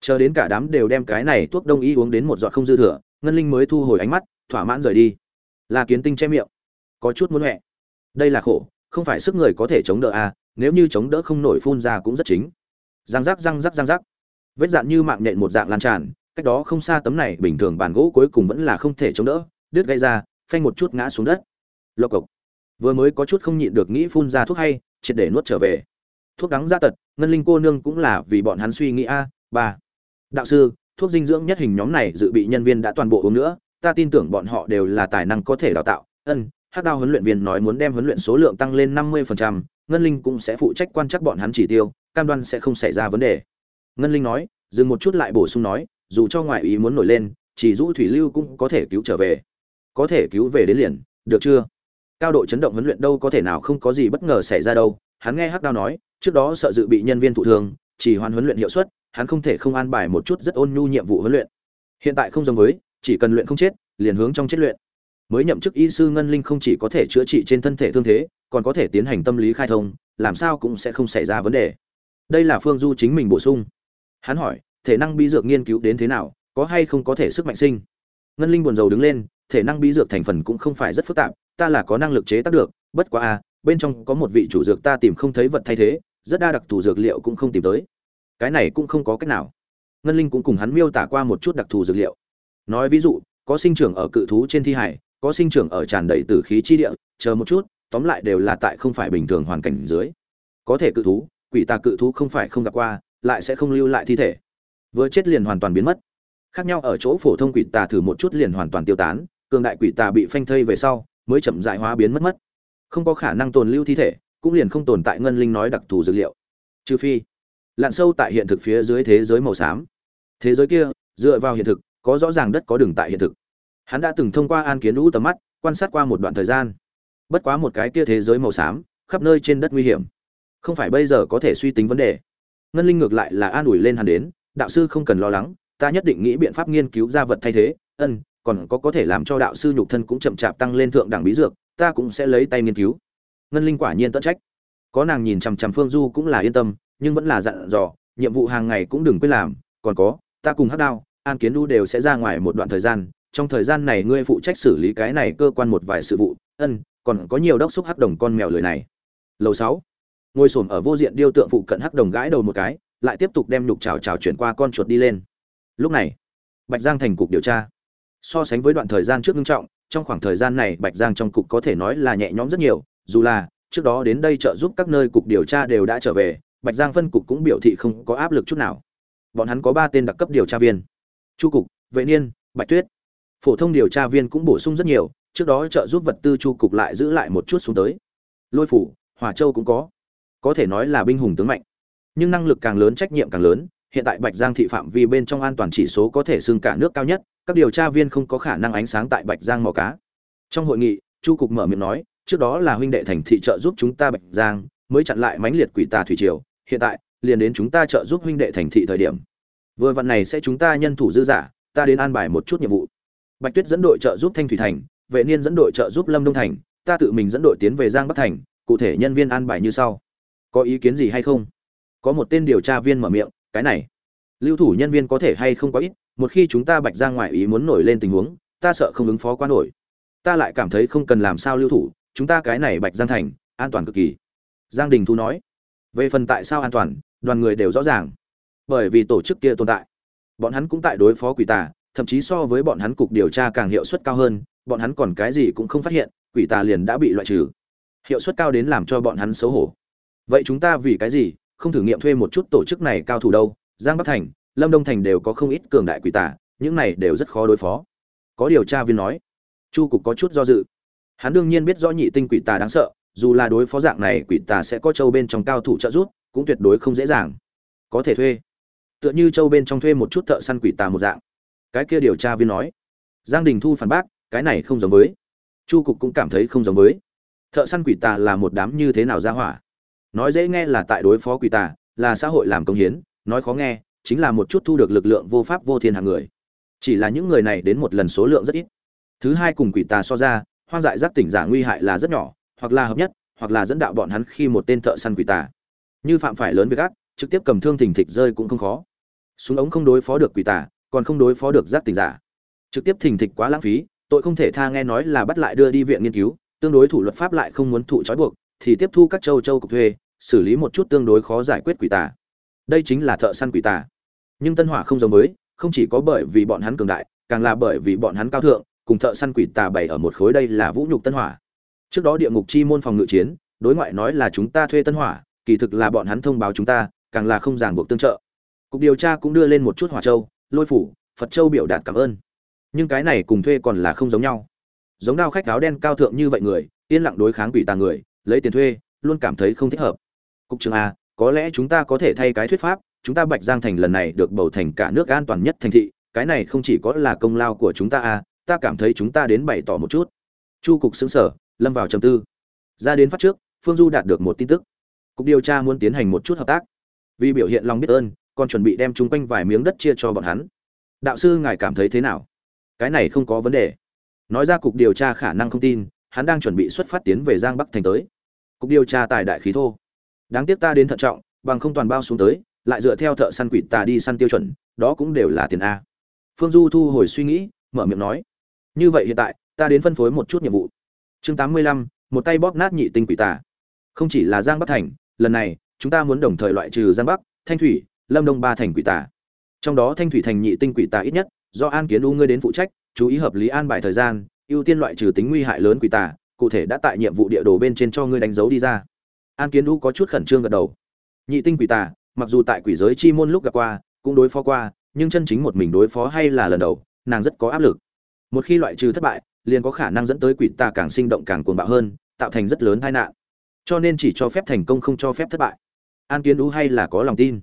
chờ đến cả đám đều đem cái này thuốc đông y uống đến một giọt không dư thừa, ngân linh mới thu hồi ánh mắt, thỏa mãn rời đi. Là kiến tinh che miệng. Có chút muốn mẹ đây là khổ, không phải sức người có thể chống đỡ à nếu như chống đỡ không nổi phun ra cũng rất chính. Răng rắc răng rắc răng rắc. Vết dạn như mạng nhện một dạng lan tràn, cách đó không xa tấm này bình thường bàn gỗ cuối cùng vẫn là không thể chống đỡ, đứt gây ra, phanh một chút ngã xuống đất. Lộc cộc. Vừa mới có chút không nhịn được nghĩ phun ra thuốc hay, triệt để nuốt trở về. Thuốc đắng ra tật, ngân linh cô nương cũng là vì bọn hắn suy nghĩ a, ba đạo sư thuốc dinh dưỡng nhất hình nhóm này dự bị nhân viên đã toàn bộ uống nữa ta tin tưởng bọn họ đều là tài năng có thể đào tạo. Ân hắc đao huấn luyện viên nói muốn đem huấn luyện số lượng tăng lên năm mươi phần trăm, ngân linh cũng sẽ phụ trách quan trắc bọn hắn chỉ tiêu cam đoan sẽ không xảy ra vấn đề. Ngân linh nói dừng một chút lại bổ sung nói dù cho ngoại ý muốn nổi lên chỉ rũ thủy lưu cũng có thể cứu trở về. Có thể cứu về đến liền được chưa? Cao độ chấn động huấn luyện đâu có thể nào không có gì bất ngờ xảy ra đâu. Hắn nghe hắc đao nói trước đó sợ dự bị nhân viên thụ thương chỉ hoàn huấn luyện hiệu suất, hắn không thể không an bài một chút rất ôn nhu nhiệm vụ huấn luyện. Hiện tại không giống với, chỉ cần luyện không chết, liền hướng trong chết luyện. Mới nhậm chức y sư ngân linh không chỉ có thể chữa trị trên thân thể thương thế, còn có thể tiến hành tâm lý khai thông, làm sao cũng sẽ không xảy ra vấn đề. Đây là phương du chính mình bổ sung. Hắn hỏi, thể năng bí dược nghiên cứu đến thế nào, có hay không có thể sức mạnh sinh? Ngân linh buồn rầu đứng lên, thể năng bí dược thành phần cũng không phải rất phức tạp, ta là có năng lực chế tác được, bất quá a bên trong có một vị chủ dược ta tìm không thấy vật thay thế, rất đa đặc thù dược liệu cũng không tìm tới cái này cũng không có cách nào. Ngân linh cũng cùng hắn miêu tả qua một chút đặc thù dược liệu. Nói ví dụ, có sinh trưởng ở cự thú trên thi hải, có sinh trưởng ở tràn đầy tử khí chi địa, chờ một chút, tóm lại đều là tại không phải bình thường hoàn cảnh dưới. Có thể cự thú, quỷ tà cự thú không phải không gặp qua, lại sẽ không lưu lại thi thể. Vừa chết liền hoàn toàn biến mất. Khác nhau ở chỗ phổ thông quỷ tà thử một chút liền hoàn toàn tiêu tán, cường đại quỷ tà bị phanh thây về sau, mới chậm dại hóa biến mất mất. Không có khả năng tồn lưu thi thể, cũng liền không tồn tại ngân linh nói đặc thù dược liệu. Trừ phi lặn sâu tại hiện thực phía dưới thế giới màu xám. Thế giới kia, dựa vào hiện thực, có rõ ràng đất có đường tại hiện thực. Hắn đã từng thông qua an kiến lũ tầm mắt, quan sát qua một đoạn thời gian. Bất quá một cái kia thế giới màu xám, khắp nơi trên đất nguy hiểm. Không phải bây giờ có thể suy tính vấn đề. Ngân linh ngược lại là an ủi lên hắn đến, đạo sư không cần lo lắng, ta nhất định nghĩ biện pháp nghiên cứu ra vật thay thế, ân, còn có có thể làm cho đạo sư nhục thân cũng chậm chạp tăng lên thượng đẳng bí dược, ta cũng sẽ lấy tay nghiên cứu. Ngân linh quả nhiên tận trách. Có nàng nhìn chằm chằm phương du cũng là yên tâm nhưng vẫn là dặn dò, nhiệm vụ hàng ngày cũng đừng quên làm, còn có, ta cùng hắc đao, an kiến đu đều sẽ ra ngoài một đoạn thời gian, trong thời gian này ngươi phụ trách xử lý cái này cơ quan một vài sự vụ, ân, còn có nhiều đốc xúc hắc đồng con mèo lười này. Lầu sáu, ngồi xổm ở vô diện điêu tượng phụ cận hắc đồng gãi đầu một cái, lại tiếp tục đem nhục trào trào chuyển qua con chuột đi lên. Lúc này, bạch giang thành cục điều tra. So sánh với đoạn thời gian trước nghiêm trọng, trong khoảng thời gian này bạch giang trong cục có thể nói là nhẹ nhõm rất nhiều, dù là trước đó đến đây trợ giúp các nơi cục điều tra đều đã trở về bạch giang phân cục cũng biểu thị không có áp lực chút nào. Bọn hắn có ba tên đặc cấp điều tra viên. Chu cục, vệ niên, bạch tuyết. Phổ thông điều tra viên cũng bổ sung rất nhiều, trước đó trợ giúp vật tư chu cục lại giữ lại một chút xuống tới. Lôi phủ hòa châu cũng có. Có thể nói là binh hùng tướng mạnh. Nhưng năng lực càng lớn, trách nhiệm càng lớn, hiện tại bạch giang thị phạm vi bên trong an toàn chỉ số có thể xưng cả nước cao nhất, các điều tra viên không có khả năng ánh sáng tại bạch giang mò cá. Trong hội nghị, chu cục mở miệng nói, trước đó là huynh đệ thành thị trợ giúp chúng ta bạch giang, mới chặn lại mãnh liệt quỷ tà thủy triều hiện tại, liền đến chúng ta trợ giúp huynh đệ thành thị thời điểm. Vừa vặn này sẽ chúng ta nhân thủ dư giả ta đến an bài một chút nhiệm vụ. Bạch tuyết dẫn đội trợ giúp thanh thủy thành, vệ niên dẫn đội trợ giúp lâm đông thành, ta tự mình dẫn đội tiến về giang bắc thành, cụ thể nhân viên an bài như sau. Có ý kiến gì hay không? Có một tên điều tra viên mở miệng, cái này. Lưu thủ nhân viên có thể hay không có ít, một khi chúng ta bạch ra ngoài ý muốn nổi lên tình huống, ta sợ không ứng phó quá nổi. Ta lại cảm thấy không cần làm sao lưu thủ, chúng ta cái này bạch giang thành, an toàn cực kỳ. Giang đình thu nói về phần tại sao an toàn, đoàn người đều rõ ràng. Bởi vì tổ chức kia tồn tại. Bọn hắn cũng tại đối phó quỷ tà, thậm chí so với bọn hắn cục điều tra càng hiệu suất cao hơn, bọn hắn còn cái gì cũng không phát hiện, quỷ tà liền đã bị loại trừ. Hiệu suất cao đến làm cho bọn hắn xấu hổ. Vậy chúng ta vì cái gì không thử nghiệm thuê một chút tổ chức này cao thủ đâu? Giang bắc thành, lâm đông thành đều có không ít cường đại quỷ tà, những này đều rất khó đối phó. Có điều tra viên nói, chu cục có chút do dự. Hắn đương nhiên biết rõ nhị tinh quỷ tà đáng sợ dù là đối phó dạng này quỷ tà sẽ có châu bên trong cao thủ trợ giúp, cũng tuyệt đối không dễ dàng. Có thể thuê. Tựa như châu bên trong thuê một chút thợ săn quỷ tà một dạng. Cái kia điều tra viên nói. Giang đình thu phản bác, cái này không giống với. Chu cục cũng cảm thấy không giống với. Thợ săn quỷ tà là một đám như thế nào ra hỏa? Nói dễ nghe là tại đối phó quỷ tà, là xã hội làm công hiến, nói khó nghe, chính là một chút thu được lực lượng vô pháp vô thiên hàng người. Chỉ là những người này đến một lần số lượng rất ít. Thứ hai cùng quỷ tà so ra, hoang dại giác tỉnh giả nguy hại là rất nhỏ hoặc là hợp nhất, hoặc là dẫn đạo bọn hắn khi một tên thợ săn quỷ tà. Như phạm phải lớn việc ác, trực tiếp cầm thương thình thịch rơi cũng không khó. Súng ống không đối phó được quỷ tà, còn không đối phó được giác tình giả. Trực tiếp thình thịch quá lãng phí, tội không thể tha nghe nói là bắt lại đưa đi viện nghiên cứu, tương đối thủ luật pháp lại không muốn thụ trói buộc, thì tiếp thu các châu châu cục thuê, xử lý một chút tương đối khó giải quyết quỷ tà. Đây chính là thợ săn quỷ tà. Nhưng tân hỏa không giống với, không chỉ có bởi vì bọn hắn cường đại, càng là bởi vì bọn hắn cao thượng, cùng thợ săn quỷ tà bày ở một khối đây là vũ nhục tân hỏa trước đó địa ngục chi môn phòng ngự chiến, đối ngoại nói là chúng ta thuê tân hỏa, kỳ thực là bọn hắn thông báo chúng ta, càng là không ràng buộc tương trợ. Cục điều tra cũng đưa lên một chút hỏa châu, lôi phủ, phật châu biểu đạt cảm ơn. Nhưng cái này cùng thuê còn là không giống nhau. Giống đao khách áo đen cao thượng như vậy người, yên lặng đối kháng quỷ tà người, lấy tiền thuê, luôn cảm thấy không thích hợp. Cục trưởng a, có lẽ chúng ta có thể thay cái thuyết pháp, chúng ta bạch giang thành lần này được bầu thành cả nước an toàn nhất thành thị, cái này không chỉ có là công lao của chúng ta a, ta cảm thấy chúng ta đến bày tỏ một chút. Chu cục xứng sở lâm vào trầm tư. Ra đến phát trước, phương du đạt được một tin tức. Cục điều tra muốn tiến hành một chút hợp tác. Vì biểu hiện lòng biết ơn, còn chuẩn bị đem chúng quanh vài miếng đất chia cho bọn hắn. Đạo sư ngài cảm thấy thế nào? Cái này không có vấn đề. Nói ra cục điều tra khả năng không tin, hắn đang chuẩn bị xuất phát tiến về giang bắc thành tới. Cục điều tra tài đại khí thô. Đáng tiếc ta đến thận trọng, bằng không toàn bao xuống tới, lại dựa theo thợ săn quỷ tà đi săn tiêu chuẩn, đó cũng đều là tiền a. Phương du thu hồi suy nghĩ, mở miệng nói. Như vậy hiện tại, ta đến phân phối một chút nhiệm vụ chương tám mươi lăm, một tay bóp nát nhị tinh quỷ tà. Không chỉ là giang bắc thành, lần này, chúng ta muốn đồng thời loại trừ giang bắc, thanh thủy, lâm đông ba thành quỷ tà. Trong đó thanh thủy thành nhị tinh quỷ tà ít nhất, do an kiến u ngươi đến phụ trách, chú ý hợp lý an bài thời gian, ưu tiên loại trừ tính nguy hại lớn quỷ tà, cụ thể đã tại nhiệm vụ địa đồ bên trên cho ngươi đánh dấu đi ra. An kiến u có chút khẩn trương gật đầu. Nhị tinh quỷ tà, mặc dù tại quỷ giới chi môn lúc gặp qua, cũng đối phó qua, nhưng chân chính một mình đối phó hay là lần đầu, nàng rất có áp lực. Một khi loại trừ thất bại liền có khả năng dẫn tới quỷ tà càng sinh động càng cuồng bạo hơn, tạo thành rất lớn tai nạn. Cho nên chỉ cho phép thành công không cho phép thất bại. An kiến ú hay là có lòng tin.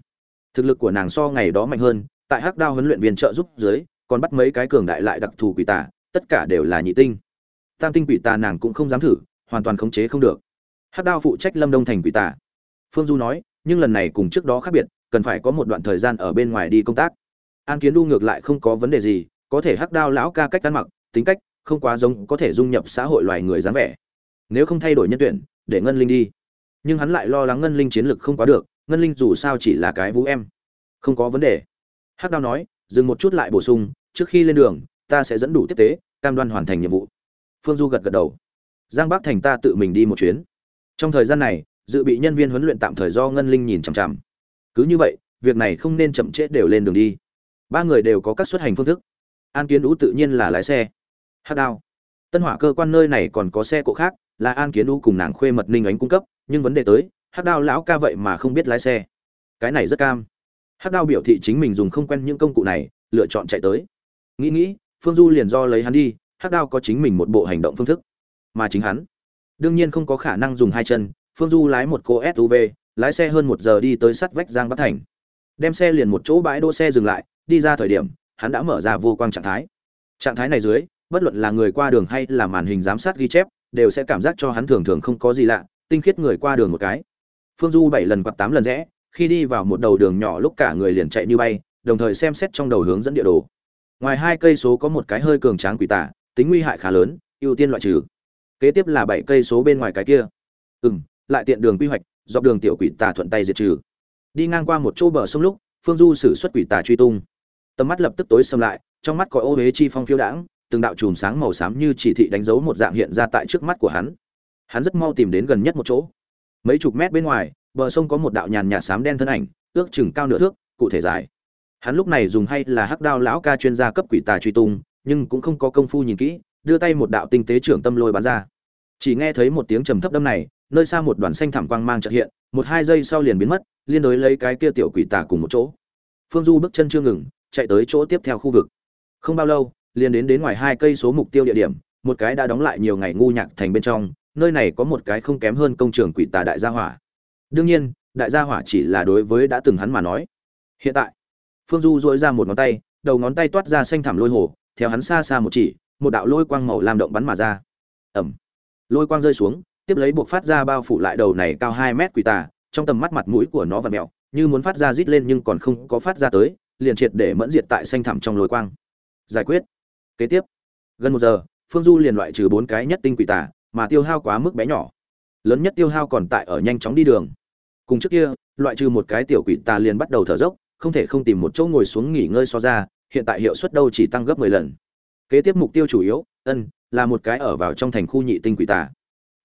Thực lực của nàng so ngày đó mạnh hơn, tại hắc đao huấn luyện viên trợ giúp dưới, còn bắt mấy cái cường đại lại đặc thù quỷ tà, tất cả đều là nhị tinh. Tam tinh quỷ tà nàng cũng không dám thử, hoàn toàn khống chế không được. Hắc đao phụ trách lâm đông thành quỷ tà. Phương du nói, nhưng lần này cùng trước đó khác biệt, cần phải có một đoạn thời gian ở bên ngoài đi công tác. An kiến đu ngược lại không có vấn đề gì, có thể hắc đao lão ca cách ăn mặc, tính cách không quá giống có thể dung nhập xã hội loài người dáng vẻ. Nếu không thay đổi nhân tuyển, để ngân linh đi. Nhưng hắn lại lo lắng ngân linh chiến lực không quá được, ngân linh dù sao chỉ là cái vũ em. Không có vấn đề. Hắc đao nói, dừng một chút lại bổ sung, trước khi lên đường, ta sẽ dẫn đủ tiếp tế, cam đoan hoàn thành nhiệm vụ. Phương du gật gật đầu. Giang bắc thành ta tự mình đi một chuyến. Trong thời gian này, dự bị nhân viên huấn luyện tạm thời do ngân linh nhìn chằm chằm. Cứ như vậy, việc này không nên chậm trễ đều lên đường đi. Ba người đều có các xuất hành phương thức. An kiến ú tự nhiên là lái xe hát đao. Tân hỏa cơ quan nơi này còn có xe cộ khác, là an kiến U cùng nàng khuê mật ninh ánh cung cấp, nhưng vấn đề tới, hát đao lão ca vậy mà không biết lái xe. Cái này rất cam. Hát đao biểu thị chính mình dùng không quen những công cụ này, lựa chọn chạy tới. Nghĩ nghĩ, phương du liền do lấy hắn đi, hát đao có chính mình một bộ hành động phương thức. Mà chính hắn, đương nhiên không có khả năng dùng hai chân, phương du lái một cô suv lái xe hơn một giờ đi tới sắt vách giang bắc thành. Đem xe liền một chỗ bãi đỗ xe dừng lại, đi ra thời điểm, hắn đã mở ra vô quang trạng thái. Trạng thái này dưới bất luận là người qua đường hay là màn hình giám sát ghi chép, đều sẽ cảm giác cho hắn thường thường không có gì lạ, tinh khiết người qua đường một cái. Phương du bảy lần hoặc tám lần rẽ, khi đi vào một đầu đường nhỏ lúc cả người liền chạy như bay, đồng thời xem xét trong đầu hướng dẫn địa đồ. Ngoài hai cây số có một cái hơi cường tráng quỷ tả, tính nguy hại khá lớn, ưu tiên loại trừ. Kế tiếp là bảy cây số bên ngoài cái kia. Ừ m lại tiện đường quy hoạch, dọc đường tiểu quỷ tà thuận tay diệt trừ. Đi ngang qua một chỗ bờ sông lúc, phương du xử xuất quỷ tà truy tung. Tầm mắt lập tức tối xâm lại, trong mắt có ô huế chi phong phiêu đãng từng đạo chùm sáng màu xám như chỉ thị đánh dấu một dạng hiện ra tại trước mắt của hắn. Hắn rất mau tìm đến gần nhất một chỗ. Mấy chục mét bên ngoài, bờ sông có một đạo nhàn nhạt xám đen thân ảnh, ước chừng cao nửa thước, cụ thể dài. Hắn lúc này dùng hay là hắc đao lão ca chuyên gia cấp quỷ tà truy tung, nhưng cũng không có công phu nhìn kỹ, đưa tay một đạo tinh tế trưởng tâm lôi bắn ra. Chỉ nghe thấy một tiếng trầm thấp đâm này, nơi xa một đoàn xanh thảm quang mang chợt hiện, một hai giây sau liền biến mất, liên đối lấy cái kia tiểu quỷ tà cùng một chỗ. Phương du bước chân chưa ngừng, chạy tới chỗ tiếp theo khu vực. Không bao lâu liền đến đến ngoài hai cây số mục tiêu địa điểm, một cái đã đóng lại nhiều ngày ngu nhạc thành bên trong, nơi này có một cái không kém hơn công trường quỷ tà đại gia hỏa. Đương nhiên, đại gia hỏa chỉ là đối với đã từng hắn mà nói. Hiện tại, phương du dỗi ra một ngón tay, đầu ngón tay toát ra xanh thảm lôi hồ, theo hắn xa xa một chỉ, một đạo lôi quang màu lam động bắn mà ra. Ẩm lôi quang rơi xuống, tiếp lấy buộc phát ra bao phủ lại đầu này cao hai mét quỷ tà, trong tầm mắt mặt mũi của nó và mẹo như muốn phát ra rít lên nhưng còn không có phát ra tới, liền triệt để mẫn diệt tại xanh thẳm trong lôi quang. Giải quyết kế tiếp, gần một giờ, phương du liền loại trừ bốn cái nhất tinh quỷ tà, mà tiêu hao quá mức bé nhỏ. Lớn nhất tiêu hao còn tại ở nhanh chóng đi đường. Cùng trước kia, loại trừ một cái tiểu quỷ tà liền bắt đầu thở dốc, không thể không tìm một chỗ ngồi xuống nghỉ ngơi so ra, hiện tại hiệu suất đâu chỉ tăng gấp mười lần. Kế tiếp mục tiêu chủ yếu, ân, là một cái ở vào trong thành khu nhị tinh quỷ tà.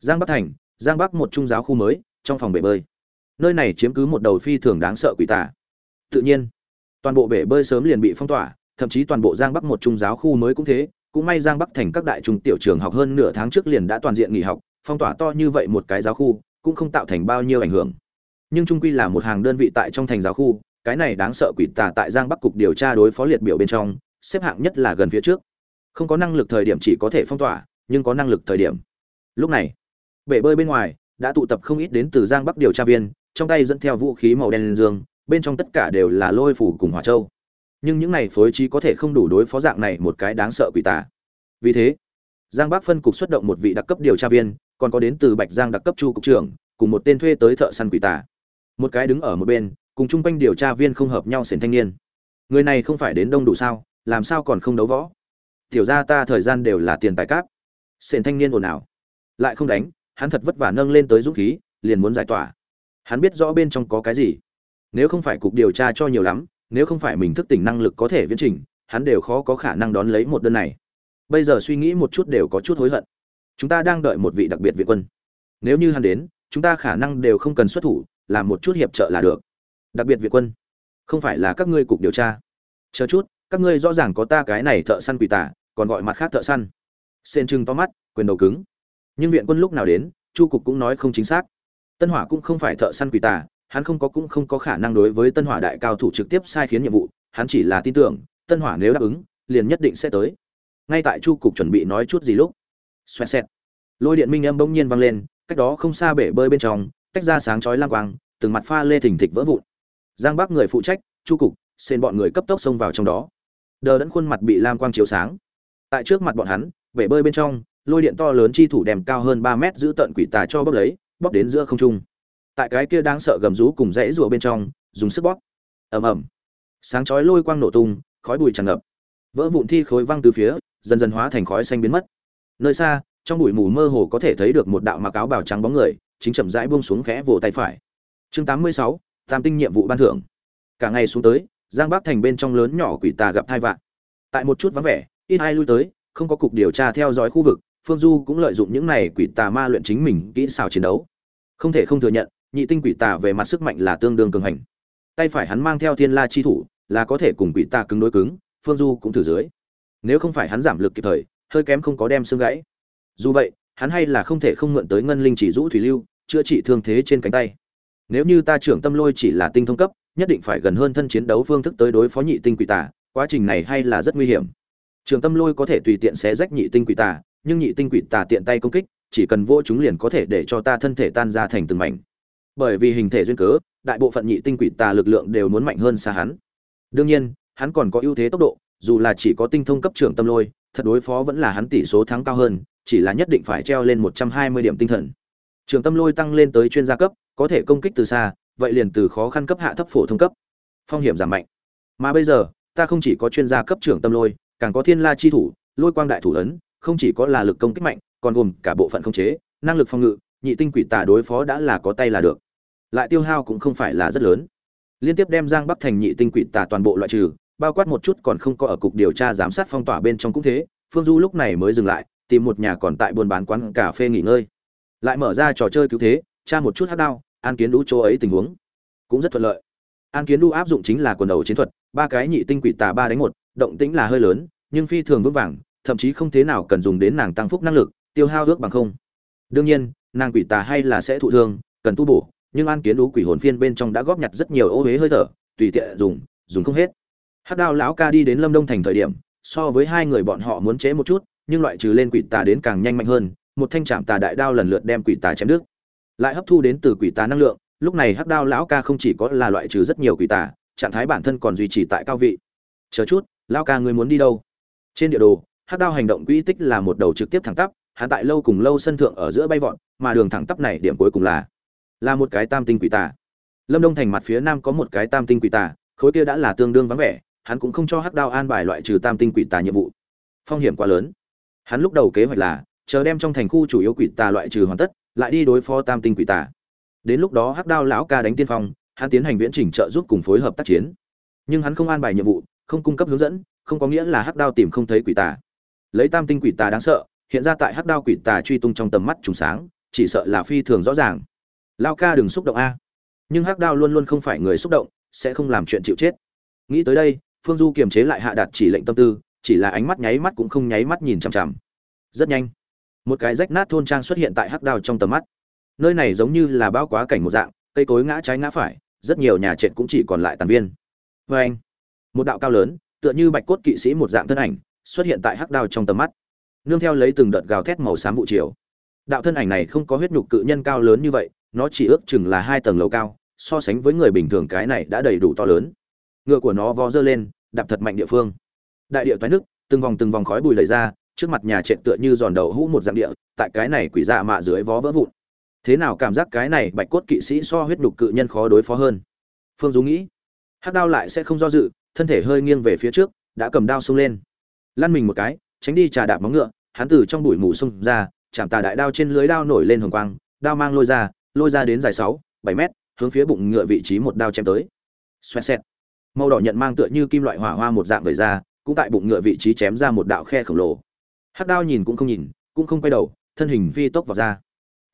Giang bắc thành, giang bắc một trung giáo khu mới, trong phòng bể bơi. Nơi này chiếm cứ một đầu phi thường đáng sợ quỷ tà. Tự nhiên, toàn bộ bể bơi sớm liền bị phong tỏa thậm chí toàn bộ giang bắc một trung giáo khu mới cũng thế, cũng may giang bắc thành các đại trung tiểu trường học hơn nửa tháng trước liền đã toàn diện nghỉ học, phong tỏa to như vậy một cái giáo khu, cũng không tạo thành bao nhiêu ảnh hưởng. Nhưng trung quy là một hàng đơn vị tại trong thành giáo khu, cái này đáng sợ quỷ tà tại giang bắc cục điều tra đối phó liệt biểu bên trong, xếp hạng nhất là gần phía trước. Không có năng lực thời điểm chỉ có thể phong tỏa, nhưng có năng lực thời điểm. Lúc này, bể bơi bên ngoài, đã tụ tập không ít đến từ giang bắc điều tra viên, trong tay dẫn theo vũ khí màu đen lên dương bên trong tất cả đều là lôi phủ cùng hỏa châu nhưng những này phối trí có thể không đủ đối phó dạng này một cái đáng sợ quỷ tà. Vì thế, giang bắc phân cục xuất động một vị đặc cấp điều tra viên, còn có đến từ bạch giang đặc cấp chu cục trưởng, cùng một tên thuê tới thợ săn quỷ tà. Một cái đứng ở một bên, cùng chung quanh điều tra viên không hợp nhau sển thanh niên. Người này không phải đến đông đủ sao, làm sao còn không đấu võ? Tiểu ra ta thời gian đều là tiền tài cáp. Sển thanh niên ồn ào. Lại không đánh, hắn thật vất vả nâng lên tới dũng khí, liền muốn giải tỏa. Hắn biết rõ bên trong có cái gì. Nếu không phải cục điều tra cho nhiều lắm nếu không phải mình thức tỉnh năng lực có thể viễn trình, hắn đều khó có khả năng đón lấy một đơn này. Bây giờ suy nghĩ một chút đều có chút hối hận. Chúng ta đang đợi một vị đặc biệt viện quân. Nếu như hắn đến, chúng ta khả năng đều không cần xuất thủ, làm một chút hiệp trợ là được. Đặc biệt viện quân, không phải là các ngươi cục điều tra. Chờ chút, các ngươi rõ ràng có ta cái này thợ săn quỷ tả, còn gọi mặt khác thợ săn. Xen trừng to mắt, quyền đầu cứng. Nhưng viện quân lúc nào đến, chu cục cũng nói không chính xác. Tân hỏa cũng không phải thợ săn quỷ tả hắn không có cũng không có khả năng đối với tân hỏa đại cao thủ trực tiếp sai khiến nhiệm vụ, hắn chỉ là tin tưởng, tân hỏa nếu đáp ứng, liền nhất định sẽ tới. Ngay tại chu cục chuẩn bị nói chút gì lúc, xoẹt xẹt, lôi điện minh âm bỗng nhiên vang lên, cách đó không xa bể bơi bên trong, tách ra sáng chói lang quang, từng mặt pha lê thình thịch vỡ vụn. Giang bắc người phụ trách, chu cục xen bọn người cấp tốc xông vào trong đó. Đờ đẫn khuôn mặt bị lam quang chiếu sáng. Tại trước mặt bọn hắn, bể bơi bên trong, lôi điện to lớn chi thủ đèm cao hơn ba mét giữ tận quỷ tà cho bốc lấy, bóp đến giữa không trung tại cái kia đáng sợ gầm rú cùng rẽ rùa bên trong dùng sức bóp. Ầm ầm. Sáng chói lôi quang nổ tung khói bụi tràn ngập. Vỡ vụn thi khối văng từ phía dần dần hóa thành khói xanh biến mất. Nơi xa trong bụi mù mơ hồ có thể thấy được một đạo mặc áo bào trắng bóng người chính chậm rãi buông xuống khẽ vỗ tay phải. Chương 86, tam tinh nhiệm vụ ban thưởng. Cả ngày xuống tới giang bắc thành bên trong lớn nhỏ quỷ tà gặp thai vạn. Tại một chút vắng vẻ ít ai lui tới không có cục điều tra theo dõi khu vực phương du cũng lợi dụng những này quỷ tà ma luyện chính mình kỹ xảo chiến đấu. Không thể không thừa nhận nhị tinh quỷ tà về mặt sức mạnh là tương đương cường hành. Tay phải hắn mang theo thiên la chi thủ, là có thể cùng quỷ tà cứng đối cứng, phương du cũng thử dưới. Nếu không phải hắn giảm lực kịp thời, hơi kém không có đem xương gãy. Dù vậy, hắn hay là không thể không mượn tới ngân linh chỉ rũ thủy lưu, chữa trị thương thế trên cánh tay. Nếu như ta trưởng tâm lôi chỉ là tinh thông cấp, nhất định phải gần hơn thân chiến đấu phương thức tới đối phó nhị tinh quỷ tà, quá trình này hay là rất nguy hiểm. Trường tâm lôi có thể tùy tiện xé rách nhị tinh quỷ tà, nhưng nhị tinh quỷ tà tiện tay công kích, chỉ cần vô chúng liền có thể để cho ta thân thể tan ra thành từng mảnh bởi vì hình thể duyên cớ, đại bộ phận nhị tinh quỷ tà lực lượng đều muốn mạnh hơn xa hắn. Đương nhiên, hắn còn có ưu thế tốc độ, dù là chỉ có tinh thông cấp trưởng tâm lôi, thật đối phó vẫn là hắn tỷ số thắng cao hơn, chỉ là nhất định phải treo lên một trăm hai mươi điểm tinh thần. Trường tâm lôi tăng lên tới chuyên gia cấp, có thể công kích từ xa, vậy liền từ khó khăn cấp hạ thấp phổ thông cấp. Phong hiểm giảm mạnh. Mà bây giờ, ta không chỉ có chuyên gia cấp trưởng tâm lôi, càng có thiên la chi thủ, lôi quang đại thủ ấn, không chỉ có là lực công kích mạnh, còn gồm cả bộ phận khống chế, năng lực phòng ngự nhị tinh quỷ tà đối phó đã là có tay là được. Lại tiêu hao cũng không phải là rất lớn. Liên tiếp đem giang bắc thành nhị tinh quỷ tà toàn bộ loại trừ, bao quát một chút còn không có ở cục điều tra giám sát phong tỏa bên trong cũng thế, phương du lúc này mới dừng lại, tìm một nhà còn tại buôn bán quán cà phê nghỉ ngơi. Lại mở ra trò chơi cứu thế, tra một chút hát đao an kiến đũ chỗ ấy tình huống. Cũng rất thuận lợi. An kiến đu áp dụng chính là quần đầu chiến thuật, ba cái nhị tinh quỷ tà ba đánh một, động tĩnh là hơi lớn, nhưng phi thường vững vàng, thậm chí không thế nào cần dùng đến nàng tăng phúc năng lực, tiêu hao ước bằng không. Đương nhiên nàng quỷ tà hay là sẽ thụ thương, cần tu bổ, nhưng an kiến đú quỷ hồn phiên bên trong đã góp nhặt rất nhiều ô huế hơi thở, tùy tiện dùng dùng không hết. Hát đao lão ca đi đến lâm đông thành thời điểm, so với hai người bọn họ muốn chế một chút, nhưng loại trừ lên quỷ tà đến càng nhanh mạnh hơn, một thanh trạm tà đại đao lần lượt đem quỷ tà chém đứt. Lại hấp thu đến từ quỷ tà năng lượng, lúc này hắc đao lão ca không chỉ có là loại trừ rất nhiều quỷ tà, trạng thái bản thân còn duy trì tại cao vị. Chờ chút, lão ca ngươi muốn đi đâu? Trên địa đồ, hắc đao hành động quỹ tích là một đầu trực tiếp thẳng tắp, hắn tại lâu cùng lâu sân thượng ở giữa bay vọt mà đường thẳng tắp này điểm cuối cùng là là một cái tam tinh quỷ tà. Lâm đông thành mặt phía nam có một cái tam tinh quỷ tà, khối kia đã là tương đương vắng vẻ, hắn cũng không cho hắc đao an bài loại trừ tam tinh quỷ tà nhiệm vụ. Phong hiểm quá lớn. Hắn lúc đầu kế hoạch là, chờ đem trong thành khu chủ yếu quỷ tà loại trừ hoàn tất, lại đi đối phó tam tinh quỷ tà. Đến lúc đó hắc đao lão ca đánh tiên phong, hắn tiến hành viễn trình trợ giúp cùng phối hợp tác chiến. Nhưng hắn không an bài nhiệm vụ, không cung cấp hướng dẫn, không có nghĩa là hắc đao tìm không thấy quỷ tà. Lấy tam tinh quỷ tà đáng sợ, hiện ra tại hắc đao quỷ tà truy tung trong tầm mắt trùng sáng chỉ sợ là phi thường rõ ràng. Lao ca đừng xúc động a. Nhưng hắc đao luôn luôn không phải người xúc động, sẽ không làm chuyện chịu chết. Nghĩ tới đây, phương du kiềm chế lại hạ đạt chỉ lệnh tâm tư, chỉ là ánh mắt nháy mắt cũng không nháy mắt nhìn chằm chằm. Rất nhanh, một cái rách nát thôn trang xuất hiện tại hắc đao trong tầm mắt. Nơi này giống như là bao quá cảnh một dạng, cây cối ngã trái ngã phải, rất nhiều nhà trệt cũng chỉ còn lại tàn viên. Vê anh, một đạo cao lớn, tựa như bạch cốt kỵ sĩ một dạng thân ảnh, xuất hiện tại hắc đao trong tầm mắt. Nương theo lấy từng đợt gào thét màu xám vụ chiều đạo thân ảnh này không có huyết nhục cự nhân cao lớn như vậy, nó chỉ ước chừng là hai tầng lầu cao, so sánh với người bình thường cái này đã đầy đủ to lớn. Ngựa của nó vó dơ lên, đạp thật mạnh địa phương. Đại địa toái nước, từng vòng từng vòng khói bùi lầy ra, trước mặt nhà trệt tựa như giòn đầu hũ một dạng địa, tại cái này quỷ dạ mạ dưới vó vỡ vụn. Thế nào cảm giác cái này bạch cốt kỵ sĩ so huyết nhục cự nhân khó đối phó hơn? Phương du nghĩ. Hắc đao lại sẽ không do dự, thân thể hơi nghiêng về phía trước, đã cầm đao xông lên. Lăn mình một cái, tránh đi trà đạp móng ngựa, hắn từ trong bụi mù xông ra chạm tà đại đao trên lưới đao nổi lên hồng quang, đao mang lôi ra lôi ra đến dài sáu, bảy mét, hướng phía bụng ngựa vị trí một đao chém tới. Xoẹt xẹt. Màu đỏ nhận mang tựa như kim loại hỏa hoa một dạng về ra, cũng tại bụng ngựa vị trí chém ra một đạo khe khổng lồ. Hắc đao nhìn cũng không nhìn, cũng không quay đầu, thân hình phi tốc vào ra.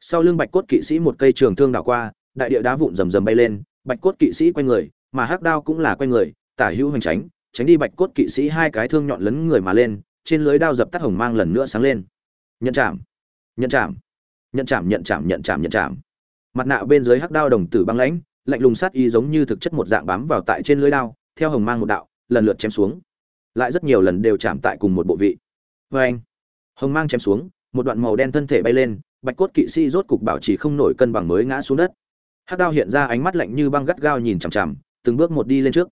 Sau lưng bạch cốt kỵ sĩ một cây trường thương đảo qua, đại địa đá vụn rầm rầm bay lên, bạch cốt kỵ sĩ quay người, mà hắc đao cũng là quay người, tả hữu hành tránh tránh đi bạch cốt kỵ sĩ hai cái thương nhọn lấn người mà lên, trên lưới đao dập tắt hồng mang lần nữa sáng lên. Nhận chạm nhận chạm. Nhận chạm nhận chạm nhận chạm nhận chạm. Mặt nạ bên dưới hắc đao đồng tử băng lãnh, lạnh lùng sát y giống như thực chất một dạng bám vào tại trên lưới đao, theo hồng mang một đạo, lần lượt chém xuống. Lại rất nhiều lần đều chạm tại cùng một bộ vị. Vê anh, hồng mang chém xuống, một đoạn màu đen thân thể bay lên, bạch cốt kỵ sĩ rốt cục bảo trì không nổi cân bằng mới ngã xuống đất. Hắc đao hiện ra ánh mắt lạnh như băng gắt gao nhìn chằm chằm, từng bước một đi lên trước.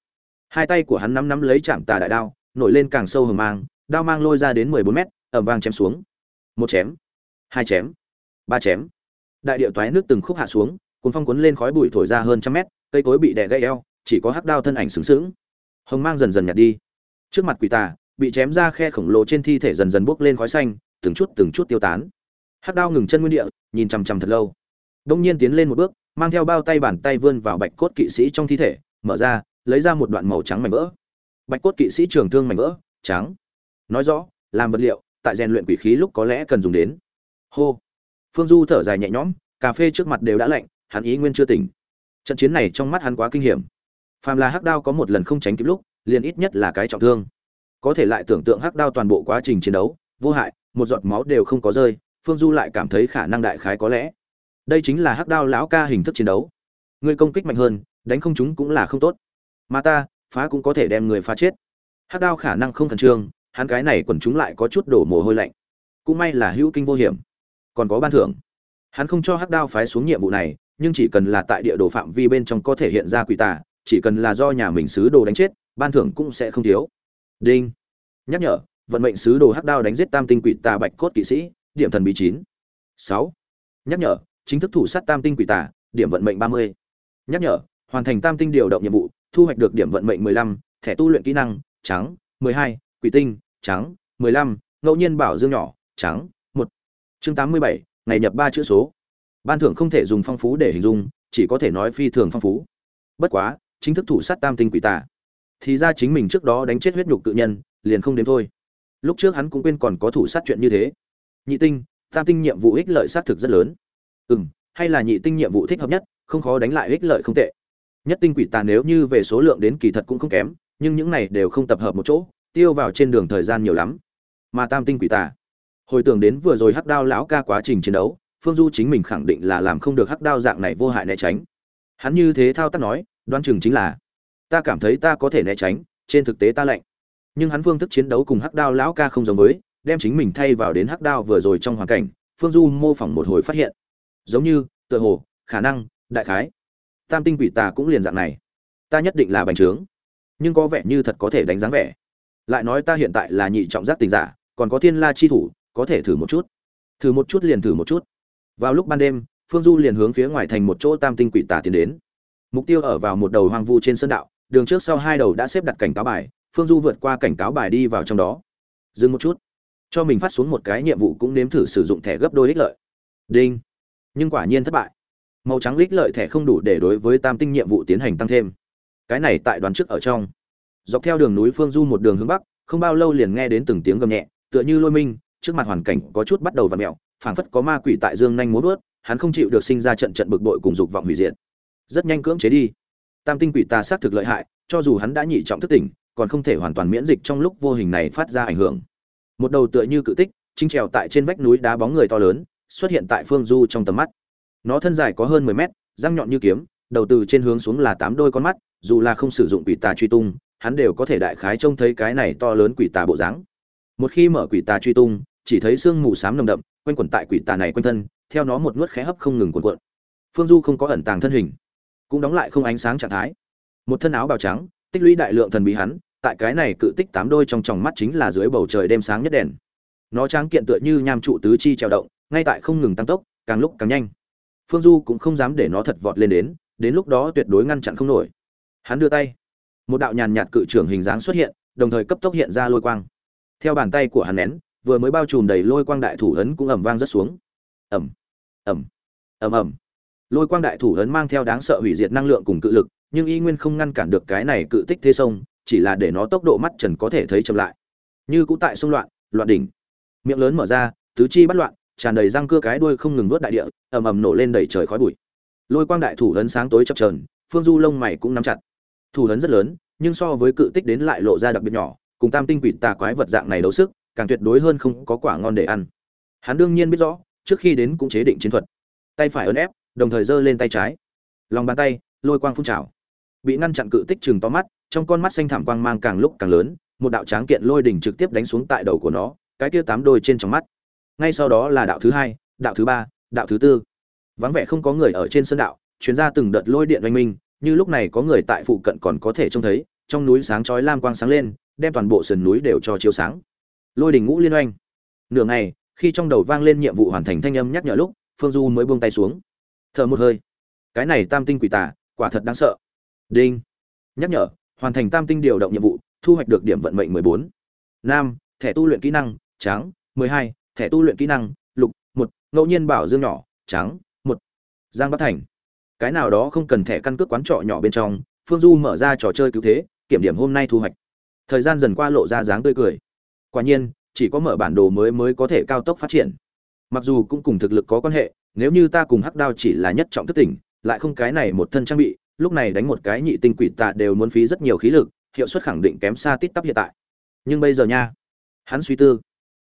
Hai tay của hắn nắm nắm lấy chạm tà đại đao, nổi lên càng sâu hồng mang, đao mang lôi ra đến mười bốn mét ẩm vang chém xuống. Một chém hai chém. Ba chém. Đại điệu toái nước từng khúc hạ xuống cuốn phong cuốn lên khói bụi thổi ra hơn trăm mét, cây cối bị đè gãy eo, chỉ có hắc đao thân ảnh sướng sướng hồng mang dần dần nhạt đi. Trước mặt quỷ tà, bị chém ra khe khổng lồ trên thi thể dần dần bốc lên khói xanh, từng chút từng chút tiêu tán. Hắc đao ngừng chân nguyên địa, nhìn chằm chằm thật lâu. Đông nhiên tiến lên một bước, mang theo bao tay bàn tay vươn vào bạch cốt kỵ sĩ trong thi thể, mở ra, lấy ra một đoạn màu trắng mảnh vỡ. Bạch cốt kỵ sĩ trường thương mảnh vỡ, trắng. Nói rõ, làm vật liệu, tại rèn luyện quỷ khí lúc có lẽ cần dùng đến hô. Phương du thở dài nhẹ nhõm, cà phê trước mặt đều đã lạnh, hắn ý nguyên chưa tỉnh. Trận chiến này trong mắt hắn quá kinh hiểm. Phàm là hắc đao có một lần không tránh kịp lúc, liền ít nhất là cái trọng thương. Có thể lại tưởng tượng hắc đao toàn bộ quá trình chiến đấu, vô hại, một giọt máu đều không có rơi, phương du lại cảm thấy khả năng đại khái có lẽ. Đây chính là hắc đao lão ca hình thức chiến đấu. Người công kích mạnh hơn, đánh không chúng cũng là không tốt. Mà ta, phá cũng có thể đem người phá chết. Hắc đao khả năng không khẩn trương, hắn cái này quần chúng lại có chút đổ mồ hôi lạnh. Cũng may là hữu kinh vô hiểm còn có ban thưởng. Hắn không cho hắc đao phái xuống nhiệm vụ này, nhưng chỉ cần là tại địa đồ phạm vi bên trong có thể hiện ra quỷ tà, chỉ cần là do nhà mình sứ đồ đánh chết, ban thưởng cũng sẽ không thiếu. Đinh. Nhắc nhở, vận mệnh sứ đồ hắc đao đánh giết tam tinh quỷ tà bạch cốt kỵ sĩ, điểm thần bí chín. Sáu. Nhắc nhở, chính thức thủ sát tam tinh quỷ tà, điểm vận mệnh ba mươi. Nhắc nhở, hoàn thành tam tinh điều động nhiệm vụ, thu hoạch được điểm vận mệnh mười lăm, thẻ tu luyện kỹ năng, trắng, mười hai, quỷ tinh, trắng, mười lăm, ngẫu nhiên bảo dương nhỏ, trắng chương tám mươi bảy, ngày nhập ba chữ số. Ban thưởng không thể dùng phong phú để hình dung, chỉ có thể nói phi thường phong phú. Bất quá, chính thức thủ sát tam tinh quỷ tà. Thì ra chính mình trước đó đánh chết huyết nhục tự nhân, liền không đến thôi. Lúc trước hắn cũng quên còn có thủ sát chuyện như thế. Nhị tinh, tam tinh nhiệm vụ ích lợi xác thực rất lớn. Ừ m hay là nhị tinh nhiệm vụ thích hợp nhất, không khó đánh lại ích lợi không tệ. Nhất tinh quỷ tà nếu như về số lượng đến kỳ thật cũng không kém, nhưng những này đều không tập hợp một chỗ, tiêu vào trên đường thời gian nhiều lắm. Mà tam tinh quỷ tà hồi tưởng đến vừa rồi hắc đao lão ca quá trình chiến đấu, phương du chính mình khẳng định là làm không được hắc đao dạng này vô hại né tránh. Hắn như thế thao tác nói đoan chừng chính là, ta cảm thấy ta có thể né tránh, trên thực tế ta lạnh. Nhưng hắn phương thức chiến đấu cùng hắc đao lão ca không giống với, đem chính mình thay vào đến hắc đao vừa rồi trong hoàn cảnh, phương du mô phỏng một hồi phát hiện. Giống như, tựa hồ, khả năng, đại khái. Tam tinh quỷ tà cũng liền dạng này. Ta nhất định là bành trướng. Nhưng có vẻ như thật có thể đánh dáng vẻ. Lại nói ta hiện tại là nhị trọng giác tình giả, còn có thiên la chi thủ có thể thử một chút. Thử một chút liền thử một chút. Vào lúc ban đêm, phương du liền hướng phía ngoài thành một chỗ tam tinh quỷ tà tiến đến. Mục tiêu ở vào một đầu hoang vu trên sân đạo, đường trước sau hai đầu đã xếp đặt cảnh cáo bài, phương du vượt qua cảnh cáo bài đi vào trong đó. Dừng một chút. Cho mình phát xuống một cái nhiệm vụ cũng nếm thử sử dụng thẻ gấp đôi ích lợi. Đinh. Nhưng quả nhiên thất bại. Màu trắng ích lợi thẻ không đủ để đối với tam tinh nhiệm vụ tiến hành tăng thêm. Cái này tại đoàn trước ở trong. Dọc theo đường núi phương du một đường hướng bắc, không bao lâu liền nghe đến từng tiếng gầm nhẹ, tựa như lôi minh trước mặt hoàn cảnh có chút bắt đầu vặn mẹo, phảng phất có ma quỷ tại dương nhanh muốn vớt, hắn không chịu được sinh ra trận trận bực bội cùng dục vọng hủy diệt. Rất nhanh cưỡng chế đi. Tam tinh quỷ tà xác thực lợi hại, cho dù hắn đã nhị trọng thức tỉnh, còn không thể hoàn toàn miễn dịch trong lúc vô hình này phát ra ảnh hưởng. Một đầu tựa như cự tích, chính trèo tại trên vách núi đá bóng người to lớn, xuất hiện tại phương du trong tầm mắt. Nó thân dài có hơn mười mét, răng nhọn như kiếm, đầu từ trên hướng xuống là tám đôi con mắt, dù là không sử dụng quỷ tà truy tung, hắn đều có thể đại khái trông thấy cái này to lớn quỷ tà bộ dáng. Một khi mở quỷ tà truy tung chỉ thấy sương mù xám nồng đậm, quanh quẩn tại quỷ tà này quanh thân, theo nó một nuốt khẽ hấp không ngừng cuộn cuộn. Phương du không có ẩn tàng thân hình, cũng đóng lại không ánh sáng trạng thái. Một thân áo bào trắng, tích lũy đại lượng thần bí hắn, tại cái này cự tích tám đôi trong tròng mắt chính là dưới bầu trời đêm sáng nhất đèn. Nó tráng kiện tựa như nham trụ tứ chi trèo động, ngay tại không ngừng tăng tốc, càng lúc càng nhanh. Phương du cũng không dám để nó thật vọt lên đến đến lúc đó tuyệt đối ngăn chặn không nổi. Hắn đưa tay, một đạo nhàn nhạt cự trưởng hình dáng xuất hiện, đồng thời cấp tốc hiện ra lôi quang. Theo bàn tay của hắn nén vừa mới bao trùm đầy lôi quang đại thủ ấn cũng ầm vang rất xuống. Ầm ầm ầm ầm. Lôi quang đại thủ ấn mang theo đáng sợ hủy diệt năng lượng cùng cự lực nhưng y nguyên không ngăn cản được cái này cự tích thế sông chỉ là để nó tốc độ mắt trần có thể thấy chậm lại. Như cũ tại sông loạn loạn đỉnh. Miệng lớn mở ra tứ chi bắt loạn tràn đầy răng cưa cái đuôi không ngừng vớt đại địa ầm ầm nổ lên đầy trời khói bụi. Lôi quang đại thủ ấn sáng tối chập chờn, phương du lông mày cũng nắm chặt. Thủ ấn rất lớn nhưng so với cự tích đến lại lộ ra đặc biệt nhỏ cùng tam tinh quỷ tà quái vật dạng này đấu sức càng tuyệt đối hơn không có quả ngon để ăn. Hắn đương nhiên biết rõ, trước khi đến cũng chế định chiến thuật. Tay phải ấn ép, đồng thời giơ lên tay trái. Lòng bàn tay, lôi quang phun trào. Bị ngăn chặn cự tích chừng to mắt, trong con mắt xanh thảm quang mang càng lúc càng lớn, một đạo tráng kiện lôi đỉnh trực tiếp đánh xuống tại đầu của nó, cái kia tám đôi trên trong mắt. Ngay sau đó là đạo thứ hai, đạo thứ ba, đạo thứ tư. Vắng vẻ không có người ở trên sân đạo, chuyến ra từng đợt lôi điện oanh minh, như lúc này có người tại phụ cận còn có thể trông thấy, trong núi sáng chói lam quang sáng lên, đem toàn bộ sườn núi đều cho chiếu sáng lôi đình ngũ liên oanh. Nửa ngày, khi trong đầu vang lên nhiệm vụ hoàn thành thanh âm nhắc nhở lúc, phương du mới buông tay xuống. Thở một hơi. Cái này tam tinh quỷ tà, quả thật đáng sợ. Đinh. Nhắc nhở, hoàn thành tam tinh điều động nhiệm vụ, thu hoạch được điểm vận mệnh mười bốn. Nam, thẻ tu luyện kỹ năng, trắng, mười hai, thẻ tu luyện kỹ năng, lục, một, ngẫu nhiên bảo dương nhỏ, trắng, một. Giang bắc thành. Cái nào đó không cần thẻ căn cước quán trọ nhỏ bên trong, phương du mở ra trò chơi cứu thế, kiểm điểm hôm nay thu hoạch. Thời gian dần qua lộ ra dáng tươi cười quả nhiên, chỉ có mở bản đồ mới mới có thể cao tốc phát triển. Mặc dù cũng cùng thực lực có quan hệ, nếu như ta cùng hắc đao chỉ là nhất trọng thức tỉnh, lại không cái này một thân trang bị, lúc này đánh một cái nhị tinh quỷ tạ đều muốn phí rất nhiều khí lực, hiệu suất khẳng định kém xa tít tắp hiện tại. Nhưng bây giờ nha, hắn suy tư,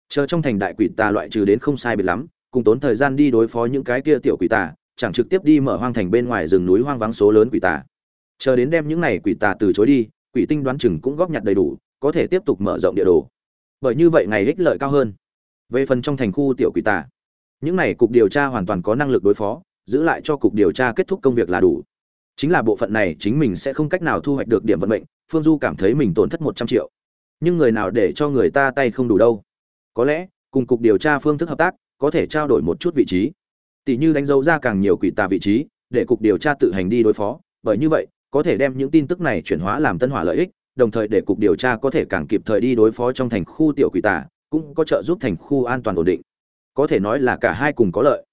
chờ trong thành đại quỷ tà loại trừ đến không sai biệt lắm, cùng tốn thời gian đi đối phó những cái kia tiểu quỷ tà, chẳng trực tiếp đi mở hoang thành bên ngoài rừng núi hoang vắng số lớn quỷ tà. Chờ đến đem những này quỷ tà từ chối đi, quỷ tinh đoán chừng cũng góp nhặt đầy đủ, có thể tiếp tục mở rộng địa đồ bởi như vậy ngày ích lợi cao hơn. Về phần trong thành khu tiểu quỷ tà, những này cục điều tra hoàn toàn có năng lực đối phó, giữ lại cho cục điều tra kết thúc công việc là đủ. Chính là bộ phận này chính mình sẽ không cách nào thu hoạch được điểm vận mệnh, phương du cảm thấy mình tổn thất một trăm triệu. Nhưng người nào để cho người ta tay không đủ đâu. Có lẽ, cùng cục điều tra phương thức hợp tác, có thể trao đổi một chút vị trí. Tỷ như đánh dấu ra càng nhiều quỷ tà vị trí, để cục điều tra tự hành đi đối phó, bởi như vậy, có thể đem những tin tức này chuyển hóa làm tân hỏa lợi ích đồng thời để cục điều tra có thể càng kịp thời đi đối phó trong thành khu tiểu quỷ tà, cũng có trợ giúp thành khu an toàn ổn định. Có thể nói là cả hai cùng có lợi.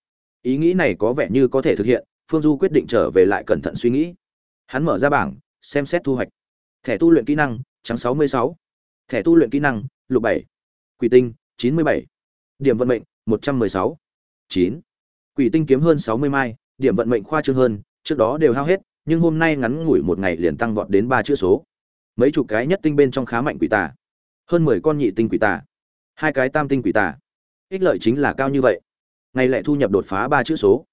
Ý nghĩ này có vẻ như có thể thực hiện, phương du quyết định trở về lại cẩn thận suy nghĩ. Hắn mở ra bảng, xem xét thu hoạch. Thẻ tu luyện kỹ năng, trắng sáu mươi sáu. Thẻ tu luyện kỹ năng, lục bảy. Quỷ tinh, chín mươi bảy. Điểm vận mệnh, một trăm mười sáu. Chín. Quỷ tinh kiếm hơn sáu mươi mai, điểm vận mệnh khoa trương hơn, trước đó đều hao hết, nhưng hôm nay ngắn ngủi một ngày liền tăng vọt đến ba chữ số mấy chục cái nhất tinh bên trong khá mạnh quỷ tà. Hơn mười con nhị tinh quỷ tà. Hai cái tam tinh quỷ tà. Ích lợi chính là cao như vậy. Ngày lại thu nhập đột phá ba chữ số.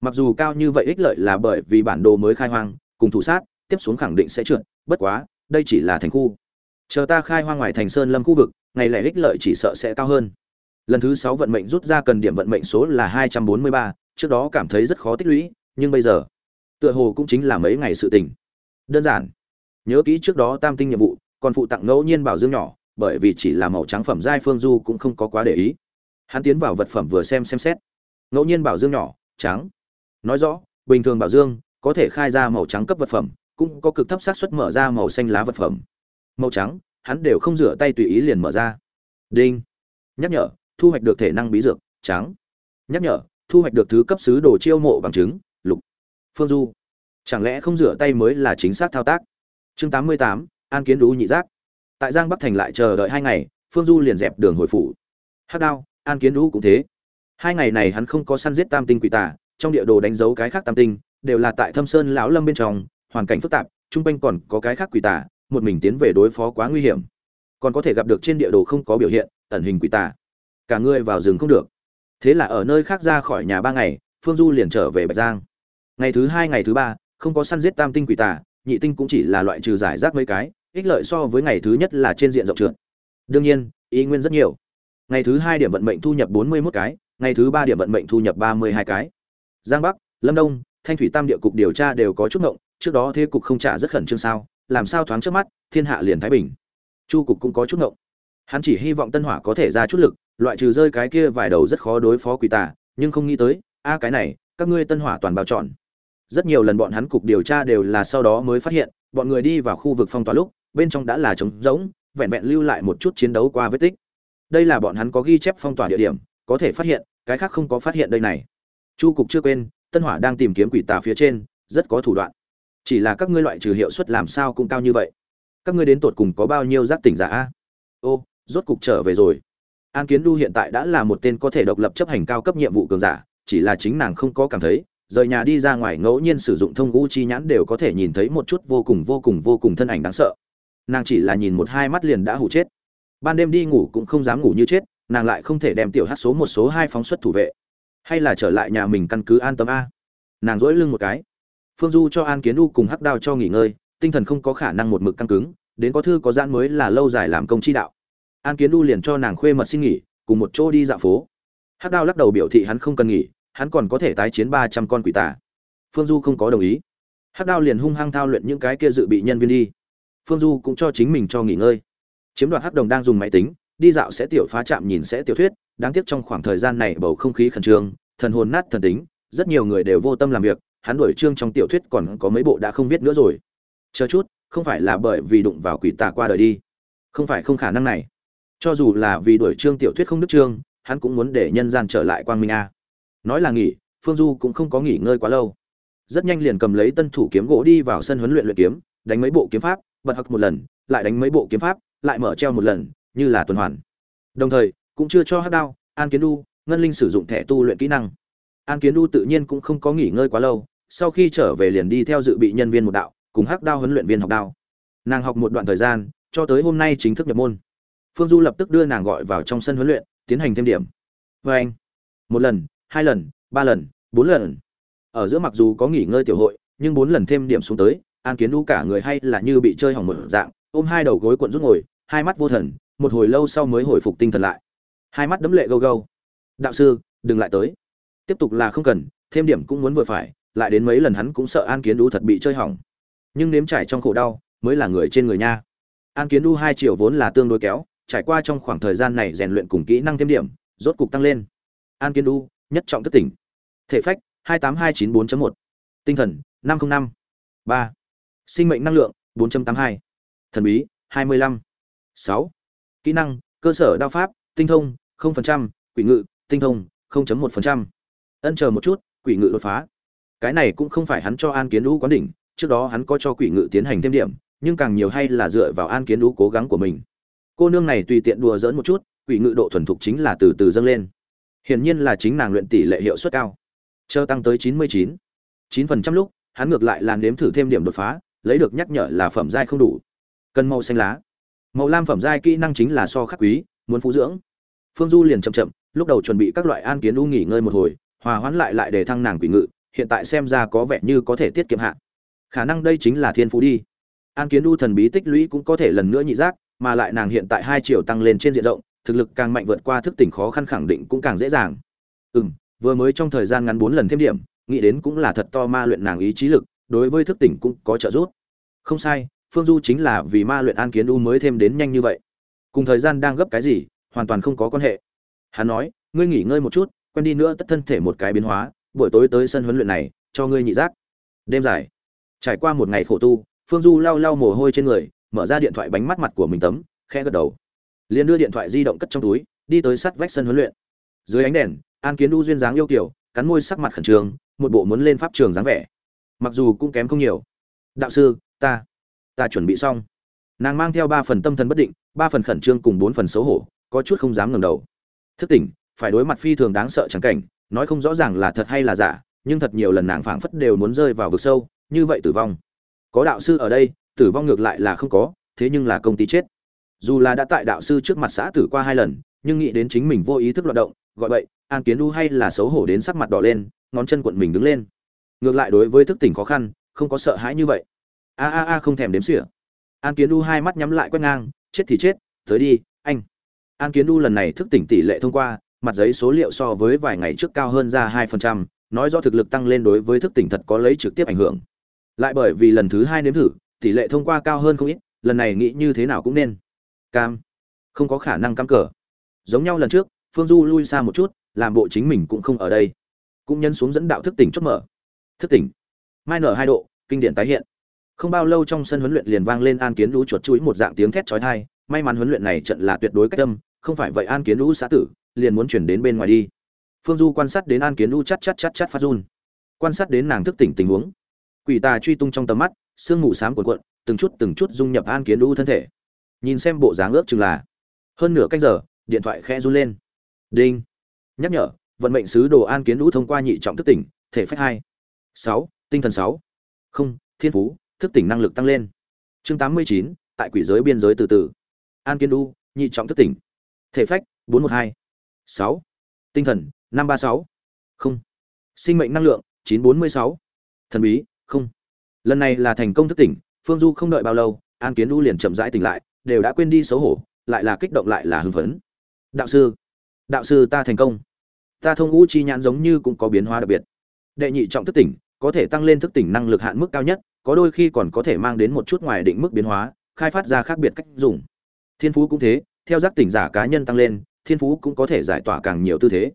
Mặc dù cao như vậy ích lợi là bởi vì bản đồ mới khai hoang, cùng thủ sát, tiếp xuống khẳng định sẽ trượt, bất quá, đây chỉ là thành khu. Chờ ta khai hoang ngoài thành sơn lâm khu vực, ngày lẻ ích lợi chỉ sợ sẽ cao hơn. Lần thứ sáu vận mệnh rút ra cần điểm vận mệnh số là hai trăm bốn mươi ba, trước đó cảm thấy rất khó tích lũy, nhưng bây giờ, tựa hồ cũng chính là mấy ngày sự tình. Đơn giản nhớ kỹ trước đó tam tinh nhiệm vụ, còn phụ tặng ngẫu nhiên bảo dương nhỏ, bởi vì chỉ là màu trắng phẩm giai phương du cũng không có quá để ý. Hắn tiến vào vật phẩm vừa xem xem xét. Ngẫu nhiên bảo dương nhỏ, trắng. Nói rõ, bình thường bảo dương có thể khai ra màu trắng cấp vật phẩm, cũng có cực thấp xác suất mở ra màu xanh lá vật phẩm. Màu trắng, hắn đều không rửa tay tùy ý liền mở ra. Đinh. Nhắc nhở, thu hoạch được thể năng bí dược, trắng. Nhắc nhở, thu hoạch được thứ cấp sứ đồ chiêu mộ bằng chứng, lục. Phương du. Chẳng lẽ không rửa tay mới là chính xác thao tác? Chương tám mươi tám an kiến đú nhị giác. Tại giang bắc thành lại chờ đợi hai ngày phương du liền dẹp đường hồi phủ. Hát đao an kiến đú cũng thế. Hai ngày này hắn không có săn giết tam tinh quỷ Tả. trong địa đồ đánh dấu cái khác tam tinh đều là tại thâm sơn lão lâm bên trong hoàn cảnh phức tạp chung quanh còn có cái khác quỷ Tả, một mình tiến về đối phó quá nguy hiểm. Còn có thể gặp được trên địa đồ không có biểu hiện ẩn hình quỷ tà. Cả người vào rừng không được. Thế là ở nơi khác ra khỏi nhà ba ngày phương du liền trở về bạch giang. Ngày thứ hai ngày thứ ba không có săn giết tam tinh quỷ tà nhị tinh cũng chỉ là loại trừ giải rác mấy cái, ích lợi so với ngày thứ nhất là trên diện rộng trượt. Đương nhiên, ý nguyên rất nhiều. Ngày thứ hai điểm vận mệnh thu nhập bốn mươi mốt cái, ngày thứ ba điểm vận mệnh thu nhập ba mươi hai cái. Giang bắc, lâm đông, thanh thủy tam địa cục điều tra đều có chút ngộng, trước đó thế cục không trả rất khẩn trương sao, làm sao thoáng trước mắt, thiên hạ liền thái bình. Chu cục cũng có chút ngộng. Hắn chỉ hy vọng tân hỏa có thể ra chút lực, loại trừ rơi cái kia vài đầu rất khó đối phó quỷ tà, nhưng không nghĩ tới, a cái này, các ngươi tân hỏa toàn bao trọn rất nhiều lần bọn hắn cục điều tra đều là sau đó mới phát hiện, bọn người đi vào khu vực phong tỏa lúc, bên trong đã là trống rỗng, vẹn vẹn lưu lại một chút chiến đấu qua vết tích. Đây là bọn hắn có ghi chép phong tỏa địa điểm, có thể phát hiện, cái khác không có phát hiện đây này. Chu cục chưa quên, tân hỏa đang tìm kiếm quỷ tà phía trên, rất có thủ đoạn. Chỉ là các ngươi loại trừ hiệu suất làm sao cũng cao như vậy. Các ngươi đến tột cùng có bao nhiêu giác tỉnh giả? A ô, rốt cục trở về rồi. An kiến đu hiện tại đã là một tên có thể độc lập chấp hành cao cấp nhiệm vụ cường giả, chỉ là chính nàng không có cảm thấy rời nhà đi ra ngoài ngẫu nhiên sử dụng thông u chi nhãn đều có thể nhìn thấy một chút vô cùng vô cùng vô cùng thân ảnh đáng sợ. Nàng chỉ là nhìn một hai mắt liền đã hủ chết. Ban đêm đi ngủ cũng không dám ngủ như chết, nàng lại không thể đem tiểu hát số một số hai phóng xuất thủ vệ. Hay là trở lại nhà mình căn cứ an tâm a. Nàng dỗi lưng một cái. Phương du cho an kiến u cùng hắc đao cho nghỉ ngơi, tinh thần không có khả năng một mực căng cứng, đến có thư có giãn mới là lâu dài làm công chi đạo. An kiến u liền cho nàng khuê mật xin nghỉ, cùng một chỗ đi dạo phố. Hắc đao lắc đầu biểu thị hắn không cần nghỉ hắn còn có thể tái chiến ba trăm con quỷ tà. Phương du không có đồng ý. Hắc đao liền hung hăng thao luyện những cái kia dự bị nhân viên đi. Phương du cũng cho chính mình cho nghỉ ngơi. Chiếm đoạt hắc đồng đang dùng máy tính, đi dạo sẽ tiểu phá chạm nhìn sẽ tiểu thuyết, đáng tiếc trong khoảng thời gian này bầu không khí khẩn trương, thần hồn nát thần tính, rất nhiều người đều vô tâm làm việc, hắn đuổi chương trong tiểu thuyết còn có mấy bộ đã không viết nữa rồi. Chờ chút, không phải là bởi vì đụng vào quỷ tà qua đời đi. Không phải không khả năng này. Cho dù là vì đuổi chương tiểu thuyết không đức chương, hắn cũng muốn để nhân gian trở lại quang minh a nói là nghỉ, phương du cũng không có nghỉ ngơi quá lâu. Rất nhanh liền cầm lấy tân thủ kiếm gỗ đi vào sân huấn luyện luyện kiếm, đánh mấy bộ kiếm pháp, bật hặc một lần, lại đánh mấy bộ kiếm pháp, lại mở treo một lần, như là tuần hoàn. Đồng thời, cũng chưa cho hát đao, an kiến đu ngân linh sử dụng thẻ tu luyện kỹ năng. An kiến đu tự nhiên cũng không có nghỉ ngơi quá lâu, sau khi trở về liền đi theo dự bị nhân viên một đạo, cùng hắc đao huấn luyện viên học đao. Nàng học một đoạn thời gian, cho tới hôm nay chính thức nhập môn. Phương du lập tức đưa nàng gọi vào trong sân huấn luyện, tiến hành thêm điểm. Vê anh một lần hai lần, ba lần, bốn lần. Ở giữa mặc dù có nghỉ ngơi tiểu hội, nhưng bốn lần thêm điểm xuống tới, an kiến đu cả người hay là như bị chơi hỏng một dạng, ôm hai đầu gối cuộn rút ngồi, hai mắt vô thần, một hồi lâu sau mới hồi phục tinh thần lại. Hai mắt đấm lệ gâu gâu. Đạo sư, đừng lại tới. Tiếp tục là không cần, thêm điểm cũng muốn vừa phải, lại đến mấy lần hắn cũng sợ an kiến đu thật bị chơi hỏng. Nhưng nếm trải trong khổ đau, mới là người trên người nha. An kiến đu hai triệu vốn là tương đối kéo, trải qua trong khoảng thời gian này rèn luyện cùng kỹ năng thêm điểm, rốt cục tăng lên. An kiến đu nhất trọng thất tỉnh. Thể phách, hai tám hai chín bốn một. Tinh thần, năm trăm năm. Ba. Sinh mệnh năng lượng, bốn trăm tám mươi hai. Thần bí, hai mươi lăm. Sáu. Kỹ năng, cơ sở đao pháp, tinh thông, không phần trăm. Quỷ ngự, tinh thông, không chấm một phần trăm. Ân chờ một chút, quỷ ngự đột phá. Cái này cũng không phải hắn cho an kiến lũ quán đỉnh, trước đó hắn có cho quỷ ngự tiến hành thêm điểm, nhưng càng nhiều hay là dựa vào an kiến lũ cố gắng của mình. Cô nương này tùy tiện đùa dỡn một chút, quỷ ngự độ thuần thục chính là từ từ dâng lên hiển nhiên là chính nàng luyện tỷ lệ hiệu suất cao. Chờ tăng tới chín mươi chín. Chín phần trăm lúc, hắn ngược lại là nếm thử thêm điểm đột phá, lấy được nhắc nhở là phẩm giai không đủ. Cần màu xanh lá. Màu lam phẩm giai kỹ năng chính là so khắc quý, muốn phú dưỡng. Phương du liền chậm chậm, lúc đầu chuẩn bị các loại an kiến u nghỉ ngơi một hồi, hòa hoãn lại lại để thăng nàng quỷ ngự, hiện tại xem ra có vẻ như có thể tiết kiệm hạ. Khả năng đây chính là thiên phú đi. An kiến u thần bí tích lũy cũng có thể lần nữa nhị giác, mà lại nàng hiện tại hai triệu tăng lên trên diện rộng thực lực càng mạnh vượt qua thức tỉnh khó khăn khẳng định cũng càng dễ dàng. Ừ m vừa mới trong thời gian ngắn bốn lần thêm điểm, nghĩ đến cũng là thật to ma luyện nàng ý chí lực, đối với thức tỉnh cũng có trợ giúp. Không sai, phương du chính là vì ma luyện an kiến u mới thêm đến nhanh như vậy. Cùng thời gian đang gấp cái gì, hoàn toàn không có quan hệ. Hắn nói, ngươi nghỉ ngơi một chút, quen đi nữa tất thân thể một cái biến hóa, buổi tối tới sân huấn luyện này, cho ngươi nhị giác. Đêm dài. Trải qua một ngày khổ tu, phương du lau lau mồ hôi trên người, mở ra điện thoại bánh mắt mặt của mình tấm, khẽ gật đầu liền đưa điện thoại di động cất trong túi, đi tới sắt vách sân huấn luyện. Dưới ánh đèn, an kiến đu duyên dáng yêu kiểu cắn môi sắc mặt khẩn trương, một bộ muốn lên pháp trường dáng vẻ. Mặc dù cũng kém không nhiều. Đạo sư, ta ta chuẩn bị xong. Nàng mang theo ba phần tâm thần bất định, ba phần khẩn trương cùng bốn phần xấu hổ, có chút không dám ngẩng đầu. Thức tỉnh, phải đối mặt phi thường đáng sợ chẳng cảnh, nói không rõ ràng là thật hay là giả, nhưng thật nhiều lần nàng phảng phất đều muốn rơi vào vực sâu, như vậy tử vong. Có đạo sư ở đây, tử vong ngược lại là không có, thế nhưng là công ty chết dù là đã tại đạo sư trước mặt xã tử qua hai lần, nhưng nghĩ đến chính mình vô ý thức loạt động, gọi vậy an kiến đu hay là xấu hổ đến sắc mặt đỏ lên, ngón chân quận mình đứng lên. Ngược lại đối với thức tỉnh khó khăn, không có sợ hãi như vậy. A a a không thèm đếm xỉa. An kiến đu hai mắt nhắm lại quét ngang, chết thì chết, tới đi, anh. An kiến đu lần này thức tỉnh tỷ lệ thông qua, mặt giấy số liệu so với vài ngày trước cao hơn ra hai phần trăm, nói do thực lực tăng lên đối với thức tỉnh thật có lấy trực tiếp ảnh hưởng. Lại bởi vì lần thứ hai nếm thử, tỷ lệ thông qua cao hơn không ít, lần này nghĩ như thế nào cũng nên cam. Không có khả năng cam cờ. Giống nhau lần trước, phương du lui xa một chút, làm bộ chính mình cũng không ở đây. Cũng nhân xuống dẫn đạo thức tỉnh chốt mở. Thức tỉnh. Mai nở hai độ, kinh điển tái hiện. Không bao lâu trong sân huấn luyện liền vang lên an kiến lũ chuột chuối một dạng tiếng thét chói tai. May mắn huấn luyện này trận là tuyệt đối cách tâm không phải vậy an kiến lũ xã tử liền muốn chuyển đến bên ngoài đi. Phương du quan sát đến an kiến lũ chắt chắt chắt chắt phát run. Quan sát đến nàng thức tỉnh tình huống. Quỷ tà truy tung trong tầm mắt, sương mù xám cuộn cuộn, từng chút từng chút dung nhập an kiến lũ thân thể nhìn xem bộ dáng ước chừng là. Hơn nửa canh giờ, điện thoại khẽ run lên. Đinh. Nhắc nhở, vận mệnh sứ đồ an kiến lũ thông qua nhị trọng thức tỉnh, thể phách hai. Sáu, tinh thần sáu. Không, thiên phú, thức tỉnh năng lực tăng lên. Chương tám mươi chín, tại quỷ giới biên giới từ từ. An kiến đu nhị trọng thức tỉnh. Thể phách, bốn một hai. Sáu. Tinh thần, năm ba sáu. Không. Sinh mệnh năng lượng, chín bốn mươi sáu. Thần bí, không. Lần này là thành công thức tỉnh, phương du không đợi bao lâu, an kiến đu liền chậm rãi tỉnh lại đều đã quên đi xấu hổ, lại là kích động lại là hưng phấn. Đạo sư đạo sư ta thành công. Ta thông ngũ chi nhãn giống như cũng có biến hóa đặc biệt. Đệ nhị trọng thức tỉnh, có thể tăng lên thức tỉnh năng lực hạn mức cao nhất, có đôi khi còn có thể mang đến một chút ngoài định mức biến hóa, khai phát ra khác biệt cách dùng. Thiên phú cũng thế, theo giác tỉnh giả cá nhân tăng lên, thiên phú cũng có thể giải tỏa càng nhiều tư thế.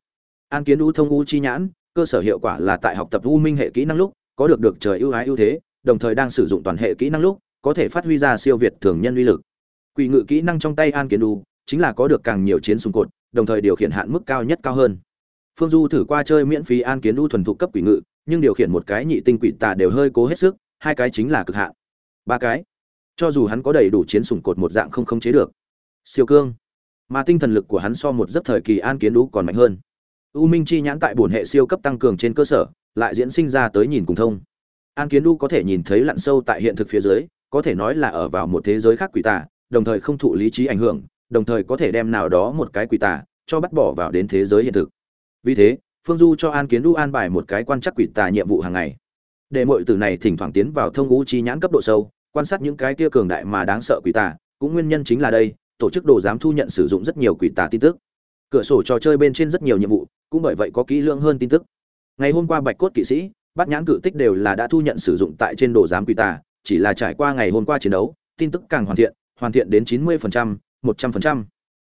An kiến u thông u chi nhãn, cơ sở hiệu quả là tại học tập u minh hệ kỹ năng lúc, có được được trời ưu ái ưu thế, đồng thời đang sử dụng toàn hệ kỹ năng lúc, có thể phát huy ra siêu việt thường nhân uy lực quỷ ngự kỹ năng trong tay an kiến đu, chính là có được càng nhiều chiến súng cột, đồng thời điều khiển hạn mức cao nhất cao hơn. Phương du thử qua chơi miễn phí an kiến đu thuần thục cấp quỷ ngự, nhưng điều khiển một cái nhị tinh quỷ tà đều hơi cố hết sức, hai cái chính là cực hạn. Ba cái. Cho dù hắn có đầy đủ chiến sủng cột một dạng không khống chế được. Siêu cương. Mà tinh thần lực của hắn so một giấc thời kỳ an kiến đũ còn mạnh hơn. U minh chi nhãn tại bổn hệ siêu cấp tăng cường trên cơ sở, lại diễn sinh ra tới nhìn cùng thông. An kiến đũ có thể nhìn thấy lặn sâu tại hiện thực phía dưới, có thể nói là ở vào một thế giới khác quỷ tà đồng thời không thụ lý trí ảnh hưởng, đồng thời có thể đem nào đó một cái quỷ tà cho bắt bỏ vào đến thế giới hiện thực. Vì thế, phương du cho an kiến Du an bài một cái quan chắc quỷ tà nhiệm vụ hàng ngày. Để mọi từ này thỉnh thoảng tiến vào thông ngũ chi nhãn cấp độ sâu, quan sát những cái kia cường đại mà đáng sợ quỷ tà, cũng nguyên nhân chính là đây, tổ chức đồ giám thu nhận sử dụng rất nhiều quỷ tà tin tức. Cửa sổ trò chơi bên trên rất nhiều nhiệm vụ, cũng bởi vậy có kỹ lưỡng hơn tin tức. Ngày hôm qua bạch cốt kỵ sĩ, bắt nhãn cự tích đều là đã thu nhận sử dụng tại trên đồ giám quỷ tà, chỉ là trải qua ngày hôm qua chiến đấu, tin tức càng hoàn thiện hoàn thiện đến chín mươi một trăm linh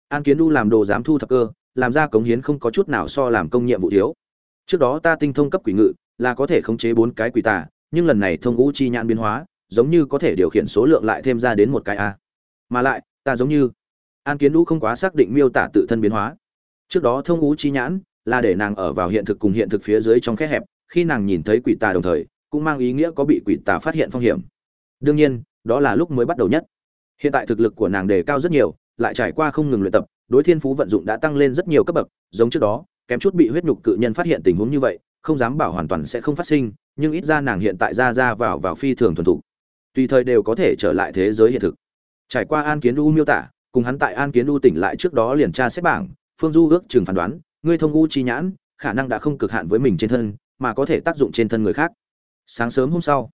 an kiến đu làm đồ giám thu thập cơ, làm ra cống hiến không có chút nào so làm công nhiệm vụ thiếu. Trước đó ta tinh thông cấp quỷ ngự, là có thể khống chế bốn cái quỷ tà, nhưng lần này thông ngũ chi nhãn biến hóa, giống như có thể điều khiển số lượng lại thêm ra đến một cái a. Mà lại, ta giống như an kiến Du không quá xác định miêu tả tự thân biến hóa. Trước đó thông ngũ chi nhãn là để nàng ở vào hiện thực cùng hiện thực phía dưới trong khe hẹp, khi nàng nhìn thấy quỷ tà đồng thời, cũng mang ý nghĩa có bị quỷ tà phát hiện phong hiểm. Đương nhiên, đó là lúc mới bắt đầu nhất hiện tại thực lực của nàng đề cao rất nhiều, lại trải qua không ngừng luyện tập, đối thiên phú vận dụng đã tăng lên rất nhiều cấp bậc, giống trước đó, kém chút bị huyết nhục cự nhân phát hiện tình huống như vậy, không dám bảo hoàn toàn sẽ không phát sinh, nhưng ít ra nàng hiện tại ra ra vào vào phi thường thuần thục. Tùy thời đều có thể trở lại thế giới hiện thực. Trải qua an kiến u miêu tả, cùng hắn tại an kiến u tỉnh lại trước đó liền tra xếp bảng, phương du ước chừng phán đoán, ngươi thông u chi nhãn, khả năng đã không cực hạn với mình trên thân, mà có thể tác dụng trên thân người khác. Sáng sớm hôm sau,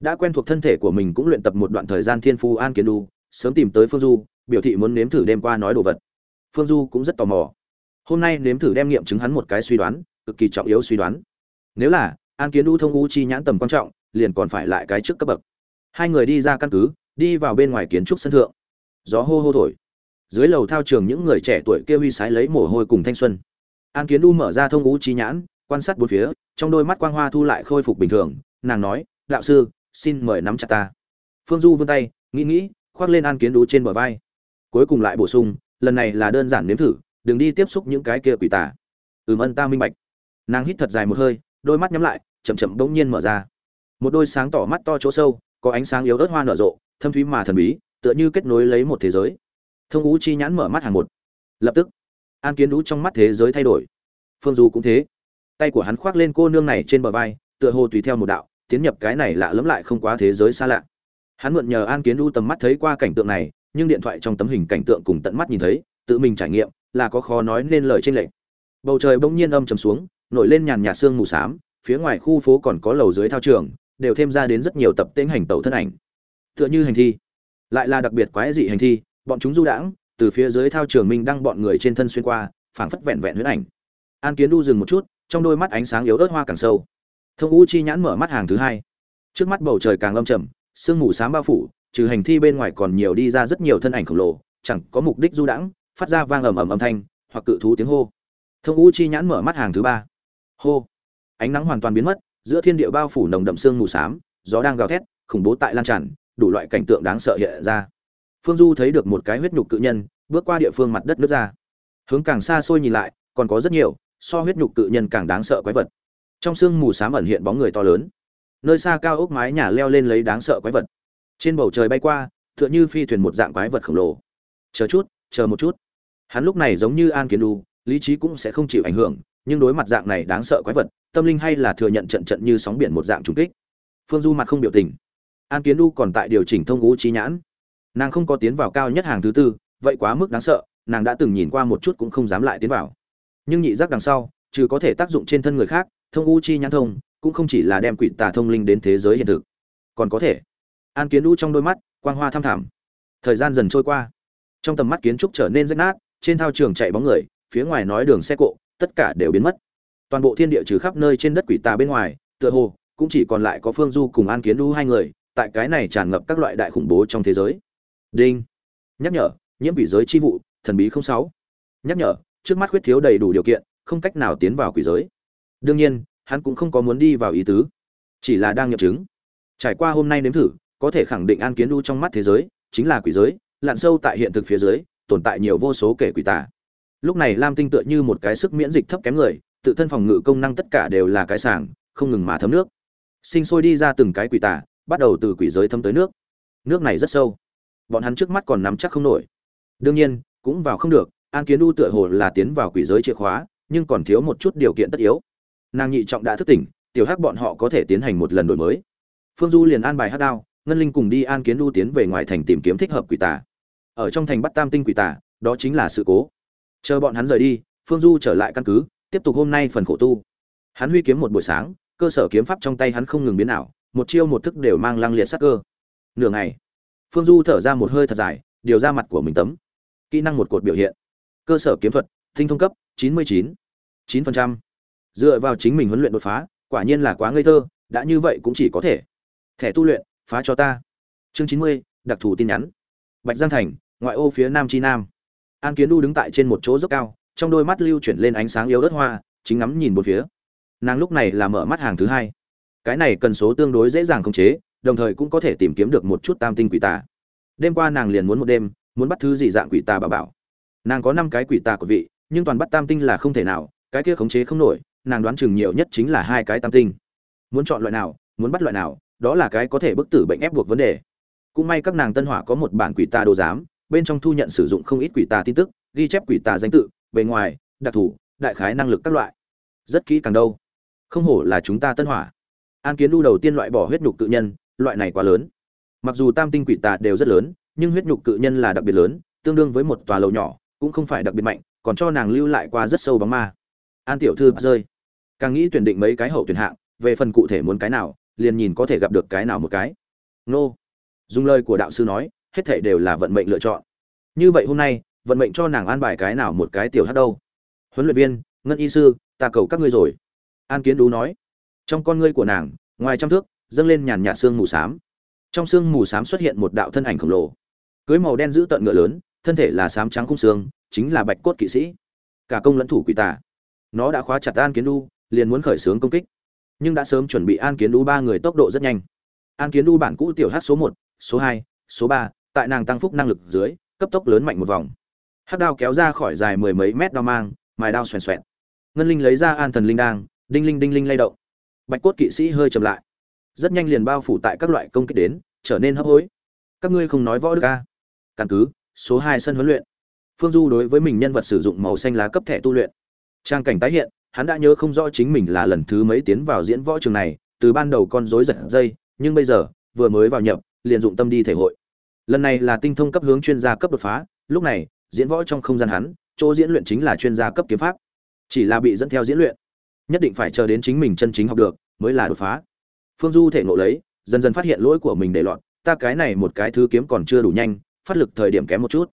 đã quen thuộc thân thể của mình cũng luyện tập một đoạn thời gian thiên phu an kiến u sớm tìm tới phương du, biểu thị muốn nếm thử đêm qua nói đồ vật. Phương du cũng rất tò mò. Hôm nay nếm thử đem nghiệm chứng hắn một cái suy đoán, cực kỳ trọng yếu suy đoán. Nếu là, an kiến u thông u chi nhãn tầm quan trọng, liền còn phải lại cái trước cấp bậc. Hai người đi ra căn cứ, đi vào bên ngoài kiến trúc sân thượng. Gió hô hô thổi. Dưới lầu thao trường những người trẻ tuổi kia huy sái lấy mồ hôi cùng thanh xuân. An kiến u mở ra thông u chi nhãn, quan sát bốn phía, trong đôi mắt quang hoa thu lại khôi phục bình thường, nàng nói, đạo sư, xin mời nắm chặt ta. Phương du vươn tay, nghĩ nghĩ khoác lên an kiến đú trên bờ vai. Cuối cùng lại bổ sung, lần này là đơn giản nếm thử, đừng đi tiếp xúc những cái kia quỷ tả. ừm ân, ta minh bạch. Nàng hít thật dài một hơi, đôi mắt nhắm lại, chậm chậm bỗng nhiên mở ra. Một đôi sáng tỏ mắt to chỗ sâu, có ánh sáng yếu ớt hoa nở rộ, thâm thúy mà thần bí, tựa như kết nối lấy một thế giới. Thông ú chi nhãn mở mắt hàng một. Lập tức, an kiến đũ trong mắt thế giới thay đổi. Phương du cũng thế. Tay của hắn khoác lên cô nương này trên bờ vai, tựa hồ tùy theo một đạo, tiến nhập cái này lạ lẫm lại không quá thế giới xa lạ hắn mượn nhờ an kiến u tầm mắt thấy qua cảnh tượng này, nhưng điện thoại trong tấm hình cảnh tượng cùng tận mắt nhìn thấy, tự mình trải nghiệm, là có khó nói nên lời trên lệch. Bầu trời bỗng nhiên âm trầm xuống, nổi lên nhàn nhạt sương mù xám, phía ngoài khu phố còn có lầu dưới thao trường, đều thêm ra đến rất nhiều tập tễnh hành tẩu thân ảnh. Tựa như hành thi, lại là đặc biệt quái dị hành thi, bọn chúng du đãng, từ phía dưới thao trường minh đăng bọn người trên thân xuyên qua, phảng phất vẹn vẹn huyết ảnh. An kiến đu dừng một chút, trong đôi mắt ánh sáng yếu ớt hoa càng sâu. Thông u chi nhãn mở mắt hàng thứ hai. Trước mắt bầu trời càng âm trầm sương mù xám bao phủ, trừ hành thi bên ngoài còn nhiều đi ra rất nhiều thân ảnh khổng lồ, chẳng có mục đích du đãng, phát ra vang ầm ầm âm thanh, hoặc cự thú tiếng hô. Thông u chi nhãn mở mắt hàng thứ ba. Hô. Ánh nắng hoàn toàn biến mất, giữa thiên địa bao phủ nồng đậm sương mù xám, gió đang gào thét, khủng bố tại lan tràn, đủ loại cảnh tượng đáng sợ hiện ra. Phương du thấy được một cái huyết nhục cự nhân, bước qua địa phương mặt đất nước ra. Hướng càng xa xôi nhìn lại, còn có rất nhiều, so huyết nhục cự nhân càng đáng sợ quái vật. Trong sương mù xám ẩn hiện bóng người to lớn nơi xa cao ốc mái nhà leo lên lấy đáng sợ quái vật. Trên bầu trời bay qua, tựa như phi thuyền một dạng quái vật khổng lồ. Chờ chút, chờ một chút. Hắn lúc này giống như an kiến đu, lý trí cũng sẽ không chịu ảnh hưởng, nhưng đối mặt dạng này đáng sợ quái vật, tâm linh hay là thừa nhận trận trận như sóng biển một dạng trùng kích. Phương du mặt không biểu tình. An kiến đu còn tại điều chỉnh thông ngũ trí nhãn. Nàng không có tiến vào cao nhất hàng thứ tư, vậy quá mức đáng sợ, nàng đã từng nhìn qua một chút cũng không dám lại tiến vào. Nhưng nhị giác đằng sau, trừ có thể tác dụng trên thân người khác, thông u chi nhãn thông cũng không chỉ là đem quỷ tà thông linh đến thế giới hiện thực. Còn có thể, an kiến đu trong đôi mắt, quang hoa thăm thẳm. Thời gian dần trôi qua. Trong tầm mắt kiến trúc trở nên rách nát, trên thao trường chạy bóng người, phía ngoài nói đường xe cộ, tất cả đều biến mất. Toàn bộ thiên địa trừ khắp nơi trên đất quỷ tà bên ngoài, tựa hồ, cũng chỉ còn lại có phương du cùng an kiến đu hai người, tại cái này tràn ngập các loại đại khủng bố trong thế giới. Đinh. Nhắc nhở, nhiễm quỷ giới chi vụ, thần bí không sáu. Nhắc nhở, trước mắt khuyết thiếu đầy đủ điều kiện, không cách nào tiến vào quỷ giới. Đương nhiên hắn cũng không có muốn đi vào ý tứ, chỉ là đang nhập chứng. Trải qua hôm nay nếm thử, có thể khẳng định an kiến đu trong mắt thế giới, chính là quỷ giới, lặn sâu tại hiện thực phía dưới, tồn tại nhiều vô số kể quỷ tà. Lúc này lam tinh tựa như một cái sức miễn dịch thấp kém người, tự thân phòng ngự công năng tất cả đều là cái sàng không ngừng mà thấm nước. Sinh sôi đi ra từng cái quỷ tà, bắt đầu từ quỷ giới thâm tới nước. Nước này rất sâu. Bọn hắn trước mắt còn nắm chắc không nổi. Đương nhiên, cũng vào không được, an kiến đu tựa hồ là tiến vào quỷ giới chìa khóa, nhưng còn thiếu một chút điều kiện tất yếu nàng nhị trọng đã thức tỉnh, tiểu hắc bọn họ có thể tiến hành một lần đổi mới. Phương du liền an bài hát đao, ngân linh cùng đi an kiến đu tiến về ngoài thành tìm kiếm thích hợp quỷ tà. Ở trong thành bắt tam tinh quỷ tà, đó chính là sự cố. Chờ bọn hắn rời đi, phương du trở lại căn cứ, tiếp tục hôm nay phần khổ tu. Hắn huy kiếm một buổi sáng, cơ sở kiếm pháp trong tay hắn không ngừng biến ảo, một chiêu một thức đều mang lăng liệt sắc cơ. Nửa ngày, phương du thở ra một hơi thật dài, điều ra mặt của mình tấm. Kỹ năng một cột biểu hiện. Cơ sở kiếm thuật, tinh thông cấp 99. 9% dựa vào chính mình huấn luyện đột phá quả nhiên là quá ngây thơ đã như vậy cũng chỉ có thể. Thẻ tu luyện phá cho ta. Chương 90, đặc thù tin nhắn. Bạch giang thành ngoại ô phía nam chi nam. An kiến đu đứng tại trên một chỗ dốc cao trong đôi mắt lưu chuyển lên ánh sáng yếu ớt hoa chính ngắm nhìn một phía. Nàng lúc này là mở mắt hàng thứ hai. Cái này cần số tương đối dễ dàng khống chế đồng thời cũng có thể tìm kiếm được một chút tam tinh quỷ tà. Đêm qua nàng liền muốn một đêm muốn bắt thứ gì dạng quỷ tà bà bảo. Nàng có năm cái quỷ tà của vị nhưng toàn bắt tam tinh là không thể nào cái kia khống chế không nổi nàng đoán chừng nhiều nhất chính là hai cái tam tinh. Muốn chọn loại nào, muốn bắt loại nào, đó là cái có thể bức tử bệnh ép buộc vấn đề. Cũng may các nàng tân hỏa có một bản quỷ tà đồ giám, bên trong thu nhận sử dụng không ít quỷ tà tin tức, ghi chép quỷ tà danh tự, bề ngoài, đặc thù, đại khái năng lực các loại. Rất kỹ càng đâu. Không hổ là chúng ta tân hỏa. An kiến đu đầu tiên loại bỏ huyết nhục cự nhân, loại này quá lớn. Mặc dù tam tinh quỷ tà đều rất lớn, nhưng huyết nhục cự nhân là đặc biệt lớn, tương đương với một tòa lầu nhỏ, cũng không phải đặc biệt mạnh, còn cho nàng lưu lại qua rất sâu bóng ma. An tiểu thư, rơi càng nghĩ tuyển định mấy cái hậu tuyển hạng, về phần cụ thể muốn cái nào, liền nhìn có thể gặp được cái nào một cái. Nô. Dùng lời của đạo sư nói, hết thể đều là vận mệnh lựa chọn. Như vậy hôm nay, vận mệnh cho nàng an bài cái nào một cái tiểu hát đâu? Huấn luyện viên, ngân y sư, ta cầu các ngươi rồi. An kiến đú nói, trong con ngươi của nàng, ngoài trăm thước, dâng lên nhàn nhạt xương mù xám. Trong xương mù xám xuất hiện một đạo thân ảnh khổng lồ. Cưới màu đen giữ tận ngựa lớn, thân thể là xám trắng khung xương, chính là bạch cốt kỵ sĩ. Cả công lẫn thủ quỷ tà. Nó đã khóa chặt an kiến đu liền muốn khởi xướng công kích. Nhưng đã sớm chuẩn bị an kiến đu ba người tốc độ rất nhanh. An kiến đu bản cũ tiểu hát số một, số hai, số ba, tại nàng tăng phúc năng lực dưới, cấp tốc lớn mạnh một vòng. Hát đao kéo ra khỏi dài mười mấy mét đao mang, mài đao xoèn xoẹn ngân linh lấy ra an thần linh đang đinh linh đinh linh lay động. Bạch cốt kỵ sĩ hơi chậm lại. Rất nhanh liền bao phủ tại các loại công kích đến, trở nên hấp hối. Các ngươi không nói võ đức ca căn cứ, số hai sân huấn luyện. Phương du đối với mình nhân vật sử dụng màu xanh lá cấp thẻ tu luyện. Trang cảnh tái hiện hắn đã nhớ không rõ chính mình là lần thứ mấy tiến vào diễn võ trường này, từ ban đầu con rối giật dây, nhưng bây giờ, vừa mới vào nhập, liền dụng tâm đi thể hội. Lần này là tinh thông cấp hướng chuyên gia cấp đột phá, lúc này, diễn võ trong không gian hắn, chỗ diễn luyện chính là chuyên gia cấp kiếm pháp. Chỉ là bị dẫn theo diễn luyện, nhất định phải chờ đến chính mình chân chính học được, mới là đột phá. Phương du thể ngộ lấy, dần dần phát hiện lỗi của mình để loạn ta cái này một cái thứ kiếm còn chưa đủ nhanh, phát lực thời điểm kém một chút.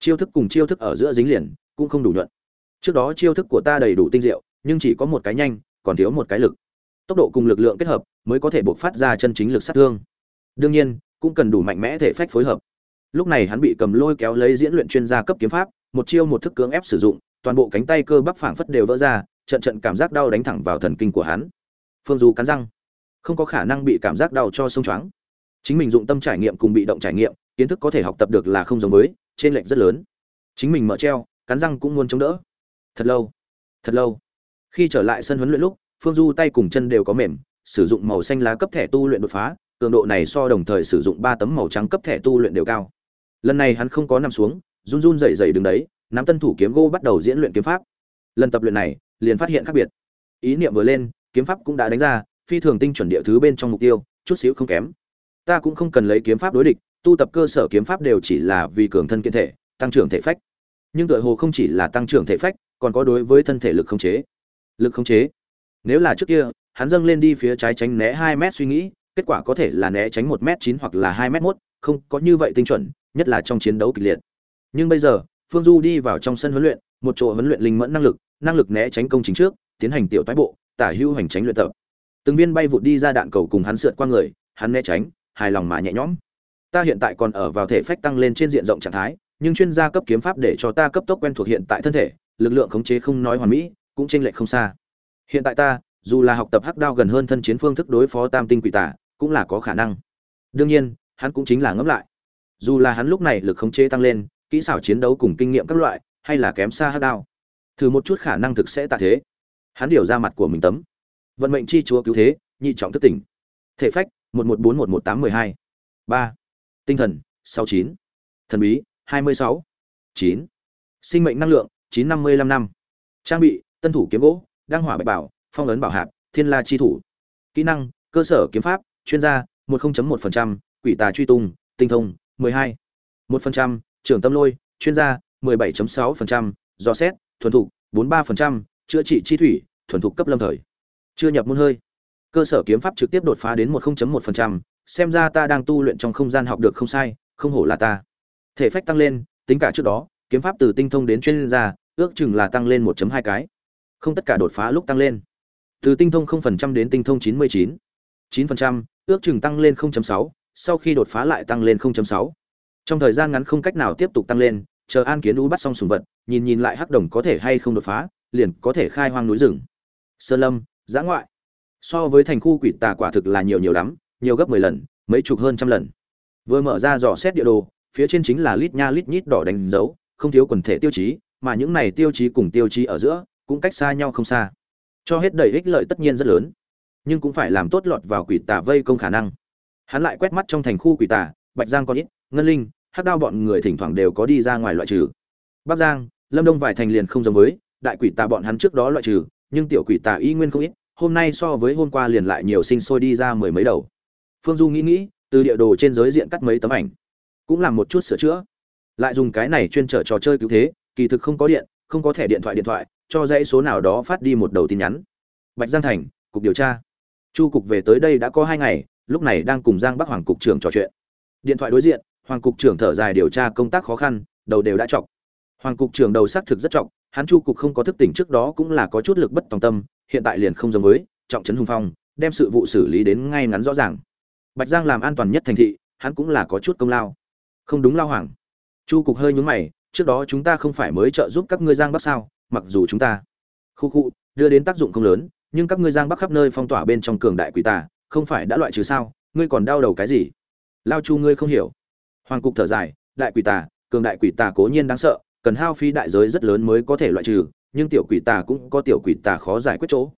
Chiêu thức cùng chiêu thức ở giữa dính liền, cũng không đủ nhuận. Trước đó chiêu thức của ta đầy đủ tinh diệu nhưng chỉ có một cái nhanh, còn thiếu một cái lực. Tốc độ cùng lực lượng kết hợp mới có thể buộc phát ra chân chính lực sát thương. Đương nhiên, cũng cần đủ mạnh mẽ thể phách phối hợp. Lúc này hắn bị cầm lôi kéo lấy diễn luyện chuyên gia cấp kiếm pháp, một chiêu một thức cưỡng ép sử dụng, toàn bộ cánh tay cơ bắp phảng phất đều vỡ ra, trận trận cảm giác đau đánh thẳng vào thần kinh của hắn. Phương du cắn răng. Không có khả năng bị cảm giác đau cho sông choáng. Chính mình dụng tâm trải nghiệm cùng bị động trải nghiệm, kiến thức có thể học tập được là không giống với, trên lệnh rất lớn. Chính mình mở treo, cắn răng cũng muốn chống đỡ. Thật lâu. Thật lâu khi trở lại sân huấn luyện lúc, phương du tay cùng chân đều có mềm, sử dụng màu xanh lá cấp thẻ tu luyện đột phá, cường độ này so đồng thời sử dụng ba tấm màu trắng cấp thẻ tu luyện đều cao. Lần này hắn không có nằm xuống, run run dậy dậy đứng đấy, nắm tân thủ kiếm gô bắt đầu diễn luyện kiếm pháp. Lần tập luyện này, liền phát hiện khác biệt. Ý niệm vừa lên, kiếm pháp cũng đã đánh ra, phi thường tinh chuẩn địa thứ bên trong mục tiêu, chút xíu không kém. Ta cũng không cần lấy kiếm pháp đối địch, tu tập cơ sở kiếm pháp đều chỉ là vì cường thân kiên thể, tăng trưởng thể phách. Nhưng tựa hồ không chỉ là tăng trưởng thể phách, còn có đối với thân thể lực không chế lực khống chế. Nếu là trước kia, hắn dâng lên đi phía trái tránh né hai mét suy nghĩ, kết quả có thể là né tránh một m chín hoặc là hai m một không có như vậy tinh chuẩn, nhất là trong chiến đấu kịch liệt. Nhưng bây giờ, phương du đi vào trong sân huấn luyện, một chỗ huấn luyện linh mẫn năng lực năng lực né tránh công chính trước, tiến hành tiểu tái bộ, tả hữu hành tránh luyện tập. Từng viên bay vụt đi ra đạn cầu cùng hắn sượt qua người, hắn né tránh, hài lòng mà nhẹ nhõm. Ta hiện tại còn ở vào thể phách tăng lên trên diện rộng trạng thái, nhưng chuyên gia cấp kiếm pháp để cho ta cấp tốc quen thuộc hiện tại thân thể, lực lượng khống chế không nói hoàn mỹ cũng chênh lệch không xa. Hiện tại ta, dù là học tập hắc đao gần hơn thân chiến phương thức đối phó tam tinh quỷ tả, cũng là có khả năng. Đương nhiên, hắn cũng chính là ngẫm lại. Dù là hắn lúc này lực khống chế tăng lên, kỹ xảo chiến đấu cùng kinh nghiệm các loại, hay là kém xa hắc đao, thử một chút khả năng thực sẽ tạ thế. Hắn điều ra mặt của mình tấm. Vận mệnh chi chúa cứu thế, nhị trọng thức tỉnh. Thể phách, một một bốn một một tám mười hai. Ba. Tinh thần, sáu chín. Thần bí, hai mươi sáu. Chín. Sinh mệnh năng lượng, chín năm mươi lăm năm. Trang bị tân thủ kiếm gỗ, đăng hỏa bạch bảo, phong ấn bảo hạt thiên la chi thủ. Kỹ năng, cơ sở kiếm pháp, chuyên gia, một một quỷ tà truy tung, tinh thông, mười hai. một trưởng tâm lôi, chuyên gia, mười bảy sáu do xét, thuần thục, bốn ba chữa trị chi thủy, thuần thục cấp lâm thời. Chưa nhập môn hơi. Cơ sở kiếm pháp trực tiếp đột phá đến một một xem ra ta đang tu luyện trong không gian học được không sai, không hổ là ta. Thể phách tăng lên, tính cả trước đó, kiếm pháp từ tinh thông đến chuyên gia, ước chừng là tăng lên 1 hai cái không tất cả đột phá lúc tăng lên. Từ tinh thông 0% đến tinh thông 99 9%, ước chừng tăng lên 0.6, sau khi đột phá lại tăng lên 0.6. trong thời gian ngắn không cách nào tiếp tục tăng lên chờ an kiến Ú bắt xong sùng vật nhìn nhìn lại hắc đồng có thể hay không đột phá liền có thể khai hoang núi rừng. Sơn lâm giã ngoại. So với thành khu quỷ tà quả thực là nhiều nhiều lắm nhiều gấp 10 lần mấy chục hơn trăm lần. Vừa mở ra dò xét địa đồ phía trên chính là lít nha lít nhít đỏ đánh dấu không thiếu quần thể tiêu chí mà những này tiêu chí cùng tiêu chí ở giữa cũng cách xa nhau không xa. Cho hết đầy ích lợi tất nhiên rất lớn. Nhưng cũng phải làm tốt lọt vào quỷ tà vây công khả năng. Hắn lại quét mắt trong thành khu quỷ tà, bạch giang có ít, ngân linh, hắc đao bọn người thỉnh thoảng đều có đi ra ngoài loại trừ. Bắc giang, lâm đông vài thành liền không giống với, đại quỷ tà bọn hắn trước đó loại trừ, nhưng tiểu quỷ tà y nguyên không ít, hôm nay so với hôm qua liền lại nhiều sinh sôi đi ra mười mấy đầu. Phương du nghĩ nghĩ, từ địa đồ trên giới diện cắt mấy tấm ảnh. Cũng làm một chút sửa chữa. Lại dùng cái này chuyên trở trò chơi cứu thế, kỳ thực không có điện, không có thẻ điện thoại điện thoại cho dãy số nào đó phát đi một đầu tin nhắn. Bạch giang thành, cục điều tra. Chu cục về tới đây đã có hai ngày, lúc này đang cùng giang bắc hoàng cục trưởng trò chuyện. Điện thoại đối diện, hoàng cục trưởng thở dài điều tra công tác khó khăn, đầu đều đã chọc. Hoàng cục trưởng đầu xác thực rất trọng hắn chu cục không có thức tỉnh trước đó cũng là có chút lực bất tòng tâm, hiện tại liền không giống với, trọng trấn hùng phong, đem sự vụ xử lý đến ngay ngắn rõ ràng. Bạch giang làm an toàn nhất thành thị, hắn cũng là có chút công lao. Không đúng lao hoàng. Chu cục hơi nhúng mày, trước đó chúng ta không phải mới trợ giúp các ngươi giang bắc sao? Mặc dù chúng ta. Khu khu, đưa đến tác dụng không lớn, nhưng các ngươi giang bắc khắp nơi phong tỏa bên trong cường đại quỷ tà, không phải đã loại trừ sao? Ngươi còn đau đầu cái gì? Lao chu ngươi không hiểu. Hoàng cục thở dài, đại quỷ tà, cường đại quỷ tà cố nhiên đáng sợ, cần hao phí đại giới rất lớn mới có thể loại trừ, nhưng tiểu quỷ tà cũng có tiểu quỷ tà khó giải quyết chỗ.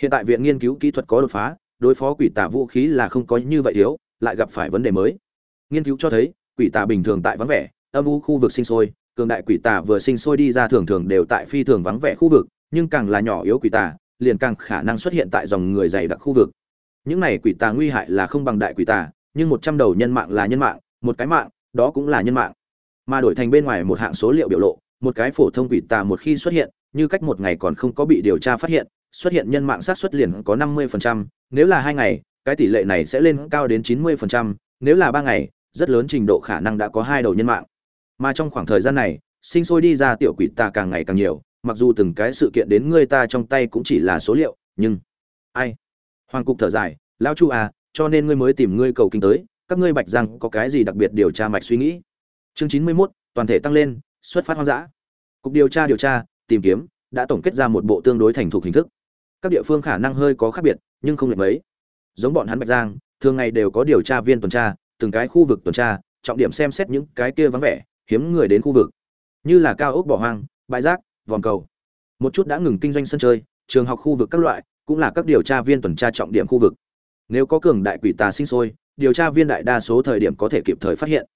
Hiện tại viện nghiên cứu kỹ thuật có đột phá, đối phó quỷ tà vũ khí là không có như vậy thiếu, lại gặp phải vấn đề mới. Nghiên cứu cho thấy, quỷ tà bình thường tại vắng vẻ, âm u khu vực sinh sôi cường đại quỷ tà vừa sinh sôi đi ra thường thường đều tại phi thường vắng vẻ khu vực nhưng càng là nhỏ yếu quỷ tà liền càng khả năng xuất hiện tại dòng người dày đặc khu vực. Những này quỷ tà nguy hại là không bằng đại quỷ tà nhưng một trăm đầu nhân mạng là nhân mạng một cái mạng đó cũng là nhân mạng. Mà đổi thành bên ngoài một hạng số liệu biểu lộ một cái phổ thông quỷ tà một khi xuất hiện như cách một ngày còn không có bị điều tra phát hiện xuất hiện nhân mạng sát xuất liền có năm mươi phần trăm, nếu là hai ngày cái tỷ lệ này sẽ lên cao đến chín mươi phần trăm, nếu là ba ngày rất lớn trình độ khả năng đã có hai đầu nhân mạng mà trong khoảng thời gian này sinh sôi đi ra tiểu quỷ ta càng ngày càng nhiều mặc dù từng cái sự kiện đến ngươi ta trong tay cũng chỉ là số liệu nhưng ai? Hoàng cục thở dài lão chu à cho nên ngươi mới tìm ngươi cầu kinh tới các ngươi bạch giang có cái gì đặc biệt điều tra mạch suy nghĩ? Chương chín mươi 91, toàn thể tăng lên xuất phát hoang dã. Cục điều tra điều tra tìm kiếm đã tổng kết ra một bộ tương đối thành thục hình thức. Các địa phương khả năng hơi có khác biệt nhưng không lệch mấy. Giống bọn hắn bạch giang thường ngày đều có điều tra viên tuần tra từng cái khu vực tuần tra trọng điểm xem xét những cái kia vắng vẻ hiếm người đến khu vực. Như là cao ốc bỏ hoang, bãi rác vòng cầu. Một chút đã ngừng kinh doanh sân chơi, trường học khu vực các loại, cũng là các điều tra viên tuần tra trọng điểm khu vực. Nếu có cường đại quỷ tà sinh sôi, điều tra viên đại đa số thời điểm có thể kịp thời phát hiện.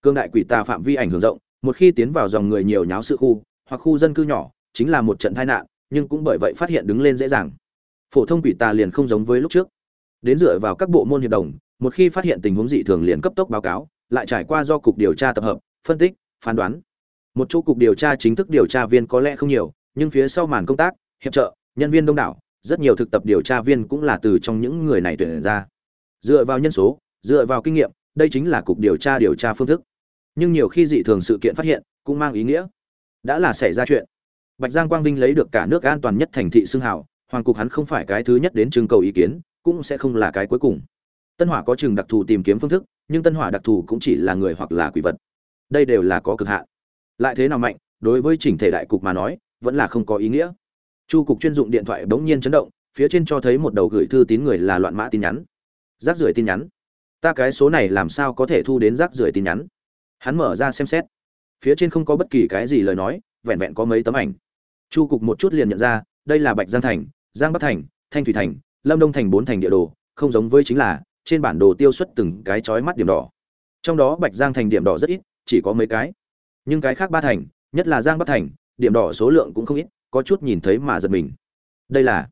Cường đại quỷ tà phạm vi ảnh hưởng rộng, một khi tiến vào dòng người nhiều nháo sự khu, hoặc khu dân cư nhỏ, chính là một trận tai nạn, nhưng cũng bởi vậy phát hiện đứng lên dễ dàng. Phổ thông quỷ tà liền không giống với lúc trước. Đến dựa vào các bộ môn hiệp đồng, một khi phát hiện tình huống dị thường liền cấp tốc báo cáo, lại trải qua do cục điều tra tập hợp phân tích, phán đoán. Một chỗ cục điều tra chính thức điều tra viên có lẽ không nhiều, nhưng phía sau màn công tác, hiệp trợ, nhân viên đông đảo, rất nhiều thực tập điều tra viên cũng là từ trong những người này tuyển ra. Dựa vào nhân số, dựa vào kinh nghiệm, đây chính là cục điều tra điều tra phương thức. Nhưng nhiều khi dị thường sự kiện phát hiện, cũng mang ý nghĩa. Đã là xảy ra chuyện. Bạch giang quang vinh lấy được cả nước an toàn nhất thành thị xưng hào, hoàng cục hắn không phải cái thứ nhất đến trưng cầu ý kiến, cũng sẽ không là cái cuối cùng. Tân hỏa có chừng đặc thù tìm kiếm phương thức, nhưng tân hỏa đặc thù cũng chỉ là người hoặc là quỷ vật đây đều là có cực hạn. Lại thế nào mạnh, đối với chỉnh thể đại cục mà nói, vẫn là không có ý nghĩa. Chu cục chuyên dụng điện thoại bỗng nhiên chấn động, phía trên cho thấy một đầu gửi thư tín người là loạn mã tin nhắn. Rác rưởi tin nhắn. Ta cái số này làm sao có thể thu đến rác rưởi tin nhắn? Hắn mở ra xem xét. Phía trên không có bất kỳ cái gì lời nói, vẹn vẹn có mấy tấm ảnh. Chu cục một chút liền nhận ra, đây là bạch giang thành, giang bắc thành, thanh thủy thành, lâm đông thành bốn thành địa đồ, không giống với chính là, trên bản đồ tiêu xuất từng cái chói mắt điểm đỏ. Trong đó bạch giang thành điểm đỏ rất ít chỉ có mấy cái. Nhưng cái khác ba thành, nhất là giang bắc thành, điểm đỏ số lượng cũng không ít, có chút nhìn thấy mà giật mình. Đây là,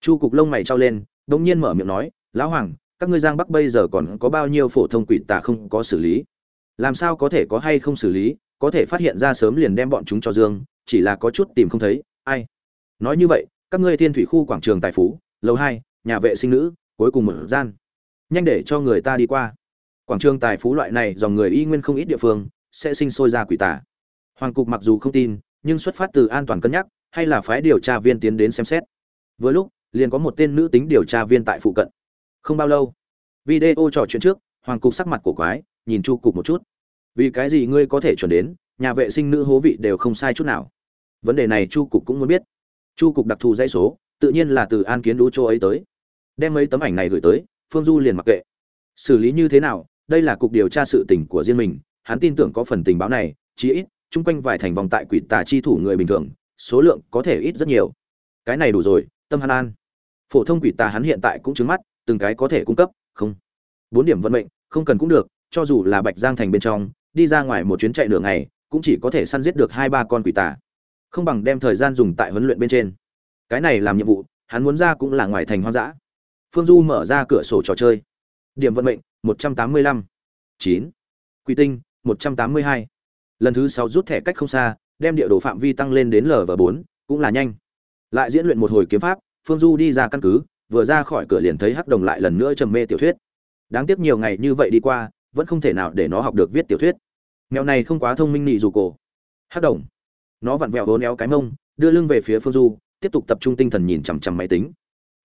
chu cục lông mày trao lên, đột nhiên mở miệng nói, lão hoàng, các ngươi giang bắc bây giờ còn có bao nhiêu phổ thông quỷ tà không có xử lý? Làm sao có thể có hay không xử lý? Có thể phát hiện ra sớm liền đem bọn chúng cho dương, chỉ là có chút tìm không thấy, ai? Nói như vậy, các ngươi thiên thủy khu quảng trường tài phú, lầu hai, nhà vệ sinh nữ, cuối cùng một gian. Nhanh để cho người ta đi qua. Quảng trường tài phú loại này dòng người y nguyên không ít địa phương sẽ sinh sôi ra quỷ tà. Hoàng cục mặc dù không tin, nhưng xuất phát từ an toàn cân nhắc, hay là phái điều tra viên tiến đến xem xét. Với lúc, liền có một tên nữ tính điều tra viên tại phụ cận. Không bao lâu, video trò chuyện trước, hoàng cục sắc mặt của quái, nhìn chu cục một chút. Vì cái gì ngươi có thể chuẩn đến, nhà vệ sinh nữ hố vị đều không sai chút nào. Vấn đề này chu cục cũng muốn biết. Chu cục đặc thù dãy số, tự nhiên là từ an kiến đũ châu ấy tới. Đem mấy tấm ảnh này gửi tới, phương du liền mặc kệ. Xử lý như thế nào, đây là cục điều tra sự tình của riêng mình hắn tin tưởng có phần tình báo này, chí ít, chung quanh vài thành vòng tại quỷ tà chi thủ người bình thường, số lượng có thể ít rất nhiều. Cái này đủ rồi, tâm hắn an. Phổ thông quỷ tà hắn hiện tại cũng trứng mắt, từng cái có thể cung cấp, không. Bốn điểm vận mệnh, không cần cũng được, cho dù là bạch giang thành bên trong, đi ra ngoài một chuyến chạy nửa ngày, cũng chỉ có thể săn giết được hai ba con quỷ tà. Không bằng đem thời gian dùng tại huấn luyện bên trên. Cái này làm nhiệm vụ, hắn muốn ra cũng là ngoài thành hoang dã. Phương du mở ra cửa sổ trò chơi. Điểm vận mệnh, một trăm tám mươi lăm. Chín. Quỷ tinh một trăm tám mươi hai. Lần thứ sáu rút thẻ cách không xa, đem địa đồ phạm vi tăng lên đến lv bốn, cũng là nhanh. Lại diễn luyện một hồi kiếm pháp, phương du đi ra căn cứ, vừa ra khỏi cửa liền thấy hắc đồng lại lần nữa trầm mê tiểu thuyết. Đáng tiếc nhiều ngày như vậy đi qua, vẫn không thể nào để nó học được viết tiểu thuyết. Mèo này không quá thông minh nị dù cổ. Hắc đồng. Nó vặn vẹo hố éo cái mông, đưa lưng về phía phương du, tiếp tục tập trung tinh thần nhìn chằm chằm máy tính.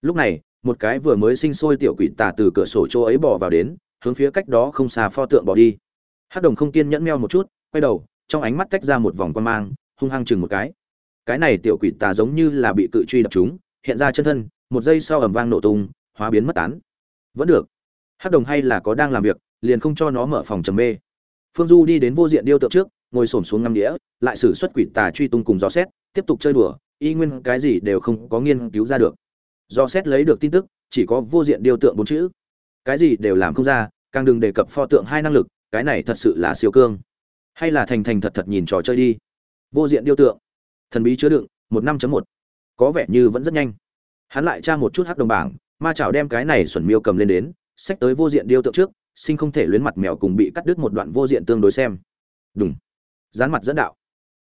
Lúc này, một cái vừa mới sinh sôi tiểu quỷ tà từ cửa sổ chỗ ấy bỏ vào đến, hướng phía cách đó không xa pho tượng bỏ đi hắc đồng không kiên nhẫn meo một chút, quay đầu, trong ánh mắt tách ra một vòng quan mang, hung hăng chừng một cái. Cái này tiểu quỷ tà giống như là bị cự truy đập chúng, hiện ra chân thân, một giây sau ầm vang nổ tung, hóa biến mất tán. Vẫn được. Hắc đồng hay là có đang làm việc, liền không cho nó mở phòng trầm mê. Phương du đi đến vô diện điêu tượng trước, ngồi xổm xuống ngâm đĩa, lại xử xuất quỷ tà truy tung cùng gió xét, tiếp tục chơi đùa, y nguyên cái gì đều không có nghiên cứu ra được. Do xét lấy được tin tức, chỉ có vô diện điêu tượng bốn chữ. Cái gì đều làm không ra, càng đừng đề cập pho tượng hai năng lực cái này thật sự là siêu cương. Hay là thành thành thật thật nhìn trò chơi đi. Vô diện điêu tượng. Thần bí chứa đựng, một năm một. Có vẻ như vẫn rất nhanh. Hắn lại tra một chút hắc đồng bảng, ma chảo đem cái này xuẩn miêu cầm lên đến, xách tới vô diện điêu tượng trước, sinh không thể luyến mặt mèo cùng bị cắt đứt một đoạn vô diện tương đối xem. Đúng dán mặt dẫn đạo.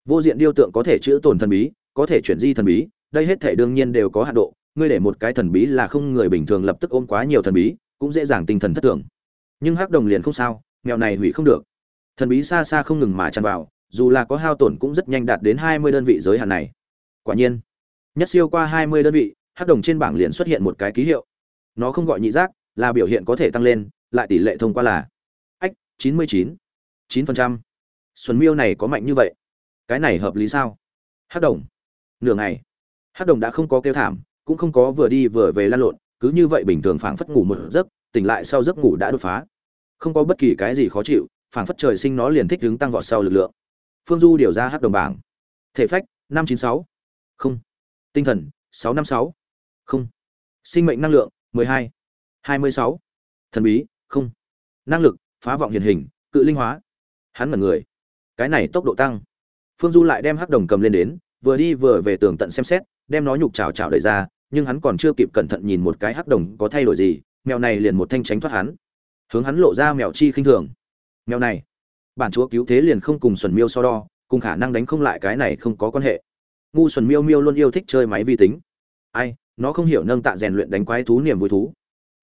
Vô diện điêu tượng có thể chữ tồn thần bí, có thể chuyển di thần bí, đây hết thể đương nhiên đều có hạn độ, ngươi để một cái thần bí là không người bình thường lập tức ôm quá nhiều thần bí, cũng dễ dàng tinh thần thất thường. Nhưng hắc đồng liền không sao mèo này hủy không được. Thần bí xa xa không ngừng mà tràn vào, dù là có hao tổn cũng rất nhanh đạt đến hai mươi đơn vị giới hạn này. Quả nhiên, nhất siêu qua hai mươi đơn vị, hắc đồng trên bảng liền xuất hiện một cái ký hiệu. Nó không gọi nhị giác, là biểu hiện có thể tăng lên, lại tỷ lệ thông qua là ách, chín mươi chín chín phần trăm. Xuân miêu này có mạnh như vậy? Cái này hợp lý sao? Hắc đồng. Nửa ngày, hắc đồng đã không có kêu thảm, cũng không có vừa đi vừa về lan lộn, cứ như vậy bình thường phảng phất ngủ một giấc, tỉnh lại sau giấc ngủ đã đột phá không có bất kỳ cái gì khó chịu, phảng phất trời sinh nó liền thích đứng tăng vọt sau lực lượng. Phương du điều ra hắc đồng bảng. Thể phách, năm chín sáu. Không. Tinh thần, sáu năm sáu. Không. Sinh mệnh năng lượng, mười hai. hai mươi sáu. Thần bí, không. Năng lực, phá vọng hiển hình, cự linh hóa. Hắn mật người. Cái này tốc độ tăng. Phương du lại đem hắc đồng cầm lên đến, vừa đi vừa về tường tận xem xét, đem nó nhục chào chào đẩy ra, nhưng hắn còn chưa kịp cẩn thận nhìn một cái hắc đồng có thay đổi gì, mèo này liền một thanh tránh thoát hắn hướng hắn lộ ra mèo chi khinh thường. Mèo này, bản chúa cứu thế liền không cùng xuẩn miêu so đo, cùng khả năng đánh không lại cái này không có quan hệ. Ngu xuẩn miêu miêu luôn yêu thích chơi máy vi tính. Ai, nó không hiểu nâng tạ rèn luyện đánh quái thú niềm vui thú.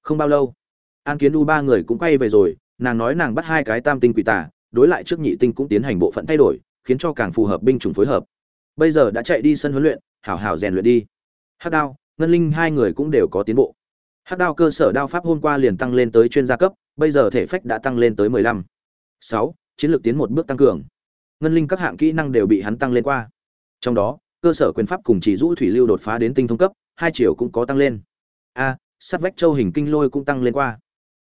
Không bao lâu, an kiến u ba người cũng quay về rồi, nàng nói nàng bắt hai cái tam tinh quỷ tả đối lại trước nhị tinh cũng tiến hành bộ phận thay đổi, khiến cho càng phù hợp binh chủng phối hợp. Bây giờ đã chạy đi sân huấn luyện, hảo hảo rèn luyện đi. Hắc đao, ngân linh hai người cũng đều có tiến bộ. Hắc đao cơ sở đao pháp hôm qua liền tăng lên tới chuyên gia cấp bây giờ thể phách đã tăng lên tới mười lăm. Sáu, chiến lược tiến một bước tăng cường. Ngân linh các hạng kỹ năng đều bị hắn tăng lên qua. Trong đó, cơ sở quyền pháp cùng chỉ rũ thủy lưu đột phá đến tinh thông cấp, hai chiều cũng có tăng lên. A sắt vách châu hình kinh lôi cũng tăng lên qua.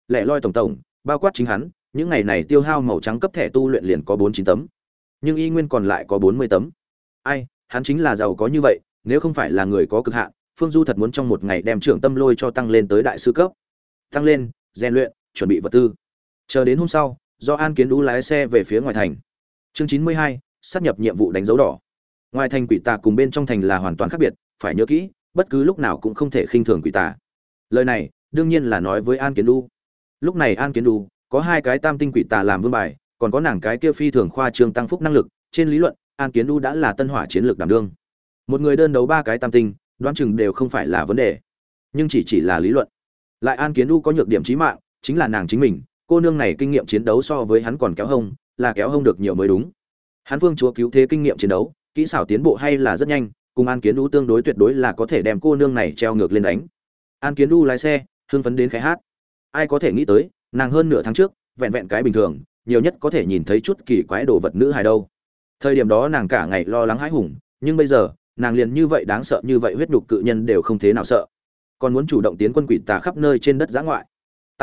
Lẻ loi tổng tổng, bao quát chính hắn, những ngày này tiêu hao màu trắng cấp thẻ tu luyện liền có bốn chín tấm. Nhưng y nguyên còn lại có bốn mươi tấm. Ai, hắn chính là giàu có như vậy, nếu không phải là người có cực hạn, phương du thật muốn trong một ngày đem trưởng tâm lôi cho tăng lên tới đại sư cấp. Tăng lên, rèn luyện chuẩn bị vật tư. Chờ đến hôm sau, do an kiến đũ lái xe về phía ngoài thành. Chương chín mươi hai sắp nhập nhiệm vụ đánh dấu đỏ. Ngoài thành quỷ tà cùng bên trong thành là hoàn toàn khác biệt, phải nhớ kỹ, bất cứ lúc nào cũng không thể khinh thường quỷ tà. Lời này, đương nhiên là nói với an kiến đu lúc này an kiến đu có hai cái tam tinh quỷ tà làm vương bài, còn có nàng cái kia phi thường khoa trương tăng phúc năng lực, trên lý luận, an kiến đu đã là tân hỏa chiến lược đảm đương. Một người đơn đấu ba cái tam tinh, đoán chừng đều không phải là vấn đề, nhưng chỉ chỉ là lý luận. Lại an kiến đu có nhược điểm trí mạng chính là nàng chính mình, cô nương này kinh nghiệm chiến đấu so với hắn còn kéo hông, là kéo hông được nhiều mới đúng. Hắn vương chúa cứu thế kinh nghiệm chiến đấu, kỹ xảo tiến bộ hay là rất nhanh, cùng an kiến đu tương đối tuyệt đối là có thể đem cô nương này treo ngược lên đánh. An kiến đu lái xe, hưng phấn đến khai hát. Ai có thể nghĩ tới, nàng hơn nửa tháng trước, vẹn vẹn cái bình thường, nhiều nhất có thể nhìn thấy chút kỳ quái đồ vật nữ hài đâu. Thời điểm đó nàng cả ngày lo lắng hãi hùng, nhưng bây giờ, nàng liền như vậy đáng sợ như vậy huyết nhục cự nhân đều không thế nào sợ. Còn muốn chủ động tiến quân quỷ tà khắp nơi trên đất giã ngoại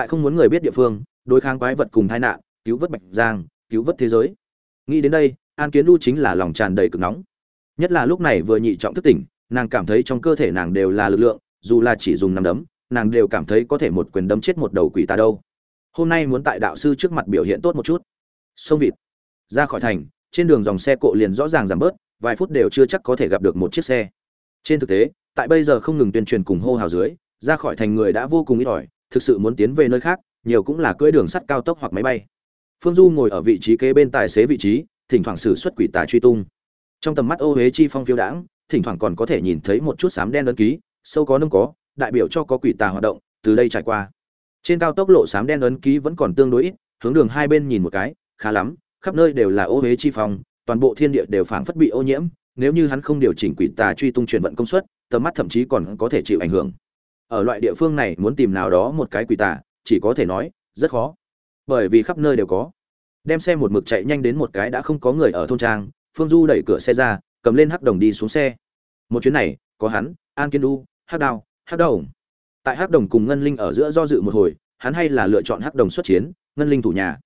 tại không muốn người biết địa phương, đối kháng quái vật cùng tai nạn, cứu vớt bạch giang, cứu vớt thế giới. Nghĩ đến đây, an kiến đu chính là lòng tràn đầy cực nóng. Nhất là lúc này vừa nhị trọng thức tỉnh, nàng cảm thấy trong cơ thể nàng đều là lực lượng, dù là chỉ dùng nằm đấm, nàng đều cảm thấy có thể một quyền đấm chết một đầu quỷ tà đâu. Hôm nay muốn tại đạo sư trước mặt biểu hiện tốt một chút. Sông vịt. Ra khỏi thành, trên đường dòng xe cộ liền rõ ràng giảm bớt, vài phút đều chưa chắc có thể gặp được một chiếc xe. Trên thực tế, tại bây giờ không ngừng tuyên truyền cùng hô hào dưới, ra khỏi thành người đã vô cùng ít ỏi thực sự muốn tiến về nơi khác, nhiều cũng là cưỡi đường sắt cao tốc hoặc máy bay. Phương du ngồi ở vị trí kế bên tài xế vị trí, thỉnh thoảng xử xuất quỷ tà truy tung. Trong tầm mắt ô huế chi phong phiêu đãng, thỉnh thoảng còn có thể nhìn thấy một chút sám đen ấn ký, sâu có nông có, đại biểu cho có quỷ tà hoạt động, từ đây trải qua. Trên cao tốc lộ sám đen ấn ký vẫn còn tương đối ít, hướng đường hai bên nhìn một cái, khá lắm, khắp nơi đều là ô huế chi phong, toàn bộ thiên địa đều phảng phất bị ô nhiễm, nếu như hắn không điều chỉnh quỷ tà truy tung truyền vận công suất, tầm mắt thậm chí còn có thể chịu ảnh hưởng ở loại địa phương này muốn tìm nào đó một cái quỷ tà, chỉ có thể nói, rất khó. Bởi vì khắp nơi đều có. Đem xe một mực chạy nhanh đến một cái đã không có người ở thôn trang, phương du đẩy cửa xe ra, cầm lên hắc đồng đi xuống xe. Một chuyến này, có hắn, an kiên đu hắc đao, hắc đồng tại hắc đồng cùng ngân linh ở giữa do dự một hồi, hắn hay là lựa chọn hắc đồng xuất chiến, ngân linh thủ nhà.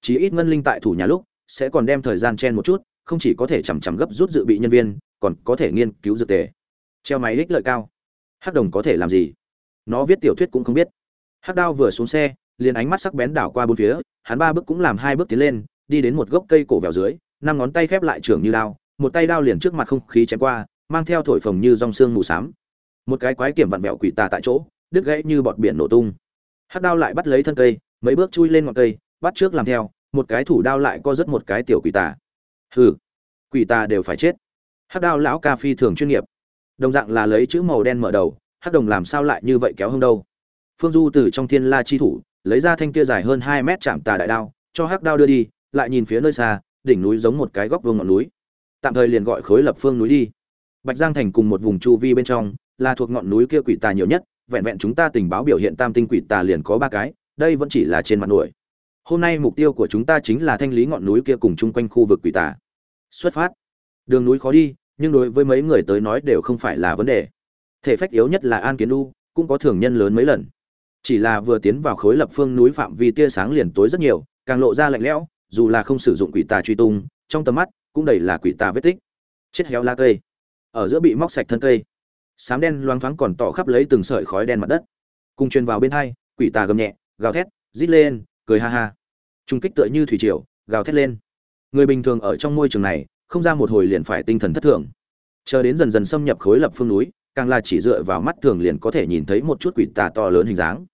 Chỉ ít ngân linh tại thủ nhà lúc, sẽ còn đem thời gian chen một chút, không chỉ có thể chằm chằm gấp rút dự bị nhân viên, còn có thể nghiên cứu dược tề. Treo máy ích lợi cao. Hắc đồng có thể làm gì? Nó viết tiểu thuyết cũng không biết. Hắc đao vừa xuống xe, liền ánh mắt sắc bén đảo qua bốn phía, hắn ba bước cũng làm hai bước tiến lên, đi đến một gốc cây cổ vèo dưới, năm ngón tay khép lại trường như đao, một tay đao liền trước mặt không khí chém qua, mang theo thổi phồng như rong xương mù xám một cái quái kiểm vặn vẹo quỷ tà tại chỗ, đứt gãy như bọt biển nổ tung. Hắc đao lại bắt lấy thân cây, mấy bước chui lên ngọn cây, bắt trước làm theo, một cái thủ đao lại co rất một cái tiểu quỷ tà. Hừ, quỷ tà đều phải chết. Hắc đao lão ca phi thường chuyên nghiệp. Đồng dạng là lấy chữ màu đen mở đầu hắc đồng làm sao lại như vậy kéo hông đâu? Phương du từ trong thiên la chi thủ, lấy ra thanh kia dài hơn hai mét chạm tà đại đao, cho hắc đao đưa đi, lại nhìn phía nơi xa, đỉnh núi giống một cái góc vương ngọn núi. Tạm thời liền gọi khối lập phương núi đi. Bạch giang thành cùng một vùng chu vi bên trong, là thuộc ngọn núi kia quỷ tà nhiều nhất, vẹn vẹn chúng ta tình báo biểu hiện tam tinh quỷ tà liền có ba cái, đây vẫn chỉ là trên mặt nổi. Hôm nay mục tiêu của chúng ta chính là thanh lý ngọn núi kia cùng chung quanh khu vực quỷ tà. Xuất phát. Đường núi khó đi, nhưng đối với mấy người tới nói đều không phải là vấn đề thể phách yếu nhất là an kiến u, cũng có thường nhân lớn mấy lần. Chỉ là vừa tiến vào khối lập phương núi phạm vi tia sáng liền tối rất nhiều, càng lộ ra lạnh lẽo, dù là không sử dụng quỷ tà truy tung, trong tầm mắt, cũng đầy là quỷ tà vết tích. Chết héo la cây. Ở giữa bị móc sạch thân cây, sám đen loáng thoáng còn tỏ khắp lấy từng sợi khói đen mặt đất. Cùng truyền vào bên hai, quỷ tà gầm nhẹ, gào thét, rít lên, cười ha ha. Trung kích tựa như thủy triều, gào thét lên. Người bình thường ở trong môi trường này, không ra một hồi liền phải tinh thần thất thường. Chờ đến dần dần xâm nhập khối lập phương núi càng là chỉ dựa vào mắt thường liền có thể nhìn thấy một chút quỷ tà to lớn hình dáng.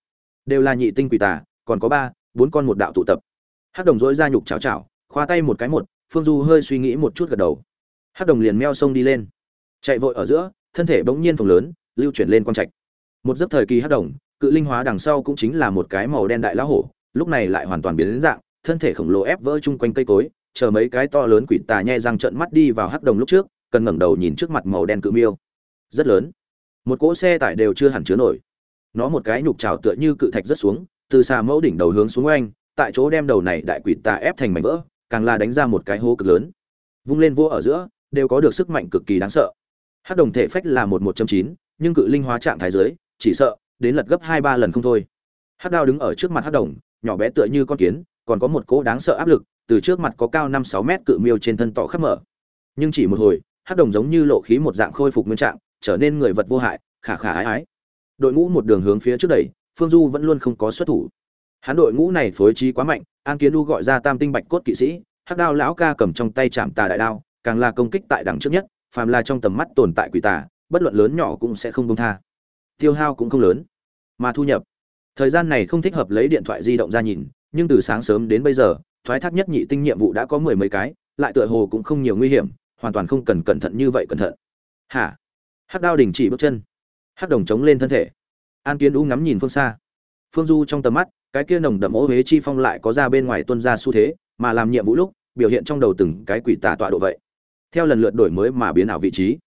Đều là nhị tinh quỷ tà, còn có ba, bốn con một đạo tụ tập. Hắc đồng dỗi ra nhục chảo chảo, khoa tay một cái một, phương du hơi suy nghĩ một chút gật đầu. Hắc đồng liền meo sông đi lên. Chạy vội ở giữa, thân thể bỗng nhiên phồng lớn, lưu chuyển lên quang trạch. Một giấc thời kỳ hắc đồng, cự linh hóa đằng sau cũng chính là một cái màu đen đại lão hổ, lúc này lại hoàn toàn biến đến dạng, thân thể khổng lồ ép vỡ chung quanh cây cối, chờ mấy cái to lớn quỷ tà nhe răng trợn mắt đi vào hắc đồng lúc trước, cần ngẩng đầu nhìn trước mặt màu đen cự miêu rất lớn. Một cỗ xe tải đều chưa hẳn chứa nổi. Nó một cái nhục trào tựa như cự thạch rất xuống, từ xa mẫu đỉnh đầu hướng xuống oanh, tại chỗ đem đầu này đại quỷ tà ép thành mảnh vỡ, càng là đánh ra một cái hố cực lớn. Vung lên vô ở giữa, đều có được sức mạnh cực kỳ đáng sợ. Hát đồng thể phách là một một chín, nhưng cự linh hóa trạng thái giới chỉ sợ, đến lật gấp hai ba lần không thôi. Hát đao đứng ở trước mặt hát đồng, nhỏ bé tựa như con kiến, còn có một cỗ đáng sợ áp lực, từ trước mặt có cao năm sáu mét cự miêu trên thân tỏ khắp mở. Nhưng chỉ một hồi hát đồng giống như lộ khí một dạng khôi phục nguyên trạng trở nên người vật vô hại, khả khả ái ái. Đội ngũ một đường hướng phía trước đẩy, phương du vẫn luôn không có xuất thủ. Hắn đội ngũ này phối trí quá mạnh, an kiến du gọi ra tam tinh bạch cốt kỵ sĩ, hắc đao lão ca cầm trong tay chạm tà đại đao, càng là công kích tại đằng trước nhất, phàm là trong tầm mắt tồn tại quỷ tà, bất luận lớn nhỏ cũng sẽ không công tha. Tiêu hao cũng không lớn, mà thu nhập. Thời gian này không thích hợp lấy điện thoại di động ra nhìn, nhưng từ sáng sớm đến bây giờ, thoái thác nhất nhị tinh nhiệm vụ đã có mười mấy cái, lại tựa hồ cũng không nhiều nguy hiểm, hoàn toàn không cần cẩn thận như vậy cẩn thận. Hả? Hắc đao đình chỉ bước chân. Hắc đồng chống lên thân thể. An kiến u ngắm nhìn phương xa. Phương du trong tầm mắt, cái kia nồng đậm ô huế chi phong lại có ra bên ngoài tuân ra xu thế, mà làm nhiệm vụ lúc, biểu hiện trong đầu từng cái quỷ tà tọa độ vậy. Theo lần lượt đổi mới mà biến ảo vị trí.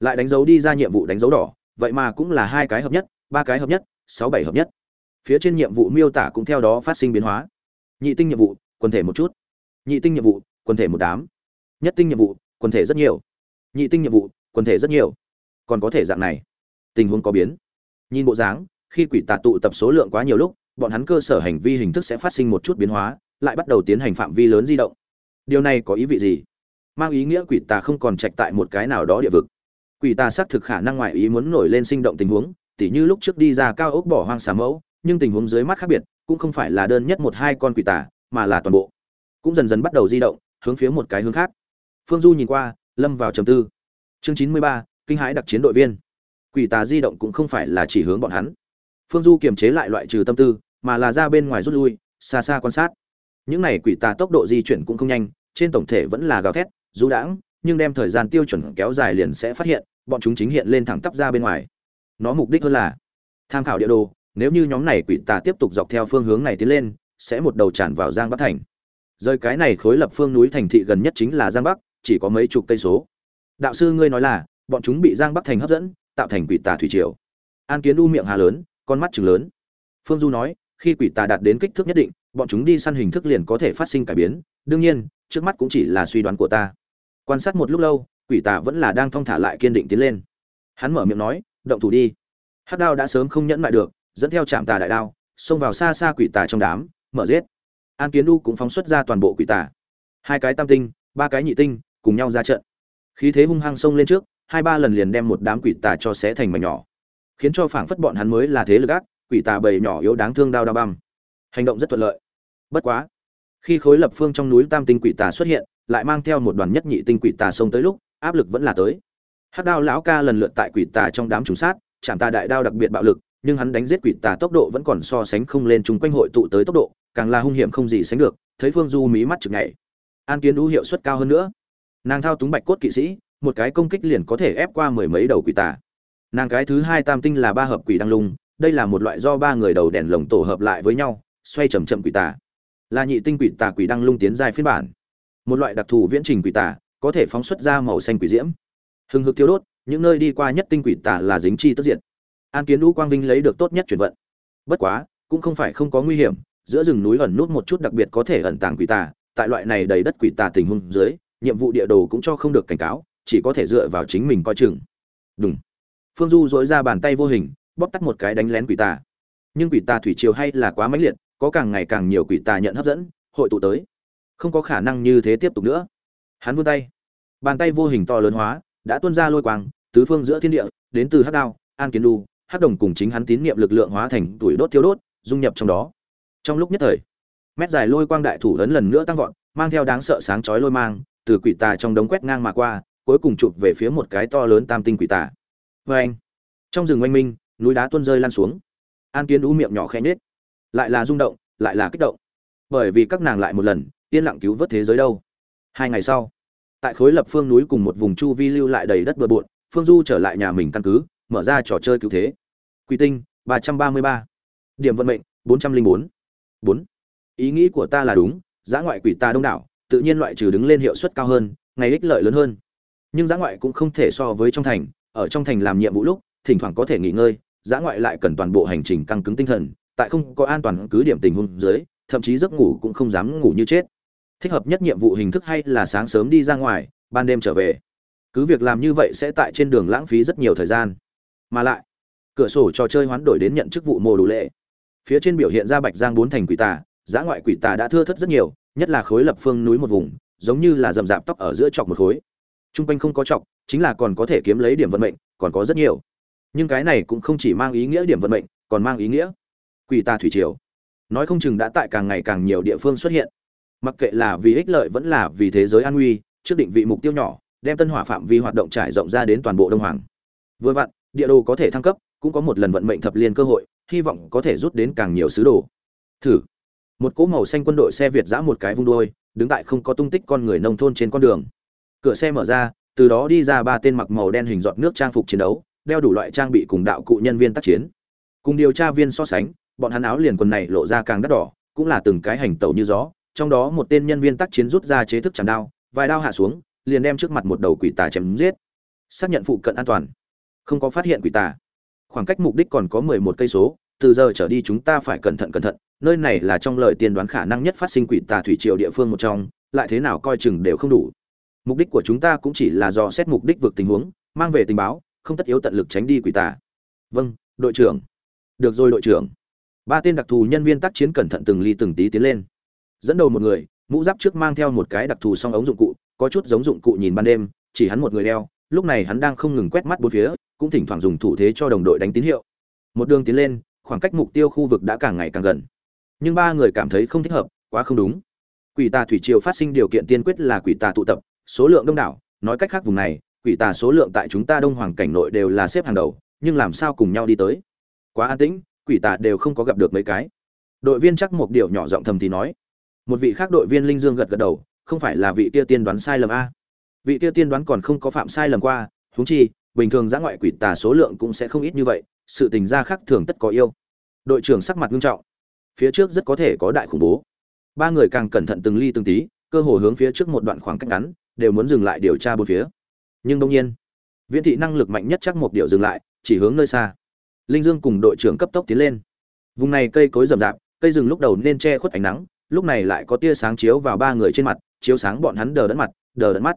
Lại đánh dấu đi ra nhiệm vụ đánh dấu đỏ, vậy mà cũng là hai cái hợp nhất, ba cái hợp nhất, sáu bảy hợp nhất. Phía trên nhiệm vụ miêu tả cũng theo đó phát sinh biến hóa. Nhị tinh nhiệm vụ, quần thể một chút. Nhị tinh nhiệm vụ, quần thể một đám. Nhất tinh nhiệm vụ, quần thể rất nhiều. Nhị tinh nhiệm vụ, quần thể rất nhiều còn có thể dạng này. Tình huống có biến. Nhìn bộ dáng, khi quỷ tà tụ tập số lượng quá nhiều lúc, bọn hắn cơ sở hành vi hình thức sẽ phát sinh một chút biến hóa, lại bắt đầu tiến hành phạm vi lớn di động. Điều này có ý vị gì? Mang ý nghĩa quỷ tà không còn trạch tại một cái nào đó địa vực. Quỷ tà xác thực khả năng ngoại ý muốn nổi lên sinh động tình huống, tỉ như lúc trước đi ra cao ốc bỏ hoang xà mẫu, nhưng tình huống dưới mắt khác biệt, cũng không phải là đơn nhất một hai con quỷ tà, mà là toàn bộ. Cũng dần dần bắt đầu di động, hướng phía một cái hướng khác. Phương du nhìn qua, lâm vào trầm tư. Chương chín mươi ba kinh hãi đặc chiến đội viên. Quỷ tà di động cũng không phải là chỉ hướng bọn hắn. Phương du kiềm chế lại loại trừ tâm tư, mà là ra bên ngoài rút lui, xa xa quan sát. Những này quỷ tà tốc độ di chuyển cũng không nhanh, trên tổng thể vẫn là gào thét, du đãng, nhưng đem thời gian tiêu chuẩn kéo dài liền sẽ phát hiện, bọn chúng chính hiện lên thẳng tắp ra bên ngoài. Nó mục đích hơn là tham khảo địa đồ, nếu như nhóm này quỷ tà tiếp tục dọc theo phương hướng này tiến lên, sẽ một đầu tràn vào giang bắc thành. Rơi cái này khối lập phương núi thành thị gần nhất chính là giang bắc, chỉ có mấy chục cây số. Đạo sư ngươi nói là bọn chúng bị giang bắc thành hấp dẫn, tạo thành quỷ tà thủy triều. An kiến u miệng hà lớn, con mắt chừng lớn. Phương du nói, khi quỷ tà đạt đến kích thước nhất định, bọn chúng đi săn hình thức liền có thể phát sinh cải biến. Đương nhiên, trước mắt cũng chỉ là suy đoán của ta. Quan sát một lúc lâu, quỷ tà vẫn là đang thong thả lại kiên định tiến lên. Hắn mở miệng nói, động thủ đi. Hắc đao đã sớm không nhẫn lại được, dẫn theo trạm tà đại đao, xông vào xa xa quỷ tà trong đám, mở giết. An kiến u cũng phóng xuất ra toàn bộ quỷ tà. Hai cái tam tinh, ba cái nhị tinh, cùng nhau ra trận. Khí thế hung hăng xông lên trước hai ba lần liền đem một đám quỷ tà cho xé thành mảnh nhỏ, khiến cho phảng phất bọn hắn mới là thế lực ác, quỷ tà bầy nhỏ yếu đáng thương đau đau băm. Hành động rất thuận lợi. Bất quá, khi khối lập phương trong núi tam tinh quỷ tà xuất hiện, lại mang theo một đoàn nhất nhị tinh quỷ tà xông tới lúc, áp lực vẫn là tới. Hắc đao lão ca lần lượt tại quỷ tà trong đám trùng sát, chạm tà đại đao đặc biệt bạo lực, nhưng hắn đánh giết quỷ tà tốc độ vẫn còn so sánh không lên chúng quanh hội tụ tới tốc độ, càng là hung hiểm không gì sánh được, thấy phương du mí mắt chực nhảy. An kiến đũ hiệu suất cao hơn nữa. Nàng thao túng bạch cốt kỵ sĩ một cái công kích liền có thể ép qua mười mấy đầu quỷ tà. Nàng cái thứ hai tam tinh là ba hợp quỷ đăng lung, đây là một loại do ba người đầu đèn lồng tổ hợp lại với nhau, xoay chầm chậm quỷ tà. Là nhị tinh quỷ tà quỷ đăng lung tiến giai phiên bản. Một loại đặc thù viễn trình quỷ tà, có thể phóng xuất ra màu xanh quỷ diễm. Hừng hực tiêu đốt, những nơi đi qua nhất tinh quỷ tà là dính chi tức diện an kiến đũ quang vinh lấy được tốt nhất chuyển vận. Bất quá, cũng không phải không có nguy hiểm, giữa rừng núi ẩn nút một chút đặc biệt có thể ẩn tàng quỷ tà, tại loại này đầy đất quỷ tà tình huống dưới, nhiệm vụ địa đồ cũng cho không được cảnh cáo chỉ có thể dựa vào chính mình coi chừng. Đúng phương du dỗi ra bàn tay vô hình, bóp tắt một cái đánh lén quỷ tà. Nhưng quỷ tà thủy triều hay là quá mãnh liệt, có càng ngày càng nhiều quỷ tà nhận hấp dẫn, hội tụ tới. Không có khả năng như thế tiếp tục nữa. Hắn vươn tay. Bàn tay vô hình to lớn hóa, đã tuôn ra lôi quang, tứ phương giữa thiên địa, đến từ hắc đao, an kiến đu hắc đồng cùng chính hắn tín niệm lực lượng hóa thành tuổi đốt thiêu đốt, dung nhập trong đó. Trong lúc nhất thời, mét dài lôi quang đại thủ ấn lần nữa tăng vọt, mang theo đáng sợ sáng chói lôi mang, từ quỷ tà trong đống quét ngang mà qua cuối cùng chụp về phía một cái to lớn tam tinh quỷ tà. Và anh, trong rừng oanh minh, núi đá tuôn rơi lan xuống. An kiến ú miệng nhỏ khẽ nhếch. Lại là rung động, lại là kích động. Bởi vì các nàng lại một lần, yên lặng cứu vớt thế giới đâu. Hai ngày sau, tại khối lập phương núi cùng một vùng chu vi lưu lại đầy đất bừa bộn, phương du trở lại nhà mình căn cứ, mở ra trò chơi cứu thế. Quy tinh, ba trăm ba mươi ba. Điểm vận mệnh, bốn trăm linh bốn. Bốn. Ý nghĩ của ta là đúng giã ngoại quỷ ta đông đảo, tự nhiên loại trừ đứng lên hiệu suất cao hơn, ngày ích lợi lớn hơn nhưng giã ngoại cũng không thể so với trong thành, ở trong thành làm nhiệm vụ lúc, thỉnh thoảng có thể nghỉ ngơi, giã ngoại lại cần toàn bộ hành trình căng cứng tinh thần, tại không có an toàn cứ điểm tình huống dưới, thậm chí giấc ngủ cũng không dám ngủ như chết. Thích hợp nhất nhiệm vụ hình thức hay là sáng sớm đi ra ngoài, ban đêm trở về. Cứ việc làm như vậy sẽ tại trên đường lãng phí rất nhiều thời gian. Mà lại, cửa sổ trò chơi hoán đổi đến nhận chức vụ mồ đủ lệ. Phía trên biểu hiện ra bạch giang bốn thành quỷ tà, giã ngoại quỷ tà đã thưa thất rất nhiều, nhất là khối lập phương núi một vùng, giống như là rậm rạp tóc ở giữa chọc một khối t r u n g quanh không có chọc, chính là còn có thể kiếm lấy điểm vận mệnh, còn có rất nhiều. Nhưng cái này cũng không chỉ mang ý nghĩa điểm vận mệnh, còn mang ý nghĩa quỷ ta thủy triều. Nói không chừng đã tại càng ngày càng nhiều địa phương xuất hiện. Mặc kệ là vì ích lợi vẫn là vì thế giới an nguy, trước định vị mục tiêu nhỏ, đem tân hỏa phạm vi hoạt động trải rộng ra đến toàn bộ đông hoàng. Vừa vặn, địa đồ có thể thăng cấp, cũng có một lần vận mệnh thập liên cơ hội, hy vọng có thể rút đến càng nhiều sứ đồ. Thử. Một cỗ màu xanh quân đội xe việt giã một cái vung đôi đứng tại không có tung tích con người nông thôn trên con đường cửa xe mở ra, từ đó đi ra ba tên mặc màu đen hình giọt nước trang phục chiến đấu, đeo đủ loại trang bị cùng đạo cụ nhân viên tác chiến. Cùng điều tra viên so sánh, bọn hắn áo liền quần này lộ ra càng đắt đỏ, cũng là từng cái hành tẩu như gió, trong đó một tên nhân viên tác chiến rút ra chế thức chạm đao, vài đao hạ xuống, liền đem trước mặt một đầu quỷ tà chém giết. Xác nhận phụ cận an toàn. Không có phát hiện quỷ tà. Khoảng cách mục đích còn có mười một cây số, từ giờ trở đi chúng ta phải cẩn thận cẩn thận, nơi này là trong lời tiên đoán khả năng nhất phát sinh quỷ tà thủy triều địa phương một trong, lại thế nào coi chừng đều không đủ mục đích của chúng ta cũng chỉ là dò xét mục đích vượt tình huống, mang về tình báo, không tất yếu tận lực tránh đi quỷ tà. Vâng đội trưởng. Được rồi đội trưởng. Ba tên đặc thù nhân viên tác chiến cẩn thận từng ly từng tí tiến lên. Dẫn đầu một người, mũ giáp trước mang theo một cái đặc thù song ống dụng cụ, có chút giống dụng cụ nhìn ban đêm, chỉ hắn một người đeo, lúc này hắn đang không ngừng quét mắt bốn phía, cũng thỉnh thoảng dùng thủ thế cho đồng đội đánh tín hiệu. Một đường tiến lên, khoảng cách mục tiêu khu vực đã càng ngày càng gần. Nhưng ba người cảm thấy không thích hợp, quá không đúng. Quỷ tà thủy triều phát sinh điều kiện tiên quyết là quỷ tà tụ tập số lượng đông đảo, nói cách khác vùng này, quỷ tà số lượng tại chúng ta đông hoàng cảnh nội đều là xếp hàng đầu, nhưng làm sao cùng nhau đi tới? Quá an tĩnh, quỷ tà đều không có gặp được mấy cái. Đội viên chắc một điều nhỏ giọng thầm thì nói, một vị khác đội viên linh dương gật gật đầu, không phải là vị kia tiên đoán sai lầm a? Vị kia tiên đoán còn không có phạm sai lầm qua, huống chi, bình thường giã ngoại quỷ tà số lượng cũng sẽ không ít như vậy, sự tình gia khác thường tất có yêu. Đội trưởng sắc mặt nghiêm trọng, phía trước rất có thể có đại khủng bố. Ba người càng cẩn thận từng ly từng tí, cơ hồ hướng phía trước một đoạn khoảng cách ngắn đều muốn dừng lại điều tra bốn phía. Nhưng đông nhiên, viễn thị năng lực mạnh nhất chắc một điều dừng lại, chỉ hướng nơi xa. Linh dương cùng đội trưởng cấp tốc tiến lên. Vùng này cây cối rậm rạp, cây rừng lúc đầu nên che khuất ánh nắng, lúc này lại có tia sáng chiếu vào ba người trên mặt, chiếu sáng bọn hắn đờ đẫn mặt, đờ đẫn mắt.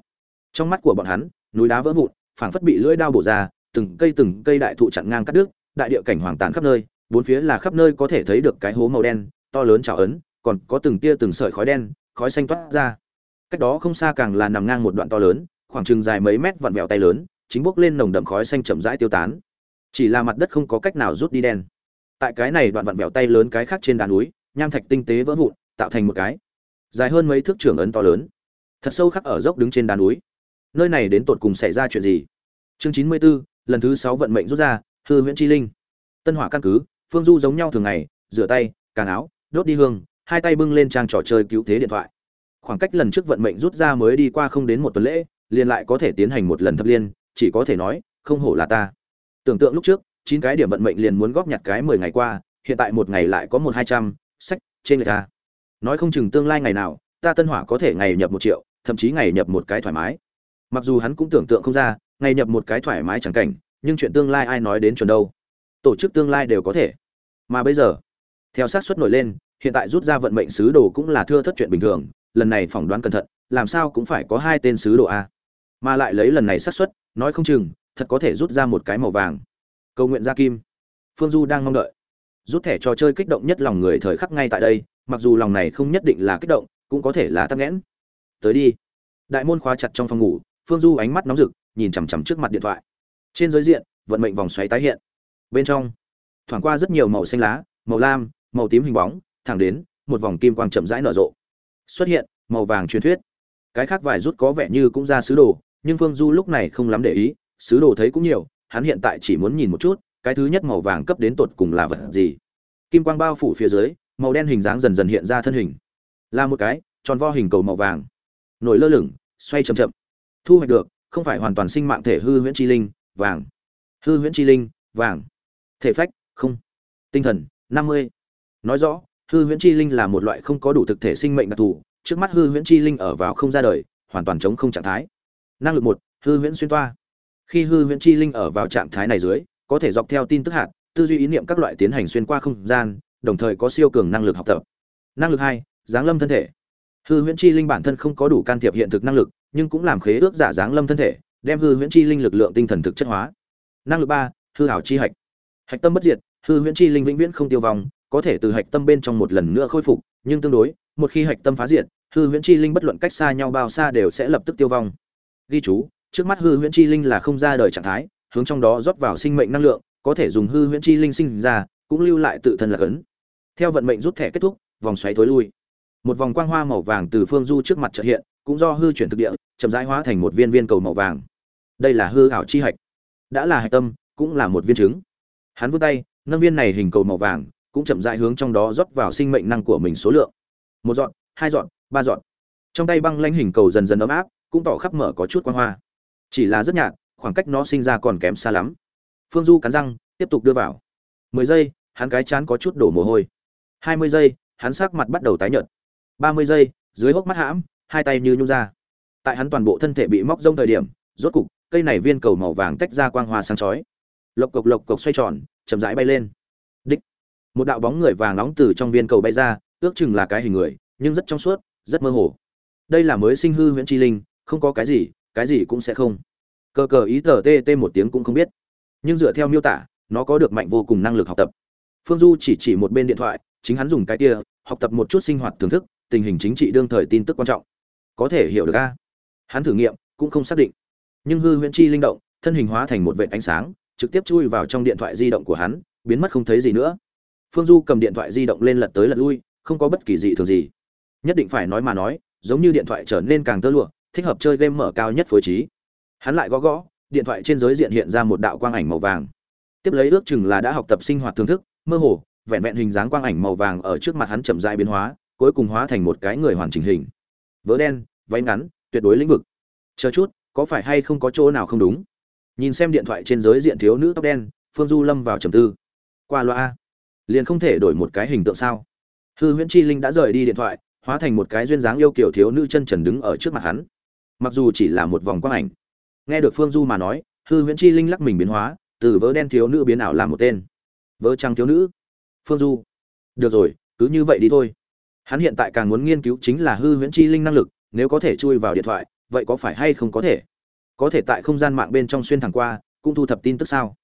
Trong mắt của bọn hắn, núi đá vỡ vụn, phảng phất bị lưỡi đao bổ ra, từng cây từng cây đại thụ chặn ngang cắt đứt, đại địa cảnh hoàng tàn khắp nơi, bốn phía là khắp nơi có thể thấy được cái hố màu đen, to lớn trào ấn, còn có từng tia từng sợi khói đen, khói xanh toát ra cách đó không xa càng là nằm ngang một đoạn to lớn khoảng chừng dài mấy mét vặn vẹo tay lớn chính bốc lên nồng đậm khói xanh chậm rãi tiêu tán. Chỉ là mặt đất không có cách nào rút đi đen. Tại cái này đoạn vặn vẹo tay lớn cái khác trên đá núi nham thạch tinh tế vỡ vụn tạo thành một cái dài hơn mấy thước trưởng ấn to lớn. Thật sâu khắc ở dốc đứng trên đá núi. Nơi này đến tột cùng xảy ra chuyện gì? Chương chín mươi 94, lần thứ sáu vận mệnh rút ra hư huyễn chi linh. Tân hỏa căn cứ phương du giống nhau thường ngày rửa tay càn áo đốt đi hương hai tay bưng lên trang trò chơi cứu thế điện thoại khoảng cách lần trước vận mệnh rút ra mới đi qua không đến một tuần lễ, liền lại có thể tiến hành một lần thập liên, chỉ có thể nói, không hổ là ta. Tưởng tượng lúc trước, chín cái điểm vận mệnh liền muốn góp nhặt cái mười ngày qua, hiện tại một ngày lại có một hai trăm, sách, trên người ta. Nói không chừng tương lai ngày nào, ta tân hỏa có thể ngày nhập một triệu, thậm chí ngày nhập một cái thoải mái. Mặc dù hắn cũng tưởng tượng không ra, ngày nhập một cái thoải mái chẳng cảnh, nhưng chuyện tương lai ai nói đến chuẩn đâu. Tổ chức tương lai đều có thể. Mà bây giờ, theo sát suất nổi lên, hiện tại rút ra vận mệnh sứ đồ cũng là thưa thất chuyện bình thường lần này phỏng đoán cẩn thận, làm sao cũng phải có hai tên sứ đồ a. Mà lại lấy lần này xác suất, nói không chừng, thật có thể rút ra một cái màu vàng. Cầu nguyện ra kim. Phương du đang mong đợi. Rút thẻ trò chơi kích động nhất lòng người thời khắc ngay tại đây, mặc dù lòng này không nhất định là kích động, cũng có thể là tắc nghẽn. Tới đi. Đại môn khóa chặt trong phòng ngủ, phương du ánh mắt nóng rực, nhìn chằm chằm trước mặt điện thoại. Trên giới diện, vận mệnh vòng xoáy tái hiện. Bên trong, thoảng qua rất nhiều màu xanh lá, màu lam, màu tím hình bóng, thẳng đến, một vòng kim quang chậm rãi nở rộ xuất hiện, màu vàng truyền thuyết. Cái khác vài rút có vẻ như cũng ra sứ đồ, nhưng phương du lúc này không lắm để ý, sứ đồ thấy cũng nhiều, hắn hiện tại chỉ muốn nhìn một chút, cái thứ nhất màu vàng cấp đến tột cùng là vật gì. Kim quang bao phủ phía dưới, màu đen hình dáng dần dần hiện ra thân hình. Là một cái, tròn vo hình cầu màu vàng. Nổi lơ lửng, xoay chậm chậm. Thu hoạch được, không phải hoàn toàn sinh mạng thể hư huyễn chi linh, vàng. Hư huyễn chi linh, vàng. Thể phách, không. Tinh thần, năm mươi. Nói rõ hư huyễn chi linh là một loại không có đủ thực thể sinh mệnh đặc thù, trước mắt hư huyễn chi linh ở vào không ra đời, hoàn toàn chống không trạng thái. Năng lực một, hư huyễn xuyên toa. Khi hư huyễn chi linh ở vào trạng thái này dưới, có thể dọc theo tin tức hạt, tư duy ý niệm các loại tiến hành xuyên qua không gian, đồng thời có siêu cường năng lực học tập. Năng lực hai, giáng lâm thân thể. Hư huyễn chi linh bản thân không có đủ can thiệp hiện thực năng lực, nhưng cũng làm khế ước giả giáng lâm thân thể, đem hư huyễn chi linh lực lượng tinh thần thực chất hóa. Năng lực ba, hư hảo chi hạch. Hạch tâm bất diệt, hư huyễn chi linh vĩnh viễn không tiêu vong có thể từ hạch tâm bên trong một lần nữa khôi phục, nhưng tương đối, một khi hạch tâm phá diệt, hư huyễn chi linh bất luận cách xa nhau bao xa đều sẽ lập tức tiêu vong. Ghi chú, trước mắt hư huyễn chi linh là không ra đời trạng thái, hướng trong đó rót vào sinh mệnh năng lượng, có thể dùng hư huyễn chi linh sinh ra, cũng lưu lại tự thân là cấn. Theo vận mệnh rút thẻ kết thúc, vòng xoáy thối lui. Một vòng quang hoa màu vàng từ phương du trước mặt trợ hiện, cũng do hư chuyển thực địa, chậm rãi hóa thành một viên viên cầu màu vàng. Đây là hư ảo chi hạch. Đã là hạch tâm, cũng là một viên trứng. Hắn vươn tay, nâng viên này hình cầu màu vàng cũng chậm rãi hướng trong đó rót vào sinh mệnh năng của mình số lượng. Một dọn hai dọn ba dọn trong tay băng lanh hình cầu dần dần ấm áp, cũng tỏ khắp mở có chút quang hoa. Chỉ là rất nhạt, khoảng cách nó sinh ra còn kém xa lắm. Phương du cắn răng, tiếp tục đưa vào. Mười giây, hắn cái chán có chút đổ mồ hôi. Hai mươi giây, hắn sắc mặt bắt đầu tái nhợt. Ba mươi giây, dưới hốc mắt hãm, hai tay như nhung ra. Tại hắn toàn bộ thân thể bị móc rông thời điểm, rốt cục, cây này viên cầu màu vàng tách ra quang hoa sáng chói. Lộc cộc lộc cộc xoay tròn, chậm rãi bay lên một đạo bóng người vàng nóng từ trong viên cầu bay ra, ước chừng là cái hình người, nhưng rất trong suốt, rất mơ hồ. Đây là mới sinh hư huyễn chi linh, không có cái gì cái gì cũng sẽ không. Cờ cờ ý tờ tê tê một tiếng cũng không biết. Nhưng dựa theo miêu tả, nó có được mạnh vô cùng năng lực học tập. Phương du chỉ chỉ một bên điện thoại, chính hắn dùng cái kia, học tập một chút sinh hoạt thưởng thức, tình hình chính trị đương thời tin tức quan trọng. Có thể hiểu được a? Hắn thử nghiệm, cũng không xác định. Nhưng hư huyễn chi linh động, thân hình hóa thành một vệ ánh sáng, trực tiếp chui vào trong điện thoại di động của hắn, biến mất không thấy gì nữa phương du cầm điện thoại di động lên lật tới lật lui, không có bất kỳ gì thường gì. Nhất định phải nói mà nói, giống như điện thoại trở nên càng tơ lụa, thích hợp chơi game mở cao nhất phối trí. Hắn lại gõ gõ, điện thoại trên giới diện hiện ra một đạo quang ảnh màu vàng. Tiếp lấy ước chừng là đã học tập sinh hoạt thưởng thức, mơ hồ, vẹn vẹn hình dáng quang ảnh màu vàng ở trước mặt hắn chậm rãi biến hóa, cuối cùng hóa thành một cái người hoàn chỉnh hình. Vớ đen, váy ngắn, tuyệt đối lĩnh vực. Chờ chút, có phải hay không có chỗ nào không đúng? Nhìn xem điện thoại trên giới diện thiếu nữ tóc đen, phương du lâm vào trầm tư. Qua loa liền không thể đổi một cái hình tượng sao? Hư huyễn chi linh đã rời đi điện thoại, hóa thành một cái duyên dáng yêu kiểu thiếu nữ chân trần đứng ở trước mặt hắn. Mặc dù chỉ là một vòng quang ảnh, nghe được phương du mà nói, hư huyễn chi linh lắc mình biến hóa, từ vớ đen thiếu nữ biến ảo làm một tên. Vớ trăng thiếu nữ. Phương du. Được rồi, cứ như vậy đi thôi. Hắn hiện tại càng muốn nghiên cứu chính là hư huyễn chi linh năng lực, nếu có thể chui vào điện thoại, vậy có phải hay không có thể? Có thể tại không gian mạng bên trong xuyên thẳng qua, cũng thu thập tin tức sao?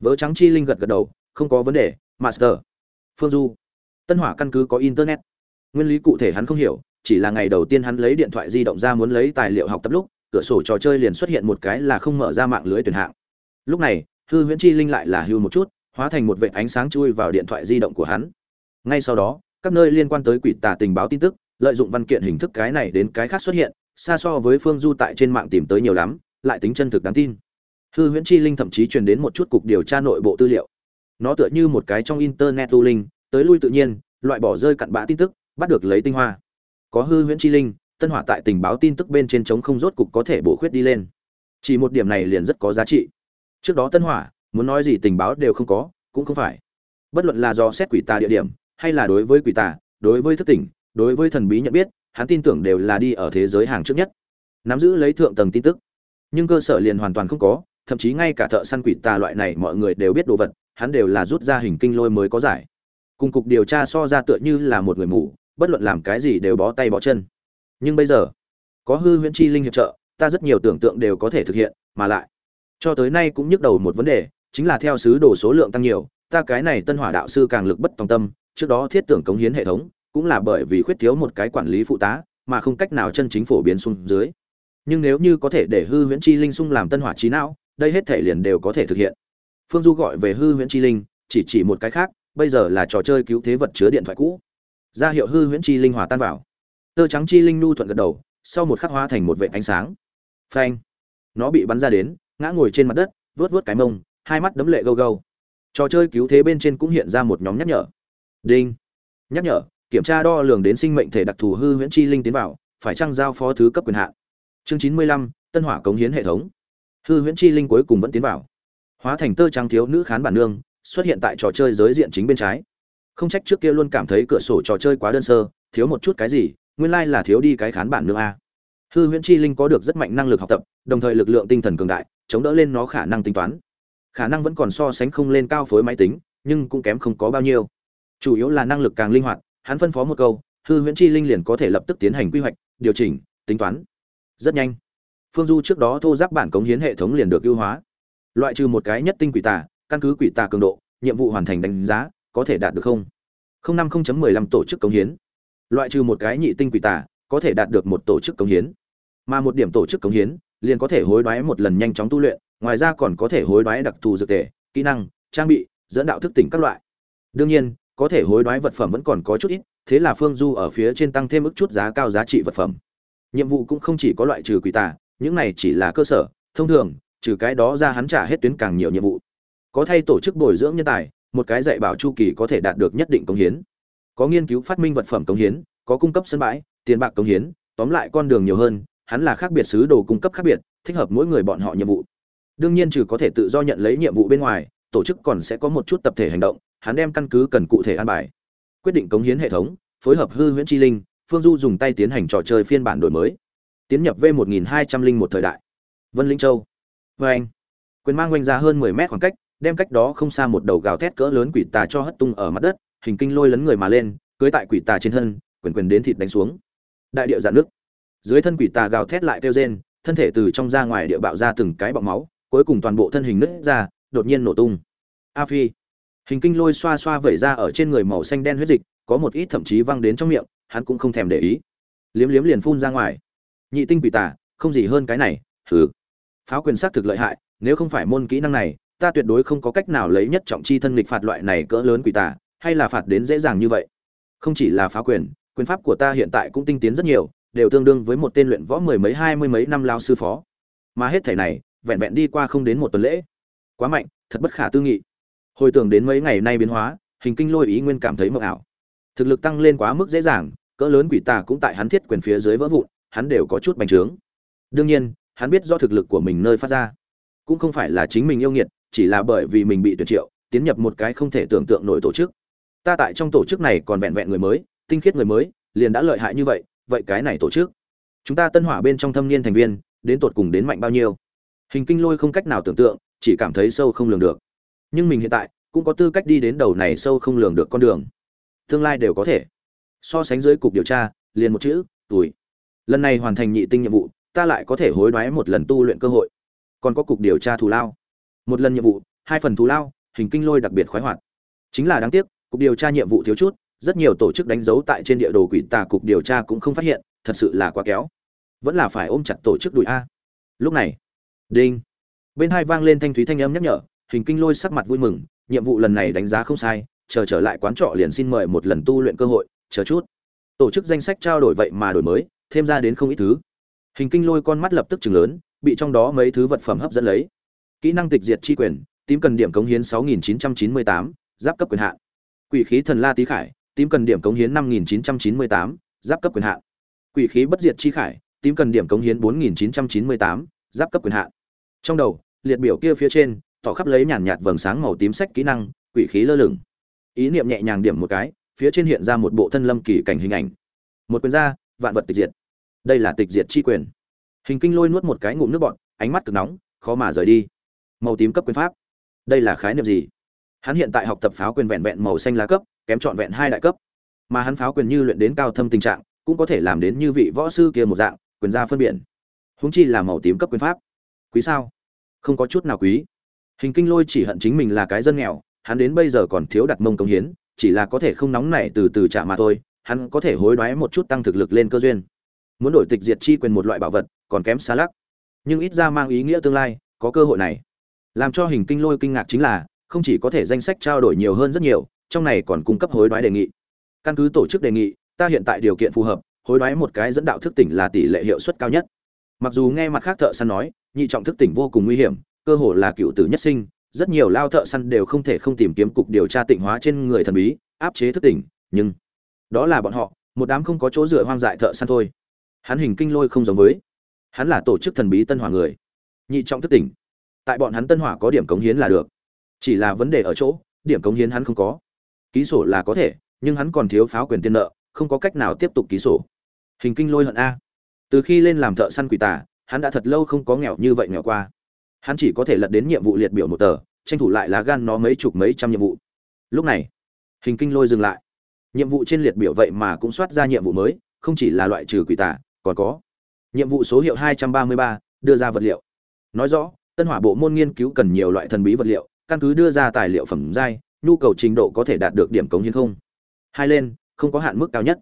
Vớ trắng chi linh gật gật đầu, không có vấn đề, master phương du. Tân hỏa căn cứ có internet. Nguyên lý cụ thể hắn không hiểu, chỉ là ngày đầu tiên hắn lấy điện thoại di động ra muốn lấy tài liệu học tập lúc, cửa sổ trò chơi liền xuất hiện một cái là không mở ra mạng lưới tuyển hạng. Lúc này, hư huyễn chi linh lại là hưu một chút, hóa thành một vệ ánh sáng chui vào điện thoại di động của hắn. Ngay sau đó, các nơi liên quan tới quỷ tà tình báo tin tức, lợi dụng văn kiện hình thức cái này đến cái khác xuất hiện, xa so với phương du tại trên mạng tìm tới nhiều lắm, lại tính chân thực đáng tin. Hư huyễn chi linh thậm chí truyền đến một chút cục điều tra nội bộ tư liệu nó tựa như một cái trong internet tu linh, tới lui tự nhiên, loại bỏ rơi cặn bã tin tức, bắt được lấy tinh hoa. Có hư huyễn chi linh, tân hỏa tại tình báo tin tức bên trên chống không rốt cục có thể bổ khuyết đi lên. Chỉ một điểm này liền rất có giá trị. Trước đó tân hỏa, muốn nói gì tình báo đều không có, cũng không phải. Bất luận là do xét quỷ tà địa điểm, hay là đối với quỷ tà, đối với thức tỉnh, đối với thần bí nhận biết, hắn tin tưởng đều là đi ở thế giới hàng trước nhất. Nắm giữ lấy thượng tầng tin tức. Nhưng cơ sở liền hoàn toàn không có, thậm chí ngay cả thợ săn quỷ tà loại này mọi người đều biết đồ vật hắn đều là rút ra hình kinh lôi mới có giải. Cùng cục điều tra so ra tựa như là một người mù, bất luận làm cái gì đều bó tay bó chân. Nhưng bây giờ, có hư huyễn chi linh hiệp trợ, ta rất nhiều tưởng tượng đều có thể thực hiện, mà lại, cho tới nay cũng nhức đầu một vấn đề, chính là theo sứ đồ số lượng tăng nhiều, ta cái này tân hỏa đạo sư càng lực bất tòng tâm, trước đó thiết tưởng cống hiến hệ thống, cũng là bởi vì khuyết thiếu một cái quản lý phụ tá, mà không cách nào chân chính phổ biến xuống dưới. Nhưng nếu như có thể để hư huyễn chi linh sung làm tân hỏa trí não, đây hết thể liền đều có thể thực hiện phương du gọi về hư huyễn chi linh, chỉ chỉ một cái khác, bây giờ là trò chơi cứu thế vật chứa điện thoại cũ. Ra hiệu hư huyễn chi linh hòa tan vào. Tơ trắng chi linh nhu thuận gật đầu, sau một khắc hóa thành một vệ ánh sáng. Phanh! Nó bị bắn ra đến, ngã ngồi trên mặt đất, vớt vớt cái mông, hai mắt đấm lệ gâu gâu. Trò chơi cứu thế bên trên cũng hiện ra một nhóm nhắc nhở. Đinh! Nhắc nhở, kiểm tra đo lường đến sinh mệnh thể đặc thù hư huyễn chi linh tiến vào, phải trăng giao phó thứ cấp quyền hạn? Chương chín mươi lăm, tân hỏa cống hiến hệ thống. Hư huyễn chi linh cuối cùng vẫn tiến vào hóa thành tơ trắng thiếu nữ khán bản nương, xuất hiện tại trò chơi giới diện chính bên trái. Không trách trước kia luôn cảm thấy cửa sổ trò chơi quá đơn sơ, thiếu một chút cái gì, nguyên lai là thiếu đi cái khán bản nương a. Hư huyễn chi linh có được rất mạnh năng lực học tập, đồng thời lực lượng tinh thần cường đại, chống đỡ lên nó khả năng tính toán. Khả năng vẫn còn so sánh không lên cao phối máy tính, nhưng cũng kém không có bao nhiêu. Chủ yếu là năng lực càng linh hoạt, hắn phân phó một câu, hư huyễn chi linh liền có thể lập tức tiến hành quy hoạch, điều chỉnh, tính toán. Rất nhanh. Phương du trước đó thô giáp bản cống hiến hệ thống liền được ưu hóa loại trừ một cái nhất tinh quỷ tà, căn cứ quỷ tà cường độ, nhiệm vụ hoàn thành đánh giá, có thể đạt được không? không năm không chấm mười lăm tổ chức cống hiến. Loại trừ một cái nhị tinh quỷ tà, có thể đạt được một tổ chức cống hiến. Mà một điểm tổ chức cống hiến, liền có thể hối đoái một lần nhanh chóng tu luyện, ngoài ra còn có thể hối đoái đặc thù dược tề kỹ năng, trang bị, dẫn đạo thức tỉnh các loại. Đương nhiên, có thể hối đoái vật phẩm vẫn còn có chút ít, thế là phương du ở phía trên tăng thêm ức chút giá cao giá trị vật phẩm. Nhiệm vụ cũng không chỉ có loại trừ quỷ tà, những này chỉ là cơ sở, thông thường trừ cái đó ra hắn trả hết tuyến càng nhiều nhiệm vụ. Có thay tổ chức bồi dưỡng nhân tài, một cái dạy bảo chu kỳ có thể đạt được nhất định công hiến. Có nghiên cứu phát minh vật phẩm công hiến, có cung cấp sân bãi, tiền bạc công hiến, tóm lại con đường nhiều hơn, hắn là khác biệt sứ đồ cung cấp khác biệt, thích hợp mỗi người bọn họ nhiệm vụ. Đương nhiên trừ có thể tự do nhận lấy nhiệm vụ bên ngoài, tổ chức còn sẽ có một chút tập thể hành động, hắn đem căn cứ cần cụ thể an bài. Quyết định cống hiến hệ thống, phối hợp hư huyễn chi linh, phương du dùng tay tiến hành trò chơi phiên bản đổi mới. Tiến nhập v một nghìn hai trăm linh một thời đại. Vân linh châu vê anh, quyền mang oanh ra hơn mười mét khoảng cách, đem cách đó không xa một đầu gào thét cỡ lớn quỷ tà cho hất tung ở mặt đất, hình kinh lôi lấn người mà lên, cưới tại quỷ tà trên thân, quyền quyền đến thịt đánh xuống. Đại điệu dạn nước. Dưới thân quỷ tà gào thét lại kêu rên, thân thể từ trong ra ngoài địa bạo ra từng cái bọng máu, cuối cùng toàn bộ thân hình nứt ra, đột nhiên nổ tung. A phi. Hình kinh lôi xoa xoa vẩy ra ở trên người màu xanh đen huyết dịch, có một ít thậm chí văng đến trong miệng, hắn cũng không thèm để ý. Liếm liếm liền phun ra ngoài. Nhị tinh quỷ tà, không gì hơn cái này, hừ pháo quyền sát thực lợi hại, nếu không phải môn kỹ năng này, ta tuyệt đối không có cách nào lấy nhất trọng chi thân lịch phạt loại này cỡ lớn quỷ tà, hay là phạt đến dễ dàng như vậy. Không chỉ là pháo quyền quyền pháp của ta hiện tại cũng tinh tiến rất nhiều, đều tương đương với một tên luyện võ mười mấy, hai mươi mấy năm lao sư phó. Mà hết thể này, vẹn vẹn đi qua không đến một tuần lễ. Quá mạnh, thật bất khả tư nghị. Hồi tưởng đến mấy ngày nay biến hóa, hình kinh lôi ý nguyên cảm thấy mộng ảo. Thực lực tăng lên quá mức dễ dàng, cỡ lớn quỷ tà cũng tại hắn thiết quyền phía dưới vỡ vụn, hắn đều có chút bành trướng. Đương nhiên hắn biết do thực lực của mình nơi phát ra. Cũng không phải là chính mình yêu nghiệt, chỉ là bởi vì mình bị tuyệt triệu, tiến nhập một cái không thể tưởng tượng nổi tổ chức. Ta tại trong tổ chức này còn vẹn vẹn người mới, tinh khiết người mới, liền đã lợi hại như vậy vậy cái này tổ chức? Chúng ta tân hỏa bên trong thâm niên thành viên, đến tột cùng đến mạnh bao nhiêu? Hình kinh lôi không cách nào tưởng tượng, chỉ cảm thấy sâu không lường được. Nhưng mình hiện tại, cũng có tư cách đi đến đầu này sâu không lường được con đường. Tương lai đều có thể. So sánh dưới cục điều tra, liền một chữ, tuổi. Lần này hoàn thành nhị tinh nhiệm vụ ta lại có thể hối đoái một lần tu luyện cơ hội. Còn có cục điều tra thù lao. Một lần nhiệm vụ, hai phần thù lao, hình kinh lôi đặc biệt khoái hoạt. Chính là đáng tiếc, cục điều tra nhiệm vụ thiếu chút, rất nhiều tổ chức đánh dấu tại trên địa đồ quỷ tà cục điều tra cũng không phát hiện, thật sự là quá kéo. Vẫn là phải ôm chặt tổ chức đùi a. Lúc này, đinh. Bên hai vang lên thanh thúy thanh âm nhắc nhở, hình kinh lôi sắc mặt vui mừng, nhiệm vụ lần này đánh giá không sai, chờ trở lại quán trọ liền xin mời một lần tu luyện cơ hội, chờ chút. Tổ chức danh sách trao đổi vậy mà đổi mới, thêm ra đến không ít thứ hình kinh lôi con mắt lập tức chừng lớn bị trong đó mấy thứ vật phẩm hấp dẫn lấy. Kỹ năng tịch diệt chi quyền tím cần điểm cống hiến 6.998, giáp cấp quyền hạn. Quỷ khí thần la tý khải tím cần điểm cống hiến 5.998, giáp cấp quyền hạn. Quỷ khí bất diệt chi khải tím cần điểm cống hiến 4.998, giáp cấp quyền hạn. Trong đầu liệt biểu kia phía trên tỏ khắp lấy nhàn nhạt vầng sáng màu tím sách kỹ năng quỷ khí lơ lửng. Ý niệm nhẹ nhàng điểm một cái phía trên hiện ra một bộ thân lâm kỳ cảnh hình ảnh. Một quyền ra vạn vật tịch diệt đây là tịch diệt chi quyền. Hình kinh lôi nuốt một cái ngụm nước bọt, ánh mắt cực nóng, khó mà rời đi. Màu tím cấp quyền pháp. Đây là khái niệm gì? Hắn hiện tại học tập pháo quyền vẹn vẹn màu xanh lá cấp, kém trọn vẹn hai đại cấp. Mà hắn pháo quyền như luyện đến cao thâm tình trạng, cũng có thể làm đến như vị võ sư kia một dạng, quyền ra phân biển húng chi là màu tím cấp quyền pháp. Quý sao? Không có chút nào quý. Hình kinh lôi chỉ hận chính mình là cái dân nghèo, hắn đến bây giờ còn thiếu đặt mông công hiến, chỉ là có thể không nóng nảy từ từ trả mà thôi, hắn có thể hối đoái một chút tăng thực lực lên cơ duyên muốn đổi tịch diệt chi quyền một loại bảo vật, còn kém xa lắc. Nhưng ít ra mang ý nghĩa tương lai, có cơ hội này. Làm cho hình kinh lôi kinh ngạc chính là, không chỉ có thể danh sách trao đổi nhiều hơn rất nhiều, trong này còn cung cấp hối đoái đề nghị. Căn cứ tổ chức đề nghị, ta hiện tại điều kiện phù hợp, hối đoái một cái dẫn đạo thức tỉnh là tỷ lệ hiệu suất cao nhất. Mặc dù nghe mặt khác thợ săn nói, nhị trọng thức tỉnh vô cùng nguy hiểm, cơ hồ là cựu tử nhất sinh, rất nhiều lao thợ săn đều không thể không tìm kiếm cục điều tra tịnh hóa trên người thần bí, áp chế thức tỉnh, nhưng đó là bọn họ, một đám không có chỗ dựa hoang dại thợ săn thôi hắn hình kinh lôi không giống với. Hắn là tổ chức thần bí tân hỏa người. Nhị trọng thức tỉnh. Tại bọn hắn tân hỏa có điểm cống hiến là được. Chỉ là vấn đề ở chỗ, điểm cống hiến hắn không có. Ký sổ là có thể, nhưng hắn còn thiếu pháo quyền tiền nợ, không có cách nào tiếp tục ký sổ. Hình kinh lôi hận a. Từ khi lên làm thợ săn quỷ tà, hắn đã thật lâu không có nghèo như vậy nghèo qua. Hắn chỉ có thể lật đến nhiệm vụ liệt biểu một tờ, tranh thủ lại lá gan nó mấy chục mấy trăm nhiệm vụ. Lúc này, hình kinh lôi dừng lại. Nhiệm vụ trên liệt biểu vậy mà cũng soát ra nhiệm vụ mới, không chỉ là loại trừ quỷ tà còn có. Nhiệm vụ số hiệu 233, đưa ra vật liệu. Nói rõ tân hỏa bộ môn nghiên cứu cần nhiều loại thần bí vật liệu căn cứ đưa ra tài liệu phẩm giai nhu cầu trình độ có thể đạt được điểm cống hiến không? Hai lên không có hạn mức cao nhất.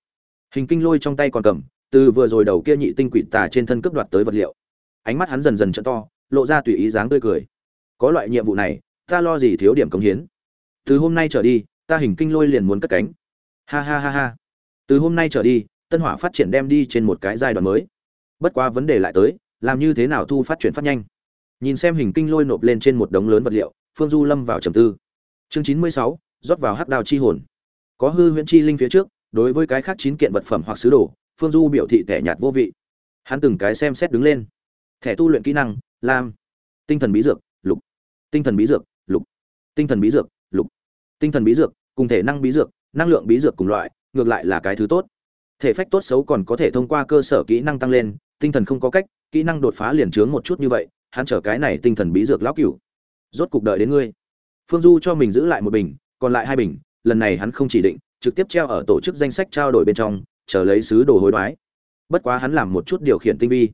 Hình kinh lôi trong tay còn cầm từ vừa rồi đầu kia nhị tinh quỷ tà trên thân cướp đoạt tới vật liệu. Ánh mắt hắn dần dần trận to lộ ra tùy ý dáng tươi cười. Có loại nhiệm vụ này ta lo gì thiếu điểm cống hiến? Từ hôm nay trở đi ta hình kinh lôi liền muốn cất cánh. Ha ha ha ha. Từ hôm nay trở đi tân hỏa phát triển đem đi trên một cái giai đoạn mới. Bất quá vấn đề lại tới, làm như thế nào thu phát triển phát nhanh? Nhìn xem hình kinh lôi nộp lên trên một đống lớn vật liệu, phương du lâm vào trầm tư. Chương chín mươi sáu, rót vào hắc đào chi hồn. Có hư huyễn chi linh phía trước, đối với cái khác chín kiện vật phẩm hoặc sứ đồ, phương du biểu thị tẻ nhạt vô vị. Hắn từng cái xem xét đứng lên. Thẻ tu luyện kỹ năng, lam. Tinh thần bí dược, lục. Tinh thần bí dược, lục. Tinh thần bí dược, lục. Tinh thần bí dược, cùng thể năng bí dược, năng lượng bí dược cùng loại, ngược lại là cái thứ tốt thể phách tốt xấu còn có thể thông qua cơ sở kỹ năng tăng lên, tinh thần không có cách, kỹ năng đột phá liền trướng một chút như vậy, hắn trở cái này tinh thần bí dược lão cửu. Rốt cục đợi đến ngươi. Phương du cho mình giữ lại một bình, còn lại hai bình, lần này hắn không chỉ định, trực tiếp treo ở tổ chức danh sách trao đổi bên trong, chờ lấy sứ đồ hối đoái. Bất quá hắn làm một chút điều khiển tinh vi.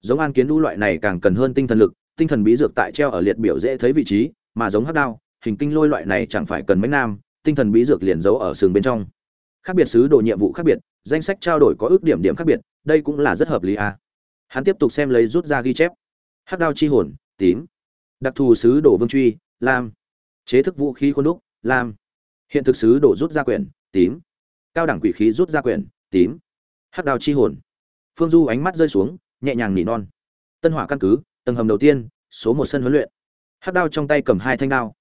Giống an kiến đu loại này càng cần hơn tinh thần lực, tinh thần bí dược tại treo ở liệt biểu dễ thấy vị trí, mà giống hắc đao, hình kinh lôi loại này chẳng phải cần mấy nam, tinh thần bí dược liền giấu ở sừng bên trong. Khác biệt sứ đồ nhiệm vụ khác biệt danh sách trao đổi có ước điểm điểm khác biệt, đây cũng là rất hợp lý à. hắn tiếp tục xem lấy rút ra ghi chép. Hắc đao chi hồn, tím. Đặc thù sứ đồ vương truy, lam. Chế thức vũ khí khuôn đúc, lam. Hiện thực sứ đồ rút ra quyển, tím. Cao đẳng quỷ khí rút ra quyển, tím. Hắc đao chi hồn. Phương du ánh mắt rơi xuống, nhẹ nhàng nỉ non. Tân hỏa căn cứ, tầng hầm đầu tiên, số một sân huấn luyện. Hắc đao trong tay cầm hai thanh đao.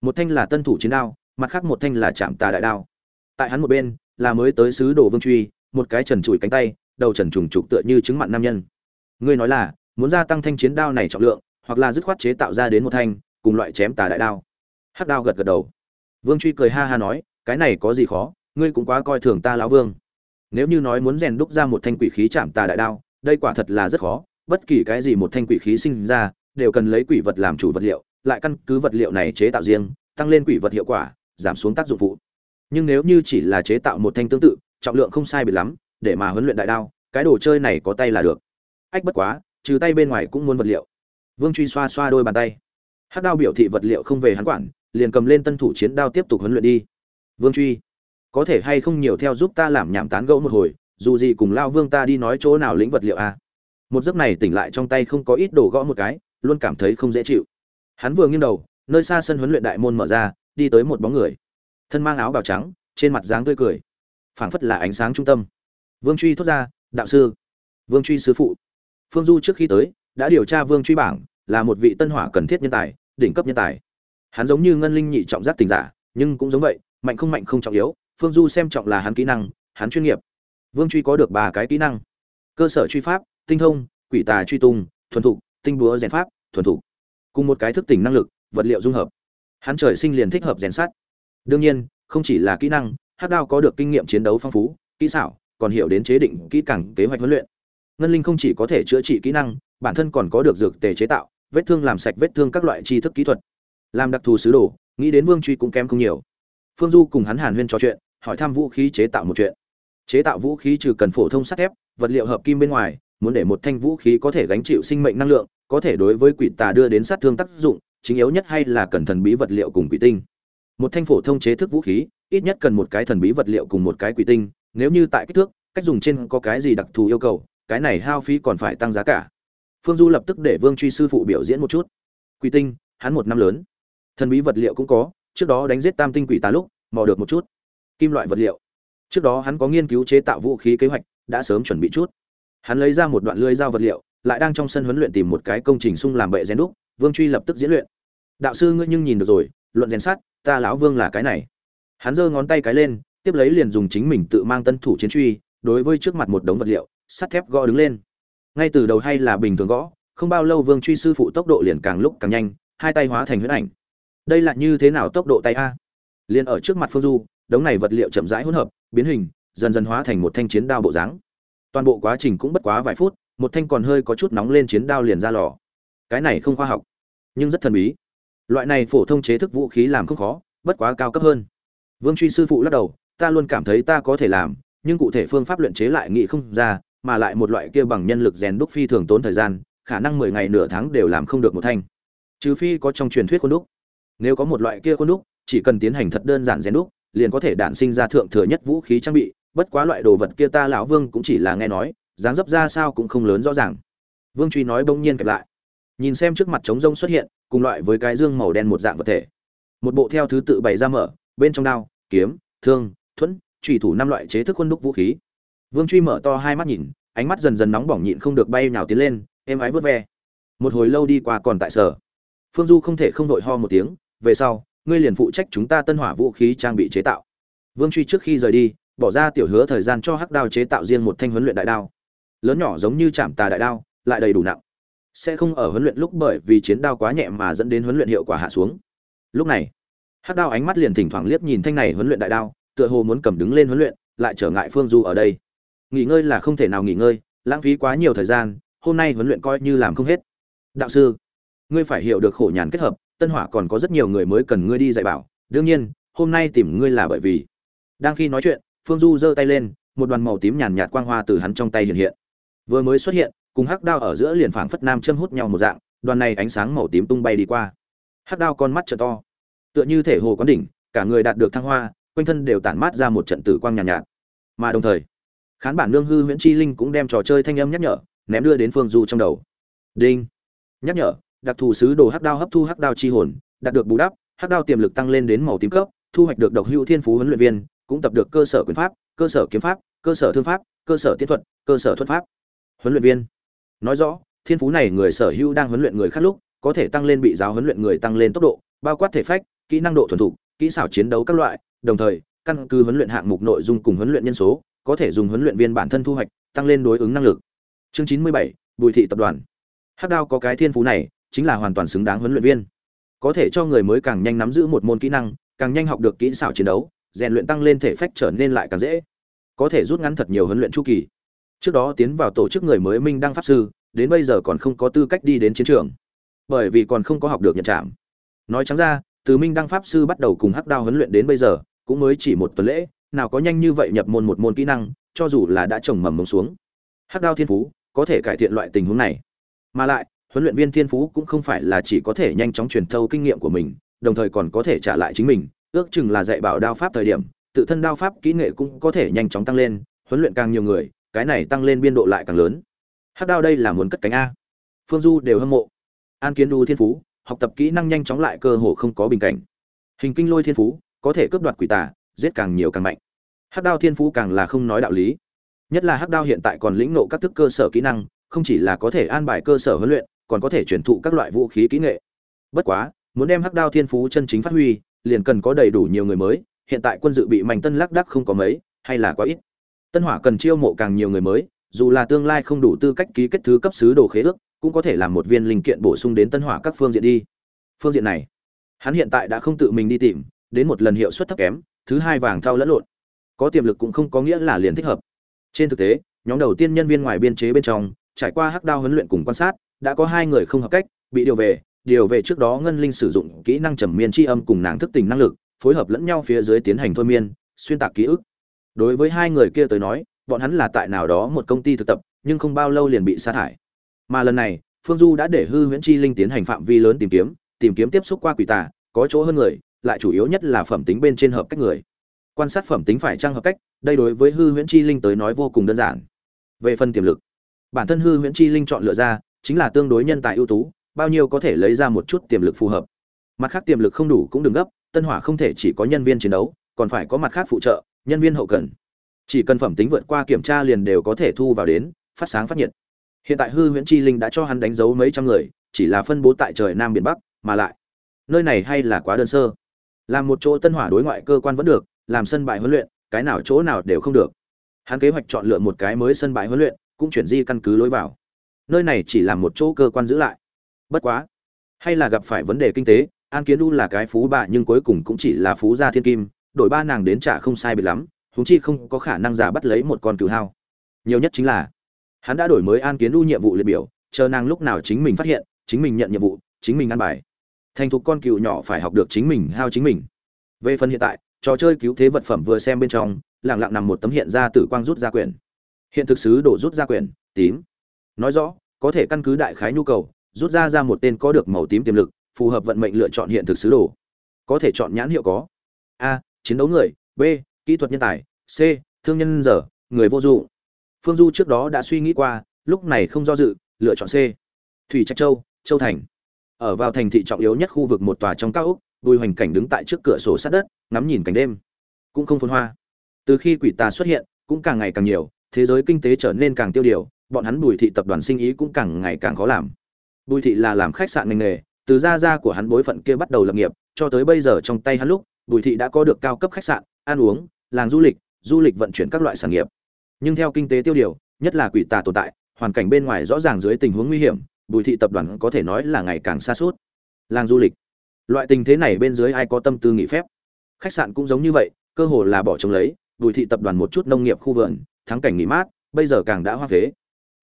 Một thanh là tân thủ chiến đao, mặt khác một thanh là chạm tà đại đao. Tại hắn một bên là mới tới sứ đồ vương truy, một cái trần trụi cánh tay, đầu trần trùng trục tựa như trứng mặn nam nhân. Ngươi nói là, muốn gia tăng thanh chiến đao này trọng lượng, hoặc là dứt khoát chế tạo ra đến một thanh, cùng loại chém tà đại đao. Hắc đao gật gật đầu. Vương truy cười ha ha nói, cái này có gì khó, ngươi cũng quá coi thường ta lão vương. Nếu như nói muốn rèn đúc ra một thanh quỷ khí chạm tà đại đao, đây quả thật là rất khó, bất kỳ cái gì một thanh quỷ khí sinh ra, đều cần lấy quỷ vật làm chủ vật liệu, lại căn cứ vật liệu này chế tạo riêng, tăng lên quỷ vật hiệu quả, giảm xuống tác dụng phụ nhưng nếu như chỉ là chế tạo một thanh tương tự, trọng lượng không sai biệt lắm, để mà huấn luyện đại đao, cái đồ chơi này có tay là được. Ách bất quá, trừ tay bên ngoài cũng muốn vật liệu. Vương truy xoa xoa đôi bàn tay. Hát đao biểu thị vật liệu không về hắn quản, liền cầm lên tân thủ chiến đao tiếp tục huấn luyện đi. Vương truy, có thể hay không nhiều theo giúp ta làm nhảm tán gẫu một hồi, dù gì cùng lao vương ta đi nói chỗ nào lĩnh vật liệu a à? một giấc này tỉnh lại trong tay không có ít đồ gõ một cái, luôn cảm thấy không dễ chịu. Hắn vừa nghiêng đầu, nơi xa sân huấn luyện đại môn mở ra, đi tới một bóng người thân mang áo bào trắng, trên mặt dáng tươi cười. Phảng phất là ánh sáng trung tâm. Vương truy thốt ra, đạo sư, vương truy sư phụ. Phương du trước khi tới, đã điều tra vương truy bảng, là một vị tân hỏa cần thiết nhân tài, đỉnh cấp nhân tài. Hắn giống như ngân linh nhị trọng giác tình giả, nhưng cũng giống vậy, mạnh không mạnh không trọng yếu, phương du xem trọng là hắn kỹ năng, hắn chuyên nghiệp. Vương truy có được ba cái kỹ năng. Cơ sở truy pháp, tinh thông, quỷ tà truy tung, thuần thục, tinh búa rèn pháp, thuần thục. Cùng một cái thức tỉnh năng lực, vật liệu dung hợp. Hắn trời sinh liền thích hợp rèn sát đương nhiên, không chỉ là kỹ năng, hát đao có được kinh nghiệm chiến đấu phong phú, kỹ xảo, còn hiểu đến chế định kỹ càng kế hoạch huấn luyện. Ngân linh không chỉ có thể chữa trị kỹ năng, bản thân còn có được dược tề chế tạo, vết thương làm sạch vết thương các loại tri thức kỹ thuật. Làm đặc thù sứ đồ, nghĩ đến vương truy cũng kém không nhiều. Phương du cùng hắn hàn huyên trò chuyện, hỏi thăm vũ khí chế tạo một chuyện. Chế tạo vũ khí trừ cần phổ thông sắt thép, vật liệu hợp kim bên ngoài, muốn để một thanh vũ khí có thể gánh chịu sinh mệnh năng lượng, có thể đối với quỷ tà đưa đến sát thương tác dụng, chính yếu nhất hay là cần thần bí vật liệu cùng quỷ tinh một thanh phổ thông chế thức vũ khí, ít nhất cần một cái thần bí vật liệu cùng một cái quỷ tinh, nếu như tại kích thước, cách dùng trên có cái gì đặc thù yêu cầu, cái này hao phí còn phải tăng giá cả. Phương du lập tức để vương truy sư phụ biểu diễn một chút. Quỷ tinh, hắn một năm lớn. Thần bí vật liệu cũng có, trước đó đánh giết tam tinh quỷ tá lúc, mò được một chút. Kim loại vật liệu. Trước đó hắn có nghiên cứu chế tạo vũ khí kế hoạch, đã sớm chuẩn bị chút. Hắn lấy ra một đoạn lưới dao vật liệu, lại đang trong sân huấn luyện tìm một cái công trình sung làm bệ rèn đúc, vương truy lập tức diễn luyện. Đạo sư ngươi nhưng nhìn được rồi luận rèn sát, ta lão vương là cái này. Hắn giơ ngón tay cái lên, tiếp lấy liền dùng chính mình tự mang tân thủ chiến truy, đối với trước mặt một đống vật liệu, sắt thép gõ đứng lên. Ngay từ đầu hay là bình thường gõ, không bao lâu vương truy sư phụ tốc độ liền càng lúc càng nhanh, hai tay hóa thành huyết ảnh. Đây là như thế nào tốc độ tay a? Liền ở trước mặt phương du, đống này vật liệu chậm rãi hỗn hợp, biến hình, dần dần hóa thành một thanh chiến đao bộ dáng. Toàn bộ quá trình cũng bất quá vài phút, một thanh còn hơi có chút nóng lên chiến đao liền ra lò. Cái này không khoa học, nhưng rất thần bí loại này phổ thông chế thức vũ khí làm không khó, bất quá cao cấp hơn. Vương truy sư phụ lắc đầu, ta luôn cảm thấy ta có thể làm, nhưng cụ thể phương pháp luyện chế lại nghĩ không ra, mà lại một loại kia bằng nhân lực rèn đúc phi thường tốn thời gian, khả năng mười ngày nửa tháng đều làm không được một thanh. Trừ phi có trong truyền thuyết khuôn đúc. Nếu có một loại kia khuôn đúc, chỉ cần tiến hành thật đơn giản rèn đúc, liền có thể đản sinh ra thượng thừa nhất vũ khí trang bị, bất quá loại đồ vật kia ta lão vương cũng chỉ là nghe nói, dáng dấp ra sao cũng không lớn rõ ràng. Vương truy nói bỗng nhiên kẹp lại. Nhìn xem trước mặt trống rông xuất hiện cùng loại với cái dương màu đen một dạng vật thể. Một bộ theo thứ tự bày ra mở, bên trong đao, kiếm, thương, thuẫn, trùy thủ năm loại chế thức quân đúc vũ khí. Vương truy mở to hai mắt nhìn, ánh mắt dần dần nóng bỏng nhịn không được bay nhào tiến lên, êm ái vớt ve. Một hồi lâu đi qua còn tại sở. Phương du không thể không đội ho một tiếng, về sau, ngươi liền phụ trách chúng ta tân hỏa vũ khí trang bị chế tạo. Vương truy trước khi rời đi, bỏ ra tiểu hứa thời gian cho hắc đao chế tạo riêng một thanh huấn luyện đại đao. Lớn nhỏ giống như chạm tà đại đao, lại đầy đủ nặng sẽ không ở huấn luyện lúc bởi vì chiến đao quá nhẹ mà dẫn đến huấn luyện hiệu quả hạ xuống. Lúc này, hắc đao ánh mắt liền thỉnh thoảng liếc nhìn thanh này huấn luyện đại đao, tựa hồ muốn cầm đứng lên huấn luyện, lại trở ngại phương du ở đây. Nghỉ ngơi là không thể nào nghỉ ngơi, lãng phí quá nhiều thời gian, hôm nay huấn luyện coi như làm không hết. Đạo sư, ngươi phải hiểu được khổ nhàn kết hợp, tân hỏa còn có rất nhiều người mới cần ngươi đi dạy bảo, đương nhiên, hôm nay tìm ngươi là bởi vì. Đang khi nói chuyện, phương du giơ tay lên, một đoàn màu tím nhàn nhạt quang hoa từ hắn trong tay hiện hiện. Vừa mới xuất hiện cùng hắc đao ở giữa liền phảng phất nam châm hút nhau một dạng đoàn này ánh sáng màu tím tung bay đi qua. Hắc đao con mắt trợ to. Tựa như thể hồ quán đỉnh cả người đạt được thăng hoa quanh thân đều tản mát ra một trận tử quang nhàn nhạt, nhạt. Mà đồng thời khán bản nương hư nguyễn chi linh cũng đem trò chơi thanh âm nhắc nhở ném đưa đến phương du trong đầu. Đinh. Nhắc nhở đặc thù sứ đồ hắc đao hấp thu hắc đao chi hồn đạt được bù đắp hắc đao tiềm lực tăng lên đến màu tím cấp thu hoạch được độc hữu thiên phú huấn luyện viên cũng tập được cơ sở quyền pháp cơ sở kiếm pháp cơ sở thương pháp cơ sở tiên thuật cơ sở thuật pháp. Huấn luyện viên nói rõ, thiên phú này người sở hữu đang huấn luyện người khác lúc, có thể tăng lên bị giáo huấn luyện người tăng lên tốc độ, bao quát thể phách, kỹ năng độ thuần thục, kỹ xảo chiến đấu các loại. Đồng thời, căn cứ huấn luyện hạng mục nội dung cùng huấn luyện nhân số, có thể dùng huấn luyện viên bản thân thu hoạch, tăng lên đối ứng năng lực. Chương chín mươi bảy, bùi thị tập đoàn. Hắc đao có cái thiên phú này, chính là hoàn toàn xứng đáng huấn luyện viên. Có thể cho người mới càng nhanh nắm giữ một môn kỹ năng, càng nhanh học được kỹ xảo chiến đấu, rèn luyện tăng lên thể phách trở nên lại càng dễ. Có thể rút ngắn thật nhiều huấn luyện chu kỳ trước đó tiến vào tổ chức người mới minh đăng pháp sư, đến bây giờ còn không có tư cách đi đến chiến trường. Bởi vì còn không có học được nhận trạm. Nói trắng ra, từ minh đăng pháp sư bắt đầu cùng hắc đao huấn luyện đến bây giờ, cũng mới chỉ một tuần lễ, nào có nhanh như vậy nhập môn một môn kỹ năng, cho dù là đã trồng mầm mống xuống. Hắc đao thiên phú có thể cải thiện loại tình huống này. Mà lại, huấn luyện viên thiên phú cũng không phải là chỉ có thể nhanh chóng truyền thâu kinh nghiệm của mình, đồng thời còn có thể trả lại chính mình, ước chừng là dạy bảo đao pháp thời điểm, tự thân đao pháp kỹ nghệ cũng có thể nhanh chóng tăng lên, huấn luyện càng nhiều người cái này tăng lên biên độ lại càng lớn. Hắc đao đây là muốn cất cánh a. Phương du đều hâm mộ. An kiến đu thiên phú, học tập kỹ năng nhanh chóng lại cơ hồ không có bình cảnh. Hình kinh lôi thiên phú, có thể cướp đoạt quỷ tà, giết càng nhiều càng mạnh. Hắc đao thiên phú càng là không nói đạo lý. Nhất là hắc đao hiện tại còn lĩnh nộ các thức cơ sở kỹ năng, không chỉ là có thể an bài cơ sở huấn luyện, còn có thể truyền thụ các loại vũ khí kỹ nghệ. Bất quá, muốn đem hắc đao thiên phú chân chính phát huy, liền cần có đầy đủ nhiều người mới, hiện tại quân dự bị mạnh tân lác đắc không có mấy, hay là quá ít tân hỏa cần chiêu mộ càng nhiều người mới, dù là tương lai không đủ tư cách ký kết thứ cấp sứ đồ khế ước, cũng có thể làm một viên linh kiện bổ sung đến tân hỏa các phương diện đi. Phương diện này, hắn hiện tại đã không tự mình đi tìm, đến một lần hiệu suất thấp kém, thứ hai vàng thau lẫn lộn. Có tiềm lực cũng không có nghĩa là liền thích hợp. Trên thực tế, nhóm đầu tiên nhân viên ngoài biên chế bên trong, trải qua hắc đao huấn luyện cùng quan sát, đã có hai người không hợp cách, bị điều về điều về trước đó ngân linh sử dụng kỹ năng trầm miên tri âm cùng nàng thức tỉnh năng lực, phối hợp lẫn nhau phía dưới tiến hành thôi miên, xuyên tạc ký ức đối với hai người kia tới nói, bọn hắn là tại nào đó một công ty thực tập, nhưng không bao lâu liền bị sa thải. Mà lần này, phương du đã để hư huyễn chi linh tiến hành phạm vi lớn tìm kiếm tìm kiếm tiếp xúc qua quỷ tà, có chỗ hơn người, lại chủ yếu nhất là phẩm tính bên trên hợp cách người. Quan sát phẩm tính phải trang hợp cách, đây đối với hư huyễn chi linh tới nói vô cùng đơn giản. Về phần tiềm lực, bản thân hư huyễn chi linh chọn lựa ra, chính là tương đối nhân tài ưu tú, bao nhiêu có thể lấy ra một chút tiềm lực phù hợp. Mặt khác tiềm lực không đủ cũng đừng gấp, tân hỏa không thể chỉ có nhân viên chiến đấu, còn phải có mặt khác phụ trợ nhân viên hậu cần. Chỉ cần phẩm tính vượt qua kiểm tra liền đều có thể thu vào đến, phát sáng phát nhiệt. Hiện tại hư huyễn chi linh đã cho hắn đánh dấu mấy trăm người, chỉ là phân bố tại trời nam biển bắc mà lại. Nơi này hay là quá đơn sơ. Làm một chỗ tân hỏa đối ngoại cơ quan vẫn được, làm sân bãi huấn luyện, cái nào chỗ nào đều không được. Hắn kế hoạch chọn lựa một cái mới sân bãi huấn luyện, cũng chuyển di căn cứ lối vào. Nơi này chỉ là một chỗ cơ quan giữ lại. Bất quá, hay là gặp phải vấn đề kinh tế, an kiến u là cái phú bà nhưng cuối cùng cũng chỉ là phú gia thiên kim đổi ba nàng đến trả không sai biệt lắm, huống chi không có khả năng giả bắt lấy một con cừu hao. Nhiều nhất chính là, hắn đã đổi mới an kiến u nhiệm vụ liệt biểu, chờ nàng lúc nào chính mình phát hiện, chính mình nhận nhiệm vụ, chính mình ăn bài. Thành thục con cừu nhỏ phải học được chính mình hao chính mình. Về phần hiện tại, trò chơi cứu thế vật phẩm vừa xem bên trong lẳng lặng nằm một tấm hiện ra tử quang rút ra quyển. Hiện thực sứ đổ rút ra quyển, tím. Nói rõ, có thể căn cứ đại khái nhu cầu, rút ra ra một tên có được màu tím tiềm lực, phù hợp vận mệnh lựa chọn hiện thực sứ đồ. Có thể chọn nhãn hiệu có. A chiến đấu người, b, kỹ thuật nhân tài, c, thương nhân dở người vô dụng. Phương du trước đó đã suy nghĩ qua, lúc này không do dự, lựa chọn c. Thủy trạch châu châu thành. Ở vào thành thị trọng yếu nhất khu vực một tòa trong cao ốc, bùi hoành cảnh đứng tại trước cửa sổ sát đất, ngắm nhìn cảnh đêm. Cũng không phồn hoa. Từ khi quỷ tà xuất hiện, cũng càng ngày càng nhiều, thế giới kinh tế trở nên càng tiêu điều, bọn hắn bùi thị tập đoàn sinh ý cũng càng ngày càng khó làm. Bùi thị là làm khách sạn ngành nghề, từ gia gia của hắn bối phận kia bắt đầu lập nghiệp, cho tới bây giờ trong tay hắn lúc bùi thị đã có được cao cấp khách sạn, ăn uống, làng du lịch du lịch vận chuyển các loại sản nghiệp. Nhưng theo kinh tế tiêu điều, nhất là quỷ tà tồn tại, hoàn cảnh bên ngoài rõ ràng dưới tình huống nguy hiểm, bùi thị tập đoàn có thể nói là ngày càng xa suốt. Làng du lịch. Loại tình thế này bên dưới ai có tâm tư nghỉ phép? Khách sạn cũng giống như vậy, cơ hồ là bỏ trống lấy, bùi thị tập đoàn một chút nông nghiệp khu vườn, thắng cảnh nghỉ mát, bây giờ càng đã hoa phế.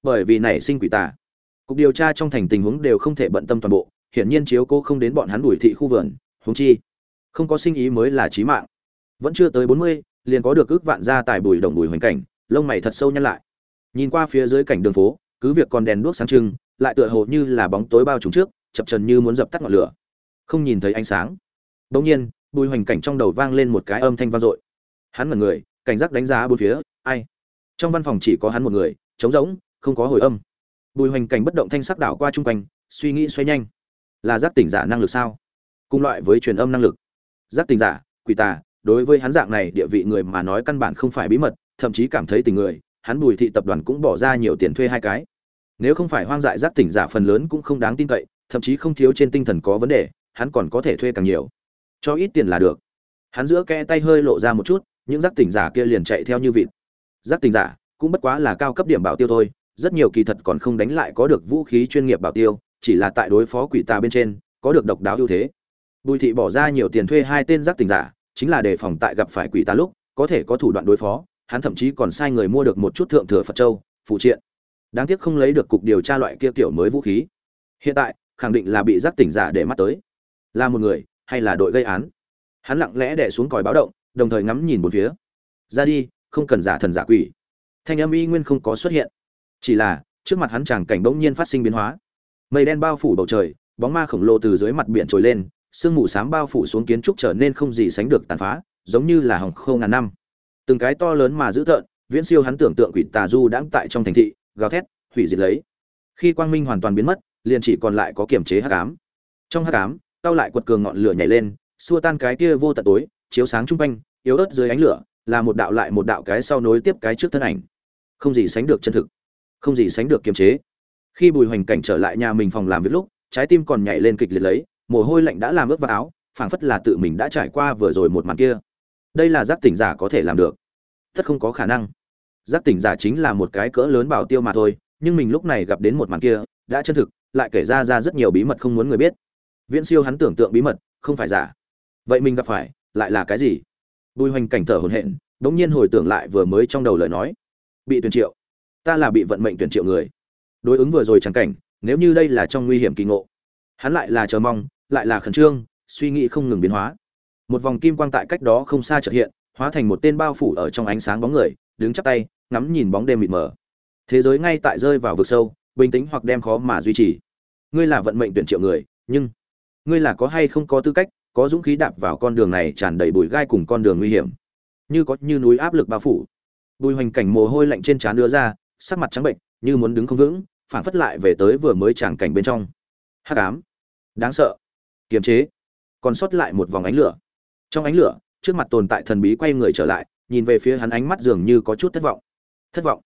Bởi vì nảy sinh quỷ tà. Cục điều tra trong thành tình huống đều không thể bận tâm toàn bộ, hiển nhiên chiếu cố không đến bọn hắn bùi thị khu vườn, huống chi không có sinh ý mới là chí mạng. Vẫn chưa tới bốn mươi, liền có được ước vạn gia tài bùi đồng bùi hoành cảnh, lông mày thật sâu nhăn lại. Nhìn qua phía dưới cảnh đường phố, cứ việc còn đèn đuốc sáng trưng, lại tựa hồ như là bóng tối bao trùm trước, chập trần như muốn dập tắt ngọn lửa. Không nhìn thấy ánh sáng. Bỗng nhiên, bùi hoành cảnh trong đầu vang lên một cái âm thanh vang dội. Hắn mật người, cảnh giác đánh giá bốn phía, ai? Trong văn phòng chỉ có hắn một người, trống rỗng, không có hồi âm. Bùi hoành cảnh bất động thanh sắc đảo qua chung quanh, suy nghĩ xoay nhanh. Là giác tỉnh giả năng lực sao? Cùng loại với truyền âm năng lực giác tình giả, quỷ tà, đối với hắn dạng này địa vị người mà nói căn bản không phải bí mật, thậm chí cảm thấy tình người, hắn bùi thị tập đoàn cũng bỏ ra nhiều tiền thuê hai cái. Nếu không phải hoang dại giác tỉnh giả phần lớn cũng không đáng tin cậy, thậm chí không thiếu trên tinh thần có vấn đề, hắn còn có thể thuê càng nhiều. Cho ít tiền là được. Hắn giữa kẽ tay hơi lộ ra một chút, những giác tỉnh giả kia liền chạy theo như vịt. Giác tỉnh giả cũng bất quá là cao cấp điểm bảo tiêu thôi, rất nhiều kỳ thật còn không đánh lại có được vũ khí chuyên nghiệp bảo tiêu, chỉ là tại đối phó quỷ tà bên trên, có được độc đáo ưu thế bùi thị bỏ ra nhiều tiền thuê hai tên giác tỉnh giả, chính là đề phòng tại gặp phải quỷ tà lúc, có thể có thủ đoạn đối phó, hắn thậm chí còn sai người mua được một chút thượng thừa phật châu phụ triện. Đáng tiếc không lấy được cục điều tra loại kia tiểu mới vũ khí. Hiện tại, khẳng định là bị giác tỉnh giả để mắt tới. Là một người, hay là đội gây án? Hắn lặng lẽ đè xuống còi báo động, đồng thời ngắm nhìn bốn phía. Ra đi, không cần giả thần giả quỷ. Thanh âm y nguyên không có xuất hiện. Chỉ là, trước mặt hắn tràng cảnh bỗng nhiên phát sinh biến hóa. Mây đen bao phủ bầu trời, bóng ma khổng lồ từ dưới mặt biển trồi lên sương mù xám bao phủ xuống kiến trúc trở nên không gì sánh được tàn phá, giống như là hồng khô ngàn năm. Từng cái to lớn mà dữ tợn, viễn siêu hắn tưởng tượng quỷ tà du đãng tại trong thành thị, gào thét, hủy diệt lấy. Khi quang minh hoàn toàn biến mất, liền chỉ còn lại có kiểm chế hắc ám. Trong hắc ám tao lại quật cường ngọn lửa nhảy lên, xua tan cái kia vô tận tối, chiếu sáng trung quanh, yếu ớt dưới ánh lửa, là một đạo lại một đạo cái sau nối tiếp cái trước thân ảnh. Không gì sánh được chân thực, không gì sánh được kiềm chế. Khi bùi hoành cảnh trở lại nhà mình phòng làm việc lúc, trái tim còn nhảy lên kịch liệt lấy mồ hôi lạnh đã làm ướt vào áo, phảng phất là tự mình đã trải qua vừa rồi một màn kia. Đây là giác tỉnh giả có thể làm được. Tất không có khả năng. Giác tỉnh giả chính là một cái cỡ lớn bảo tiêu mà thôi, nhưng mình lúc này gặp đến một màn kia, đã chân thực, lại kể ra ra rất nhiều bí mật không muốn người biết. Viễn siêu hắn tưởng tượng bí mật, không phải giả. Vậy mình gặp phải, lại là cái gì? Bùi hoành cảnh thở hồn hện đ ỗ n g nhiên hồi tưởng lại vừa mới trong đầu lời nói. Bị tuyển triệu. Ta là bị vận mệnh tuyển triệu người. Đối ứng vừa rồi chẳng cảnh, nếu như đây là trong nguy hiểm kỳ ngộ, hắn lại là chờ mong lại là khẩn trương, suy nghĩ không ngừng biến hóa. Một vòng kim quang tại cách đó không xa chợt hiện, hóa thành một tên bao phủ ở trong ánh sáng bóng người, đứng chắp tay, ngắm nhìn bóng đêm mịt mờ. Thế giới ngay tại rơi vào vực sâu, bình tĩnh hoặc đem khó mà duy trì. Ngươi là vận mệnh tuyển triệu người, nhưng ngươi là có hay không có tư cách, có dũng khí đạp vào con đường này tràn đầy bụi gai cùng con đường nguy hiểm. Như có như núi áp lực bao phủ. Bùi hoành cảnh mồ hôi lạnh trên trán đưa ra, sắc mặt trắng bệnh, như muốn đứng không vững phản phất lại về tới vừa mới tràng cảnh bên trong. Hắc ám. Đáng sợ kiềm chế. Còn sót lại một vòng ánh lửa. Trong ánh lửa, trước mặt tồn tại thần bí quay người trở lại, nhìn về phía hắn ánh mắt dường như có chút thất vọng. Thất vọng.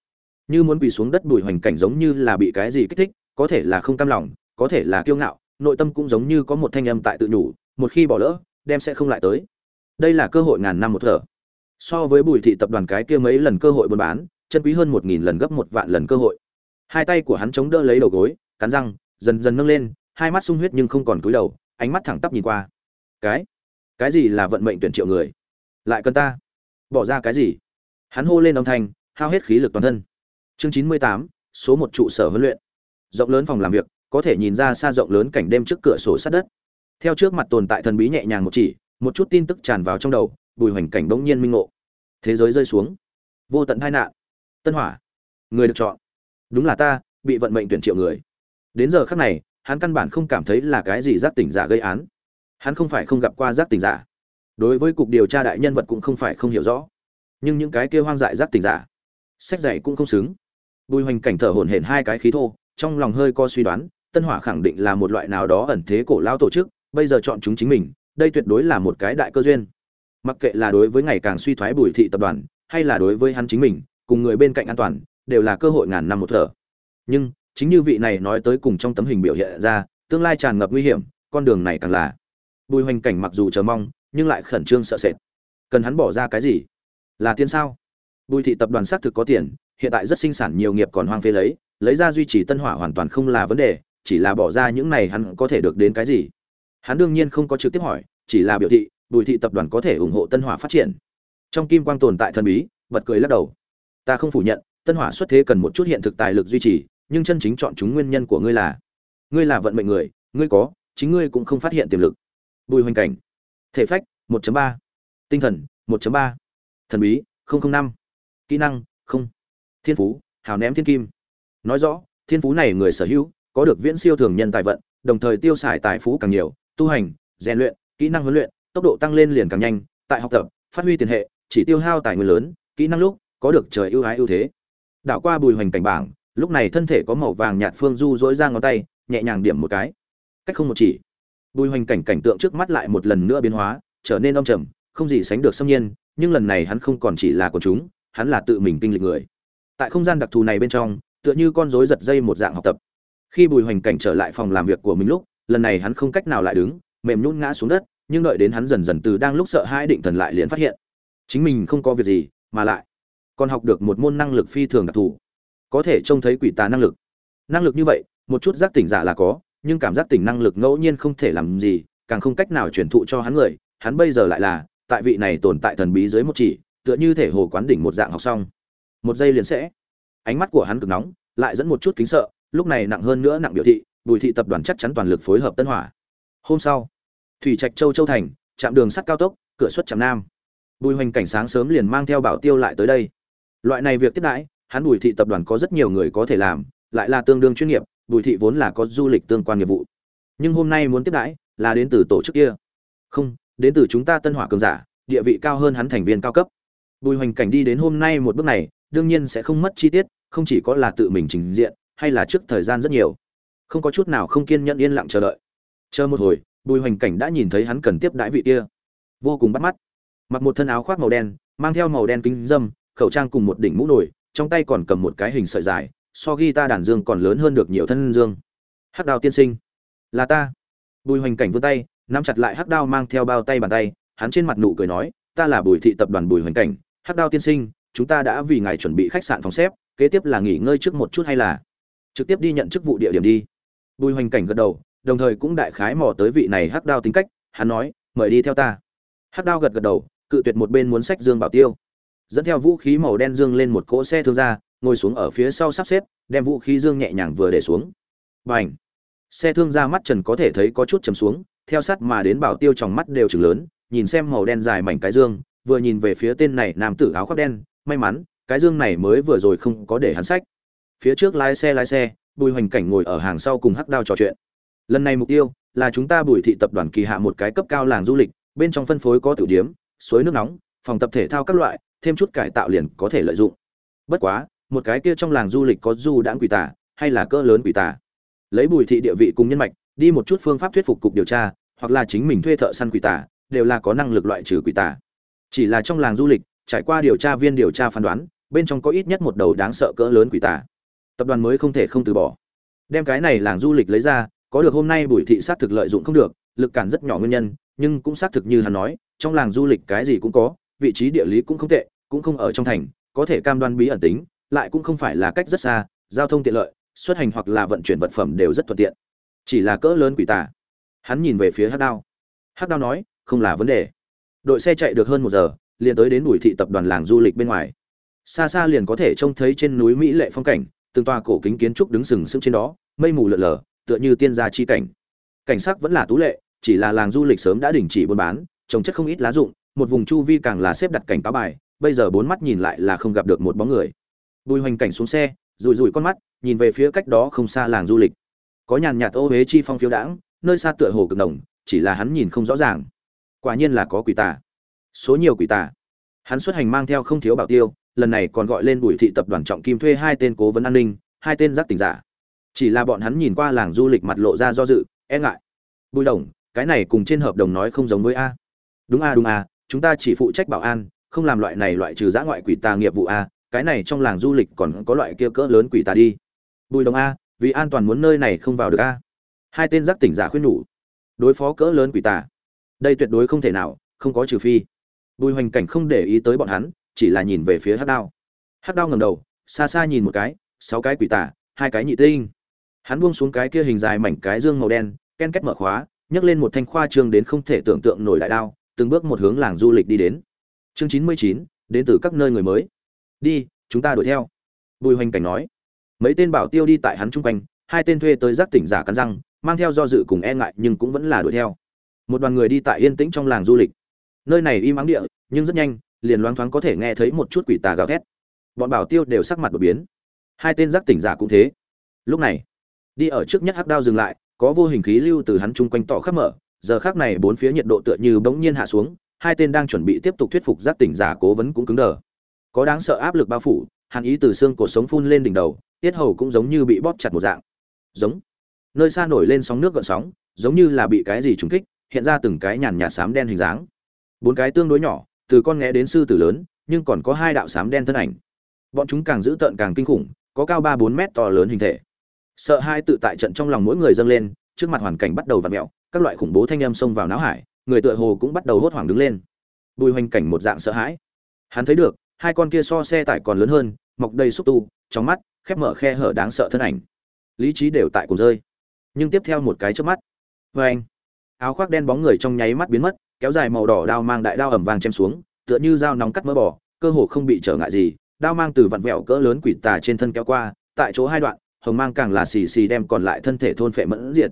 Như muốn quỳ xuống đất bùi hoành cảnh giống như là bị cái gì kích thích, có thể là không cam lòng, có thể là kiêu ngạo, nội tâm cũng giống như có một thanh âm tại tự nhủ, một khi bỏ lỡ, đem sẽ không lại tới. Đây là cơ hội ngàn năm một thở. So với bùi thị tập đoàn cái kia mấy lần cơ hội buôn bán, chân quý hơn một nghìn lần gấp một vạn lần cơ hội. Hai tay của hắn chống đỡ lấy đầu gối, cắn răng, dần dần nâng lên, hai mắt sung huyết nhưng không còn cúi đầu ánh mắt thẳng tắp nhìn qua. Cái? Cái gì là vận mệnh tuyển triệu người? Lại cần ta? Bỏ ra cái gì? Hắn hô lên âm thanh, hao hết khí lực toàn thân. Chương chín mươi tám, số một trụ sở huấn luyện. Rộng lớn phòng làm việc, có thể nhìn ra xa rộng lớn cảnh đêm trước cửa sổ sát đất. Theo trước mặt tồn tại thần bí nhẹ nhàng một chỉ, một chút tin tức tràn vào trong đầu, bùi hoành cảnh bỗng nhiên minh ngộ. Thế giới rơi xuống. Vô tận hai nạn. Tân hỏa. Người được chọn. Đúng là ta, bị vận mệnh tuyển triệu người. Đến giờ khắc này hắn căn bản không cảm thấy là cái gì giác tỉnh giả gây án. Hắn không phải không gặp qua giác tỉnh giả. Đối với cục điều tra đại nhân vật cũng không phải không hiểu rõ. Nhưng những cái kia hoang dại giác tỉnh giả, sách dạy cũng không xứng. Bùi hoành cảnh thở hổn hển hai cái khí thô, trong lòng hơi co suy đoán, tân hỏa khẳng định là một loại nào đó ẩn thế cổ lao tổ chức, bây giờ chọn chúng chính mình, đây tuyệt đối là một cái đại cơ duyên. Mặc kệ là đối với ngày càng suy thoái bùi thị tập đoàn, hay là đối với hắn chính mình, cùng người bên cạnh an toàn, đều là cơ hội ngàn năm một thở. Nhưng chính như vị này nói tới cùng trong tấm hình biểu hiện ra, tương lai tràn ngập nguy hiểm, con đường này càng là. Bùi hoành cảnh mặc dù chờ mong, nhưng lại khẩn trương sợ sệt. Cần hắn bỏ ra cái gì? Là tiền sao? Bùi thị tập đoàn xác thực có tiền, hiện tại rất sinh sản nhiều nghiệp còn hoang phế lấy lấy ra duy trì tân hỏa hoàn toàn không là vấn đề, chỉ là bỏ ra những này hắn có thể được đến cái gì? Hắn đương nhiên không có trực tiếp hỏi, chỉ là biểu thị, bùi thị tập đoàn có thể ủng hộ tân hỏa phát triển. Trong kim quang tồn tại thần bí, bật cười lắc đầu. Ta không phủ nhận, tân hỏa xuất thế cần một chút hiện thực tài lực duy trì nhưng chân chính chọn chúng nguyên nhân của ngươi là ngươi là vận mệnh người, ngươi có, chính ngươi cũng không phát hiện tiềm lực bùi hoành cảnh thể phách 1.3. tinh thần 1.3. thần bí 005. kỹ năng, không thiên phú, hào ném thiên kim nói rõ, thiên phú này người sở hữu, có được viễn siêu thường nhân tài vận, đồng thời tiêu xài tài phú càng nhiều, tu hành, rèn luyện, kỹ năng huấn luyện, tốc độ tăng lên liền càng nhanh, tại học tập, phát huy tiền hệ, chỉ tiêu hao tài nguyên lớn, kỹ năng lúc, có được trời ưu ái ưu thế đảo qua bùi hoành cảnh bảng lúc này thân thể có màu vàng nhạt phương du dỗi ra ngón tay, nhẹ nhàng điểm một cái. Cách không một chỉ. Bùi hoành cảnh cảnh tượng trước mắt lại một lần nữa biến hóa, trở nên âm trầm, không gì sánh được xâm nhiên, nhưng lần này hắn không còn chỉ là của chúng, hắn là tự mình kinh lịch người. Tại không gian đặc thù này bên trong, tựa như con rối giật dây một dạng học tập. Khi bùi hoành cảnh trở lại phòng làm việc của mình lúc, lần này hắn không cách nào lại đứng, mềm nhún ngã xuống đất, nhưng đợi đến hắn dần dần từ đang lúc sợ hãi định thần lại liền phát hiện, chính mình không có việc gì, mà lại còn học được một môn năng lực phi thường đặc thù có thể trông thấy quỷ tà năng lực. Năng lực như vậy, một chút giác tỉnh giả là có, nhưng cảm giác tỉnh năng lực ngẫu nhiên không thể làm gì, càng không cách nào truyền thụ cho hắn người. Hắn bây giờ lại là, tại vị này tồn tại thần bí dưới một chỉ, tựa như thể hồ quán đỉnh một dạng học xong. Một giây liền sẽ. Ánh mắt của hắn cực nóng, lại dẫn một chút kính sợ, lúc này nặng hơn nữa nặng biểu thị, bùi thị tập đoàn chắc chắn toàn lực phối hợp tân hỏa. Hôm sau, thủy trạch châu châu thành, trạm đường sắt cao tốc, cửa xuất trạm nam. Bùi hoành cảnh sáng sớm liền mang theo bảo tiêu lại tới đây. Loại này việc tiếp đãi hắn bùi thị tập đoàn có rất nhiều người có thể làm, lại là tương đương chuyên nghiệp, bùi thị vốn là có du lịch tương quan nghiệp vụ. Nhưng hôm nay muốn tiếp đãi là đến từ tổ chức kia. Không, đến từ chúng ta tân hỏa cường giả, địa vị cao hơn hắn thành viên cao cấp. Bùi hoành cảnh đi đến hôm nay một bước này, đương nhiên sẽ không mất chi tiết, không chỉ có là tự mình trình diện, hay là trước thời gian rất nhiều. Không có chút nào không kiên nhẫn yên lặng chờ đợi. Chờ một hồi, bùi hoành cảnh đã nhìn thấy hắn cần tiếp đãi vị kia. Vô cùng bắt mắt. Mặc một thân áo khoác màu đen, mang theo màu đen kính dâm, khẩu trang cùng một đỉnh mũ nổi trong tay còn cầm một cái hình sợi dài, so ghi ta đàn dương còn lớn hơn được nhiều thân dương. Hắc đao tiên sinh. Là ta. Bùi hoành cảnh vươn tay, nắm chặt lại hắc đao mang theo bao tay bàn tay, hắn trên mặt nụ cười nói, ta là bùi thị tập đoàn bùi hoành cảnh. Hắc đao tiên sinh, chúng ta đã vì ngài chuẩn bị khách sạn phòng xếp, kế tiếp là nghỉ ngơi trước một chút hay là trực tiếp đi nhận chức vụ địa điểm đi? Bùi hoành cảnh gật đầu, đồng thời cũng đại khái mò tới vị này hắc đao tính cách, hắn nói, mời đi theo ta. Hắc đao gật gật đầu, cự tuyệt một bên muốn sách dương bảo tiêu dẫn theo vũ khí màu đen dương lên một cỗ xe thương ra, ngồi xuống ở phía sau sắp xếp, đem vũ khí dương nhẹ nhàng vừa để xuống. B à n h xe thương ra mắt trần có thể thấy có chút chầm xuống, theo sát mà đến bảo tiêu trong mắt đều chừng lớn, nhìn xem màu đen dài mảnh cái dương, vừa nhìn về phía tên này nam tử áo khoác đen, may mắn, cái dương này mới vừa rồi không có để hắn sách. Phía trước lái xe lái xe, bùi hoành cảnh ngồi ở hàng sau cùng hắc đao trò chuyện. Lần này mục tiêu là chúng ta bùi thị tập đoàn kỳ hạ một cái cấp cao làng du lịch, bên trong phân phối có tiểu điếm, suối nước nóng, phòng tập thể thao các loại thêm chút cải tạo liền có thể lợi dụng. Bất quá, một cái kia trong làng du lịch có du đãng quỷ tà, hay là cỡ lớn quỷ tà. Lấy bùi thị địa vị cùng nhân mạch, đi một chút phương pháp thuyết phục cục điều tra, hoặc là chính mình thuê thợ săn quỷ tà, đều là có năng lực loại trừ quỷ tà. Chỉ là trong làng du lịch, trải qua điều tra viên điều tra phán đoán, bên trong có ít nhất một đầu đáng sợ cỡ lớn quỷ tà. Tập đoàn mới không thể không từ bỏ. Đem cái này làng du lịch lấy ra, có được hôm nay bùi thị xác thực lợi dụng không được, lực cản rất nhỏ nguyên nhân, nhưng cũng xác thực như hắn nói, trong làng du lịch cái gì cũng có vị trí địa lý cũng không tệ, cũng không ở trong thành, có thể cam đoan bí ẩn tính, lại cũng không phải là cách rất xa, giao thông tiện lợi, xuất hành hoặc là vận chuyển vật phẩm đều rất thuận tiện. Chỉ là cỡ lớn quỷ tà. Hắn nhìn về phía hắc đao. Hắc đao nói, không là vấn đề. Đội xe chạy được hơn một giờ, liền tới đến núi thị tập đoàn làng du lịch bên ngoài. Xa xa liền có thể trông thấy trên núi mỹ lệ phong cảnh, từng tòa cổ kính kiến trúc đứng sừng sững trên đó, mây mù lợn lờ, tựa như tiên gia chi cảnh. Cảnh sắc vẫn là tú lệ, chỉ là làng du lịch sớm đã đình chỉ buôn bán, trồng chất không ít lá rụng một vùng chu vi càng là xếp đặt cảnh cáo bài, bây giờ bốn mắt nhìn lại là không gặp được một bóng người. Bùi hoành cảnh xuống xe rùi rùi con mắt, nhìn về phía cách đó không xa làng du lịch. Có nhàn nhạt ô huế chi phong phiếu đãng, nơi xa tựa hồ cực đồng chỉ là hắn nhìn không rõ ràng. Quả nhiên là có quỷ tà. Số nhiều quỷ tà. Hắn xuất hành mang theo không thiếu bảo tiêu, lần này còn gọi lên bùi thị tập đoàn trọng kim thuê hai tên cố vấn an ninh, hai tên giác tỉnh giả. Chỉ là bọn hắn nhìn qua làng du lịch mặt lộ ra do dự e ngại. Bùi đồng, cái này cùng trên hợp đồng nói không giống với a. Đúng a đúng a chúng ta chỉ phụ trách bảo an, không làm loại này loại trừ giã ngoại quỷ tà nghiệp vụ a, cái này trong làng du lịch còn có loại kia cỡ lớn quỷ tà đi. Bùi đồng a, vì an toàn muốn nơi này không vào được a. Hai tên giác tỉnh giả khuyên nhủ. Đối phó cỡ lớn quỷ tà. Đây tuyệt đối không thể nào, không có trừ phi. Bùi hoành cảnh không để ý tới bọn hắn, chỉ là nhìn về phía hát đao. Hát đao ngầm đầu, xa xa nhìn một cái, sáu cái quỷ tà, hai cái nhị tinh. Hắn buông xuống cái kia hình dài mảnh cái dương màu đen, ken kết mở khóa, nhấc lên một thanh khoa trương đến không thể tưởng tượng nổi đại đao từng bước một hướng làng du lịch đi đến. Chương chín mươi chín, đến từ các nơi người mới. Đi, chúng ta đuổi theo. Bùi hoành cảnh nói. Mấy tên bảo tiêu đi tại hắn chung quanh, hai tên thuê tới giác tỉnh giả cắn răng, mang theo do dự cùng e ngại nhưng cũng vẫn là đuổi theo. Một đoàn người đi tại yên tĩnh trong làng du lịch. Nơi này im ắng địa, nhưng rất nhanh, liền loáng thoáng có thể nghe thấy một chút quỷ tà gào thét. Bọn bảo tiêu đều sắc mặt đột biến. Hai tên giác tỉnh giả cũng thế. Lúc này, đi ở trước nhất hắc đao dừng lại, có vô hình khí lưu từ hắn chung quanh tỏ khắp mở giờ khác này bốn phía nhiệt độ tựa như bỗng nhiên hạ xuống, hai tên đang chuẩn bị tiếp tục thuyết phục giác tỉnh giả cố vấn cũng cứng đờ. Có đáng sợ áp lực bao phủ, hàn ý từ xương cổ sống phun lên đỉnh đầu, tiết hầu cũng giống như bị bóp chặt một dạng. Giống. Nơi xa nổi lên sóng nước gợn sóng, giống như là bị cái gì trúng kích, hiện ra từng cái nhàn nhạt xám đen hình dáng. Bốn cái tương đối nhỏ, từ con nghé đến sư tử lớn, nhưng còn có hai đạo xám đen thân ảnh. Bọn chúng càng dữ tợn càng kinh khủng, có cao ba bốn mét to lớn hình thể. Sợ hai tự tại trận trong lòng mỗi người dâng lên, trước mặt hoàn cảnh bắt đầu v ặ mẹo các loại khủng bố thanh âm xông vào não hải, người tựa hồ cũng bắt đầu hốt hoảng đứng lên. Bùi hoành cảnh một dạng sợ hãi. Hắn thấy được, hai con kia so xe tải còn lớn hơn, mọc đầy xúc tu, trong mắt, khép mở khe hở đáng sợ thân ảnh. Lý trí đều tại cùng rơi. Nhưng tiếp theo một cái trước mắt. Vê anh, áo khoác đen bóng người trong nháy mắt biến mất, kéo dài màu đỏ đao mang đại đao ẩm vàng chém xuống, tựa như dao nóng cắt mỡ bò, cơ hồ không bị trở ngại gì, đao mang từ vặn vẹo cỡ lớn quỷ tà trên thân kéo qua, tại chỗ hai đoạn, hồng mang càng là xì xì đem còn lại thân thể thôn phệ mẫn diệt.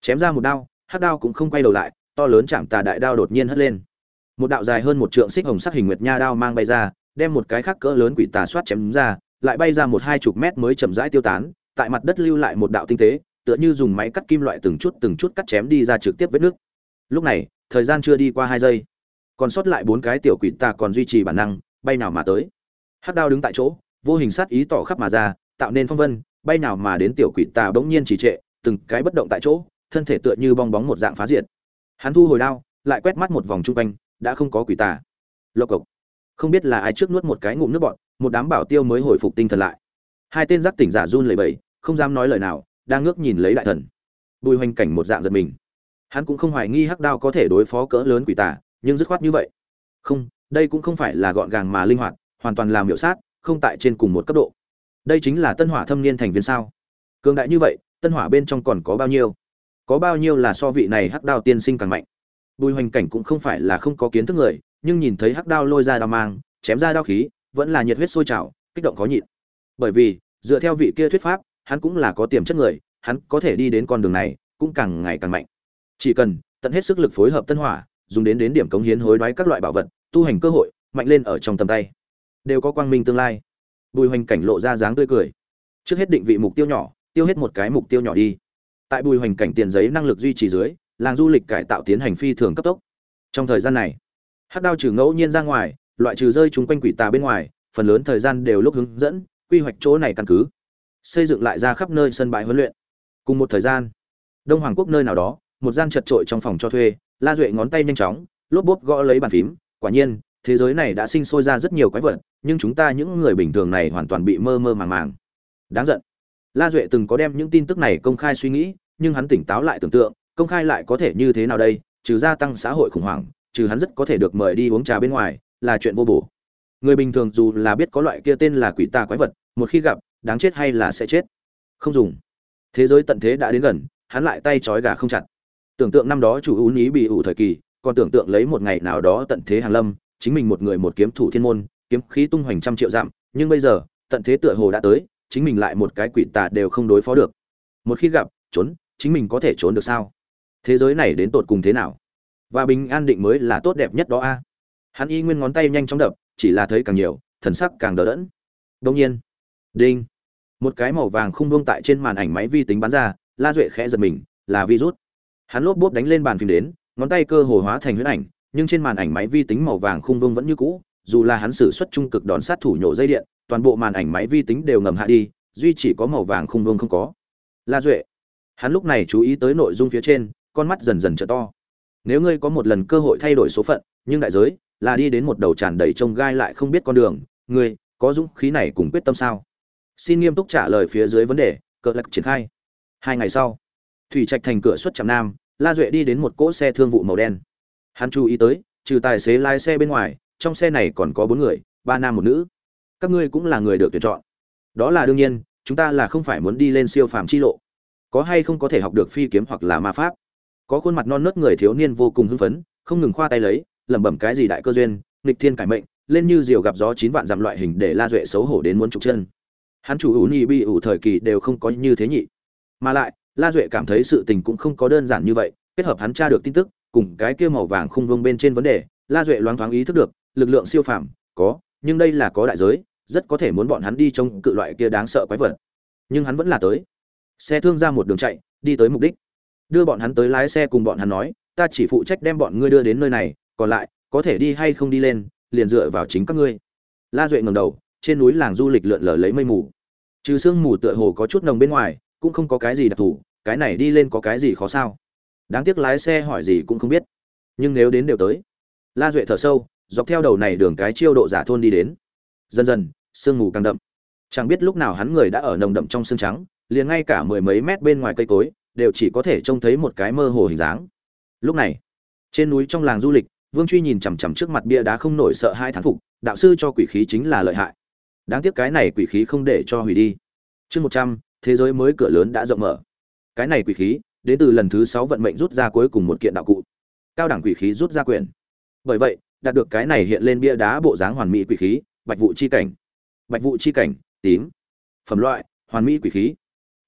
Chém ra một đao hắc đao cũng không quay đầu lại, to lớn chạm tà đại đao đột nhiên hất lên. Một đạo dài hơn một trượng xích hồng sắc hình nguyệt nha đao mang bay ra, đem một cái khác cỡ lớn quỷ tà xoát chém ra, lại bay ra một hai chục mét mới chậm rãi tiêu tán, tại mặt đất lưu lại một đạo tinh tế, tựa như dùng máy cắt kim loại từng chút từng chút cắt chém đi ra trực tiếp vết nước. Lúc này, thời gian chưa đi qua hai giây, còn sót lại bốn cái tiểu quỷ tà còn duy trì bản năng, bay nào mà tới. Hắc đao đứng tại chỗ, vô hình sát ý tỏ khắp mà ra, tạo nên phong vân, bay nào mà đến tiểu quỷ tà bỗng nhiên trì trệ, từng cái bất động tại chỗ thân thể tựa như bong bóng một dạng phá diệt. Hắn thu hồi đao, lại quét mắt một vòng chung quanh, đã không có quỷ tà. Lộc cộc. Không biết là ai trước nuốt một cái ngụm nước bọt, một đám bảo tiêu mới hồi phục tinh thần lại. Hai tên giác tỉnh giả run lẩy bẩy, không dám nói lời nào, đang ngước nhìn lấy đại thần. Bùi hoành cảnh một dạng giật mình. Hắn cũng không hoài nghi hắc đao có thể đối phó cỡ lớn quỷ tà, nhưng dứt khoát như vậy. Không, đây cũng không phải là gọn gàng mà linh hoạt, hoàn toàn làm hiệu sát, không tại trên cùng một cấp độ. Đây chính là tân hỏa thâm niên thành viên sao? Cường đại như vậy, tân hỏa bên trong còn có bao nhiêu? Có bao nhiêu là so vị này hắc đao tiên sinh càng mạnh. Bùi hoành cảnh cũng không phải là không có kiến thức người, nhưng nhìn thấy hắc đao lôi ra đao mang, chém ra đao khí, vẫn là nhiệt huyết sôi trào, kích động khó nhịn. Bởi vì, dựa theo vị kia thuyết pháp, hắn cũng là có tiềm chất người, hắn có thể đi đến con đường này, cũng càng ngày càng mạnh. Chỉ cần, tận hết sức lực phối hợp tân hỏa, dùng đến đến điểm cống hiến hối đoái các loại bảo vật, tu hành cơ hội, mạnh lên ở trong tầm tay. Đều có quang minh tương lai. Bùi hoành cảnh lộ ra dáng tươi cười. Trước hết định vị mục tiêu nhỏ, tiêu hết một cái mục tiêu nhỏ đi tại bùi hoành cảnh tiền giấy năng lực duy trì dưới, làng du lịch cải tạo tiến hành phi thường cấp tốc. Trong thời gian này hát đao trừ ngẫu nhiên ra ngoài, loại trừ rơi chúng quanh quỷ tà bên ngoài, phần lớn thời gian đều lúc hướng dẫn, quy hoạch chỗ này căn cứ, xây dựng lại ra khắp nơi sân bãi huấn luyện. Cùng một thời gian, đông hoàng quốc nơi nào đó, một gian chật trội trong phòng cho thuê, la duệ ngón tay nhanh chóng, lốp bốp gõ lấy bàn phím, quả nhiên, thế giới này đã sinh sôi ra rất nhiều quái vật, nhưng chúng ta những người bình thường này hoàn toàn bị mơ mơ màng màng. Đáng giận la duệ từng có đem những tin tức này công khai suy nghĩ, nhưng hắn tỉnh táo lại tưởng tượng, công khai lại có thể như thế nào đây, trừ gia tăng xã hội khủng hoảng, trừ hắn rất có thể được mời đi uống trà bên ngoài, là chuyện vô bổ. Người bình thường dù là biết có loại kia tên là quỷ tà quái vật, một khi gặp, đáng chết hay là sẽ chết. Không dùng. Thế giới tận thế đã đến gần, hắn lại tay trói gà không chặt. Tưởng tượng năm đó chủ ú ý bị ủ thời kỳ, còn tưởng tượng lấy một ngày nào đó tận thế hàng lâm, chính mình một người một kiếm thủ thiên môn, kiếm khí tung hoành trăm triệu dặm, nhưng bây giờ, tận thế tựa hồ đã tới chính mình lại một cái quỷ tà đều không đối phó được. Một khi gặp, trốn, chính mình có thể trốn được sao? Thế giới này đến tột cùng thế nào? Và bình an định mới là tốt đẹp nhất đó a. Hắn y nguyên ngón tay nhanh chóng đập, chỉ là thấy càng nhiều, thần sắc càng đỡ đẫn. Đông nhiên. Đinh. Một cái màu vàng khung vương tại trên màn ảnh máy vi tính bắn ra, la duệ khẽ giật mình, là virus. Hắn lốp bốp đánh lên bàn phim đến, ngón tay cơ hồ hóa thành huyết ảnh, nhưng trên màn ảnh máy vi tính màu vàng khung vương vẫn như cũ, dù là hắn sử xuất trung cực đòn sát thủ nhổ dây điện toàn bộ màn ảnh máy vi tính đều ngầm hạ đi, duy chỉ có màu vàng khung vương không có. La duệ, hắn lúc này chú ý tới nội dung phía trên, con mắt dần dần trở to. Nếu ngươi có một lần cơ hội thay đổi số phận, nhưng đại giới, là đi đến một đầu tràn đầy trông gai lại không biết con đường, ngươi có dũng khí này cùng quyết tâm sao? Xin nghiêm túc trả lời phía dưới vấn đề cỡ lạc triển khai. Hai ngày sau, thủy trạch thành cửa xuất trạm nam, la duệ đi đến một cỗ xe thương vụ màu đen. Hắn chú ý tới, trừ tài xế lái xe bên ngoài, trong xe này còn có bốn người, ba nam một nữ các ngươi cũng là người được tuyển chọn. Đó là đương nhiên, chúng ta là không phải muốn đi lên siêu phàm chi lộ. Có hay không có thể học được phi kiếm hoặc là ma pháp? Có khuôn mặt non nớt người thiếu niên vô cùng hưng phấn, không ngừng khoa tay lấy, lẩm bẩm cái gì đại cơ duyên, nghịch thiên cải mệnh, lên như diều gặp gió chín vạn dặm loại hình để la duệ xấu hổ đến muốn trục chân. Hắn chủ ủ nhị bị ủ thời kỳ đều không có như thế nhị. Mà lại, la duệ cảm thấy sự tình cũng không có đơn giản như vậy, kết hợp hắn tra được tin tức, cùng cái kia màu vàng khung vương bên trên vấn đề, la duệ loáng thoáng ý thức được, lực lượng siêu phàm, có, nhưng đây là có đại giới rất có thể muốn bọn hắn đi trong cự loại kia đáng sợ quái vật. Nhưng hắn vẫn là tới. Xe thương ra một đường chạy, đi tới mục đích. Đưa bọn hắn tới lái xe cùng bọn hắn nói, ta chỉ phụ trách đem bọn ngươi đưa đến nơi này, còn lại, có thể đi hay không đi lên, liền dựa vào chính các ngươi. La duệ ngầm đầu, trên núi làng du lịch lượn lờ lấy mây mù. Trừ sương mù tựa hồ có chút nồng bên ngoài, cũng không có cái gì đặc thù, cái này đi lên có cái gì khó sao? Đáng tiếc lái xe hỏi gì cũng không biết. Nhưng nếu đến đều tới. La duệ thở sâu, dọc theo đầu này đường cái chiêu độ giả thôn đi đến. Dần dần sương mù càng đậm. Chẳng biết lúc nào hắn người đã ở nồng đậm trong sương trắng, liền ngay cả mười mấy mét bên ngoài cây cối, đều chỉ có thể trông thấy một cái mơ hồ hình dáng. Lúc này, trên núi trong làng du lịch, vương truy nhìn chằm chằm trước mặt bia đá không nổi sợ hai thán phục, đạo sư cho quỷ khí chính là lợi hại. Đáng tiếc cái này quỷ khí không để cho hủy đi. Chương một trăm, thế giới mới cửa lớn đã rộng mở. Cái này quỷ khí, đến từ lần thứ sáu vận mệnh rút ra cuối cùng một kiện đạo cụ. Cao đẳng quỷ khí rút ra quyền. Bởi vậy, đạt được cái này hiện lên bia đá bộ dáng hoàn mỹ quỷ khí, bạch vụ chi cảnh bạch vụ chi cảnh, tím, phẩm loại, hoàn mỹ quỷ khí.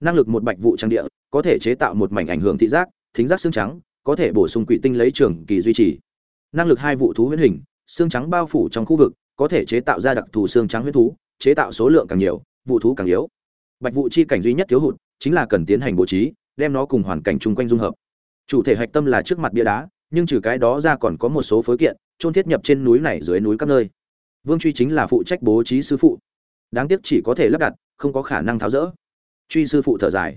Năng lực một bạch vụ trang địa, có thể chế tạo một mảnh ảnh hưởng thị giác, thính giác xương trắng, có thể bổ sung quỷ tinh lấy trường kỳ duy trì. Năng lực hai vụ thú huyễn hình, xương trắng bao phủ trong khu vực, có thể chế tạo ra đặc thù xương trắng huyễn thú, chế tạo số lượng càng nhiều, vụ thú càng yếu. Bạch vụ chi cảnh duy nhất thiếu hụt, chính là cần tiến hành bố trí, đem nó cùng hoàn cảnh chung quanh dung hợp. Chủ thể hạch tâm là trước mặt bia đá, nhưng trừ cái đó ra còn có một số phối kiện trôn thiết nhập trên núi này dưới núi các nơi. Vương truy chính là phụ trách bố trí sư phụ đáng tiếc chỉ có thể lắp đặt, không có khả năng tháo rỡ. Truy sư phụ thở dài.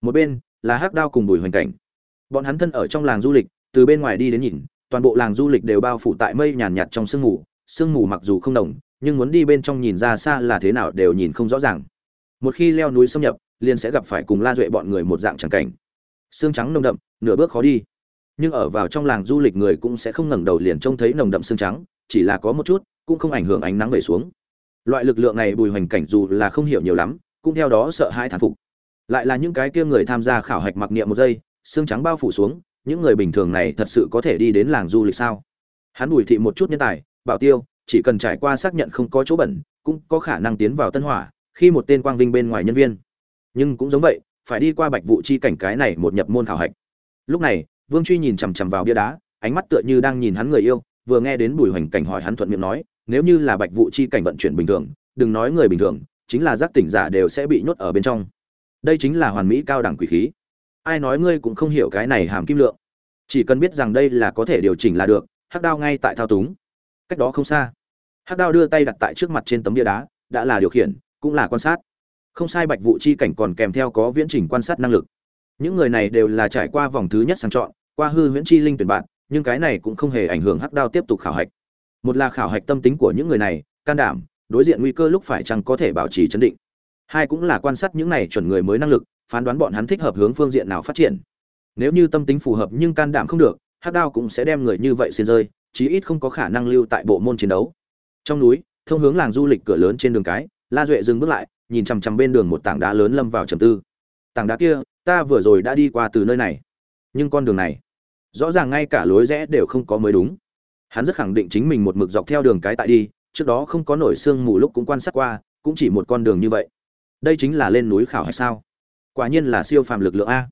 Một bên là hắc đao cùng bùi hoành cảnh. Bọn hắn thân ở trong làng du lịch, từ bên ngoài đi đến nhìn, toàn bộ làng du lịch đều bao phủ tại mây nhàn nhạt trong sương mù. Sương mù mặc dù không đồng, nhưng muốn đi bên trong nhìn ra xa là thế nào đều nhìn không rõ ràng. Một khi leo núi xâm nhập, liền sẽ gặp phải cùng la duệ bọn người một dạng tràng cảnh. Xương trắng nồng đậm, nửa bước khó đi. Nhưng ở vào trong làng du lịch người cũng sẽ không ngẩng đầu liền trông thấy nồng đậm xương trắng, chỉ là có một chút, cũng không ảnh hưởng ánh nắng về xuống loại lực lượng này bùi hoành cảnh dù là không hiểu nhiều lắm, cũng theo đó sợ hãi thán phục. Lại là những cái kia người tham gia khảo hạch mặc niệm một giây, xương trắng bao phủ xuống, những người bình thường này thật sự có thể đi đến làng du lịch sao? Hắn bùi thị một chút nhân tài, bảo tiêu, chỉ cần trải qua xác nhận không có chỗ bẩn, cũng có khả năng tiến vào tân hỏa, khi một tên quang vinh bên ngoài nhân viên. Nhưng cũng giống vậy, phải đi qua bạch vụ chi cảnh cái này một nhập môn khảo hạch. Lúc này, vương truy nhìn chằm chằm vào bia đá, ánh mắt tựa như đang nhìn hắn người yêu, vừa nghe đến bùi hoành cảnh hỏi hắn thuận miệng nói nếu như là bạch vụ chi cảnh vận chuyển bình thường, đừng nói người bình thường, chính là giác tỉnh giả đều sẽ bị nhốt ở bên trong. Đây chính là hoàn mỹ cao đẳng quỷ khí. Ai nói ngươi cũng không hiểu cái này hàm kim lượng. Chỉ cần biết rằng đây là có thể điều chỉnh là được, hắc đao ngay tại thao túng. Cách đó không xa, hắc đao đưa tay đặt tại trước mặt trên tấm bia đá, đã là điều khiển, cũng là quan sát. Không sai bạch vụ chi cảnh còn kèm theo có viễn trình quan sát năng lực. Những người này đều là trải qua vòng thứ nhất sang chọn, qua hư viễn chi linh tuyển bạn, nhưng cái này cũng không hề ảnh hưởng hắc đao tiếp tục khảo hạch một là khảo hạch tâm tính của những người này, can đảm, đối diện nguy cơ lúc phải chăng có thể bảo trì chấn định. Hai cũng là quan sát những này chuẩn người mới năng lực, phán đoán bọn hắn thích hợp hướng phương diện nào phát triển. Nếu như tâm tính phù hợp nhưng can đảm không được, hắc đao cũng sẽ đem người như vậy xin rơi, chí ít không có khả năng lưu tại bộ môn chiến đấu. Trong núi, thông hướng làng du lịch cửa lớn trên đường cái, la duệ dừng bước lại, nhìn chằm chằm bên đường một tảng đá lớn lâm vào trầm tư. Tảng đá kia, ta vừa rồi đã đi qua từ nơi này. Nhưng con đường này, rõ ràng ngay cả lối rẽ đều không có mới đúng hắn rất khẳng định chính mình một mực dọc theo đường cái tại đi, trước đó không có nổi sương mù lúc cũng quan sát qua, cũng chỉ một con đường như vậy. Đây chính là lên núi khảo hay sao? Quả nhiên là siêu phàm lực lượng a.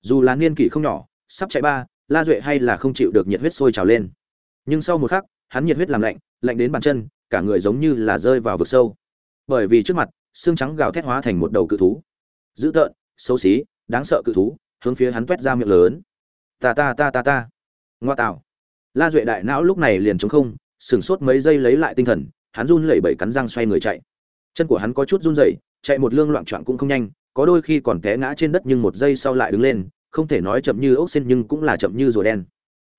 Dù là niên kỷ không nhỏ, sắp chạy ba, la duệ hay là không chịu được nhiệt huyết sôi trào lên. Nhưng sau một khắc, hắn nhiệt huyết làm lạnh lạnh đến bàn chân, cả người giống như là rơi vào vực sâu. Bởi vì trước mặt, xương trắng gào thét hóa thành một đầu cự thú. Dữ tợn, xấu xí, đáng sợ cự thú, hướng phía hắn t ra miệng lớn. Ta ta ta ta ta. Ngoa tạo la duệ đại não lúc này liền chống không, sửng sốt mấy giây lấy lại tinh thần, hắn run lẩy bẩy cắn răng xoay người chạy. Chân của hắn có chút run rẩy, chạy một lương loạn trọn cũng không nhanh, có đôi khi còn té ngã trên đất nhưng một giây sau lại đứng lên, không thể nói chậm như ốc sen nhưng cũng là chậm như rùa đen.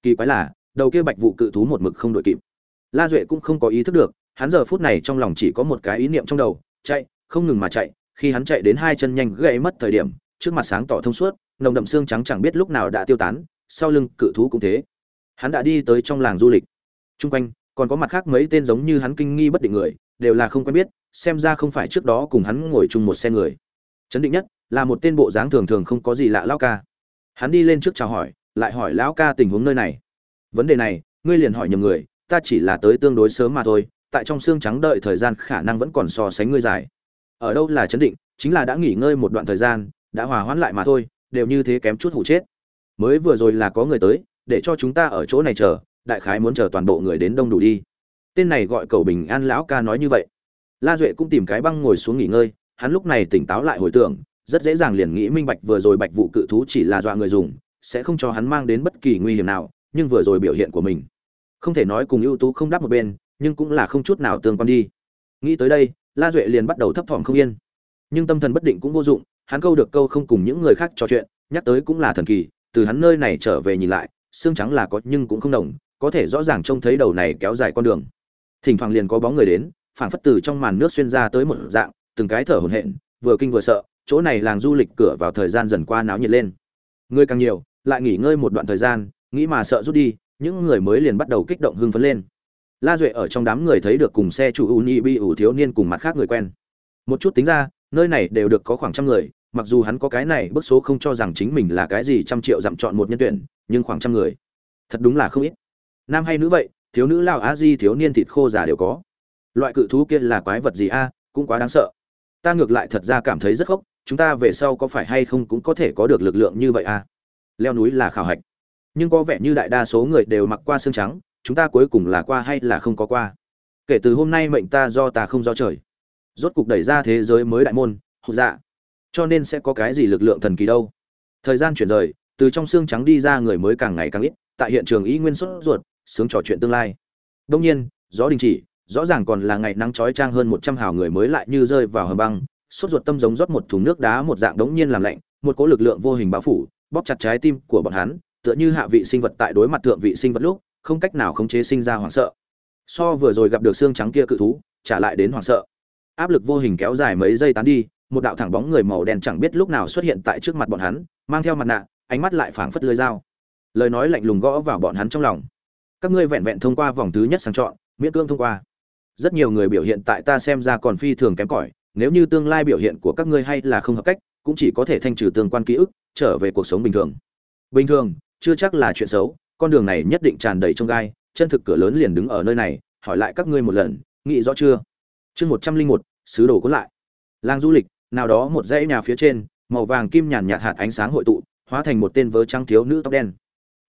Kỳ quái là, đầu kia bạch vụ cự thú một mực không đội kịp. La duệ cũng không có ý thức được, hắn giờ phút này trong lòng chỉ có một cái ý niệm trong đầu, chạy, không ngừng mà chạy, khi hắn chạy đến hai chân nhanh gãy mất thời điểm, trước mặt sáng tỏ thông suốt, nồng đậm xương trắng chẳng biết lúc nào đã tiêu tán, sau lưng cự thú cũng thế hắn đã đi tới trong làng du lịch. Chung quanh, còn có mặt khác mấy tên giống như hắn kinh nghi bất định người, đều là không quen biết, xem ra không phải trước đó cùng hắn ngồi chung một xe người. Chấn định nhất, là một tên bộ dáng thường thường không có gì lạ lão ca. Hắn đi lên trước chào hỏi, lại hỏi lão ca tình huống nơi này. Vấn đề này, ngươi liền hỏi nhầm người, ta chỉ là tới tương đối sớm mà thôi, tại trong xương trắng đợi thời gian khả năng vẫn còn so sánh ngươi dài. Ở đâu là chấn định, chính là đã nghỉ ngơi một đoạn thời gian, đã hòa hoãn lại mà thôi, đều như thế kém chút hụ chết. Mới vừa rồi là có người tới để cho chúng ta ở chỗ này chờ, đại khái muốn chờ toàn bộ người đến đông đủ đi. Tên này gọi cầu bình an lão ca nói như vậy. La duệ cũng tìm cái băng ngồi xuống nghỉ ngơi, hắn lúc này tỉnh táo lại hồi tưởng, rất dễ dàng liền nghĩ minh bạch vừa rồi bạch vụ cự thú chỉ là dọa người dùng, sẽ không cho hắn mang đến bất kỳ nguy hiểm nào, nhưng vừa rồi biểu hiện của mình, không thể nói cùng ưu tú không đáp một bên, nhưng cũng là không chút nào tương quan đi. Nghĩ tới đây, la duệ liền bắt đầu thấp thỏm không yên. Nhưng tâm thần bất định cũng vô dụng, hắn câu được câu không cùng những người khác trò chuyện, nhắc tới cũng là thần kỳ, từ hắn nơi này trở về nhìn lại xương trắng là có nhưng cũng không đồng, có thể rõ ràng trông thấy đầu này kéo dài con đường. Thỉnh thoảng liền có bóng người đến, phảng phất từ trong màn nước xuyên ra tới một dạng, từng cái thở hổn hển, vừa kinh vừa sợ, chỗ này làng du lịch cửa vào thời gian dần qua náo nhiệt lên. Người càng nhiều, lại nghỉ ngơi một đoạn thời gian, nghĩ mà sợ rút đi, những người mới liền bắt đầu kích động hưng phấn lên. La duệ ở trong đám người thấy được cùng xe chủ uni bi ủ thiếu niên cùng mặt khác người quen. Một chút tính ra, nơi này đều được có khoảng trăm người, mặc dù hắn có cái này, bức số không cho rằng chính mình là cái gì trăm triệu dặm chọn một nhân tuyển nhưng khoảng trăm người. Thật đúng là không ít. Nam hay nữ vậy, thiếu nữ lao á di, thiếu niên thịt khô già đều có. Loại cự thú kia là quái vật gì a? Cũng quá đáng sợ. Ta ngược lại thật ra cảm thấy rất khóc chúng ta về sau có phải hay không cũng có thể có được lực lượng như vậy a? Leo núi là khảo hạch. Nhưng có vẻ như đại đa số người đều mặc qua xương trắng, chúng ta cuối cùng là qua hay là không có qua? Kể từ hôm nay mệnh ta do ta không do trời. Rốt cục đẩy ra thế giới mới đại môn, hụt dạ. Cho nên sẽ có cái gì lực lượng thần kỳ đâu? Thời gian chuyển rời từ trong xương trắng đi ra người mới càng ngày càng ít, tại hiện trường ý nguyên sốt ruột, sướng trò chuyện tương lai. Đông nhiên, gió đình chỉ, rõ ràng còn là ngày nắng chói trang hơn một trăm hào người mới lại như rơi vào hầm băng, sốt ruột tâm giống rót một thùng nước đá một dạng đống nhiên làm lạnh, một cỗ lực lượng vô hình bao phủ, bóp chặt trái tim của bọn hắn, tựa như hạ vị sinh vật tại đối mặt thượng vị sinh vật lúc, không cách nào khống chế sinh ra hoảng sợ. So vừa rồi gặp được xương trắng kia cự thú, trả lại đến hoảng sợ. Áp lực vô hình kéo dài mấy giây tán đi, một đạo thẳng bóng người màu đen chẳng biết lúc nào xuất hiện tại trước mặt bọn hắn, mang theo mặt nạ ánh mắt lại phảng phất lưới dao. Lời nói lạnh lùng gõ vào bọn hắn trong lòng. Các ngươi vẹn vẹn thông qua vòng thứ nhất sang chọn, miễn cưỡng thông qua. Rất nhiều người biểu hiện tại ta xem ra còn phi thường kém cỏi, nếu như tương lai biểu hiện của các ngươi hay là không hợp cách, cũng chỉ có thể thanh trừ tương quan ký ức, trở về cuộc sống bình thường. Bình thường, chưa chắc là chuyện xấu, con đường này nhất định tràn đầy chông gai, chân thực cửa lớn liền đứng ở nơi này, hỏi lại các ngươi một lần, nghĩ rõ chưa? Chương một trăm linh một, sứ đồ cuốn lại. Làng du lịch, nào đó một dãy nhà phía trên, màu vàng kim nhàn nhạt hạt ánh sáng hội tụ hóa thành một tên vớ trắng thiếu nữ tóc đen.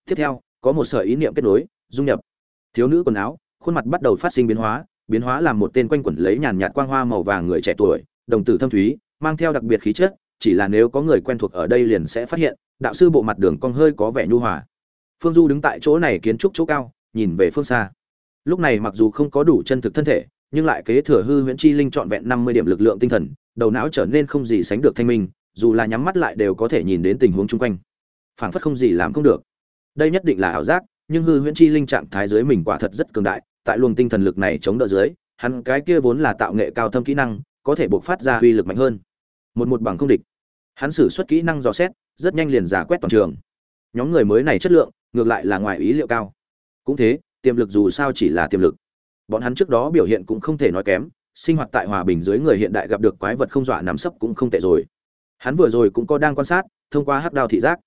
Tiếp theo, có một sợi ý niệm kết nối, dung nhập. Thiếu nữ quần áo, khuôn mặt bắt đầu phát sinh biến hóa biến hóa làm một tên quanh quẩn lấy nhàn nhạt quang hoa màu vàng người trẻ tuổi, đồng tử thâm thúy, mang theo đặc biệt khí chất, chỉ là nếu có người quen thuộc ở đây liền sẽ phát hiện, đạo sư bộ mặt đường cong hơi có vẻ nhu hòa. Phương du đứng tại chỗ này kiến trúc chỗ cao, nhìn về phương xa. Lúc này mặc dù không có đủ chân thực thân thể, nhưng lại kế thừa hư huyễn chi linh trọn vẹn năm mươi điểm lực lượng tinh thần, đầu não trở nên không gì sánh được thanh minh dù là nhắm mắt lại đều có thể nhìn đến tình huống chung quanh. Phảng phất không gì làm không được. Đây nhất định là ảo giác, nhưng hư huyễn chi linh trạng thái dưới mình quả thật rất cường đại, tại luồng tinh thần lực này chống đỡ dưới, hắn cái kia vốn là tạo nghệ cao thâm kỹ năng, có thể buộc phát ra uy lực mạnh hơn. Một một bằng không địch. Hắn sử xuất kỹ năng dò xét, rất nhanh liền giả quét toàn trường. Nhóm người mới này chất lượng, ngược lại là ngoài ý liệu cao. Cũng thế, tiềm lực dù sao chỉ là tiềm lực. Bọn hắn trước đó biểu hiện cũng không thể nói kém, sinh hoạt tại hòa bình dưới người hiện đại gặp được quái vật không dọa nắm sấp cũng không tệ rồi hắn vừa rồi cũng có đang quan sát, thông qua hắc đao thị giác.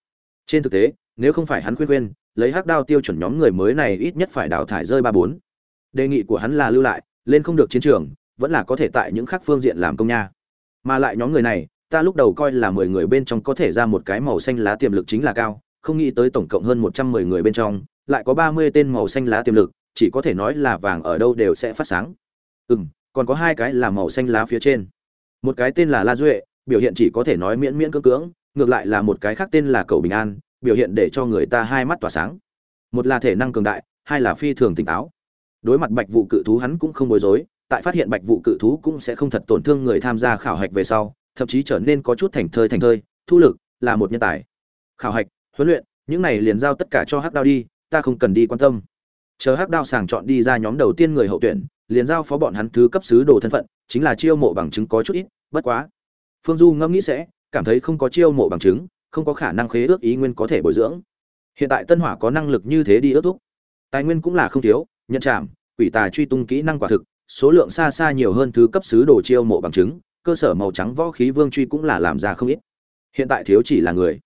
Trên thực tế, nếu không phải hắn khuyên khuyên, lấy hắc đao tiêu chuẩn nhóm người mới này ít nhất phải đào thải rơi ba bốn. Đề nghị của hắn là lưu lại, lên không được chiến trường, vẫn là có thể tại những khác phương diện làm công nha. Mà lại nhóm người này, ta lúc đầu coi là mười người bên trong có thể ra một cái màu xanh lá tiềm lực chính là cao, không nghĩ tới tổng cộng hơn một trăm mười người bên trong, lại có ba mươi tên màu xanh lá tiềm lực, chỉ có thể nói là vàng ở đâu đều sẽ phát sáng. Ừ còn có hai cái là màu xanh lá phía trên. Một cái tên là la duệ biểu hiện chỉ có thể nói miễn miễn cưỡng cưỡng, ngược lại là một cái khác tên là cầu bình an, biểu hiện để cho người ta hai mắt tỏa sáng. Một là thể năng cường đại, hai là phi thường tỉnh táo. Đối mặt bạch vụ cự thú hắn cũng không bối rối, tại phát hiện bạch vụ cự thú cũng sẽ không thật tổn thương người tham gia khảo hạch về sau, thậm chí trở nên có chút thành thơi thành thơi, thu lực là một nhân tài. Khảo hạch, huấn luyện, những này liền giao tất cả cho hắc đao đi, ta không cần đi quan tâm. Chờ hắc đao sàng chọn đi ra nhóm đầu tiên người hậu tuyển, liền giao phó bọn hắn thứ cấp sứ đồ thân phận, chính là chiêu mộ bằng chứng có chút ít, bất quá phương du ngẫm nghĩ sẽ, cảm thấy không có chiêu mộ bằng chứng, không có khả năng khế ước ý nguyên có thể bồi dưỡng. Hiện tại tân hỏa có năng lực như thế đi ước thúc. Tài nguyên cũng là không thiếu, nhận trảm quỷ tà truy tung kỹ năng quả thực, số lượng xa xa nhiều hơn thứ cấp sứ đồ chiêu mộ bằng chứng, cơ sở màu trắng võ khí vương truy cũng là làm ra không ít. Hiện tại thiếu chỉ là người.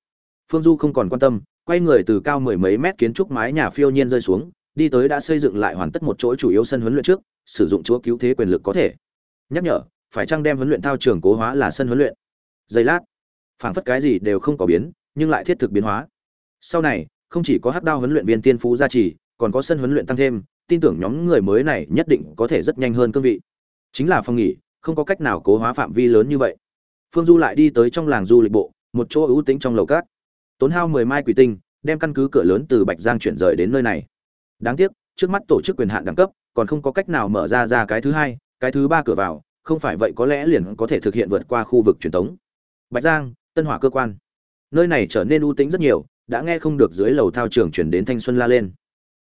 Phương du không còn quan tâm, quay người từ cao mười mấy mét kiến trúc mái nhà phiêu nhiên rơi xuống, đi tới đã xây dựng lại hoàn tất một chỗ chủ yếu sân huấn luyện trước, sử dụng chúa cứu thế quyền lực có thể. Nhắc nhở phải chăng đem huấn luyện thao trường cố hóa là sân huấn luyện? Giây lát, phảng phất cái gì đều không có biến, nhưng lại thiết thực biến hóa. Sau này, không chỉ có hắc đao huấn luyện viên tiên phú gia trì, còn có sân huấn luyện tăng thêm, tin tưởng nhóm người mới này nhất định có thể rất nhanh hơn cương vị. Chính là phong nghỉ, không có cách nào cố hóa phạm vi lớn như vậy. Phương du lại đi tới trong làng du lịch bộ, một chỗ ưu tính trong lầu cát. Tốn hao mười mai quỷ tinh, đem căn cứ cửa lớn từ bạch giang chuyển rời đến nơi này. Đáng tiếc, trước mắt tổ chức quyền hạn đẳng cấp, còn không có cách nào mở ra ra cái thứ hai, cái thứ ba cửa vào không phải vậy có lẽ liền có thể thực hiện vượt qua khu vực truyền thống. Bạch giang, tân hỏa cơ quan. Nơi này trở nên ưu tĩnh rất nhiều, đã nghe không được dưới lầu thao trường chuyển đến thanh xuân la lên.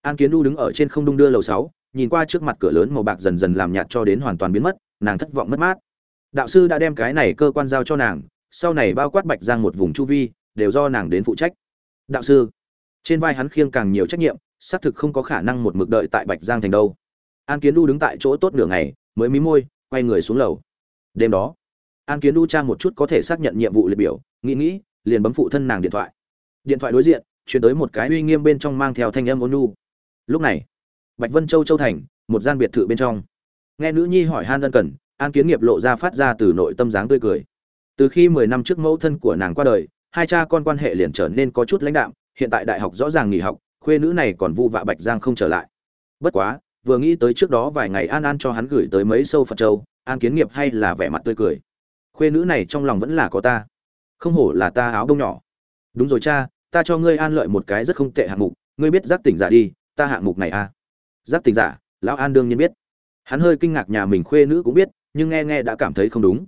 An kiến U đứng ở trên không đung đưa lầu sáu, nhìn qua trước mặt cửa lớn màu bạc dần dần làm nhạt cho đến hoàn toàn biến mất, nàng thất vọng mất mát. Đạo sư đã đem cái này cơ quan giao cho nàng, sau này bao quát bạch giang một vùng chu vi, đều do nàng đến phụ trách. Đạo sư, trên vai hắn khiêng càng nhiều trách nhiệm, xác thực không có khả năng một mực đợi tại bạch giang thành đâu. An kiến U đứng tại chỗ tốt nửa ngày, mới mí môi quay người xuống lầu. Đêm đó, an kiến đu tra một chút có thể xác nhận nhiệm vụ liệt biểu, nghĩ nghĩ, liền bấm phụ thân nàng điện thoại. Điện thoại đối diện chuyển tới một cái uy nghiêm bên trong mang theo thanh âm ôn nhu. Lúc này, bạch vân châu châu thành, một gian biệt thự bên trong. Nghe nữ nhi hỏi han ân cần, an kiến nghiệp lộ ra phát ra từ nội tâm dáng tươi cười. Từ khi mười năm trước mẫu thân của nàng qua đời, hai cha con quan hệ liền trở nên có chút lãnh đạm, hiện tại đại học rõ ràng nghỉ học, khuê nữ này còn vu vạ bạch giang không trở lại. Bất quá vừa nghĩ tới trước đó vài ngày an an cho hắn gửi tới mấy sâu phật châu, an kiến nghiệp hay là vẻ mặt tươi cười. Khuê nữ này trong lòng vẫn là có ta. Không hổ là ta áo đông nhỏ. Đúng rồi cha, ta cho ngươi an lợi một cái rất không tệ hạng mục, ngươi biết giác tỉnh giả đi, ta hạng mục này à? Giác tỉnh giả, lão an đương nhiên biết. Hắn hơi kinh ngạc nhà mình khuê nữ cũng biết, nhưng nghe nghe đã cảm thấy không đúng.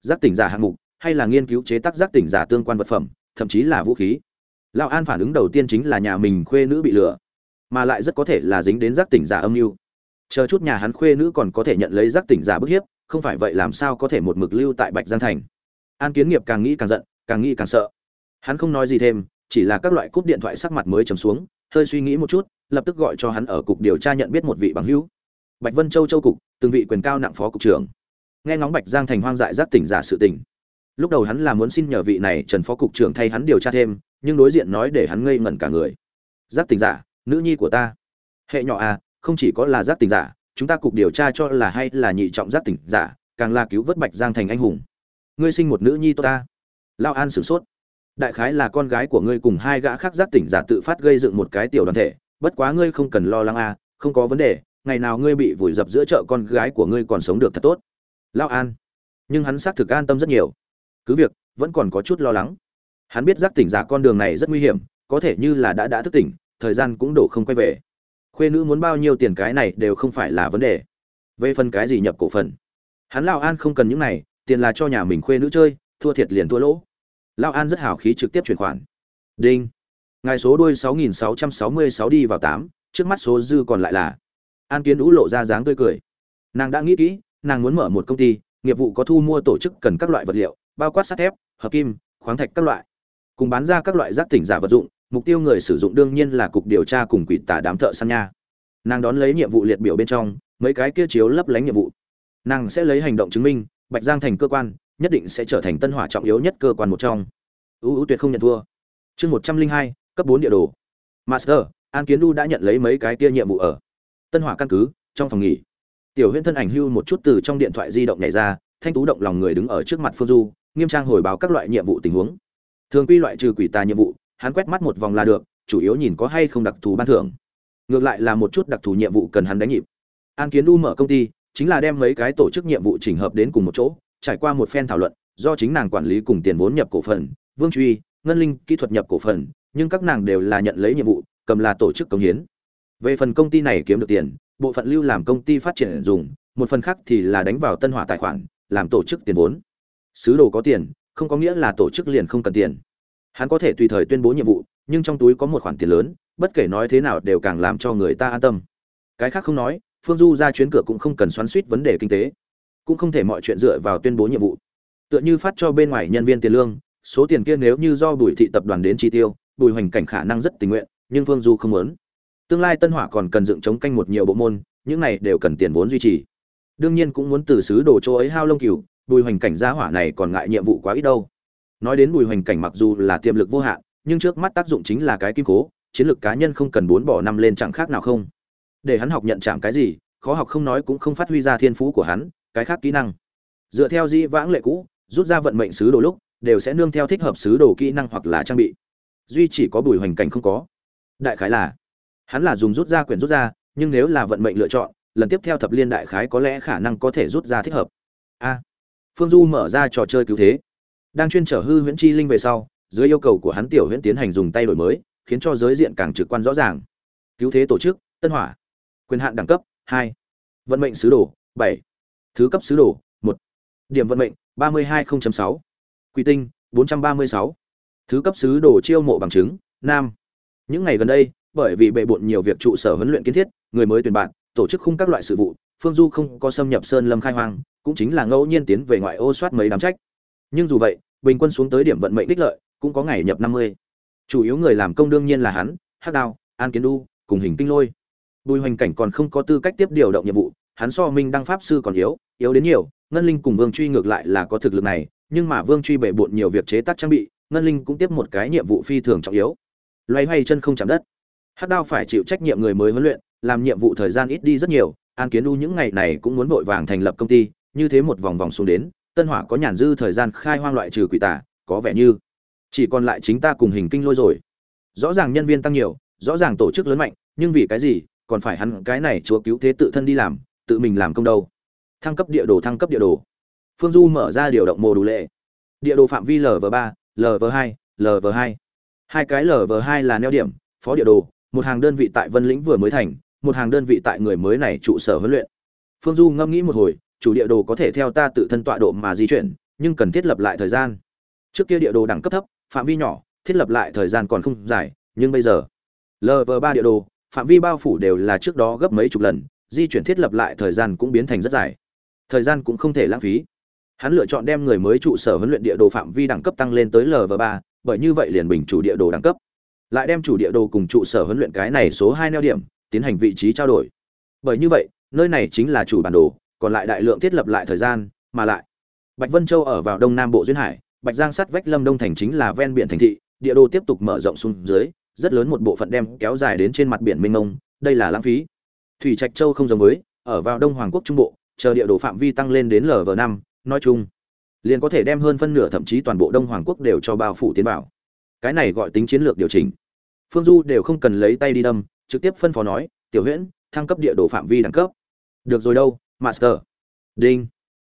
Giác tỉnh giả hạng mục, hay là nghiên cứu chế tác giác tỉnh giả tương quan vật phẩm, thậm chí là vũ khí. Lão an phản ứng đầu tiên chính là nhà mình khuê nữ bị lừa mà lại rất có thể là dính đến giác tỉnh giả âm mưu. Chờ chút nhà hắn khuê nữ còn có thể nhận lấy giác tỉnh giả bức hiếp, không phải vậy làm sao có thể một mực lưu tại bạch giang thành? An kiến nghiệp càng nghĩ càng giận, càng nghĩ càng sợ. Hắn không nói gì thêm, chỉ là các loại cúp điện thoại sắc mặt mới chấm xuống, hơi suy nghĩ một chút, lập tức gọi cho hắn ở cục điều tra nhận biết một vị bằng hữu. Bạch vân châu châu cục, từng vị quyền cao nặng phó cục trưởng. Nghe ngóng bạch giang thành hoang dại giác tỉnh giả sự tỉnh lúc đầu hắn là muốn xin nhờ vị này trần phó cục trưởng thay hắn điều tra thêm, nhưng đối diện nói để hắn ngây ngẩn cả người. Giác tỉnh giả nữ nhi của ta. Hệ nhỏ à không chỉ có là giác tỉnh giả, chúng ta cục điều tra cho là hay là nhị trọng giác tỉnh giả, càng là cứu vớt bạch giang thành anh hùng. Ngươi sinh một nữ nhi tốt ta. Lao an sửng sốt. Đại khái là con gái của ngươi cùng hai gã khác giác tỉnh giả tự phát gây dựng một cái tiểu đoàn thể, bất quá ngươi không cần lo lắng a không có vấn đề, ngày nào ngươi bị vùi dập giữa chợ con gái của ngươi còn sống được thật tốt. Lao an. Nhưng hắn xác thực an tâm rất nhiều. Cứ việc, vẫn còn có chút lo lắng. Hắn biết giác tỉnh giả con đường này rất nguy hiểm, có thể như là đã đã thức tỉnh thời gian cũng đổ không quay về. Khuê nữ muốn bao nhiêu tiền cái này đều không phải là vấn đề. Về phần cái gì nhập cổ phần? Hắn lao an không cần những này tiền là cho nhà mình khuê nữ chơi thua thiệt liền thua lỗ. Lao an rất hào khí trực tiếp chuyển khoản. Đinh. Ngài số đuôi 6666 đi vào 8, trước mắt số dư còn lại là. An kiến ú lộ ra dáng tươi cười. Nàng đã nghĩ kỹ nàng muốn mở một công ty nghiệp vụ có thu mua tổ chức cần các loại vật liệu bao quát sắt thép hợp kim khoáng thạch các loại. Cùng bán ra các loại rác tỉnh giả vật dụng mục tiêu người sử dụng đương nhiên là cục điều tra cùng quỷ tả đám thợ săn nha. Nàng đón lấy nhiệm vụ liệt biểu bên trong, mấy cái kia chiếu lấp lánh nhiệm vụ. Nàng sẽ lấy hành động chứng minh, bạch giang thành cơ quan, nhất định sẽ trở thành tân hỏa trọng yếu nhất cơ quan một trong. Ưu ưu tuyệt không nhận thua. Chương một trăm linh hai, cấp bốn địa đồ. Master, an kiến du đã nhận lấy mấy cái kia nhiệm vụ ở. Tân hỏa căn cứ, trong phòng nghỉ. Tiểu huyễn thân ảnh hưu một chút từ trong điện thoại di động nhảy ra, thanh tú động lòng người đứng ở trước mặt phương du, nghiêm trang hồi báo các loại nhiệm vụ tình huống. Thường quy loại trừ quỷ tà nhiệm vụ hắn quét mắt một vòng là được, chủ yếu nhìn có hay không đặc thù ban thưởng. Ngược lại là một chút đặc thù nhiệm vụ cần hắn đánh nhịp. An kiến U mở công ty, chính là đem mấy cái tổ chức nhiệm vụ chỉnh hợp đến cùng một chỗ, trải qua một phen thảo luận, do chính nàng quản lý cùng tiền vốn nhập cổ phần, vương truy, ngân linh, kỹ thuật nhập cổ phần, nhưng các nàng đều là nhận lấy nhiệm vụ, cầm là tổ chức công hiến. Về phần công ty này kiếm được tiền, bộ phận lưu làm công ty phát triển dùng, một phần khác thì là đánh vào tân hỏa tài khoản, làm tổ chức tiền vốn. Sứ đồ có tiền, không có nghĩa là tổ chức liền không cần tiền hắn có thể tùy thời tuyên bố nhiệm vụ, nhưng trong túi có một khoản tiền lớn, bất kể nói thế nào đều càng làm cho người ta an tâm. Cái khác không nói, phương du ra chuyến cửa cũng không cần xoắn suýt vấn đề kinh tế. Cũng không thể mọi chuyện dựa vào tuyên bố nhiệm vụ. Tựa như phát cho bên ngoài nhân viên tiền lương, số tiền kia nếu như do bùi thị tập đoàn đến chi tiêu, bùi hoành cảnh khả năng rất tình nguyện, nhưng phương du không muốn. Tương lai tân hỏa còn cần dựng chống canh một nhiều bộ môn, những này đều cần tiền vốn duy trì. Đương nhiên cũng muốn từ xứ đồ chỗ ấy hao lông cừu, bùi hoành cảnh gia hỏa này còn ngại nhiệm vụ quá ít đâu nói đến bùi hoành cảnh mặc dù là tiềm lực vô hạn, nhưng trước mắt tác dụng chính là cái kim cố, chiến lược cá nhân không cần bốn bỏ năm lên chẳng khác nào không. Để hắn học nhận chạm cái gì, khó học không nói cũng không phát huy ra thiên phú của hắn, cái khác kỹ năng. Dựa theo di vãng lệ cũ, rút ra vận mệnh sứ đồ lúc, đều sẽ nương theo thích hợp sứ đồ kỹ năng hoặc là trang bị. Duy chỉ có bùi hoành cảnh không có. Đại khái là, hắn là dùng rút ra quyển rút ra, nhưng nếu là vận mệnh lựa chọn, lần tiếp theo thập liên đại khái có lẽ khả năng có thể rút ra thích hợp. A. Phương du mở ra trò chơi cứu thế đang chuyên trở hư huyễn chi linh về sau, dưới yêu cầu của hắn tiểu huyễn tiến hành dùng tay đổi mới, khiến cho giới diện càng trực quan rõ ràng. Cứu thế tổ chức, tân hỏa. Quyền hạn đẳng cấp, hai. Vận mệnh sứ đồ, bảy. Thứ cấp sứ đồ, một. Điểm vận mệnh, ba mươi hai sáu. Quy tinh, bốn trăm ba mươi sáu. Thứ cấp sứ đồ chiêu mộ bằng chứng, nam. Những ngày gần đây, bởi vì bệ bộn nhiều việc trụ sở huấn luyện kiến thiết, người mới tuyển bạn, tổ chức khung các loại sự vụ, phương du không có xâm nhập sơn lâm khai hoang, cũng chính là ngẫu nhiên tiến về ngoại ô soát mấy đám trách. Nhưng dù vậy bình quân xuống tới điểm vận mệnh đích lợi, cũng có ngày nhập năm mươi. Chủ yếu người làm công đương nhiên là hắn, hắc đao, an kiến đu cùng hình kinh lôi. Bùi hoành cảnh còn không có tư cách tiếp điều động nhiệm vụ, hắn so minh đăng pháp sư còn yếu yếu đến nhiều, ngân linh cùng vương truy ngược lại là có thực lực này, nhưng mà vương truy bể bộn nhiều việc chế tác trang bị, ngân linh cũng tiếp một cái nhiệm vụ phi thường trọng yếu. Loay hoay chân không chạm đất. Hắc đao phải chịu trách nhiệm người mới huấn luyện, làm nhiệm vụ thời gian ít đi rất nhiều, an kiến đu những ngày này cũng muốn vội vàng thành lập công ty, như thế một vòng vòng xuống đến tân hỏa có nhàn dư thời gian khai hoang loại trừ quỷ tà, có vẻ như chỉ còn lại chính ta cùng hình kinh lôi rồi. Rõ ràng nhân viên tăng nhiều rõ ràng tổ chức lớn mạnh nhưng vì cái gì còn phải hắn cái này chúa cứu thế tự thân đi làm tự mình làm công đâu? Thăng cấp địa đồ thăng cấp địa đồ. Phương du mở ra điều động mô đủ lệ. Địa đồ phạm vi lv ba lv hai lv hai. Hai cái lv hai là neo điểm phó địa đồ một hàng đơn vị tại vân lĩnh vừa mới thành một hàng đơn vị tại người mới này trụ sở huấn luyện. Phương du ngẫm nghĩ một hồi chủ địa đồ có thể theo ta tự thân tọa độ mà di chuyển nhưng cần thiết lập lại thời gian. Trước kia địa đồ đẳng cấp thấp phạm vi nhỏ thiết lập lại thời gian còn không dài nhưng bây giờ Lv3 địa đồ phạm vi bao phủ đều là trước đó gấp mấy chục lần di chuyển thiết lập lại thời gian cũng biến thành rất dài. Thời gian cũng không thể lãng phí. Hắn lựa chọn đem người mới trụ sở huấn luyện địa đồ phạm vi đẳng cấp tăng lên tới Lv3, bởi như vậy liền bình chủ địa đồ đẳng cấp. Lại đem chủ địa đồ cùng trụ sở huấn luyện cái này số hai neo điểm tiến hành vị trí trao đổi. Bởi như vậy nơi này chính là chủ bản đồ còn lại đại lượng thiết lập lại thời gian, mà lại, bạch vân châu ở vào đông nam bộ duyên hải, bạch giang sắt vách lâm đông thành chính là ven biển thành thị, địa đồ tiếp tục mở rộng xuống dưới, rất lớn một bộ phận đem kéo dài đến trên mặt biển mênh mông, đây là lãng phí. Thủy trạch châu không giống với, ở vào đông hoàng quốc trung bộ, chờ địa đồ phạm vi tăng lên đến lv năm, nói chung, liền có thể đem hơn phân nửa thậm chí toàn bộ đông hoàng quốc đều cho bao phủ tiến vào. Cái này gọi tính chiến lược điều chỉnh. Phương du đều không cần lấy tay đi đâm, trực tiếp phân phó nói, tiểu huyễn, thăng cấp địa đồ phạm vi đẳng cấp. Được rồi đâu master. Đinh.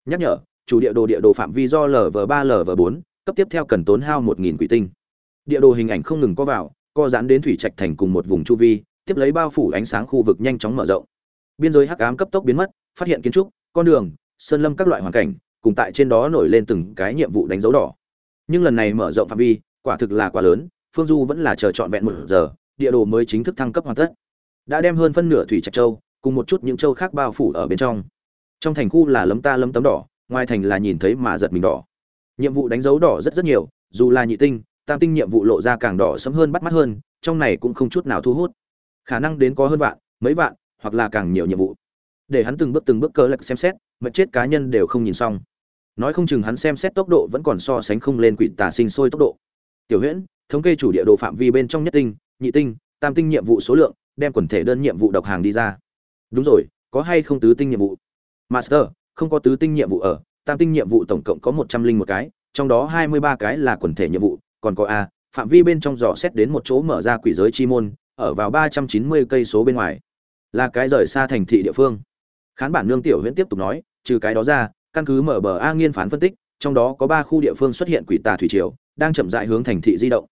Nhắc nhở, chủ địa đồ địa đồ phạm vi do lv ba lv bốn, cấp tiếp theo cần tốn hao một nghìn quỷ tinh. Địa đồ hình ảnh không ngừng có vào, co giãn đến thủy trạch thành cùng một vùng chu vi, tiếp lấy bao phủ ánh sáng khu vực nhanh chóng mở rộng. Biên giới hắc ám cấp tốc biến mất, phát hiện kiến trúc, con đường, sơn lâm các loại hoàn cảnh, cùng tại trên đó nổi lên từng cái nhiệm vụ đánh dấu đỏ. Nhưng lần này mở rộng phạm vi, quả thực là quá lớn, phương du vẫn là chờ trọn vẹn một giờ, địa đồ mới chính thức thăng cấp hoàn tất. Đã đem hơn phân nửa thủy trạch châu cùng một chút những châu khác bao phủ ở bên trong. Trong thành khu là lấm ta lấm tấm đỏ, ngoài thành là nhìn thấy mà giật mình đỏ. Nhiệm vụ đánh dấu đỏ rất rất nhiều, dù là nhị tinh, tam tinh nhiệm vụ lộ ra càng đỏ sẫm hơn bắt mắt hơn, trong này cũng không chút nào thu hút. Khả năng đến có hơn vạn, mấy vạn, hoặc là càng nhiều nhiệm vụ. Để hắn từng bước từng bước cơ lực xem xét mật chết cá nhân đều không nhìn xong. Nói không chừng hắn xem xét tốc độ vẫn còn so sánh không lên quỷ tà sinh sôi tốc độ. Tiểu huyễn, thống kê chủ địa đồ phạm vi bên trong nhất tinh, nhị tinh, tam tinh nhiệm vụ số lượng, đem quần thể đơn nhiệm vụ độc hàng đi ra đúng rồi, có hay không tứ tinh nhiệm vụ? Master, không có tứ tinh nhiệm vụ ở, tam tinh nhiệm vụ tổng cộng có một trăm linh một cái, trong đó hai mươi ba cái là quần thể nhiệm vụ, còn có a, phạm vi bên trong dò xét đến một chỗ mở ra quỷ giới chi môn, ở vào ba trăm chín mươi cây số bên ngoài. Là cái rời xa thành thị địa phương. Khán bản nương tiểu huyễn tiếp tục nói, trừ cái đó ra, căn cứ mở bờ a nghiên phán phân tích, trong đó có ba khu địa phương xuất hiện quỷ tà thủy triều, đang chậm dại hướng thành thị di động.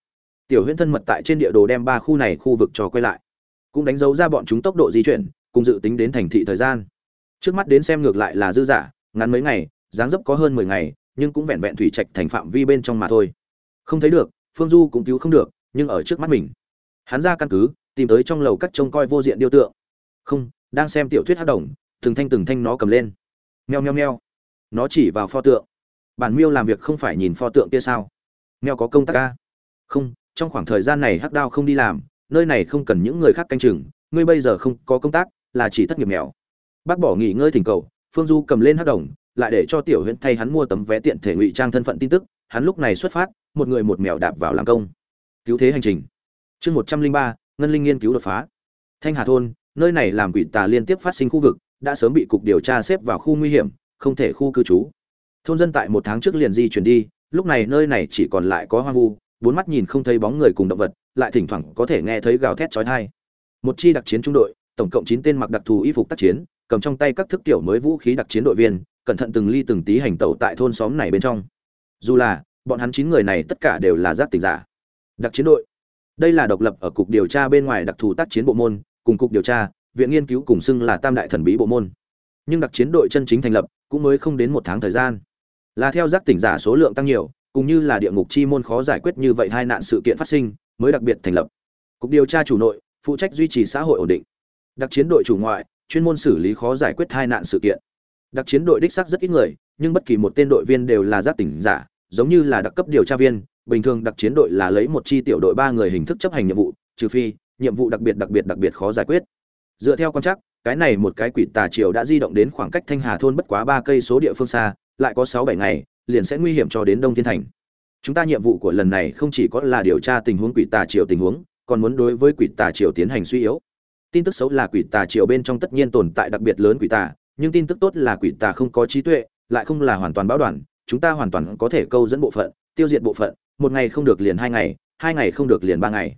Tiểu huyễn thân mật tại trên địa đồ đem ba khu này khu vực cho quay lại. Cũng đánh dấu ra bọn chúng tốc độ di chuyển cùng dự tính đến thành thị thời gian. Trước mắt đến xem ngược lại là dư giả ngắn mấy ngày, dáng dấp có hơn mười ngày, nhưng cũng vẹn vẹn thủy trạch thành phạm vi bên trong mà thôi. Không thấy được, phương du cũng cứu không được, nhưng ở trước mắt mình, hắn ra căn cứ, tìm tới trong lầu các trông coi vô diện điêu tượng. Không, đang xem tiểu thuyết hát đồng, từng thanh từng thanh nó cầm lên. Meo meo meo. Nó chỉ vào pho tượng. Bản miêu làm việc không phải nhìn pho tượng kia sao? Meo có công tác ca không, trong khoảng thời gian này hắc đao không đi làm, nơi này không cần những người khác canh chừng, ngươi bây giờ không có công tác là chỉ thất nghiệp nghèo, bác bỏ nghỉ ngơi thỉnh cầu phương du cầm lên hắc đồng lại để cho tiểu huyễn thay hắn mua tấm vé tiện thể ngụy trang thân phận tin tức hắn lúc này xuất phát một người một mèo đạp vào làm công. Cứu thế hành trình. Chương một trăm linh ba ngân linh nghiên cứu đột phá. Thanh hà thôn nơi này làm quỷ tà liên tiếp phát sinh khu vực đã sớm bị cục điều tra xếp vào khu nguy hiểm không thể khu cư trú. Thôn dân tại một tháng trước liền di chuyển đi lúc này nơi này chỉ còn lại có hoang vu bốn mắt nhìn không thấy bóng người cùng động vật lại thỉnh thoảng có thể nghe thấy gào thét chói tai. Một chi đặc chiến trung đội tổng cộng chín tên mặc đặc thù y phục tác chiến, cầm trong tay các thức tiểu mới vũ khí đặc chiến đội viên, cẩn thận từng ly từng tí hành tẩu tại thôn xóm này bên trong. Dù là, bọn hắn chín người này tất cả đều là giác tỉnh giả. Đặc chiến đội. Đây là độc lập ở cục điều tra bên ngoài đặc thù tác chiến bộ môn, cùng cục điều tra, viện nghiên cứu cùng xưng là tam đại thần bí bộ môn. Nhưng đặc chiến đội chân chính thành lập cũng mới không đến một tháng thời gian. Là theo giác tỉnh giả số lượng tăng nhiều, cũng như là địa ngục chi môn khó giải quyết như vậy hai nạn sự kiện phát sinh, mới đặc biệt thành lập. Cục điều tra chủ nội, phụ trách duy trì xã hội ổn định đặc chiến đội chủ ngoại, chuyên môn xử lý khó giải quyết hai nạn sự kiện. Đặc chiến đội đích xác rất ít người, nhưng bất kỳ một tên đội viên đều là giác tỉnh giả, giống như là đặc cấp điều tra viên. Bình thường đặc chiến đội là lấy một chi tiểu đội ba người hình thức chấp hành nhiệm vụ, trừ phi nhiệm vụ đặc biệt đặc biệt đặc biệt khó giải quyết. Dựa theo quan chắc cái này một cái quỷ tà triều đã di động đến khoảng cách thanh hà thôn bất quá ba cây số địa phương xa, lại có sáu bảy ngày, liền sẽ nguy hiểm cho đến đông thiên thành. Chúng ta nhiệm vụ của lần này không chỉ có là điều tra tình huống quỷ tà triều tình huống, còn muốn đối với quỷ tà triều tiến hành suy yếu tin tức xấu là quỷ tà triều bên trong tất nhiên tồn tại đặc biệt lớn quỷ tà, nhưng tin tức tốt là quỷ tà không có trí tuệ, lại không là hoàn toàn báo đoàn, chúng ta hoàn toàn có thể câu dẫn bộ phận, tiêu diệt bộ phận, một ngày không được liền hai ngày hai ngày không được liền ba ngày.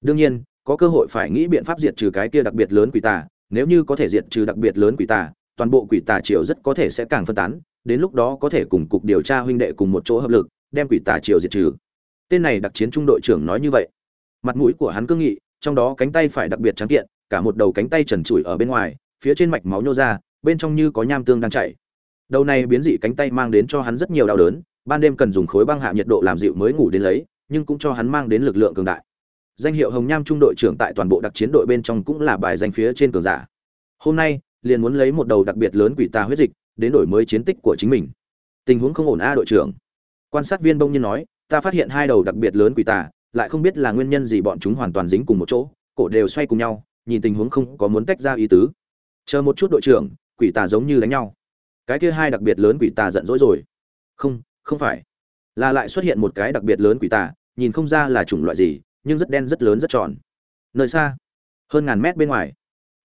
Đương nhiên, có cơ hội phải nghĩ biện pháp diệt trừ cái kia đặc biệt lớn quỷ tà, nếu như có thể diệt trừ đặc biệt lớn quỷ tà, toàn bộ quỷ tà triều rất có thể sẽ càng phân tán, đến lúc đó có thể cùng cục điều tra huynh đệ cùng một chỗ hợp lực, đem quỷ tà triều diệt trừ. Tên này đặc chiến trung đội trưởng nói như vậy. Mặt mũi của hắn cương nghị trong đó cánh tay phải đặc biệt trắng kiện, cả một đầu cánh tay trần trụi ở bên ngoài, phía trên mạch máu nhô ra, bên trong như có nham tương đang chảy. Đầu này biến dị cánh tay mang đến cho hắn rất nhiều đau đớn, ban đêm cần dùng khối băng hạ nhiệt độ làm dịu mới ngủ đến lấy, nhưng cũng cho hắn mang đến lực lượng cường đại. Danh hiệu hồng nham trung đội trưởng tại toàn bộ đặc chiến đội bên trong cũng là bài danh phía trên cường giả. Hôm nay, liền muốn lấy một đầu đặc biệt lớn quỷ tà huyết dịch, đến đổi mới chiến tích của chính mình. Tình huống không ổn a đội trưởng. Quan sát viên bông nhiên nói, ta phát hiện hai đầu đặc biệt lớn quỷ tà lại không biết là nguyên nhân gì bọn chúng hoàn toàn dính cùng một chỗ, cổ đều xoay cùng nhau, nhìn tình huống không có muốn tách ra ý tứ. Chờ một chút đội trưởng, quỷ tà giống như đánh nhau. Cái kia hai đặc biệt lớn quỷ tà giận dỗi rồi. Không không phải. Là lại xuất hiện một cái đặc biệt lớn quỷ tà, nhìn không ra là chủng loại gì, nhưng rất đen, rất lớn, rất tròn. Nơi xa, hơn ngàn mét bên ngoài,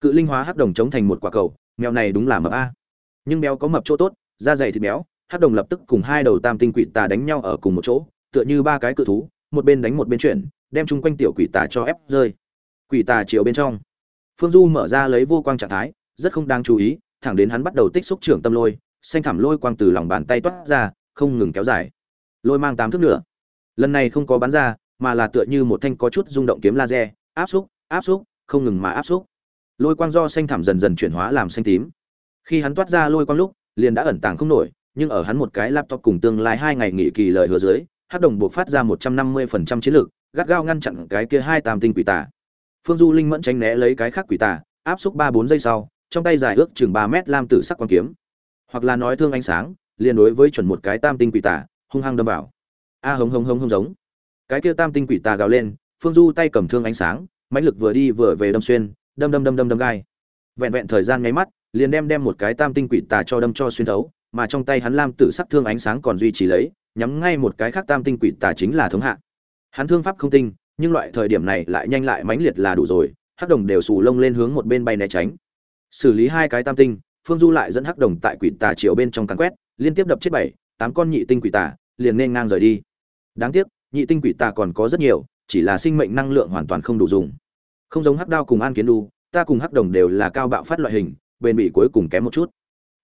cự linh hóa hắc đồng chống thành một quả cầu, mèo này đúng là mập a. Nhưng béo có mập chỗ tốt, da dày thịt béo, hắc đồng lập tức cùng hai đầu tam tinh quỷ tà đánh nhau ở cùng một chỗ, tựa như ba cái cự thú một bên đánh một bên chuyển, đem chung quanh tiểu quỷ tà cho ép rơi. Quỷ tà chiều bên trong, phương du mở ra lấy vô quang trạng thái, rất không đáng chú ý, thẳng đến hắn bắt đầu tích xúc trưởng tâm lôi, xanh thảm lôi quang từ lòng bàn tay toát ra, không ngừng kéo dài. Lôi mang tám thước nữa. Lần này không có bắn ra, mà là tựa như một thanh có chút rung động kiếm laser, áp xúc áp xúc, không ngừng mà áp xúc. Lôi quang do xanh thảm dần dần chuyển hóa làm xanh tím. Khi hắn toát ra lôi quang lúc, liền đã ẩn tàng không nổi, nhưng ở hắn một cái laptop cùng tương lai hai ngày nghỉ kỳ lời hứa dưới hắc đồng buộc phát ra một trăm năm mươi phần trăm chiến lược, gắt gao ngăn chặn cái kia hai tam tinh quỷ tà. Phương du linh mẫn tránh né lấy cái khác quỷ tà, áp xúc ba bốn giây sau, trong tay dài ước chừng ba mét lam tử sắc quang kiếm. Hoặc là nói thương ánh sáng, liền đối với chuẩn một cái tam tinh quỷ tà, hung hăng đâm vào. A hống hống hống hống giống. Cái kia tam tinh quỷ tà gào lên, phương du tay cầm thương ánh sáng, mãnh lực vừa đi vừa về đâm xuyên, đâm đâm đâm đâm đâm gai. Vẹn vẹn thời gian nháy mắt, liền đem đem một cái tam tinh quỷ tà cho đâm cho xuyên thấu, mà trong tay hắn lam tử sắc thương ánh sáng còn duy trì lấy nhắm ngay một cái khác tam tinh quỷ tà chính là thống hạ. Hắn thương pháp không tinh, nhưng loại thời điểm này lại nhanh lại mãnh liệt là đủ rồi, hắc đồng đều xù lông lên hướng một bên bay né tránh. Xử lý hai cái tam tinh, phương du lại dẫn hắc đồng tại quỷ tà chiều bên trong càn quét, liên tiếp đập chết bảy, tám con nhị tinh quỷ tà, liền nên ngang rời đi. Đáng tiếc, nhị tinh quỷ tà còn có rất nhiều, chỉ là sinh mệnh năng lượng hoàn toàn không đủ dùng. Không giống hắc đao cùng an kiến đu, ta cùng hắc đồng đều là cao bạo phát loại hình, bền bị cuối cùng kém một chút.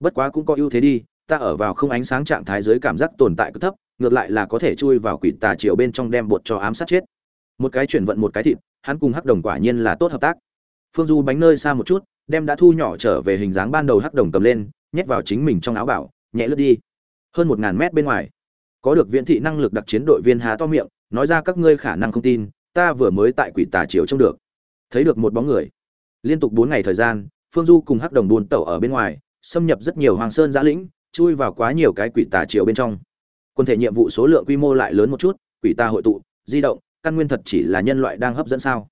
Bất quá cũng có ưu thế đi, ta ở vào không ánh sáng trạng thái dưới cảm giác tồn tại cực thấp ngược lại là có thể chui vào quỷ tà triều bên trong đem bột cho ám sát chết. Một cái chuyển vận một cái thịt, hắn cùng hắc đồng quả nhiên là tốt hợp tác. Phương du bánh nơi xa một chút, đem đã thu nhỏ trở về hình dáng ban đầu hắc đồng cầm lên, nhét vào chính mình trong áo bảo, nhẹ lướt đi. Hơn một ngàn mét bên ngoài, có được viễn thị năng lực đặc chiến đội viên há to miệng, nói ra các ngươi khả năng không tin, ta vừa mới tại quỷ tà triều trông được. Thấy được một bóng người. Liên tục bốn ngày thời gian, phương du cùng hắc đồng buôn tẩu ở bên ngoài, xâm nhập rất nhiều hoàng sơn giã lĩnh, chui vào quá nhiều cái quỷ tà triều bên trong quân thể nhiệm vụ số lượng quy mô lại lớn một chút, quỷ tà hội tụ, di động, căn nguyên thật chỉ là nhân loại đang hấp dẫn sao?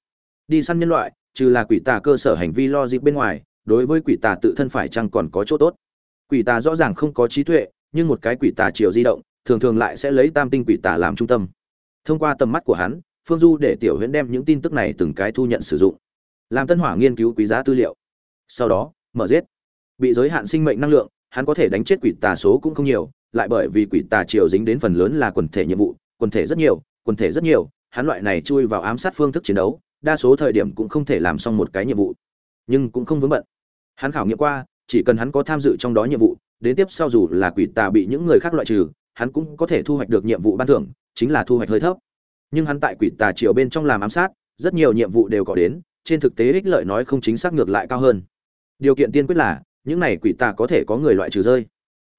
Đi săn nhân loại, trừ là quỷ tà cơ sở hành vi lo dịp bên ngoài, đối với quỷ tà tự thân phải chăng còn có chỗ tốt? Quỷ tà rõ ràng không có trí tuệ, nhưng một cái quỷ tà chiều di động, thường thường lại sẽ lấy tam tinh quỷ tà làm trung tâm. Thông qua tầm mắt của hắn, phương du để tiểu huyễn đem những tin tức này từng cái thu nhận sử dụng. Làm tân hỏa nghiên cứu quý giá tư liệu. Sau đó, mở giết. Bị giới hạn sinh mệnh năng lượng, hắn có thể đánh chết quỷ tà số cũng không nhiều lại bởi vì quỷ tà triều dính đến phần lớn là quần thể nhiệm vụ, quần thể rất nhiều, quần thể rất nhiều, hắn loại này chui vào ám sát phương thức chiến đấu, đa số thời điểm cũng không thể làm xong một cái nhiệm vụ. Nhưng cũng không vướng bận. Hắn khảo nghiệm qua, chỉ cần hắn có tham dự trong đó nhiệm vụ, đến tiếp sau dù là quỷ tà bị những người khác loại trừ, hắn cũng có thể thu hoạch được nhiệm vụ ban thưởng, chính là thu hoạch hơi thấp. Nhưng hắn tại quỷ tà triều bên trong làm ám sát, rất nhiều nhiệm vụ đều có đến, trên thực tế ích lợi nói không chính xác ngược lại cao hơn. Điều kiện tiên quyết là, những này quỷ tà có thể có người loại trừ rơi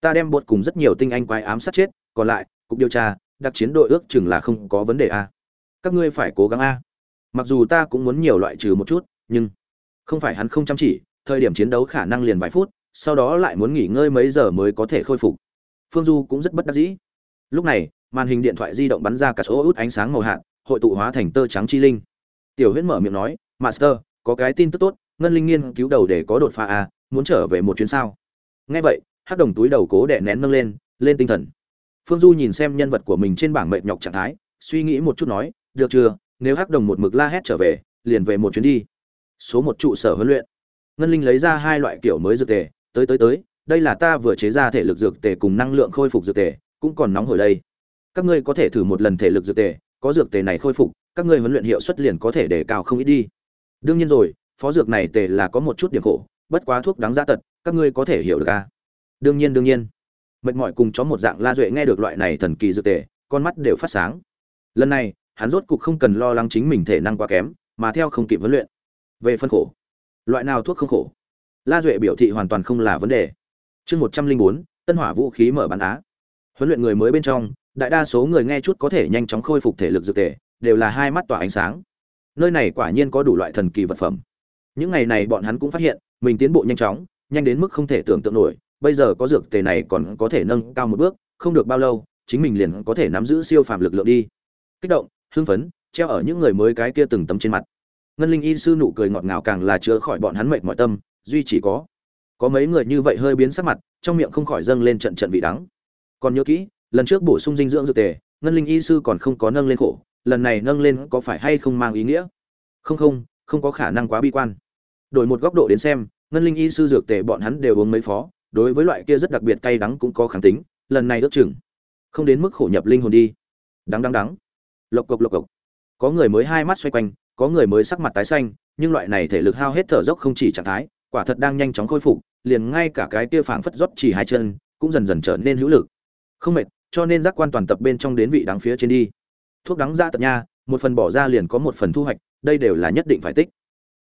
ta đem bột cùng rất nhiều tinh anh quái ám sát chết, còn lại, cục điều tra, đặc chiến đội ước chừng là không có vấn đề a. Các ngươi phải cố gắng a. Mặc dù ta cũng muốn nhiều loại trừ một chút, nhưng không phải hắn không chăm chỉ, thời điểm chiến đấu khả năng liền vài phút, sau đó lại muốn nghỉ ngơi mấy giờ mới có thể khôi phục. Phương du cũng rất bất đắc dĩ. Lúc này, màn hình điện thoại di động bắn ra cả số út ánh sáng màu hạn hội tụ hóa thành tơ trắng chi linh. Tiểu huyết mở miệng nói, master, có cái tin tức tốt, ngân linh nghiên cứu đầu để có đột phá a, muốn trở về một chuyến sao? Nghe vậy hắc đồng túi đầu cố đè nén nâng lên lên tinh thần. Phương du nhìn xem nhân vật của mình trên bảng mệt nhọc trạng thái, suy nghĩ một chút nói, được chưa, nếu hắc đồng một mực la hét trở về, liền về một chuyến đi. Số một trụ sở huấn luyện. Ngân linh lấy ra hai loại kiểu mới dược tề, tới tới tới, đây là ta vừa chế ra thể lực dược tề cùng năng lượng khôi phục dược tề, cũng còn nóng hồi đây. Các ngươi có thể thử một lần thể lực dược tề, có dược tề này khôi phục, các ngươi huấn luyện hiệu suất liền có thể để cao không ít đi. Đương nhiên rồi, phó dược này tề là có một chút điểm khổ, bất quá thuốc đáng giá tật, các ngươi có thể hiểu được à? Đương nhiên đương nhiên. Mệt mỏi cùng chó một dạng la duệ nghe được loại này thần kỳ dược tề, con mắt đều phát sáng. Lần này, hắn rốt cục không cần lo lắng chính mình thể năng quá kém, mà theo không kịp huấn luyện. Về phân khổ. Loại nào thuốc không khổ? La duệ biểu thị hoàn toàn không là vấn đề. Chương một trăm linh bốn, tân hỏa vũ khí mở bán á. Huấn luyện người mới bên trong, đại đa số người nghe chút có thể nhanh chóng khôi phục thể lực dược tề, đều là hai mắt tỏa ánh sáng. Nơi này quả nhiên có đủ loại thần kỳ vật phẩm. Những ngày này bọn hắn cũng phát hiện, mình tiến bộ nhanh chóng, nhanh đến mức không thể tưởng tượng nổi bây giờ có dược tề này còn có thể nâng cao một bước, không được bao lâu, chính mình liền có thể nắm giữ siêu phàm lực lượng đi. Kích động, hưng phấn, treo ở những người mới cái kia từng tấm trên mặt. Ngân linh y sư nụ cười ngọt ngào càng là chữa khỏi bọn hắn mệt mỏi tâm, duy chỉ có có mấy người như vậy hơi biến sắc mặt, trong miệng không khỏi dâng lên trận trận vị đắng. Còn nhớ kỹ, lần trước bổ sung dinh dưỡng dược tề, ngân linh y sư còn không có nâng lên khổ, lần này nâng lên có phải hay không mang ý nghĩa? Không không không có khả năng quá bi quan. Đổi một góc độ đến xem, ngân linh y sư dược tề bọn hắn đều uống mấy phó đối với loại kia rất đặc biệt cay đắng cũng có kháng tính, lần này ước chừng không đến mức khổ nhập linh hồn đi. Đắng đắng đắng. Lộc cộc lộc cộc. Có người mới hai mắt xoay quanh, có người mới sắc mặt tái xanh, nhưng loại này thể lực hao hết thở dốc không chỉ trạng thái, quả thật đang nhanh chóng khôi phục, liền ngay cả cái kia phảng phất rót chỉ hai chân, cũng dần dần trở nên hữu lực. Không mệt, cho nên giác quan toàn tập bên trong đến vị đắng phía trên đi. Thuốc đắng ra tận nha một phần bỏ ra liền có một phần thu hoạch, đây đều là nhất định phải tích.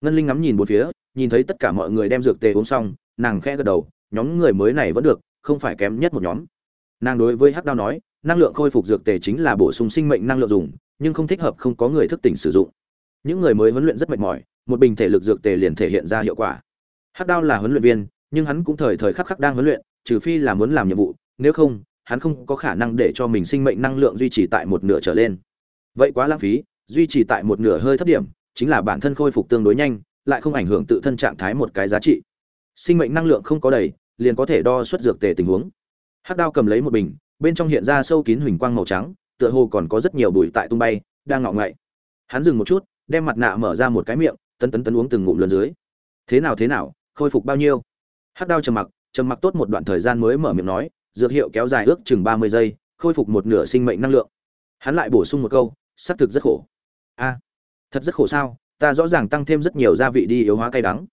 Ngân linh ngắm nhìn bốn phía, nhìn thấy tất cả mọi người đem dược tề uống xong, nàng khẽ gật đầu nhóm người mới này vẫn được, không phải kém nhất một nhóm. Nàng đối với hắc đao nói, năng lượng khôi phục dược tề chính là bổ sung sinh mệnh năng lượng dùng, nhưng không thích hợp, không có người thức tỉnh sử dụng. Những người mới huấn luyện rất mệt mỏi, một bình thể lực dược tề liền thể hiện ra hiệu quả. Hắc đao là huấn luyện viên, nhưng hắn cũng thời thời khắc khắc đang huấn luyện, trừ phi là muốn làm nhiệm vụ, nếu không, hắn không có khả năng để cho mình sinh mệnh năng lượng duy trì tại một nửa trở lên. Vậy quá lãng phí, duy trì tại một nửa hơi thấp điểm, chính là bản thân khôi phục tương đối nhanh, lại không ảnh hưởng tự thân trạng thái một cái giá trị. Sinh mệnh năng lượng không có đầy liền có thể đo xuất dược tề tình huống. Hắc đao cầm lấy một bình, bên trong hiện ra sâu kín huỳnh quang màu trắng, tựa hồ còn có rất nhiều bụi tại tung bay, đang ngọ ngậy. Hắn dừng một chút, đem mặt nạ mở ra một cái miệng, tấn tấn tấn uống từng ngụm lần dưới. Thế nào thế nào, khôi phục bao nhiêu? Hắc đao trầm mặc trầm mặc tốt một đoạn thời gian mới mở miệng nói, dược hiệu kéo dài ước chừng ba mươi giây, khôi phục một nửa sinh mệnh năng lượng. Hắn lại bổ sung một câu, xác thực rất khổ. A, thật rất khổ sao, ta rõ ràng tăng thêm rất nhiều gia vị đi yếu hóa cay đắng.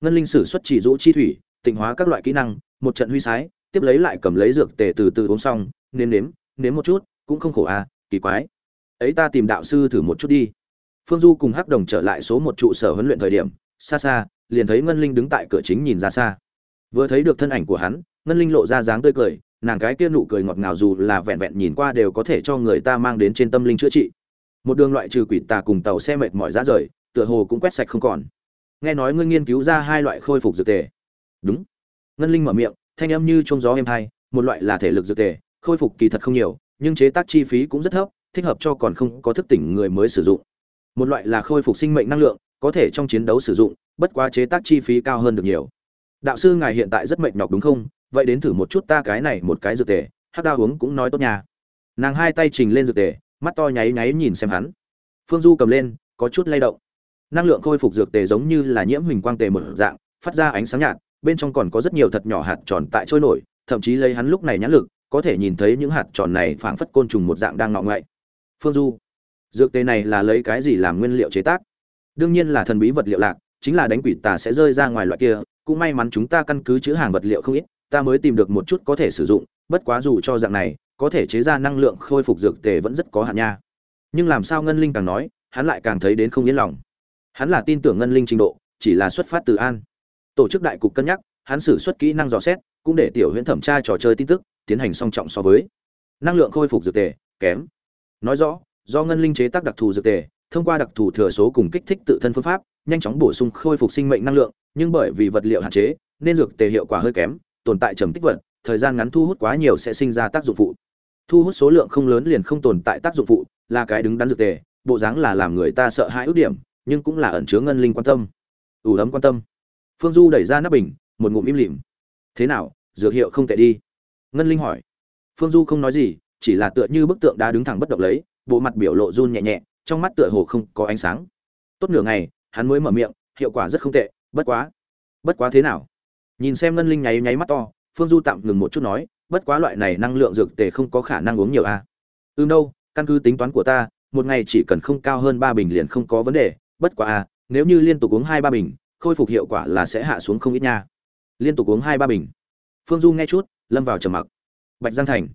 Ngân linh sử xuất chỉ rũ chi thủy tịnh hóa các loại kỹ năng, một trận huy sái, tiếp lấy lại cầm lấy dược tề từ từ uống xong, nếm nếm nếm một chút, cũng không khổ à kỳ quái. Ấy ta tìm đạo sư thử một chút đi. Phương du cùng hắc đồng trở lại số một trụ sở huấn luyện thời điểm, xa xa, liền thấy ngân linh đứng tại cửa chính nhìn ra xa. Vừa thấy được thân ảnh của hắn, ngân linh lộ ra dáng tươi cười, nàng cái kia nụ cười ngọt ngào dù là vẹn vẹn nhìn qua đều có thể cho người ta mang đến trên tâm linh chữa trị. Một đường loại trừ quỷ tà cùng tàu xe mệt mỏi ra rời, tựa hồ cũng quét sạch không còn. Nghe nói ngươi nghiên cứu ra hai loại khôi phục dược tề đúng. Ngân linh mở miệng, thanh âm như trông gió êm hai một loại là thể lực dược tề, khôi phục kỳ thật không nhiều, nhưng chế tác chi phí cũng rất thấp, thích hợp cho còn không có thức tỉnh người mới sử dụng. Một loại là khôi phục sinh mệnh năng lượng, có thể trong chiến đấu sử dụng, bất quá chế tác chi phí cao hơn được nhiều. Đạo sư ngài hiện tại rất mệt nhọc đúng không? Vậy đến thử một chút ta cái này một cái dược tề hát đa uống cũng nói tốt nha. Nàng hai tay trình lên dược tề, mắt to nháy nháy nhìn xem hắn. Phương du cầm lên, có chút lay động. Năng lượng khôi phục dược tề giống như là nhiễm huỳnh quang tề một dạng, phát ra ánh sáng nhạt bên trong còn có rất nhiều thật nhỏ hạt tròn tại trôi nổi, thậm chí lấy hắn lúc này nhãn lực, có thể nhìn thấy những hạt tròn này phảng phất côn trùng một dạng đang ngọ ngậy. Phương du, dược tề này là lấy cái gì làm nguyên liệu chế tác? Đương nhiên là thần bí vật liệu lạc, chính là đánh quỷ tà sẽ rơi ra ngoài loại kia, cũng may mắn chúng ta căn cứ chữ hàng vật liệu không ít, ta mới tìm được một chút có thể sử dụng, bất quá dù cho dạng này, có thể chế ra năng lượng khôi phục dược tề vẫn rất có hạn nha. Nhưng làm sao ngân linh càng nói, hắn lại càng thấy đến không yên lòng. Hắn là tin tưởng ngân linh trình độ, chỉ là xuất phát từ an tổ chức đại cục cân nhắc, hắn xử xuất kỹ năng dò xét, cũng để tiểu huyễn thẩm tra trò chơi tin tức, tiến hành song trọng so với. Năng lượng khôi phục dược tề, kém. Nói rõ, do ngân linh chế tác đặc thù dược tề, thông qua đặc thù thừa số cùng kích thích tự thân phương pháp, nhanh chóng bổ sung khôi phục sinh mệnh năng lượng, nhưng bởi vì vật liệu hạn chế, nên dược tề hiệu quả hơi kém, tồn tại trầm tích vật, thời gian ngắn thu hút quá nhiều sẽ sinh ra tác dụng phụ. Thu hút số lượng không lớn liền không tồn tại tác dụng phụ, là cái đứng đắn dược tề, bộ dáng là làm người ta sợ hãi ước điểm, nhưng cũng là ẩn chứa ngân linh quan tâm. Ủ ấm quan tâm phương du đẩy ra nắp bình, một ngụm im lìm. Thế nào, dược hiệu không tệ đi? Ngân linh hỏi. Phương du không nói gì, chỉ là tựa như bức tượng đá đứng thẳng bất động lấy, bộ mặt biểu lộ run nhẹ nhẹ, trong mắt tựa hồ không có ánh sáng. Tốt nửa ngày, hắn mới mở miệng, hiệu quả rất không tệ, bất quá bất quá thế nào? Nhìn xem ngân linh nháy nháy mắt to, phương du tạm ngừng một chút nói, bất quá loại này năng lượng dược tề không có khả năng uống nhiều a à. Ừ đâu, căn cứ tính toán của ta, một ngày chỉ cần không cao hơn ba bình liền không có vấn đề, bất quá a nếu như liên tục uống hai ba bình khôi phục hiệu quả là sẽ hạ xuống không ít nha. Liên tục uống hai ba bình. Phương du nghe chút, lâm vào trầm mặc. Bạch giang thành.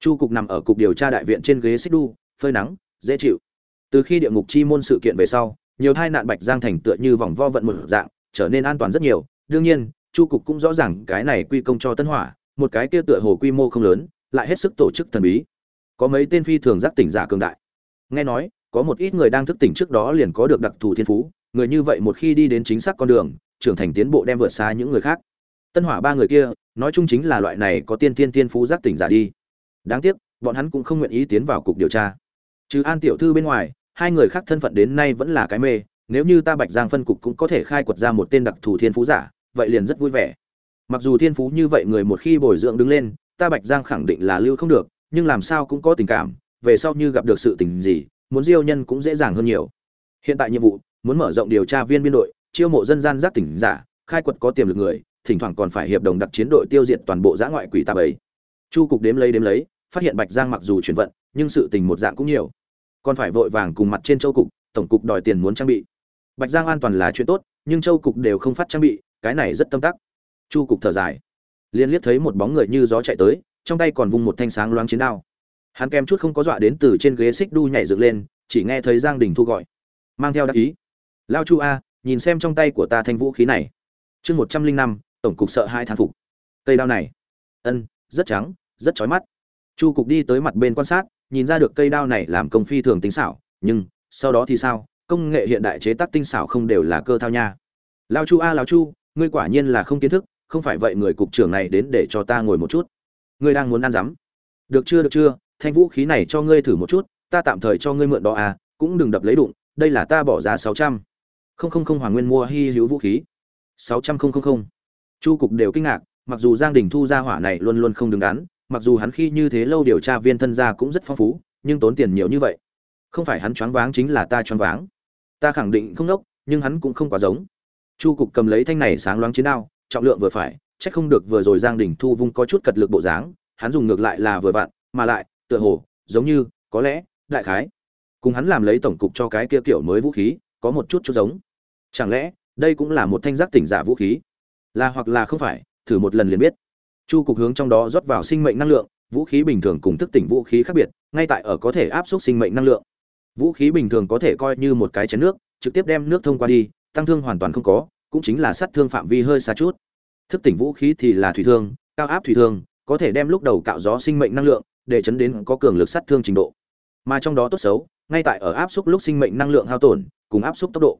Chu cục nằm ở cục điều tra đại viện trên ghế xích đu, phơi nắng, dễ chịu. Từ khi địa ngục chi môn sự kiện về sau, nhiều tai nạn bạch giang thành tựa như vòng vo vận một dạng, trở nên an toàn rất nhiều. Đương nhiên, chu cục cũng rõ ràng cái này quy công cho tân hỏa, một cái kia tựa hồ quy mô không lớn, lại hết sức tổ chức thần bí. Có mấy tên phi thường giác tỉnh giả cường đại. Nghe nói, có một ít người đang thức tỉnh trước đó liền có được đặc thù thiên phú người như vậy một khi đi đến chính xác con đường, trưởng thành tiến bộ đem vượt xa những người khác. Tân hỏa ba người kia, nói chung chính là loại này có tiên tiên tiên phú giác tỉnh giả đi. Đáng tiếc, bọn hắn cũng không nguyện ý tiến vào cục điều tra. Trừ an tiểu thư bên ngoài, hai người khác thân phận đến nay vẫn là cái mê, nếu như ta bạch giang phân cục cũng có thể khai quật ra một tên đặc thù thiên phú giả, vậy liền rất vui vẻ. Mặc dù thiên phú như vậy người một khi bồi dưỡng đứng lên, ta bạch giang khẳng định là lưu không được, nhưng làm sao cũng có tình cảm, về sau như gặp được sự tình gì, muốn diêu nhân cũng dễ dàng hơn nhiều. Hiện tại nhiệm vụ muốn mở rộng điều tra viên biên đội, chiêu mộ dân gian giác tỉnh giả, khai quật có tiềm lực người, thỉnh thoảng còn phải hiệp đồng đặc chiến đội tiêu diệt toàn bộ giã ngoại quỷ tạp ấy. Chu cục đếm lấy đếm lấy, phát hiện bạch giang mặc dù chuyển vận, nhưng sự tình một dạng cũng nhiều. Còn phải vội vàng cùng mặt trên châu cục, tổng cục đòi tiền muốn trang bị. Bạch giang an toàn là chuyện tốt, nhưng châu cục đều không phát trang bị, cái này rất tâm tắc. Chu cục thở dài. Liên liếc thấy một bóng người như gió chạy tới, trong tay còn vung một thanh sáng loáng chiến đao. Hắn kèm chút không có dọa đến từ trên ghế xích đu nhảy dựng lên, chỉ nghe thấy giang đình thu gọi. Mang theo đắc ý lao chu a, nhìn xem trong tay của ta thanh vũ khí này. Chương một trăm linh năm, tổng cục sợ hai thán phục. Cây đao này. Ân, rất trắng, rất chói mắt. Chu cục đi tới mặt bên quan sát, nhìn ra được cây đao này làm công phi thường tinh xảo, nhưng sau đó thì sao? Công nghệ hiện đại chế tác tinh xảo không đều là cơ thao nha. Lao chu a, lao chu, ngươi quả nhiên là không kiến thức, không phải vậy người cục trưởng này đến để cho ta ngồi một chút. Ngươi đang muốn ăn rắm. Được chưa được chưa? Thanh vũ khí này cho ngươi thử một chút, ta tạm thời cho ngươi mượn đó à cũng đừng đập lấy đụng, đây là ta bỏ ra sáu trăm không không không hoàng nguyên mua hy hữu vũ khí. Sáu trăm không không không. Chu cục đều kinh ngạc, mặc dù giang đình thu ra hỏa này luôn luôn không đứng đắn, mặc dù hắn khi như thế lâu điều tra viên thân gia cũng rất phong phú, nhưng tốn tiền nhiều như vậy. Không phải hắn choáng váng chính là ta choáng váng. Ta khẳng định không đốc, nhưng hắn cũng không quá giống. Chu cục cầm lấy thanh này sáng loáng chiến đao, trọng lượng vừa phải, chắc không được vừa rồi giang đình thu vung có chút cật lực bộ dáng, hắn dùng ngược lại là vừa vặn, mà lại, tựa hồ, giống như, có lẽ, đại khái. Cùng hắn làm lấy tổng cục cho cái kia kiểu mới vũ khí, có một chút chút giống chẳng lẽ, đây cũng là một thanh giác tỉnh giả vũ khí? Là hoặc là không phải, thử một lần liền biết. Chu cục hướng trong đó rót vào sinh mệnh năng lượng, vũ khí bình thường cùng thức tỉnh vũ khí khác biệt, ngay tại ở có thể áp suất sinh mệnh năng lượng. Vũ khí bình thường có thể coi như một cái chén nước, trực tiếp đem nước thông qua đi, tăng thương hoàn toàn không có, cũng chính là sát thương phạm vi hơi xa chút. Thức tỉnh vũ khí thì là thủy thương, cao áp thủy thương, có thể đem lúc đầu cạo gió sinh mệnh năng lượng, để chấn đến có cường lực sát thương trình độ. Mà trong đó tốt xấu, ngay tại ở áp suất lúc sinh mệnh năng lượng hao tổn, cùng áp suất tốc độ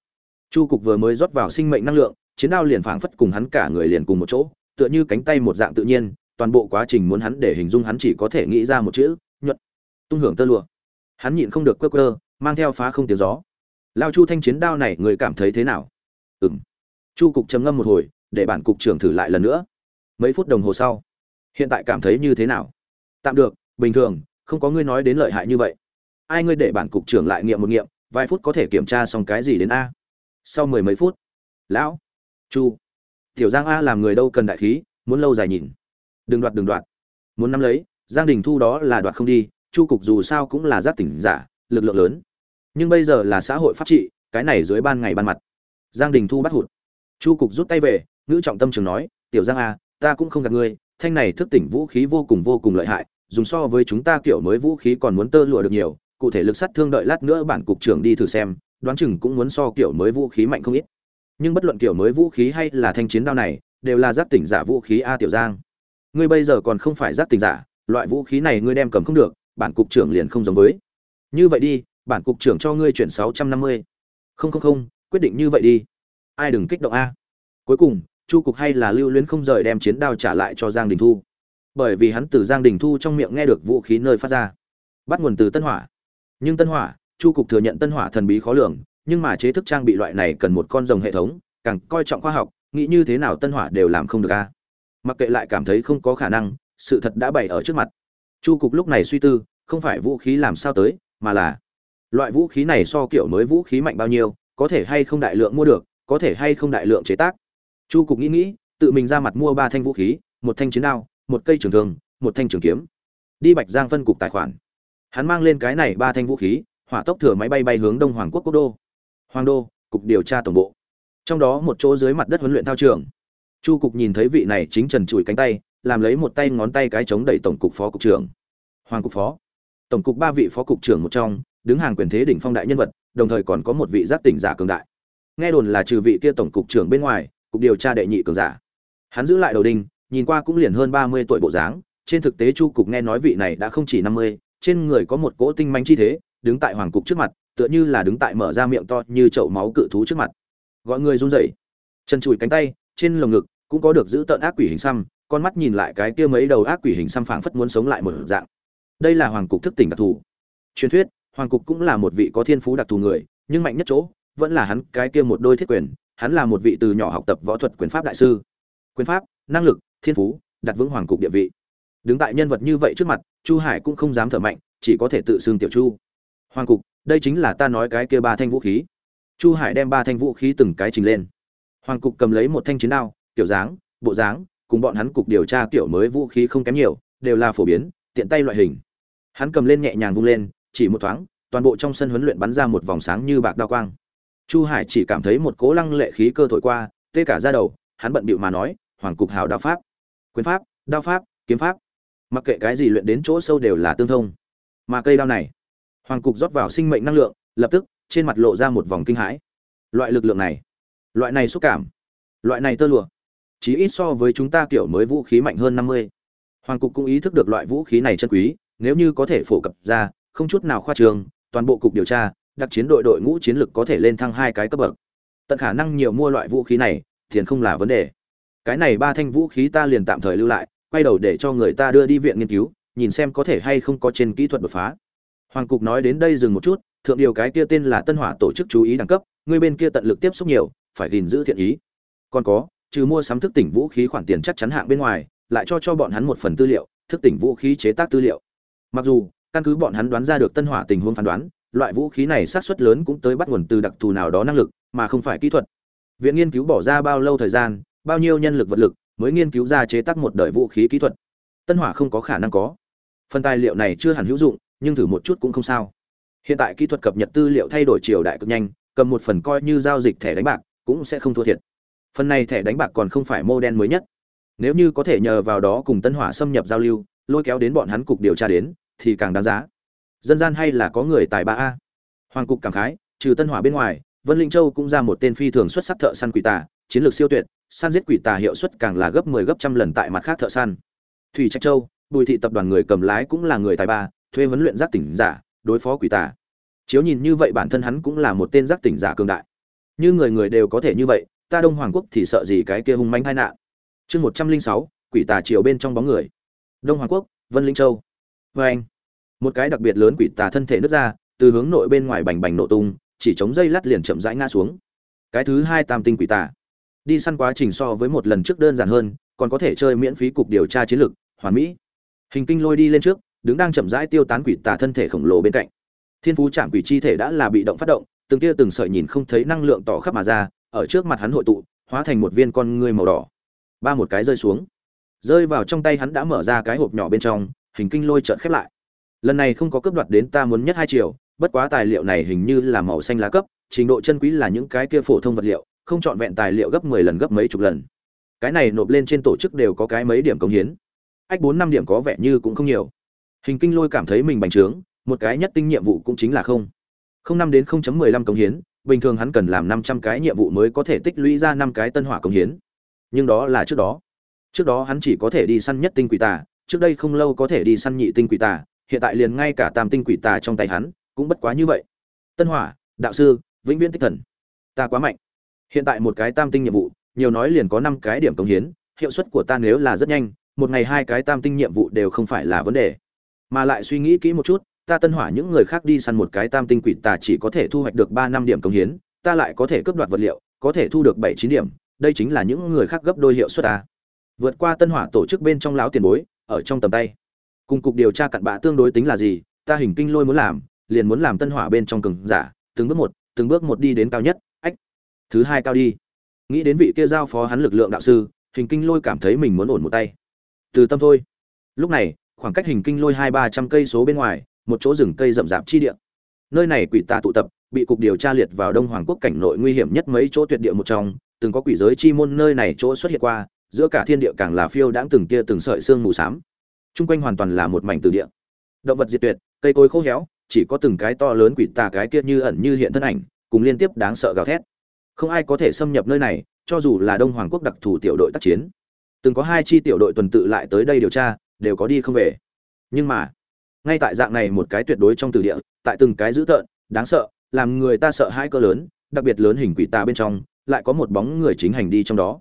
chu cục vừa mới rót vào sinh mệnh năng lượng, chiến đao liền phảng phất cùng hắn cả người liền cùng một chỗ, tựa như cánh tay một dạng tự nhiên, toàn bộ quá trình muốn hắn để hình dung hắn chỉ có thể nghĩ ra một chữ, nhuận. Tung hưởng tơ lụa. Hắn nhịn không được quơ quơ, mang theo phá không tiếng gió. Lao chu thanh chiến đao này, người cảm thấy thế nào? Ừ m chu cục trầm ngâm một hồi, để bản cục trưởng thử lại lần nữa. Mấy phút đồng hồ sau, hiện tại cảm thấy như thế nào? Tạm được, bình thường, không có ngươi nói đến lợi hại như vậy. Ai ngươi để bản cục trưởng lại nghiệm một nghiệm, vài phút có thể kiểm tra xong cái gì đến a? Sau mười mấy phút. Lão, chu, tiểu giang a làm người đâu cần đại khí, muốn lâu dài nhìn. Đừng đoạt đừng đoạt. Muốn nắm lấy, giang đình thu đó là đoạt không đi, chu cục dù sao cũng là giáp tỉnh giả, lực lượng lớn. Nhưng bây giờ là xã hội pháp trị, cái này dưới ban ngày ban mặt. Giang đình thu bắt hụt. Chu cục rút tay về, ngữ trọng tâm trường nói, tiểu giang a, ta cũng không gạt ngươi, thanh này thức tỉnh vũ khí vô cùng vô cùng lợi hại, dùng so với chúng ta kiểu mới vũ khí còn muốn tơ lụa được nhiều, cụ thể lực sát thương đợi lát nữa bản cục trưởng đi thử xem đoán chừng cũng muốn so kiểu mới vũ khí mạnh không ít. Nhưng bất luận kiểu mới vũ khí hay là thanh chiến đao này, đều là giáp tỉnh giả vũ khí a tiểu giang. Ngươi bây giờ còn không phải giáp tỉnh giả, loại vũ khí này ngươi đem cầm không được, bản cục trưởng liền không giống với. Như vậy đi, bản cục trưởng cho ngươi chuyển sáu trăm năm mươi. Không không không, quyết định như vậy đi. Ai đừng kích động a. Cuối cùng, chu cục hay là lưu luyến không rời đem chiến đao trả lại cho giang đình thu. Bởi vì hắn từ giang đình thu trong miệng nghe được vũ khí nơi phát ra. Bắt nguồn từ tân hỏa. Nhưng tân hỏa chu cục thừa nhận tân hỏa thần bí khó lường, nhưng mà chế thức trang bị loại này cần một con rồng hệ thống, càng coi trọng khoa học, nghĩ như thế nào tân hỏa đều làm không được a. Mặc kệ lại cảm thấy không có khả năng, sự thật đã bày ở trước mặt. Chu cục lúc này suy tư, không phải vũ khí làm sao tới, mà là loại vũ khí này so kiểu mới vũ khí mạnh bao nhiêu, có thể hay không đại lượng mua được, có thể hay không đại lượng chế tác. Chu cục nghĩ nghĩ, tự mình ra mặt mua ba thanh vũ khí, một thanh chiến đao, một cây trường thương, một thanh trường kiếm. Đi bạch giang phân cục tài khoản. Hắn mang lên cái này ba thanh vũ khí hỏa tốc thừa máy bay bay hướng đông hoàng quốc quốc đô. Hoàng đô, cục điều tra tổng bộ. Trong đó một chỗ dưới mặt đất huấn luyện thao trường. Chu cục nhìn thấy vị này chính trần trụi cánh tay, làm lấy một tay ngón tay cái chống đẩy tổng cục phó cục trưởng. Hoàng cục phó. Tổng cục ba vị phó cục trưởng một trong, đứng hàng quyền thế đỉnh phong đại nhân vật, đồng thời còn có một vị giác tỉnh giả cường đại. Nghe đồn là trừ vị kia tổng cục trưởng bên ngoài, cục điều tra đệ nhị cường giả. Hắn giữ lại đầu đinh, nhìn qua cũng liền hơn ba mươi tuổi bộ dáng, trên thực tế chu cục nghe nói vị này đã không chỉ năm mươi, trên người có một cỗ tinh manh chi thế đứng tại hoàng cục trước mặt, tựa như là đứng tại mở ra miệng to như chậu máu cự thú trước mặt. Gọi người run rẩy. Chân chùi cánh tay, trên lồng ngực cũng có được giữ tợn ác quỷ hình xăm, con mắt nhìn lại cái kia mấy đầu ác quỷ hình xăm phảng phất muốn sống lại một dạng. Đây là hoàng cục thức tỉnh đặc thù. Truyền thuyết, hoàng cục cũng là một vị có thiên phú đặc thù người, nhưng mạnh nhất chỗ vẫn là hắn cái kia một đôi thiết quyền, hắn là một vị từ nhỏ học tập võ thuật quyền pháp đại sư. Quyền pháp, năng lực, thiên phú, đặt vững hoàng cục địa vị. Đứng tại nhân vật như vậy trước mặt, chu hải cũng không dám thở mạnh, chỉ có thể tự xưng tiểu chu hoàng cục, đây chính là ta nói cái kia ba thanh vũ khí. Chu hải đem ba thanh vũ khí từng cái trình lên. Hoàng cục cầm lấy một thanh chiến đao, kiểu dáng, bộ dáng, cùng bọn hắn cục điều tra kiểu mới vũ khí không kém nhiều, đều là phổ biến, tiện tay loại hình. Hắn cầm lên nhẹ nhàng vung lên, chỉ một thoáng, toàn bộ trong sân huấn luyện bắn ra một vòng sáng như bạc đao quang. Chu hải chỉ cảm thấy một cố lăng lệ khí cơ thổi qua, tê cả ra đầu, hắn bận bịu mà nói, hoàng cục hào đao pháp, quyền pháp, đao pháp, kiếm pháp. Mặc kệ cái gì luyện đến chỗ sâu đều là tương thông. Mà cây đao này hoàng cục rót vào sinh mệnh năng lượng, lập tức, trên mặt lộ ra một vòng kinh hãi. Loại lực lượng này, loại này xúc cảm, loại này tơ lụa chỉ ít so với chúng ta kiểu mới vũ khí mạnh hơn năm mươi. Hoàng cục cũng ý thức được loại vũ khí này chân quý, nếu như có thể phổ cập ra, không chút nào khoa trường toàn bộ cục điều tra, đặc chiến đội đội ngũ chiến lực có thể lên thăng hai cái cấp bậc. Tận khả năng nhiều mua loại vũ khí này, tiền không là vấn đề. Cái này ba thanh vũ khí ta liền tạm thời lưu lại, quay đầu để cho người ta đưa đi viện nghiên cứu, nhìn xem có thể hay không có trên kỹ thuật đột phá hoàng cục nói đến đây dừng một chút, thượng điều cái kia tên là tân hỏa tổ chức chú ý đẳng cấp, người bên kia tận lực tiếp xúc nhiều, phải gìn giữ thiện ý. Còn có, trừ mua sắm thức tỉnh vũ khí khoản tiền chắc chắn hạng bên ngoài, lại cho cho bọn hắn một phần tư liệu, thức tỉnh vũ khí chế tác tư liệu. Mặc dù, căn cứ bọn hắn đoán ra được tân hỏa tình huống phán đoán, loại vũ khí này sát suất lớn cũng tới bắt nguồn từ đặc thù nào đó năng lực, mà không phải kỹ thuật. Viện nghiên cứu bỏ ra bao lâu thời gian, bao nhiêu nhân lực vật lực, mới nghiên cứu ra chế tác một đời vũ khí kỹ thuật. Tân hỏa không có khả năng có. Phần tài liệu này chưa hẳn hữu dụng nhưng thử một chút cũng không sao. Hiện tại kỹ thuật cập nhật tư liệu thay đổi chiều đại cực nhanh, cầm một phần coi như giao dịch thẻ đánh bạc cũng sẽ không thua thiệt. Phần này thẻ đánh bạc còn không phải mô đen mới nhất. Nếu như có thể nhờ vào đó cùng tân hỏa xâm nhập giao lưu, lôi kéo đến bọn hắn cục điều tra đến, thì càng đáng giá. Dân gian hay là có người tài ba a? Hoàng cục cảm khái, trừ tân hỏa bên ngoài, vân linh châu cũng ra một tên phi thường xuất sắc thợ săn quỷ tà, chiến lược siêu tuyệt, săn giết quỷ tà hiệu suất càng là gấp 10 gấp trăm lần tại mặt khác thợ săn. Thủy trạch châu, bùi thị tập đoàn người cầm lái cũng là người tài ba thuê huấn luyện giác tỉnh giả, đối phó quỷ tà. Chiếu nhìn như vậy bản thân hắn cũng là một tên giác tỉnh giả cường đại. Như người người đều có thể như vậy, ta đông hoàng quốc thì sợ gì cái kia hung manh hai nạn? Chương một trăm linh sáu, quỷ tà chiều bên trong bóng người. Đông hoàng quốc, vân linh châu. Vê anh, một cái đặc biệt lớn quỷ tà thân thể nứt ra, từ hướng nội bên ngoài bành bành nổ tung, chỉ chống dây lát liền chậm rãi ngã xuống. Cái thứ hai tam tinh quỷ tà. Đi săn quá trình so với một lần trước đơn giản hơn, còn có thể chơi miễn phí cục điều tra chiến lược, hoàn mỹ. Hình kinh lôi đi lên trước đứng đang chậm rãi tiêu tán quỷ tà thân thể khổng lồ bên cạnh. Thiên phú chạm quỷ chi thể đã là bị động phát động, từng tia từng sợi nhìn không thấy năng lượng tỏ khắp mà ra, ở trước mặt hắn hội tụ, hóa thành một viên con ngươi màu đỏ. Ba một cái rơi xuống. Rơi vào trong tay hắn đã mở ra cái hộp nhỏ bên trong, hình kinh lôi trợn khép lại. Lần này không có cướp đoạt đến ta muốn nhất hai triệu bất quá tài liệu này hình như là màu xanh lá cấp, trình độ chân quý là những cái kia phổ thông vật liệu, không chọn vẹn tài liệu gấp mười lần gấp mấy chục lần. Cái này nộp lên trên tổ chức đều có cái mấy điểm công hiến. Ách, bốn năm điểm có vẻ như cũng không nhiều hình kinh lôi cảm thấy mình bành trướng, một cái nhất tinh nhiệm vụ cũng chính là không. Không năm đến không chấm mười lăm công hiến, bình thường hắn cần làm năm trăm cái nhiệm vụ mới có thể tích lũy ra năm cái tân hỏa công hiến. Nhưng đó là trước đó. Trước đó hắn chỉ có thể đi săn nhất tinh quỷ tà, trước đây không lâu có thể đi săn nhị tinh quỷ tà, hiện tại liền ngay cả tam tinh quỷ tà trong tay hắn cũng bất quá như vậy. Tân hỏa, đạo sư, vĩnh viễn tích thần. Ta quá mạnh. Hiện tại một cái tam tinh nhiệm vụ, nhiều nói liền có năm cái điểm công hiến, hiệu suất của ta nếu là rất nhanh, một ngày hai cái tam tinh nhiệm vụ đều không phải là vấn đề mà lại suy nghĩ kỹ một chút, ta tân hỏa những người khác đi săn một cái tam tinh quỷ tà chỉ có thể thu hoạch được ba năm điểm công hiến, ta lại có thể cướp đoạt vật liệu, có thể thu được bảy, chín điểm, đây chính là những người khác gấp đôi hiệu suất ta. Vượt qua tân hỏa tổ chức bên trong láo tiền bối, ở trong tầm tay. Cùng cục điều tra cặn bạ tương đối tính là gì, ta hình kinh lôi muốn làm, liền muốn làm tân hỏa bên trong cường giả, từng bước một, từng bước một đi đến cao nhất, ách, thứ hai cao đi. Nghĩ đến vị kia giao phó hắn lực lượng đạo sư, hình kinh lôi cảm thấy mình muốn ổn một tay. Từ tâm thôi. Lúc này khoảng cách hình kinh lôi hai ba trăm cây số bên ngoài, một chỗ rừng cây rậm rạp chi địa. Nơi này quỷ tà tụ tập, bị cục điều tra liệt vào đông hoàng quốc cảnh nội nguy hiểm nhất mấy chỗ tuyệt địa một trong, từng có quỷ giới chi môn nơi này chỗ xuất hiện qua, giữa cả thiên địa càng là phiêu đãng từng kia từng sợi xương mù xám. Chung quanh hoàn toàn là một mảnh từ địa. Động vật diệt tuyệt, cây cối khô héo, chỉ có từng cái to lớn quỷ tà cái kia như ẩn như hiện thân ảnh, cùng liên tiếp đáng sợ gào thét. Không ai có thể xâm nhập nơi này, cho dù là đông hoàng quốc đặc thù tiểu đội tác chiến. Từng có hai chi tiểu đội tuần tự lại tới đây điều tra đều có đi không về. Nhưng mà, ngay tại dạng này một cái tuyệt đối trong từ địa, tại từng cái dữ tợn, đáng sợ, làm người ta sợ hai cỡ lớn, đặc biệt lớn hình quỷ tà bên trong, lại có một bóng người chính hành đi trong đó.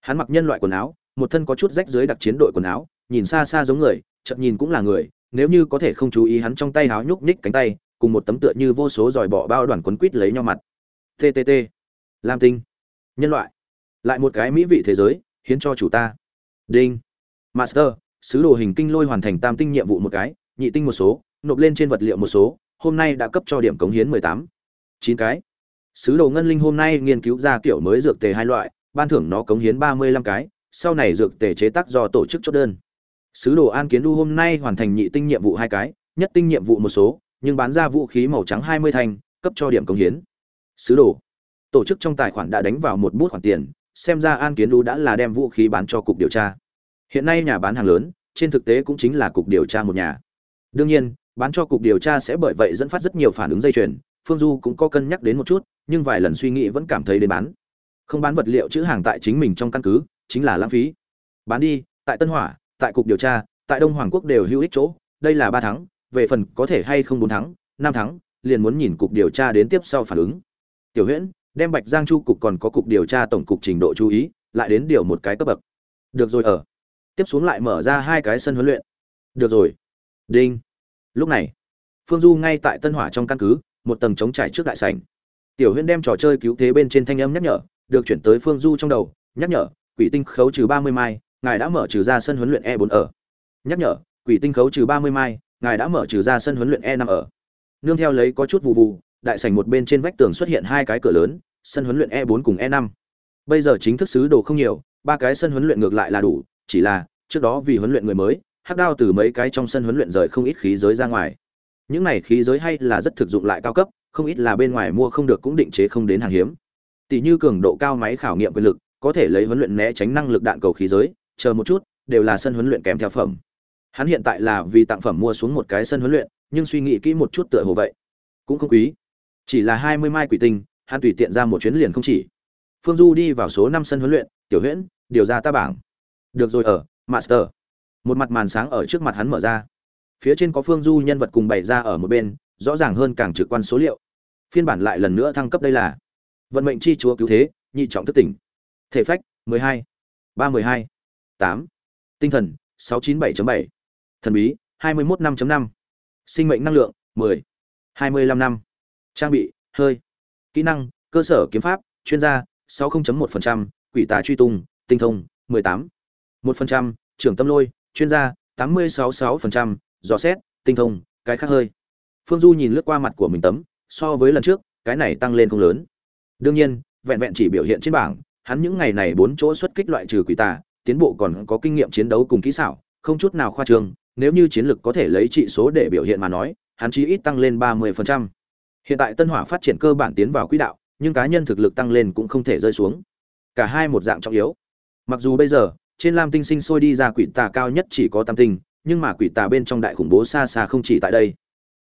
Hắn mặc nhân loại quần áo, một thân có chút rách dưới đặc chiến đội quần áo, nhìn xa xa giống người chậm nhìn cũng là người, nếu như có thể không chú ý hắn trong tay háo nhúc nhích cánh tay, cùng một tấm tựa như vô số dòi bỏ bao đoàn quấn quít lấy nhau mặt. Ttt lam tinh. Nhân loại. Lại một cái mỹ vị thế giới, hiến cho chủ ta. Đinh. Master sứ đồ hình kinh lôi hoàn thành tam tinh nhiệm vụ một cái, nhị tinh một số, nộp lên trên vật liệu một số, hôm nay đã cấp cho điểm cống hiến mười tám. Chín cái. Sứ đồ ngân linh hôm nay nghiên cứu ra kiểu mới dược tề hai loại, ban thưởng nó cống hiến ba mươi lăm cái, sau này dược tề chế tác do tổ chức chốt đơn. Sứ đồ an kiến đu hôm nay hoàn thành nhị tinh nhiệm vụ hai cái, nhất tinh nhiệm vụ một số, nhưng bán ra vũ khí màu trắng hai mươi thanh, cấp cho điểm cống hiến. Sứ đồ. Tổ chức trong tài khoản đã đánh vào một bút khoản tiền, xem ra an kiến đu đã là đem vũ khí bán cho cục điều tra hiện nay nhà bán hàng lớn, trên thực tế cũng chính là cục điều tra một nhà. Đương nhiên, bán cho cục điều tra sẽ bởi vậy dẫn phát rất nhiều phản ứng dây chuyền, phương du cũng có cân nhắc đến một chút, nhưng vài lần suy nghĩ vẫn cảm thấy đến bán. Không bán vật liệu chữ hàng tại chính mình trong căn cứ, chính là lãng phí. Bán đi, tại tân hỏa, tại cục điều tra, tại đông hoàng quốc đều hữu ích chỗ, đây là ba tháng, về phần có thể hay không bốn tháng, năm tháng, liền muốn nhìn cục điều tra đến tiếp sau phản ứng. Tiểu huyễn, đem bạch giang chu cục còn có cục điều tra tổng cục trình độ chú ý, lại đến điều một cái cấp bậc. Được rồi, ở tiếp xuống lại mở ra hai cái sân huấn luyện. Được rồi. Đinh. Lúc này, phương du ngay tại tân hỏa trong căn cứ, một tầng trống trải trước đại sảnh. Tiểu huyên đem trò chơi cứu thế bên trên thanh âm nhắc nhở, được chuyển tới phương du trong đầu, nhắc nhở, quỷ tinh khấu trừ ba mươi mai, ngài đã mở trừ ra sân huấn luyện e bốn ở. Nhắc nhở, quỷ tinh khấu trừ ba mươi mai, ngài đã mở trừ ra sân huấn luyện e năm ở. Nương theo lấy có chút vụ vụ đại sảnh một bên trên vách tường xuất hiện hai cái cửa lớn, sân huấn luyện e bốn cùng e năm. Bây giờ chính thức sứ đồ không nhiều, ba cái sân huấn luyện ngược lại là đủ chỉ là, trước đó vì huấn luyện người mới, hắc đao từ mấy cái trong sân huấn luyện rời không ít khí giới ra ngoài. Những này khí giới hay là rất thực dụng lại cao cấp, không ít là bên ngoài mua không được cũng định chế không đến hàng hiếm. Tỷ như cường độ cao máy khảo nghiệm quyền lực, có thể lấy huấn luyện né tránh năng lực đạn cầu khí giới, chờ một chút, đều là sân huấn luyện kèm theo phẩm. Hắn hiện tại là vì tặng phẩm mua xuống một cái sân huấn luyện, nhưng suy nghĩ kỹ một chút tựa hồ vậy. Cũng không quý. Chỉ là hai mươi mai quỷ tinh, hắn tùy tiện ra một chuyến liền không chỉ. Phương du đi vào số năm sân huấn luyện, tiểu huyễn, điều ra ta bảng được rồi ở master. Một mặt màn sáng ở trước mặt hắn mở ra. Phía trên có phương du nhân vật cùng bày ra ở một bên rõ ràng hơn càng trực quan số liệu. Phiên bản lại lần nữa thăng cấp đây là vận mệnh chi chúa cứu thế nhị trọng thức tỉnh. Thể phách 12, 312, 8, tinh thần 697.7, thần bí 21 5.5, sinh mệnh năng lượng 10, 25 năm. Trang bị hơi. Kỹ năng cơ sở kiếm pháp chuyên gia 60.1%, quỷ tà truy tung tinh thông 18, 1%, trưởng tâm lôi chuyên gia 8066%, dò xét tinh thông cái khác hơi. Phương du nhìn lướt qua mặt của mình tấm so với lần trước cái này tăng lên không lớn. Đương nhiên vẹn vẹn chỉ biểu hiện trên bảng hắn những ngày này bốn chỗ xuất kích loại trừ quỷ tà tiến bộ còn có kinh nghiệm chiến đấu cùng kỹ xảo không chút nào khoa trương nếu như chiến lược có thể lấy trị số để biểu hiện mà nói hắn chí ít tăng lên ba mươi phần trăm. hiện tại tân hỏa phát triển cơ bản tiến vào quỹ đạo nhưng cá nhân thực lực tăng lên cũng không thể rơi xuống. Cả hai một dạng trọng yếu. Mặc dù bây giờ trên lam tinh sinh sôi đi ra quỷ tà cao nhất chỉ có tam tinh, nhưng mà quỷ tà bên trong đại khủng bố xa xa không chỉ tại đây.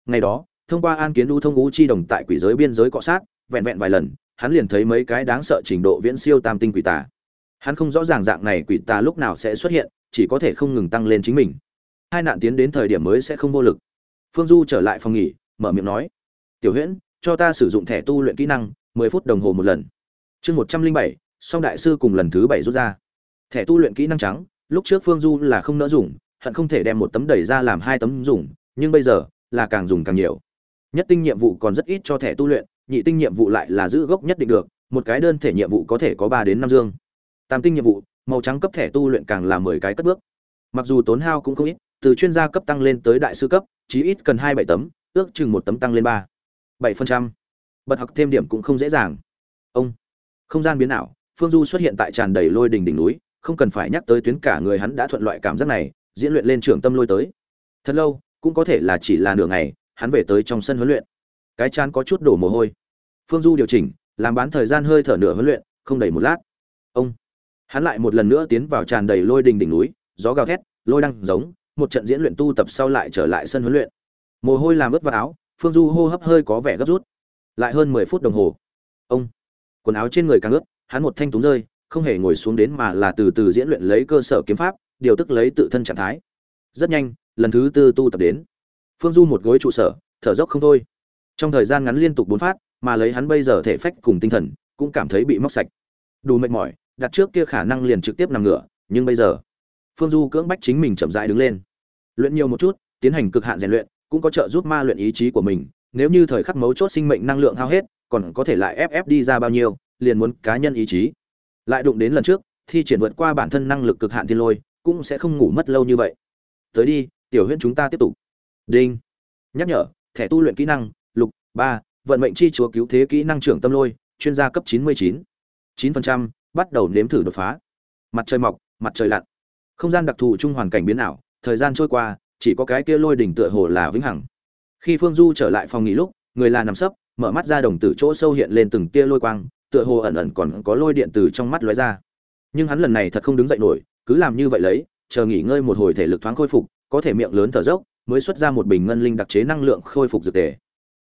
Ngày đó, thông qua an kiến u thông ú chi đồng tại quỷ giới biên giới cọ sát, vẹn vẹn vài lần, hắn liền thấy mấy cái đáng sợ trình độ viễn siêu tam tinh quỷ tà. Hắn không rõ ràng dạng này quỷ tà lúc nào sẽ xuất hiện, chỉ có thể không ngừng tăng lên chính mình. Hai nạn tiến đến thời điểm mới sẽ không vô lực. Phương du trở lại phòng nghỉ, mở miệng nói, tiểu huyễn, cho ta sử dụng thẻ tu luyện kỹ năng, mười phút đồng hồ một lần. Chương một trăm linh bảy, song đại sư cùng lần thứ bảy rút ra thẻ tu luyện kỹ năng trắng, lúc trước phương du là không nỡ dùng, hận không thể đem một tấm đẩy ra làm hai tấm dùng, nhưng bây giờ là càng dùng càng nhiều. Nhất tinh nhiệm vụ còn rất ít cho thẻ tu luyện, nhị tinh nhiệm vụ lại là giữ gốc nhất định được, một cái đơn thể nhiệm vụ có thể có ba đến năm dương. Tam tinh nhiệm vụ, màu trắng cấp thẻ tu luyện càng là mười cái cất bước. Mặc dù tốn hao cũng không ít, từ chuyên gia cấp tăng lên tới đại sư cấp, chí ít cần hai bảy tấm, ước chừng một tấm tăng lên ba. bảy phần trăm. Bật học thêm điểm cũng không dễ dàng. Ông. Không gian biến ảo, phương du xuất hiện tại tràn đầy lôi đỉnh đỉnh núi không cần phải nhắc tới tuyến cả người hắn đã thuận loại cảm giác này, diễn luyện lên trường tâm lôi tới. Thật lâu, cũng có thể là chỉ là nửa ngày, hắn về tới trong sân huấn luyện. Cái chán có chút đổ mồ hôi. Phương du điều chỉnh, làm bán thời gian hơi thở nửa huấn luyện, không đầy một lát. Ông, hắn lại một lần nữa tiến vào tràn đầy lôi đình đỉnh núi, gió gào thét, lôi đăng giống, một trận diễn luyện tu tập sau lại trở lại sân huấn luyện. Mồ hôi làm ướt vào áo, phương du hô hấp hơi có vẻ gấp rút. Lại hơn mười phút đồng hồ. Ông, quần áo trên người càng ướt, hắn một thanh túng rơi không hề ngồi xuống đến mà là từ từ diễn luyện lấy cơ sở kiếm pháp, điều tức lấy tự thân trạng thái. Rất nhanh, lần thứ tư tu tập đến. Phương du một gối trụ sở, thở dốc không thôi. Trong thời gian ngắn liên tục bốn phát, mà lấy hắn bây giờ thể phách cùng tinh thần, cũng cảm thấy bị móc sạch. Đủ mệt mỏi, đặt trước kia khả năng liền trực tiếp nằm ngửa, nhưng bây giờ, phương du cưỡng bách chính mình chậm rãi đứng lên. Luyện nhiều một chút, tiến hành cực hạn rèn luyện, cũng có trợ giúp ma luyện ý chí của mình, nếu như thời khắc mấu chốt sinh mệnh năng lượng hao hết, còn có thể lại ép ép đi ra bao nhiêu, liền muốn cá nhân ý chí lại đụng đến lần trước, thi triển vượt qua bản thân năng lực cực hạn thiên lôi, cũng sẽ không ngủ mất lâu như vậy. Tới đi, tiểu huyễn chúng ta tiếp tục. Đinh. Nhắc nhở, thẻ tu luyện kỹ năng, lục, ba, vận mệnh chi chúa cứu thế kỹ năng trưởng tâm lôi, chuyên gia cấp chín mươi chín. chín phần trăm, bắt đầu nếm thử đột phá. Mặt trời mọc, mặt trời lặn. Không gian đặc thù chung hoàn cảnh biến ảo, thời gian trôi qua, chỉ có cái kia lôi đỉnh tựa hồ là vĩnh hằng. Khi phương du trở lại phòng nghỉ lúc, người là nằm sấp, mở mắt ra đồng tử chỗ sâu hiện lên từng tia lôi quang tựa hồ ẩn ẩn còn có lôi điện từ trong mắt lóe ra. Nhưng hắn lần này thật không đứng dậy nổi, cứ làm như vậy lấy, chờ nghỉ ngơi một hồi thể lực thoáng khôi phục, có thể miệng lớn thở dốc, mới xuất ra một bình ngân linh đặc chế năng lượng khôi phục dược tề.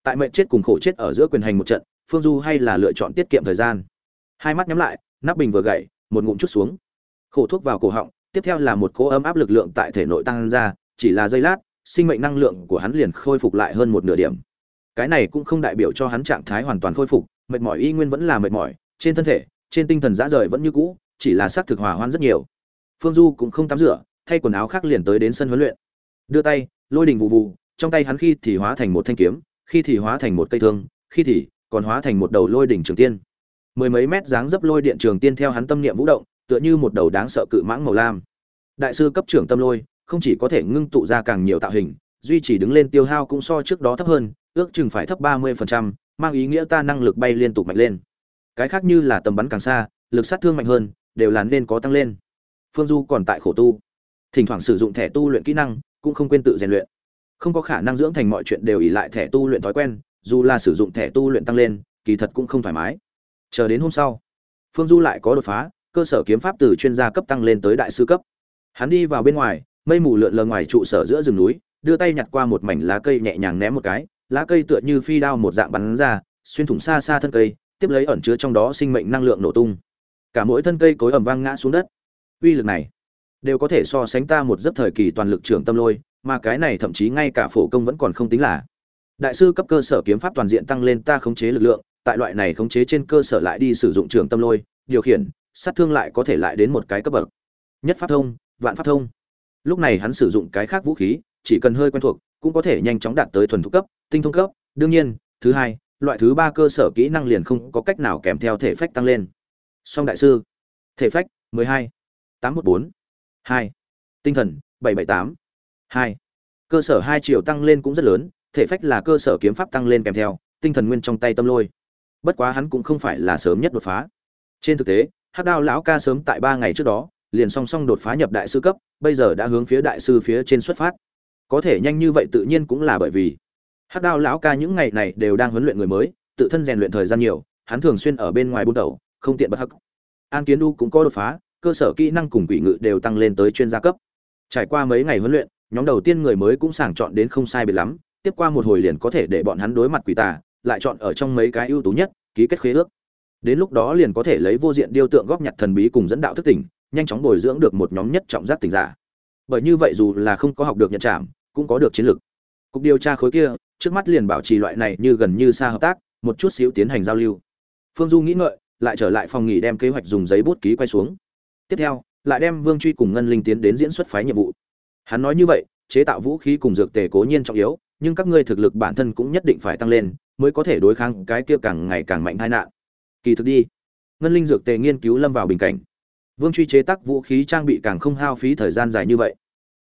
Tại mệnh chết cùng khổ chết ở giữa quyền hành một trận, phương du hay là lựa chọn tiết kiệm thời gian. Hai mắt nhắm lại, nắp bình vừa gậy, một ngụm chút xuống. Khổ thuốc vào cổ họng, tiếp theo là một cỗ ấm áp lực lượng tại thể nội tăng ra, chỉ là giây lát, sinh mệnh năng lượng của hắn liền khôi phục lại hơn một nửa điểm. Cái này cũng không đại biểu cho hắn trạng thái hoàn toàn khôi phục mệt mỏi y nguyên vẫn là mệt mỏi trên thân thể trên tinh thần dã rời vẫn như cũ chỉ là xác thực hòa hoan rất nhiều. Phương du cũng không tắm rửa thay quần áo khác liền tới đến sân huấn luyện. Đưa tay lôi đình vụ vụ trong tay hắn khi thì hóa thành một thanh kiếm khi thì hóa thành một cây thương khi thì còn hóa thành một đầu lôi đỉnh trường tiên. Mười mấy mét dáng dấp lôi điện trường tiên theo hắn tâm niệm vũ động tựa như một đầu đáng sợ cự mãng màu lam. Đại sư cấp trưởng tâm lôi không chỉ có thể ngưng tụ ra càng nhiều tạo hình duy trì đứng lên tiêu hao cũng so trước đó thấp hơn ước chừng phải thấp ba mươi phần trăm, mang ý nghĩa ta năng lực bay liên tục mạnh lên. Cái khác như là tầm bắn càng xa, lực sát thương mạnh hơn, đều là nên có tăng lên. Phương du còn tại khổ tu. Thỉnh thoảng sử dụng thẻ tu luyện kỹ năng, cũng không quên tự rèn luyện. Không có khả năng dưỡng thành mọi chuyện đều ỉ lại thẻ tu luyện thói quen, dù là sử dụng thẻ tu luyện tăng lên, kỳ thật cũng không thoải mái. Chờ đến hôm sau, phương du lại có đột phá, cơ sở kiếm pháp từ chuyên gia cấp tăng lên tới đại sư cấp. Hắn đi vào bên ngoài, mây mù lượn lờ ngoài trụ sở giữa rừng núi, đưa tay nhặt qua một mảnh lá cây nhẹ nhàng ném một cái lá cây tựa như phi đao một dạng bắn ra, xuyên thủng xa xa thân cây, tiếp lấy ẩn chứa trong đó sinh mệnh năng lượng nổ tung. Cả mỗi thân cây cối ẩm vang ngã xuống đất. Uy lực này đều có thể so sánh ta một giấc thời kỳ toàn lực trưởng tâm lôi, mà cái này thậm chí ngay cả phổ công vẫn còn không tính là. Đại sư cấp cơ sở kiếm pháp toàn diện tăng lên ta khống chế lực lượng, tại loại này khống chế trên cơ sở lại đi sử dụng trường tâm lôi, điều khiển, sát thương lại có thể lại đến một cái cấp bậc. Nhất pháp thông, vạn pháp thông. Lúc này hắn sử dụng cái khác vũ khí, chỉ cần hơi quen thuộc, cũng có thể nhanh chóng đạt tới thuần thục cấp tinh thông cấp, đương nhiên, thứ hai, loại thứ ba cơ sở kỹ năng liền không có cách nào kèm theo thể phách tăng lên song đại sư, thể phách 12. 814. 2. tinh thần 778. 2. cơ sở hai triệu tăng lên cũng rất lớn, thể phách là cơ sở kiếm pháp tăng lên kèm theo, tinh thần nguyên trong tay tâm lôi bất quá hắn cũng không phải là sớm nhất đột phá trên thực tế, hắc đao lão ca sớm tại ba ngày trước đó, liền song song đột phá nhập đại sư cấp, bây giờ đã hướng phía đại sư phía trên xuất phát có thể nhanh như vậy tự nhiên cũng là bởi vì hắc đao lão ca những ngày này đều đang huấn luyện người mới, tự thân rèn luyện thời gian nhiều, hắn thường xuyên ở bên ngoài buôn tẩu không tiện bất hắc. An kiến Đu cũng có đột phá, cơ sở kỹ năng cùng quỷ ngự đều tăng lên tới chuyên gia cấp. Trải qua mấy ngày huấn luyện, nhóm đầu tiên người mới cũng sàng chọn đến không sai biệt lắm, tiếp qua một hồi liền có thể để bọn hắn đối mặt quỷ tà, lại chọn ở trong mấy cái ưu tú nhất, ký kết khế ước. Đến lúc đó liền có thể lấy vô diện điêu tượng góp nhặt thần bí cùng dẫn đạo thức tỉnh, nhanh chóng bồi dưỡng được một nhóm nhất trọng giác tỉnh giả. Bởi như vậy dù là không có học được nhận trảm cũng có được chiến lược cục điều tra khối kia trước mắt liền bảo trì loại này như gần như xa hợp tác, một chút xíu tiến hành giao lưu. Phương du nghĩ ngợi, lại trở lại phòng nghỉ đem kế hoạch dùng giấy bút ký quay xuống. Tiếp theo, lại đem vương truy cùng ngân linh tiến đến diễn xuất phái nhiệm vụ. Hắn nói như vậy, chế tạo vũ khí cùng dược tề cố nhiên trọng yếu, nhưng các ngươi thực lực bản thân cũng nhất định phải tăng lên, mới có thể đối kháng cái kia càng ngày càng mạnh tai nạn. Kỳ thực đi. Ngân linh dược tề nghiên cứu lâm vào bình cảnh. Vương truy chế tác vũ khí trang bị càng không hao phí thời gian dài như vậy.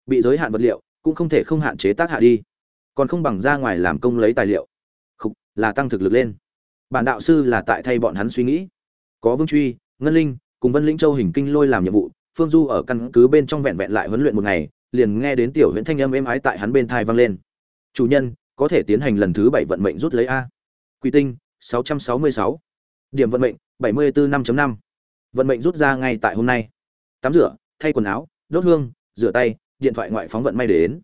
Bị giới hạn vật liệu, cũng không thể không hạn chế tác hạ đi còn không bằng ra ngoài làm công lấy tài liệu. Khục, là tăng thực lực lên. Bản đạo sư là tại thay bọn hắn suy nghĩ. Có vương truy ngân linh cùng vân lĩnh châu hình kinh lôi làm nhiệm vụ phương du ở căn cứ bên trong vẹn vẹn lại huấn luyện một ngày liền nghe đến tiểu huyễn thanh âm êm ái tại hắn bên thai vang lên. Chủ nhân có thể tiến hành lần thứ bảy vận mệnh rút lấy a. Quy tinh 666. điểm vận mệnh 74 5 vận mệnh rút ra ngay tại hôm nay. Tắm rửa thay quần áo đốt hương rửa tay điện thoại ngoại phóng vận may đến.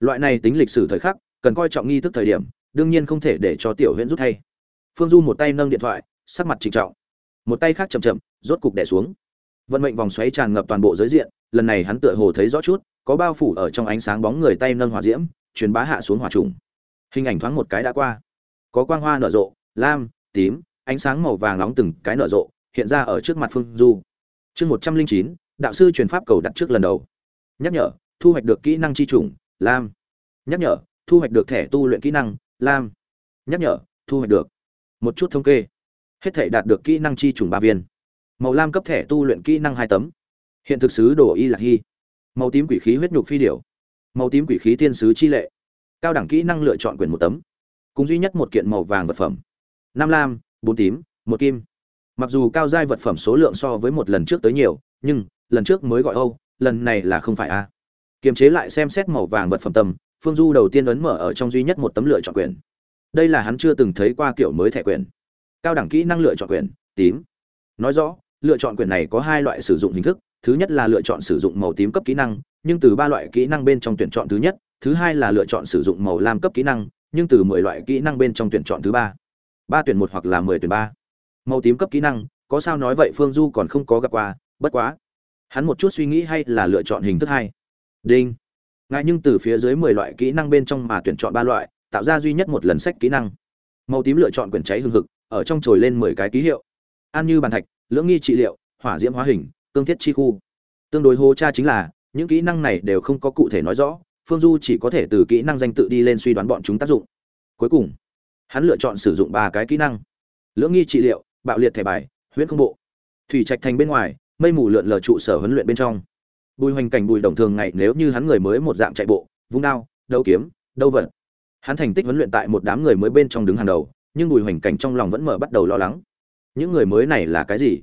Loại này tính lịch sử thời khắc cần coi trọng nghi thức thời điểm đương nhiên không thể để cho tiểu huyễn rút thay. Phương du một tay nâng điện thoại sắc mặt trịnh trọng. Một tay khác chậm chậm rốt cục đè xuống. Vận mệnh vòng xoáy tràn ngập toàn bộ giới diện lần này hắn tựa hồ thấy rõ chút có bao phủ ở trong ánh sáng bóng người tay nâng hỏa diễm truyền bá hạ xuống hỏa trùng. Hình ảnh thoáng một cái đã qua. Có quang hoa nở rộ lam tím ánh sáng màu vàng nóng từng cái nở rộ hiện ra ở trước mặt phương du. Chương một trăm linh chín đạo sư truyền pháp cầu đặt trước lần đầu. Nhắc nhở thu hoạch được kỹ năng chi trùng, lam. Nhắc nhở thu hoạch được thẻ tu luyện kỹ năng, lam. Nhắc nhở, thu hoạch được. Một chút thống kê. Hết thể đạt được kỹ năng chi chủng ba viên. Màu lam cấp thẻ tu luyện kỹ năng hai tấm. Hiện thực sứ đồ y lạc hy. Màu tím quỷ khí huyết nhục phi điểu. Màu tím quỷ khí thiên sứ chi lệ. Cao đẳng kỹ năng lựa chọn quyền một tấm. Cùng duy nhất một kiện màu vàng vật phẩm. Năm lam, bốn tím, một kim. Mặc dù cao giai vật phẩm số lượng so với một lần trước tới nhiều, nhưng lần trước mới gọi âu, lần này là không phải a. Kiềm chế lại xem xét màu vàng vật phẩm tầm phương du đầu tiên ấn mở ở trong duy nhất một tấm lựa chọn quyền đây là hắn chưa từng thấy qua kiểu mới thẻ quyền cao đẳng kỹ năng lựa chọn quyền tím. Nói rõ, lựa chọn quyền này có hai loại sử dụng hình thức, thứ nhất là lựa chọn sử dụng màu tím cấp kỹ năng, nhưng từ ba loại kỹ năng bên trong tuyển chọn thứ nhất, thứ hai là lựa chọn sử dụng màu lam cấp kỹ năng, nhưng từ mười loại kỹ năng bên trong tuyển chọn thứ ba. Ba tuyển một hoặc là mười tuyển ba. Màu tím cấp kỹ năng, có sao nói vậy phương du còn không có gặp qua, bất quá. Hắn một chút suy nghĩ hay là lựa chọn hình thức hai. Đinh ngài nhưng từ phía dưới mười loại kỹ năng bên trong mà tuyển chọn ba loại, tạo ra duy nhất một lần sách kỹ năng. Màu tím lựa chọn quyển cháy hương hực, ở trong trồi lên mười cái ký hiệu. An như bàn thạch, lưỡng nghi trị liệu, hỏa diễm hóa hình, tương thiết chi khu. Tương đối hô cha chính là, những kỹ năng này đều không có cụ thể nói rõ, phương du chỉ có thể từ kỹ năng danh tự đi lên suy đoán bọn chúng tác dụng. Cuối cùng, hắn lựa chọn sử dụng ba cái kỹ năng. Lưỡng nghi trị liệu, bạo liệt thẻ bài, huyễn công bộ. Thủy trạch thành bên ngoài, mây mù lượn lờ trụ sở huấn luyện bên trong bùi hoành cảnh bùi đồng thường ngày nếu như hắn người mới một dạng chạy bộ, vung đao, đấu kiếm đâu vật. Hắn thành tích huấn luyện tại một đám người mới bên trong đứng hàng đầu, nhưng bùi hoành cảnh trong lòng vẫn mở bắt đầu lo lắng. Những người mới này là cái gì?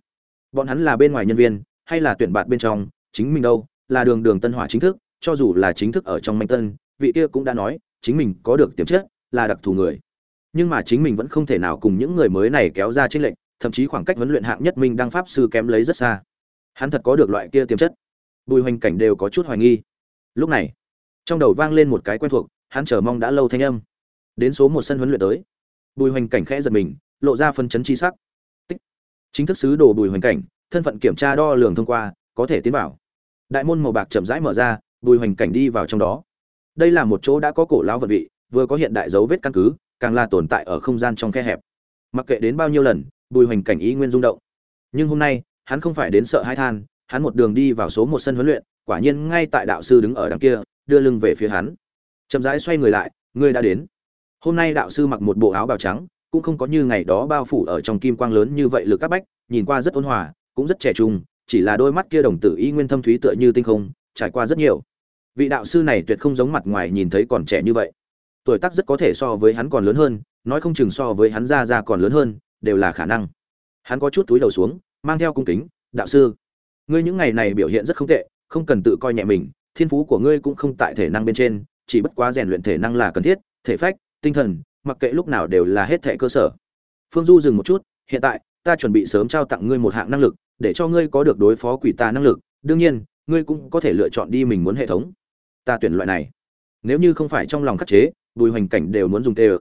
Bọn hắn là bên ngoài nhân viên, hay là tuyển bạn bên trong, chính mình đâu, là đường đường tân hỏa chính thức, cho dù là chính thức ở trong manh tân, vị kia cũng đã nói, chính mình có được tiềm chất, là đặc thù người. Nhưng mà chính mình vẫn không thể nào cùng những người mới này kéo ra tranh lệnh thậm chí khoảng cách huấn luyện hạng nhất minh đang pháp sư kém lấy rất xa. Hắn thật có được loại kia tiềm chất bùi hoành cảnh đều có chút hoài nghi. Lúc này, trong đầu vang lên một cái quen thuộc, hắn chờ mong đã lâu thanh âm. Đến số một sân huấn luyện tới. Bùi hoành cảnh khẽ giật mình, lộ ra phân chấn chi sắc. Tích. Chính thức sứ đồ bùi hoành cảnh, thân phận kiểm tra đo lường thông qua, có thể tiến vào. Đại môn màu bạc chậm rãi mở ra, bùi hoành cảnh đi vào trong đó. Đây là một chỗ đã có cổ lão vật vị, vừa có hiện đại dấu vết căn cứ, càng là tồn tại ở không gian trong khe hẹp. Mặc kệ đến bao nhiêu lần, bùi hoành cảnh ý nguyên rung động. Nhưng hôm nay, hắn không phải đến sợ hai than hắn một đường đi vào số một sân huấn luyện, quả nhiên ngay tại đạo sư đứng ở đằng kia, đưa lưng về phía hắn. Chậm rãi xoay người lại, ngươi đã đến. Hôm nay đạo sư mặc một bộ áo bào trắng, cũng không có như ngày đó bao phủ ở trong kim quang lớn như vậy lực các bách, nhìn qua rất ôn hòa, cũng rất trẻ trung, chỉ là đôi mắt kia đồng tử y nguyên thâm thúy tựa như tinh không, trải qua rất nhiều. Vị đạo sư này tuyệt không giống mặt ngoài nhìn thấy còn trẻ như vậy. Tuổi tác rất có thể so với hắn còn lớn hơn, nói không chừng so với hắn ra ra còn lớn hơn, đều là khả năng. Hắn có chút túi đầu xuống, mang theo cung kính, đạo sư ngươi những ngày này biểu hiện rất không tệ, không cần tự coi nhẹ mình, thiên phú của ngươi cũng không tại thể năng bên trên, chỉ bất quá rèn luyện thể năng là cần thiết, thể phách, tinh thần, mặc kệ lúc nào đều là hết thể cơ sở. Phương du dừng một chút, hiện tại, ta chuẩn bị sớm trao tặng ngươi một hạng năng lực, để cho ngươi có được đối phó quỷ tà năng lực, đương nhiên, ngươi cũng có thể lựa chọn đi mình muốn hệ thống. Ta tuyển loại này, nếu như không phải trong lòng khắc chế, bùi hoành cảnh đều muốn dùng tê ơ.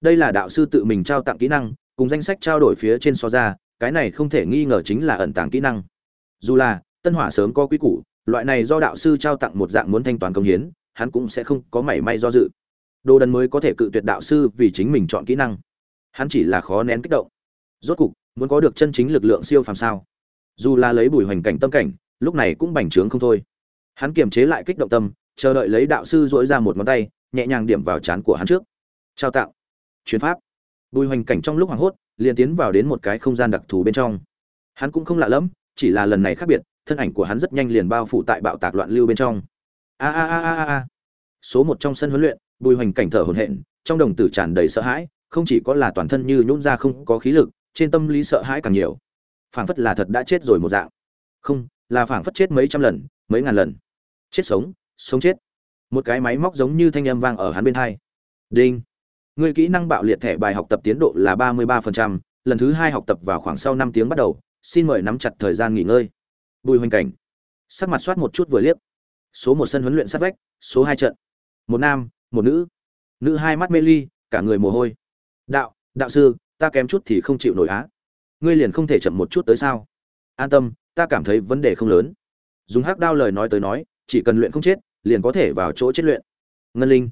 Đây là đạo sư tự mình trao tặng kỹ năng, cùng danh sách trao đổi phía trên so ra, cái này không thể nghi ngờ chính là ẩn tàng kỹ năng dù là, tân hỏa sớm có quy củ, loại này do đạo sư trao tặng một dạng muốn thanh toán công hiến, hắn cũng sẽ không có mảy may do dự. Đồ đần mới có thể cự tuyệt đạo sư vì chính mình chọn kỹ năng. Hắn chỉ là khó nén kích động. Rốt cục, muốn có được chân chính lực lượng siêu phàm sao? Dù là lấy bùi hoành cảnh tâm cảnh, lúc này cũng bành trướng không thôi. Hắn kiềm chế lại kích động tâm, chờ đợi lấy đạo sư dỗi ra một ngón tay, nhẹ nhàng điểm vào trán của hắn trước. Trao tạo chuyến pháp. Bùi hoành cảnh trong lúc hoảng hốt, liền tiến vào đến một cái không gian đặc thù bên trong. Hắn cũng không lạ lẫm chỉ là lần này khác biệt, thân ảnh của hắn rất nhanh liền bao phủ tại bạo tạc loạn lưu bên trong. A a a a a số một trong sân huấn luyện, bùi hoành cảnh thở hổn hển, trong đồng tử tràn đầy sợ hãi, không chỉ có là toàn thân như nhũn ra không có khí lực, trên tâm lý sợ hãi càng nhiều. Phảng phất là thật đã chết rồi một dạng. Không, là phảng phất chết mấy trăm lần, mấy ngàn lần. Chết sống sống chết. Một cái máy móc giống như thanh âm vang ở hắn bên hai. Đinh. Người kỹ năng bạo liệt thẻ bài học tập tiến độ là ba mươi ba lần thứ hai học tập vào khoảng sau năm tiếng bắt đầu xin mời nắm chặt thời gian nghỉ ngơi. Bùi hoành cảnh. Sắc mặt soát một chút vừa liếc. Số một sân huấn luyện sát vách, số hai trận. Một nam, một nữ. Nữ hai mắt mê ly, cả người mồ hôi. Đạo đạo sư, ta kém chút thì không chịu nổi á. Ngươi liền không thể chậm một chút tới sao? An tâm, ta cảm thấy vấn đề không lớn. Dùng hắc đao lời nói tới nói, chỉ cần luyện không chết, liền có thể vào chỗ chết luyện. Ngân linh.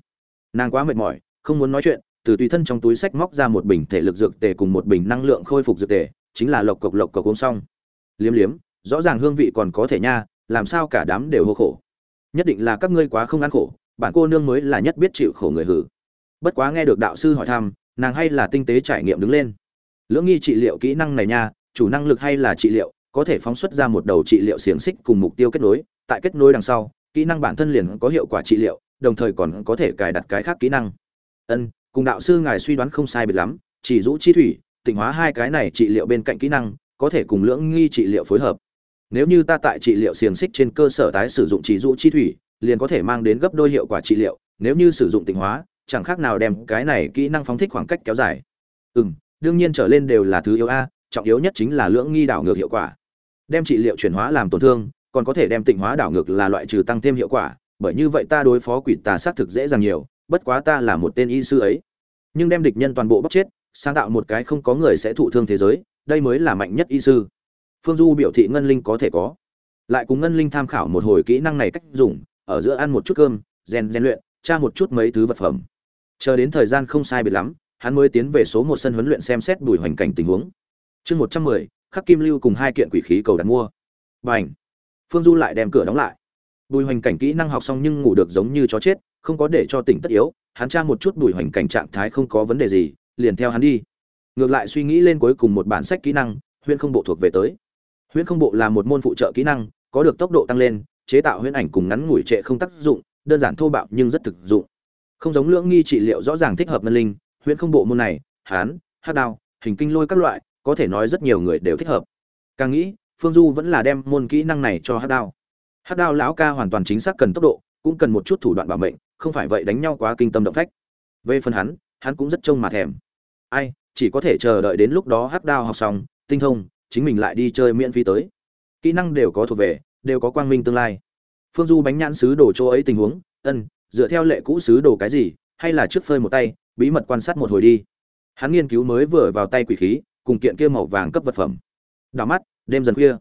Nàng quá mệt mỏi, không muốn nói chuyện, từ tùy thân trong túi sách móc ra một bình thể lực dược tề cùng một bình năng lượng khôi phục dược tề chính là lộc cộc lộc cộc uống xong. Liếm liếm, rõ ràng hương vị còn có thể nha, làm sao cả đám đều hô khổ. Nhất định là các ngươi quá không ăn khổ bản cô nương mới là nhất biết chịu khổ người hử. Bất quá nghe được đạo sư hỏi thăm, nàng hay là tinh tế trải nghiệm đứng lên. Lưỡng nghi trị liệu kỹ năng này nha, chủ năng lực hay là trị liệu, có thể phóng xuất ra một đầu trị liệu xiềng xích cùng mục tiêu kết nối, tại kết nối đằng sau, kỹ năng bản thân liền có hiệu quả trị liệu, đồng thời còn có thể cài đặt cái khác kỹ năng. Ân, cùng đạo sư ngài suy đoán không sai biệt lắm, chỉ rũ chi thủy tịnh hóa hai cái này trị liệu bên cạnh kỹ năng, có thể cùng lưỡng nghi trị liệu phối hợp. Nếu như ta tại trị liệu xiềng xích trên cơ sở tái sử dụng chỉ dụ chi thủy, liền có thể mang đến gấp đôi hiệu quả trị liệu, nếu như sử dụng tịnh hóa, chẳng khác nào đem cái này kỹ năng phóng thích khoảng cách kéo dài. Ừ m đương nhiên trở lên đều là thứ yếu a, trọng yếu nhất chính là lưỡng nghi đảo ngược hiệu quả. Đem trị liệu chuyển hóa làm tổn thương, còn có thể đem tịnh hóa đảo ngược là loại trừ tăng thêm hiệu quả, bởi như vậy ta đối phó quỷ tà xác thực dễ dàng nhiều, bất quá ta là một tên y sư ấy. Nhưng đem địch nhân toàn bộ bóc chết sáng tạo một cái không có người sẽ thụ thương thế giới, đây mới là mạnh nhất y sư. Phương du biểu thị ngân linh có thể có. Lại cùng ngân linh tham khảo một hồi kỹ năng này cách dùng, ở giữa ăn một chút cơm, rèn rèn luyện, tra một chút mấy thứ vật phẩm. Chờ đến thời gian không sai biệt lắm, hắn mới tiến về số một sân huấn luyện xem xét bùi hoành cảnh tình huống. Chương một trăm mười, khắc kim lưu cùng hai kiện quỷ khí cầu đặt mua. B à n h phương du lại đem cửa đóng lại. Bùi hoành cảnh kỹ năng học xong nhưng ngủ được giống như chó chết, không có để cho tỉnh tất yếu, hắn tra một chút bùi hoành cảnh trạng thái không có vấn đề gì liền theo hắn đi. Ngược lại suy nghĩ lên cuối cùng một bản sách kỹ năng, huyễn không bộ thuộc về tới. Huyễn không bộ là một môn phụ trợ kỹ năng, có được tốc độ tăng lên, chế tạo huyễn ảnh cùng ngắn ngủi trệ không tác dụng, đơn giản thô bạo nhưng rất thực dụng. Không giống lưỡng nghi trị liệu rõ ràng thích hợp ngân linh, huyễn không bộ môn này, hán, hát đao, hình kinh lôi các loại, có thể nói rất nhiều người đều thích hợp. Càng nghĩ, phương du vẫn là đem môn kỹ năng này cho hát đao. Hát đao lão ca hoàn toàn chính xác cần tốc độ, cũng cần một chút thủ đoạn bảo mệnh, không phải vậy đánh nhau quá kinh tâm động phách. Về phần hắn hắn cũng rất trông mà thèm ai, chỉ có thể chờ đợi đến lúc đó hắc đao học xong, tinh thông, chính mình lại đi chơi miễn phí tới. Kỹ năng đều có thuộc về, đều có quang minh tương lai. Phương du bánh nhãn sứ đồ chỗ ấy tình huống, ân, dựa theo lệ cũ sứ đồ cái gì, hay là trước phơi một tay, bí mật quan sát một hồi đi. Hắn nghiên cứu mới vừa vào tay quỷ khí, cùng kiện kia màu vàng cấp vật phẩm. Đảo mắt, đêm dần khuya.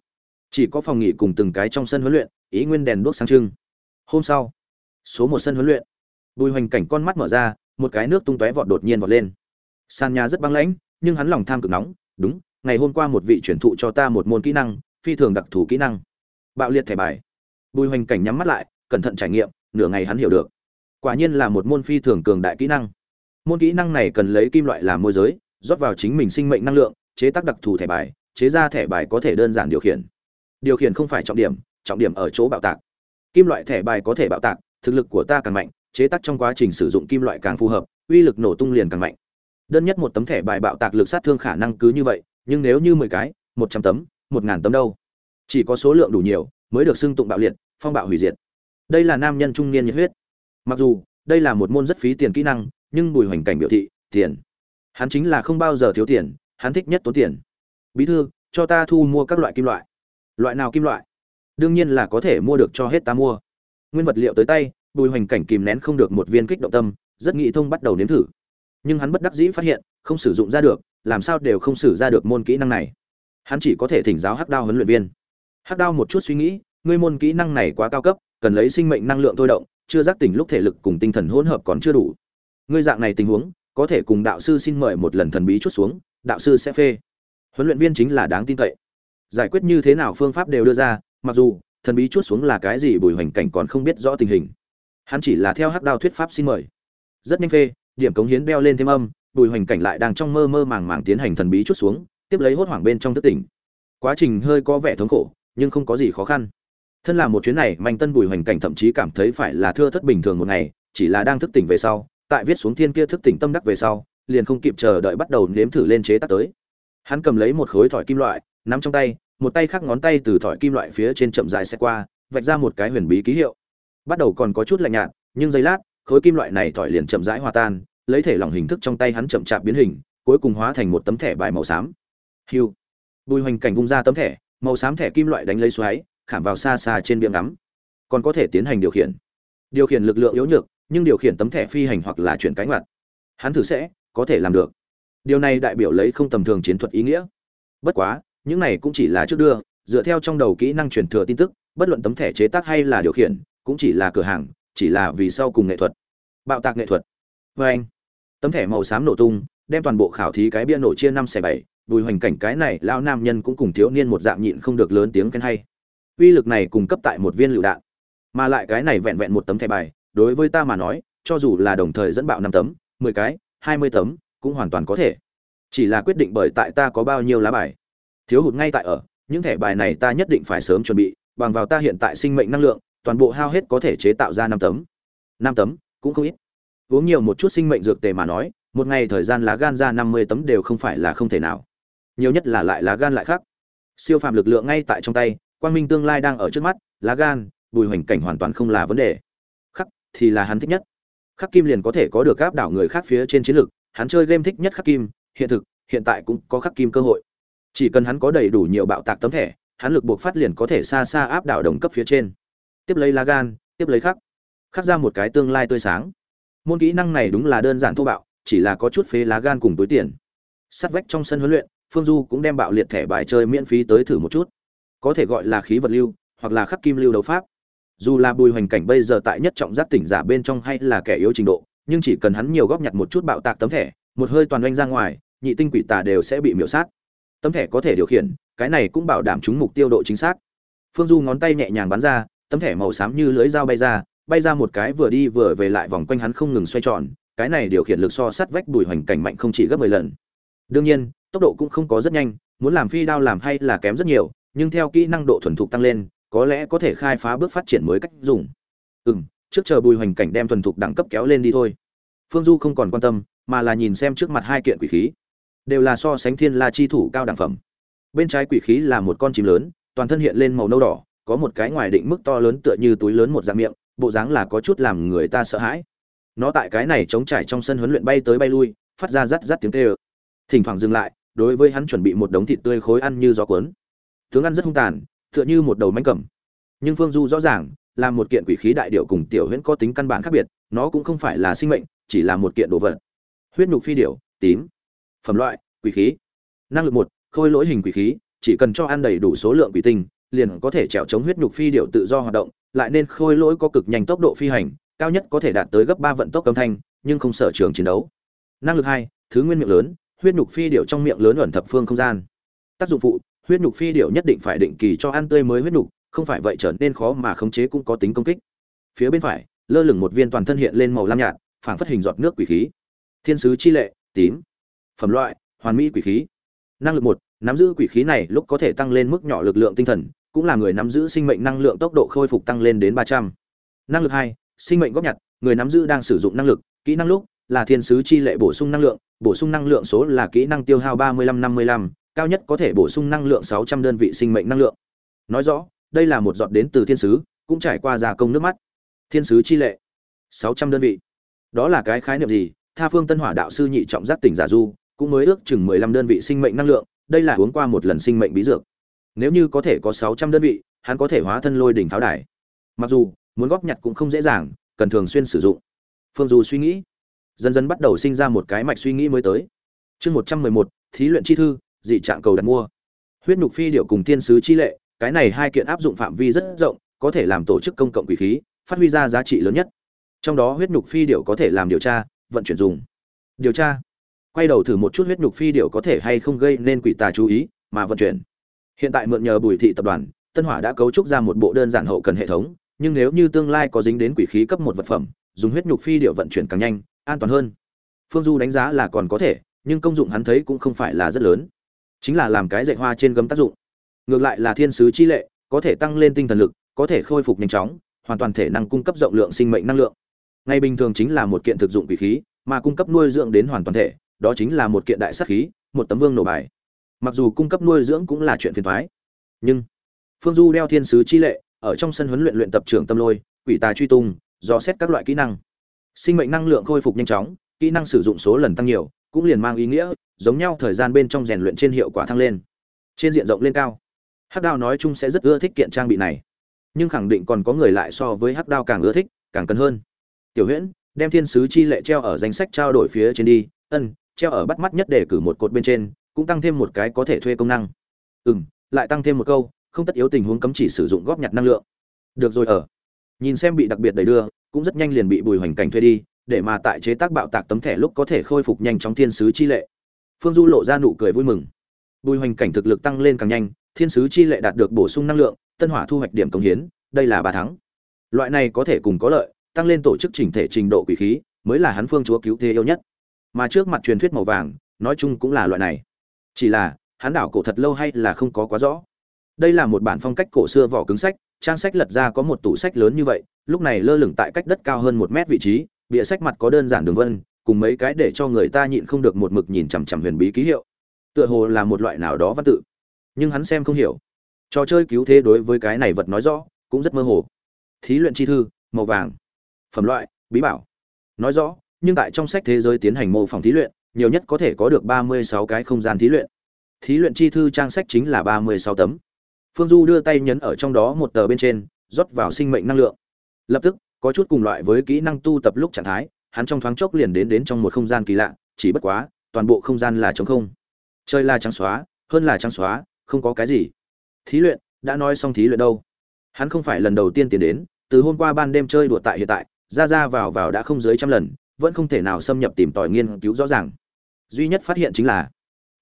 Chỉ có phòng nghỉ cùng từng cái trong sân huấn luyện, ý nguyên đèn đuốc sáng trưng. Hôm sau, số một sân huấn luyện. Bùi hoành cảnh con mắt mở ra, một cái nước tung tóe vọt đột nhiên vọt lên sàn nhà rất băng lãnh, nhưng hắn lòng tham cực nóng, đúng, ngày hôm qua một vị truyền thụ cho ta một môn kỹ năng, phi thường đặc thù kỹ năng. Bạo liệt thẻ bài. Bùi hoành cảnh nhắm mắt lại, cẩn thận trải nghiệm, nửa ngày hắn hiểu được. Quả nhiên là một môn phi thường cường đại kỹ năng. Môn kỹ năng này cần lấy kim loại làm môi giới, rót vào chính mình sinh mệnh năng lượng, chế tác đặc thù thẻ bài, chế ra thẻ bài có thể đơn giản điều khiển. Điều khiển không phải trọng điểm trọng điểm ở chỗ bạo tạc. Kim loại thẻ bài có thể bạo tạc, thực lực của ta càng mạnh, chế tác trong quá trình sử dụng kim loại càng phù hợp, uy lực nổ tung liền càng mạnh đơn nhất một tấm thẻ bài bạo tạc lực sát thương khả năng cứ như vậy, nhưng nếu như mười cái, một trăm tấm, một ngàn tấm đâu? Chỉ có số lượng đủ nhiều mới được xưng tụng bạo liệt, phong bạo hủy diệt. Đây là nam nhân trung niên nhiệt huyết. Mặc dù, đây là một môn rất phí tiền kỹ năng, nhưng bùi hoành cảnh biểu thị, tiền. Hắn chính là không bao giờ thiếu tiền, hắn thích nhất tốn tiền. Bí thư, cho ta thu mua các loại kim loại. Loại nào kim loại? Đương nhiên là có thể mua được cho hết ta mua. Nguyên vật liệu tới tay, bùi hoành cảnh kìm nén không được một viên kích động tâm, rất nghĩ thông bắt đầu nếm thử nhưng hắn bất đắc dĩ phát hiện, không sử dụng ra được, làm sao đều không sử ra được môn kỹ năng này. Hắn chỉ có thể thỉnh giáo hắc đao huấn luyện viên. Hắc đao một chút suy nghĩ, ngươi môn kỹ năng này quá cao cấp, cần lấy sinh mệnh năng lượng thôi động, chưa giác tỉnh lúc thể lực cùng tinh thần hỗn hợp còn chưa đủ. Ngươi dạng này tình huống, có thể cùng đạo sư xin mời một lần thần bí chút xuống, đạo sư sẽ phê. Huấn luyện viên chính là đáng tin cậy. Giải quyết như thế nào phương pháp đều đưa ra, mặc dù, thần bí chút xuống là cái gì bùi hoành cảnh còn không biết rõ tình hình. Hắn chỉ là theo hắc đao thuyết pháp xin mời. Rất nhanh phê điểm cống hiến beo lên thêm âm, bùi hoành cảnh lại đang trong mơ mơ màng màng tiến hành thần bí chút xuống, tiếp lấy hốt hoảng bên trong thức tỉnh. Quá trình hơi có vẻ thống khổ, nhưng không có gì khó khăn. Thân làm một chuyến này mạnh tân bùi hoành cảnh thậm chí cảm thấy phải là thưa thất bình thường một ngày, chỉ là đang thức tỉnh về sau, tại viết xuống thiên kia thức tỉnh tâm đắc về sau, liền không kịp chờ đợi bắt đầu nếm thử lên chế tác tới. Hắn cầm lấy một khối thỏi kim loại, nắm trong tay, một tay khác ngón tay từ thỏi kim loại phía trên chậm dài xe qua, vạch ra một cái huyền bí ký hiệu. Bắt đầu còn có chút lạnh nhạt, nhưng giây lát khối kim loại này thỏi liền chậm rãi hòa tan, lấy thể lỏng hình thức trong tay hắn chậm chạp biến hình, cuối cùng hóa thành một tấm thẻ bài màu xám. Hiu. Bùi hoành cảnh vung ra tấm thẻ, màu xám thẻ kim loại đánh lấy xoáy, khảm vào xa xa trên biếng ngắm. Còn có thể tiến hành điều khiển. Điều khiển lực lượng yếu nhược, nhưng điều khiển tấm thẻ phi hành hoặc là chuyển cánh mặt hắn thử sẽ, có thể làm được. Điều này đại biểu lấy không tầm thường chiến thuật ý nghĩa. Bất quá, những này cũng chỉ là trước đưa, dựa theo trong đầu kỹ năng truyền thừa tin tức, bất luận tấm thẻ chế tác hay là điều khiển, cũng chỉ là cửa hàng chỉ là vì sau cùng nghệ thuật. Bạo tạc nghệ thuật. Vê anh, tấm thẻ màu xám nổ tung, đem toàn bộ khảo thí cái bia nổ chia năm xẻ bảy, bùi hoành cảnh cái này lao nam nhân cũng cùng thiếu niên một dạng nhịn không được lớn tiếng khen hay. Uy lực này cung cấp tại một viên lựu đạn, mà lại cái này vẹn vẹn một tấm thẻ bài, đối với ta mà nói, cho dù là đồng thời dẫn bạo năm tấm, mười cái, hai mươi tấm, cũng hoàn toàn có thể. Chỉ là quyết định bởi tại ta có bao nhiêu lá bài. Thiếu hụt ngay tại ở, những thẻ bài này ta nhất định phải sớm chuẩn bị, bằng vào ta hiện tại sinh mệnh năng lượng toàn bộ hao hết có thể chế tạo ra năm tấm. Năm tấm, cũng không ít. Uống nhiều một chút sinh mệnh dược tề mà nói, một ngày thời gian lá gan ra năm mươi tấm đều không phải là không thể nào. Nhiều nhất là lại lá gan lại khác. Siêu phàm lực lượng ngay tại trong tay, quang minh tương lai đang ở trước mắt, lá gan, bùi hoành cảnh hoàn toàn không là vấn đề. Khắc thì là hắn thích nhất. Khắc kim liền có thể có được áp đảo người khác phía trên chiến lược hắn chơi game thích nhất khắc kim, hiện thực, hiện tại cũng có khắc kim cơ hội. Chỉ cần hắn có đầy đủ nhiều bạo tạc tấm thẻ, hắn lực buộc phát liền có thể xa xa áp đảo đồng cấp phía trên tiếp lấy lá gan, tiếp lấy khắc khắc ra một cái tương lai tươi sáng. Môn kỹ năng này đúng là đơn giản thô bạo, chỉ là có chút phế lá gan cùng túi tiền. Sắt vách trong sân huấn luyện, phương du cũng đem bạo liệt thẻ bài chơi miễn phí tới thử một chút. Có thể gọi là khí vật lưu, hoặc là khắc kim lưu đấu pháp. Dù là bùi hoành cảnh bây giờ tại nhất trọng giác tỉnh giả bên trong hay là kẻ yếu trình độ, nhưng chỉ cần hắn nhiều góp nhặt một chút bạo tạc tấm thẻ, một hơi toàn oanh ra ngoài, nhị tinh quỷ tà đều sẽ bị miễu sát. Tấm thẻ có thể điều khiển, cái này cũng bảo đảm chúng mục tiêu độ chính xác. Phương du ngón tay nhẹ nhàng bắn ra tấm thẻ màu xám như lưới dao bay ra bay ra một cái vừa đi vừa về lại vòng quanh hắn không ngừng xoay tròn, cái này điều khiển lực so sắt vách bùi hoành cảnh mạnh không chỉ gấp mười lần. Đương nhiên, tốc độ cũng không có rất nhanh, muốn làm phi đao làm hay là kém rất nhiều, nhưng theo kỹ năng độ thuần thục tăng lên, có lẽ có thể khai phá bước phát triển mới cách dùng. Ừ m trước chờ bùi hoành cảnh đem thuần thục đẳng cấp kéo lên đi thôi. Phương du không còn quan tâm, mà là nhìn xem trước mặt hai kiện quỷ khí. Đều là so sánh thiên la chi thủ cao đẳng phẩm. Bên trái quỷ khí là một con chim lớn, toàn thân hiện lên màu nâu đỏ có một cái ngoài định mức to lớn tựa như túi lớn một dạng miệng, bộ dáng là có chút làm người ta sợ hãi. Nó tại cái này chống trải trong sân huấn luyện bay tới bay lui, phát ra rắt rắt tiếng tê ơ thỉnh thoảng dừng lại, đối với hắn chuẩn bị một đống thịt tươi khối ăn như gió cuốn. Tướng ăn rất hung tàn, tựa như một đầu mánh cầm. Nhưng phương du rõ ràng, là một kiện quỷ khí đại điệu cùng tiểu huyễn có tính căn bản khác biệt, nó cũng không phải là sinh mệnh, chỉ là một kiện đồ vật. Huyết nhục phi điệu tím. Phẩm loại, quỷ khí. Năng lực một, khôi lỗi hình quỷ khí, chỉ cần cho ăn đầy đủ số lượng quỷ tinh liền có thể trèo chống huyết nhục phi điệu tự do hoạt động, lại nên khôi lỗi có cực nhanh tốc độ phi hành, cao nhất có thể đạt tới gấp ba vận tốc âm thanh, nhưng không sở trường chiến đấu. Năng lực hai, thứ nguyên miệng lớn, huyết nhục phi điệu trong miệng lớn ẩn thập phương không gian. Tác dụng phụ, huyết nhục phi điệu nhất định phải định kỳ cho ăn tươi mới huyết nhục, không phải vậy trở nên khó mà khống chế cũng có tính công kích. Phía bên phải, lơ lửng một viên toàn thân hiện lên màu lam nhạt, phảng phất hình giọt nước quỷ khí. Thiên sứ chi lệ, tím. Phẩm loại, hoàn mỹ quỷ khí. Năng lực một nắm giữ quỷ khí này lúc có thể tăng lên mức nhỏ lực lượng tinh thần, cũng là người nắm giữ sinh mệnh năng lượng tốc độ khôi phục tăng lên đến ba trăm. Năng lực hai, sinh mệnh góp nhặt, người nắm giữ đang sử dụng năng lực, kỹ năng lúc là thiên sứ chi lệ bổ sung năng lượng, bổ sung năng lượng số là kỹ năng tiêu hao ba mươi lăm năm mươi lăm, cao nhất có thể bổ sung năng lượng sáu trăm đơn vị sinh mệnh năng lượng. Nói rõ, đây là một giọt đến từ thiên sứ, cũng trải qua gia công nước mắt. Thiên sứ chi lệ, sáu trăm đơn vị. Đó là cái khái niệm gì? Tha phương tân hỏa đạo sư nhị trọng giác tỉnh giả du, cũng mới ước chừng mười lăm đơn vị sinh mệnh năng lượng đây là uống qua một lần sinh mệnh bí dược. Nếu như có thể có sáu trăm đơn vị, hắn có thể hóa thân lôi đỉnh pháo đài. Mặc dù, muốn góp nhặt cũng không dễ dàng, cần thường xuyên sử dụng. Phương du suy nghĩ. Dần dần bắt đầu sinh ra một cái mạch suy nghĩ mới tới. Chương một trăm mười một, thí luyện chi thư, dị trạng cầu đặt mua. Huyết nhục phi điệu cùng tiên sứ chi lệ, cái này hai kiện áp dụng phạm vi rất rộng, có thể làm tổ chức công cộng quỷ khí, phát huy ra giá trị lớn nhất. Trong đó huyết nhục phi điệu có thể làm điều tra, vận chuyển dùng. Điều tra quay đầu thử một chút huyết nhục phi điệu có thể hay không gây nên quỷ tà chú ý, mà vận chuyển. Hiện tại mượn nhờ bùi thị tập đoàn, tân hỏa đã cấu trúc ra một bộ đơn giản hậu cần hệ thống, nhưng nếu như tương lai có dính đến quỷ khí cấp một vật phẩm, dùng huyết nhục phi điệu vận chuyển càng nhanh, an toàn hơn. Phương du đánh giá là còn có thể, nhưng công dụng hắn thấy cũng không phải là rất lớn. Chính là làm cái dạy hoa trên gấm tác dụng. Ngược lại là thiên sứ chi lệ, có thể tăng lên tinh thần lực, có thể khôi phục nhanh chóng, hoàn toàn thể năng cung cấp rộng lượng sinh mệnh năng lượng. Ngay bình thường chính là một kiện thực dụng quỷ khí, mà cung cấp nuôi dưỡng đến hoàn toàn thể đó chính là một kiện đại sát khí một tấm vương nổ bài. Mặc dù cung cấp nuôi dưỡng cũng là chuyện phiền toái, nhưng phương du đeo thiên sứ chi lệ ở trong sân huấn luyện luyện tập trưởng tâm lôi quỷ tà truy tung do xét các loại kỹ năng. Sinh mệnh năng lượng khôi phục nhanh chóng kỹ năng sử dụng số lần tăng nhiều cũng liền mang ý nghĩa giống nhau thời gian bên trong rèn luyện trên hiệu quả thăng lên trên diện rộng lên cao. Hắc đao nói chung sẽ rất ưa thích kiện trang bị này nhưng khẳng định còn có người lại so với hắc đao càng ưa thích càng cần hơn. Tiểu huyễn đem thiên sứ chi lệ treo ở danh sách trao đổi phía trên đi ân treo ở bắt mắt nhất để cử một cột bên trên, cũng tăng thêm một cái có thể thuê công năng. Ừ m lại tăng thêm một câu, không tất yếu tình huống cấm chỉ sử dụng góp nhặt năng lượng. Được rồi ở. Nhìn xem bị đặc biệt đẩy đưa, cũng rất nhanh liền bị bùi hoành cảnh thuê đi, để mà tại chế tác bạo tạc tấm thẻ lúc có thể khôi phục nhanh chóng thiên sứ chi lệ. Phương du lộ ra nụ cười vui mừng. Bùi hoành cảnh thực lực tăng lên càng nhanh, thiên sứ chi lệ đạt được bổ sung năng lượng, tân hỏa thu hoạch điểm cống hiến, đây là ba thắng. Loại này có thể cùng có lợi, tăng lên tổ chức chỉnh thể trình độ quỷ khí, mới là hắn phương chúa cứu thế yêu nhất mà trước mặt truyền thuyết màu vàng, nói chung cũng là loại này. Chỉ là, hắn đảo cổ thật lâu hay là không có quá rõ. Đây là một bản phong cách cổ xưa vỏ cứng sách, trang sách lật ra có một tủ sách lớn như vậy, lúc này lơ lửng tại cách đất cao hơn một mét vị trí, bìa sách mặt có đơn giản đường vân, cùng mấy cái để cho người ta nhịn không được một mực nhìn chằm chằm huyền bí ký hiệu. Tựa hồ là một loại nào đó văn tự. Nhưng hắn xem không hiểu. Trò chơi cứu thế đối với cái này vật nói rõ, cũng rất mơ hồ. Thí luyện chi thư, màu vàng. Phẩm loại, bí bảo. Nói rõ nhưng tại trong sách thế giới tiến hành mô phỏng thí luyện, nhiều nhất có thể có được ba mươi sáu cái không gian thí luyện. Thí luyện chi thư trang sách chính là ba mươi sáu tấm. Phương du đưa tay nhấn ở trong đó một tờ bên trên, rót vào sinh mệnh năng lượng. Lập tức, có chút cùng loại với kỹ năng tu tập lúc trạng thái, hắn trong thoáng chốc liền đến đến trong một không gian kỳ lạ, chỉ bất quá, toàn bộ không gian là trống không. Chơi là trắng xóa, hơn là trắng xóa, không có cái gì. Thí luyện, đã nói xong thí luyện đâu? Hắn không phải lần đầu tiên tiến đến, từ hôm qua ban đêm chơi đùa tại hiện tại, ra ra vào vào đã không dưới trăm lần vẫn không thể nào xâm nhập tìm tòi nghiên cứu rõ ràng. Duy nhất phát hiện chính là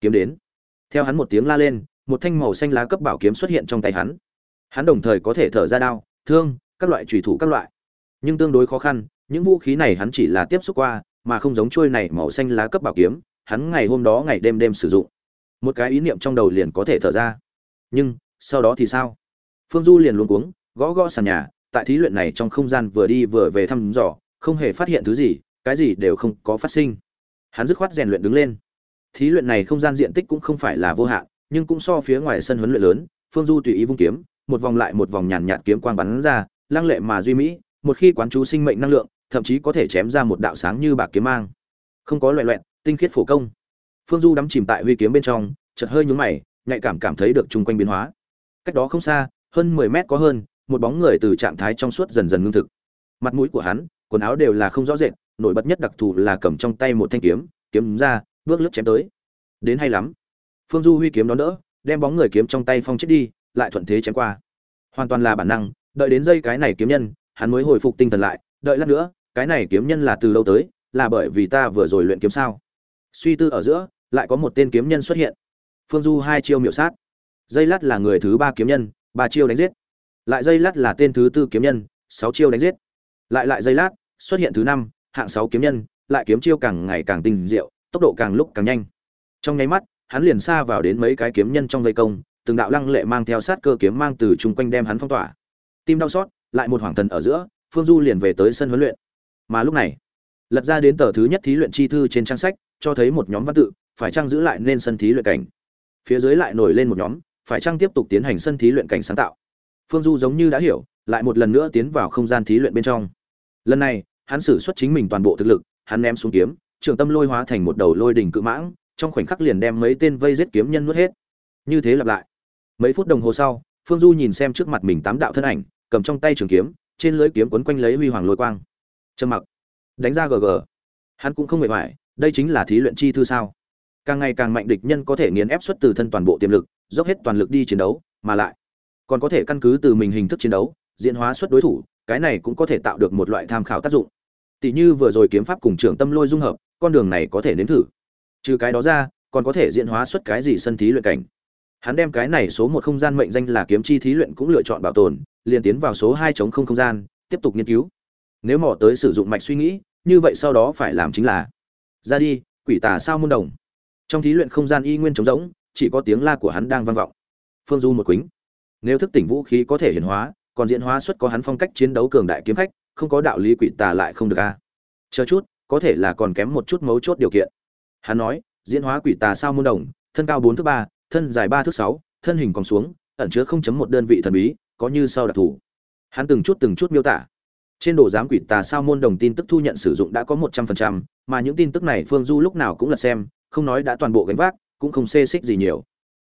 kiếm đến. Theo hắn một tiếng la lên, một thanh màu xanh lá cấp bảo kiếm xuất hiện trong tay hắn. Hắn đồng thời có thể thở ra đao thương, các loại trùy thủ các loại. Nhưng tương đối khó khăn, những vũ khí này hắn chỉ là tiếp xúc qua, mà không giống trôi này màu xanh lá cấp bảo kiếm, hắn ngày hôm đó ngày đêm đêm sử dụng. Một cái ý niệm trong đầu liền có thể thở ra. Nhưng, sau đó thì sao? Phương du liền luống cuống, gõ gõ sàn nhà, tại thí luyện này trong không gian vừa đi vừa về thăm dò, không hề phát hiện thứ gì cái gì đều không có phát sinh. Hắn dứt khoát rèn luyện đứng lên. Thí luyện này không gian diện tích cũng không phải là vô hạn, nhưng cũng so phía ngoài sân huấn luyện lớn, phương du tùy ý vung kiếm, một vòng lại một vòng nhàn nhạt kiếm quang bắn ra, lăng lệ mà duy mỹ, một khi quán chú sinh mệnh năng lượng, thậm chí có thể chém ra một đạo sáng như bạc kiếm mang. Không có loại loẹn tinh khiết phổ công. Phương du đắm chìm tại huy kiếm bên trong, chợt hơi nhúng mày, nhạy cảm cảm thấy được chung quanh biến hóa. Cách đó không xa, hơn mười mét có hơn, một bóng người từ trạng thái trong suốt dần dần ngưng thực. Mặt mũi của hắn, quần áo đều là không rõ rệt nổi bật nhất đặc thù là cầm trong tay một thanh kiếm kiếm ra, bước lướt chém tới. Đến hay lắm. Phương du huy kiếm đón đỡ, đem bóng người kiếm trong tay phong chết đi, lại thuận thế chém qua. Hoàn toàn là bản năng, đợi đến dây cái này kiếm nhân, hắn mới hồi phục tinh thần lại, đợi lát nữa, cái này kiếm nhân là từ lâu tới, là bởi vì ta vừa rồi luyện kiếm sao? Suy tư ở giữa, lại có một tên kiếm nhân xuất hiện. Phương du hai chiêu miểu sát. Dây lát là người thứ ba kiếm nhân, ba chiêu đánh giết. Lại dây lát là tên thứ tư kiếm nhân, sáu chiêu đánh giết. Lại lại dây lát, xuất hiện thứ năm hạng sáu kiếm nhân, lại kiếm chiêu càng ngày càng tinh diệu, tốc độ càng lúc càng nhanh. Trong nháy mắt, hắn liền xa vào đến mấy cái kiếm nhân trong vây công, từng đạo lăng lệ mang theo sát cơ kiếm mang từ chung quanh đem hắn phong tỏa. Tim đau xót, lại một hoàng thần ở giữa, phương du liền về tới sân huấn luyện. Mà lúc này, lật ra đến tờ thứ nhất thí luyện chi thư trên trang sách, cho thấy một nhóm văn tự, phải trang giữ lại nên sân thí luyện cảnh? Phía dưới lại nổi lên một nhóm, phải trang tiếp tục tiến hành sân thí luyện cảnh sáng tạo? Phương du giống như đã hiểu, lại một lần nữa tiến vào không gian thí luyện bên trong. Lần này hắn sử xuất chính mình toàn bộ thực lực, hắn ném xuống kiếm, trường tâm lôi hóa thành một đầu lôi đỉnh cự mãng, trong khoảnh khắc liền đem mấy tên vây giết kiếm nhân nuốt hết. Như thế lặp lại. Mấy phút đồng hồ sau, phương du nhìn xem trước mặt mình tám đạo thân ảnh, cầm trong tay trường kiếm, trên lưỡi kiếm quấn quanh lấy huy hoàng lôi quang. Trầm mặc. Đánh ra gg. Hắn cũng không mệt mỏi, đây chính là thí luyện chi thư sao? Càng ngày càng mạnh địch nhân có thể nghiền ép xuất từ thân toàn bộ tiềm lực, dốc hết toàn lực đi chiến đấu, mà lại còn có thể căn cứ từ mình hình thức chiến đấu, diễn hóa xuất đối thủ cái này cũng có thể tạo được một loại tham khảo tác dụng. Tỷ như vừa rồi kiếm pháp cùng trưởng tâm lôi dung hợp, con đường này có thể nếm thử. Trừ cái đó ra, còn có thể diễn hóa xuất cái gì sân thí luyện cảnh. Hắn đem cái này số một không gian mệnh danh là kiếm chi thí luyện cũng lựa chọn bảo tồn, liền tiến vào số hai chống không không gian, tiếp tục nghiên cứu. Nếu mò tới sử dụng mạch suy nghĩ, như vậy sau đó phải làm chính là, ra đi, quỷ tà sao môn đồng. Trong thí luyện không gian y nguyên trống rỗng, chỉ có tiếng la của hắn đang vang vọng. Phương du một quýnh nếu thức tỉnh vũ khí có thể hiển hóa còn diễn hóa xuất có hắn phong cách chiến đấu cường đại kiếm khách, không có đạo lý quỷ tà lại không được a. Chờ chút, có thể là còn kém một chút mấu chốt điều kiện. Hắn nói, diễn hóa quỷ tà sao môn đồng, thân cao bốn thước ba, thân dài ba thước sáu, thân hình còn xuống, ẩn chứa không chấm một đơn vị thần bí, có như sau đặc thủ. hắn từng chút từng chút miêu tả. Trên đồ giám quỷ tà sao môn đồng tin tức thu nhận sử dụng đã có một trăm phần trăm, mà những tin tức này phương du lúc nào cũng lật xem, không nói đã toàn bộ gánh vác, cũng không xê xích gì nhiều.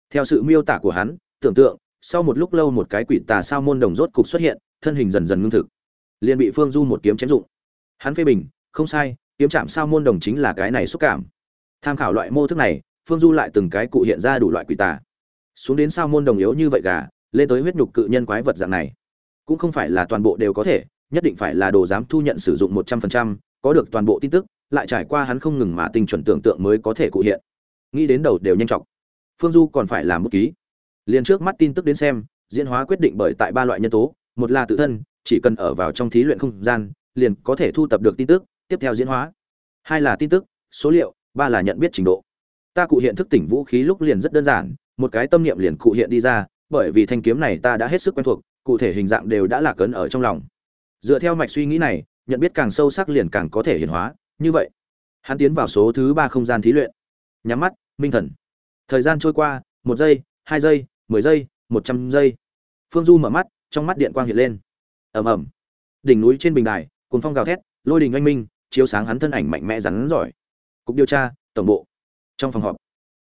Theo sự miêu tả của hắn, tưởng tượng sau một lúc lâu một cái quỷ tà sao môn đồng rốt cục xuất hiện, thân hình dần dần ngưng thực. Liền bị phương du một kiếm chém dụng. Hắn phê bình, không sai, kiếm chạm sao môn đồng chính là cái này xúc cảm. Tham khảo loại mô thức này, phương du lại từng cái cụ hiện ra đủ loại quỷ tà. Xuống đến sao môn đồng yếu như vậy gà, lên tới huyết nhục cự nhân quái vật dạng này. Cũng không phải là toàn bộ đều có thể, nhất định phải là đồ dám thu nhận sử dụng một trăm phần trăm, có được toàn bộ tin tức, lại trải qua hắn không ngừng mà tinh chuẩn tưởng tượng mới có thể cụ hiện. Nghĩ đến đầu đều nhanh chóng phương du còn phải làm bút ký liền trước mắt tin tức đến xem, diễn hóa quyết định bởi tại ba loại nhân tố, một là tự thân, chỉ cần ở vào trong thí luyện không gian, liền có thể thu tập được tin tức, tiếp theo diễn hóa. Hai là tin tức, số liệu, ba là nhận biết trình độ. Ta cụ hiện thức tỉnh vũ khí lúc liền rất đơn giản, một cái tâm niệm liền cụ hiện đi ra, bởi vì thanh kiếm này ta đã hết sức quen thuộc, cụ thể hình dạng đều đã là cấn ở trong lòng. Dựa theo mạch suy nghĩ này, nhận biết càng sâu sắc liền càng có thể hiển hóa, như vậy, hắn tiến vào số thứ ba không gian thí luyện. Nhắm mắt, minh thần. Thời gian trôi qua, một giây, hai giây mười giây, một trăm giây. Phương du mở mắt, trong mắt điện quang hiện lên. Ầm ầm. Đỉnh núi trên bình đài, cuồng phong gào thét, lôi đình oanh minh, chiếu sáng hắn thân ảnh mạnh mẽ rắn giỏi. Cục điều tra, tổng bộ. Trong phòng họp.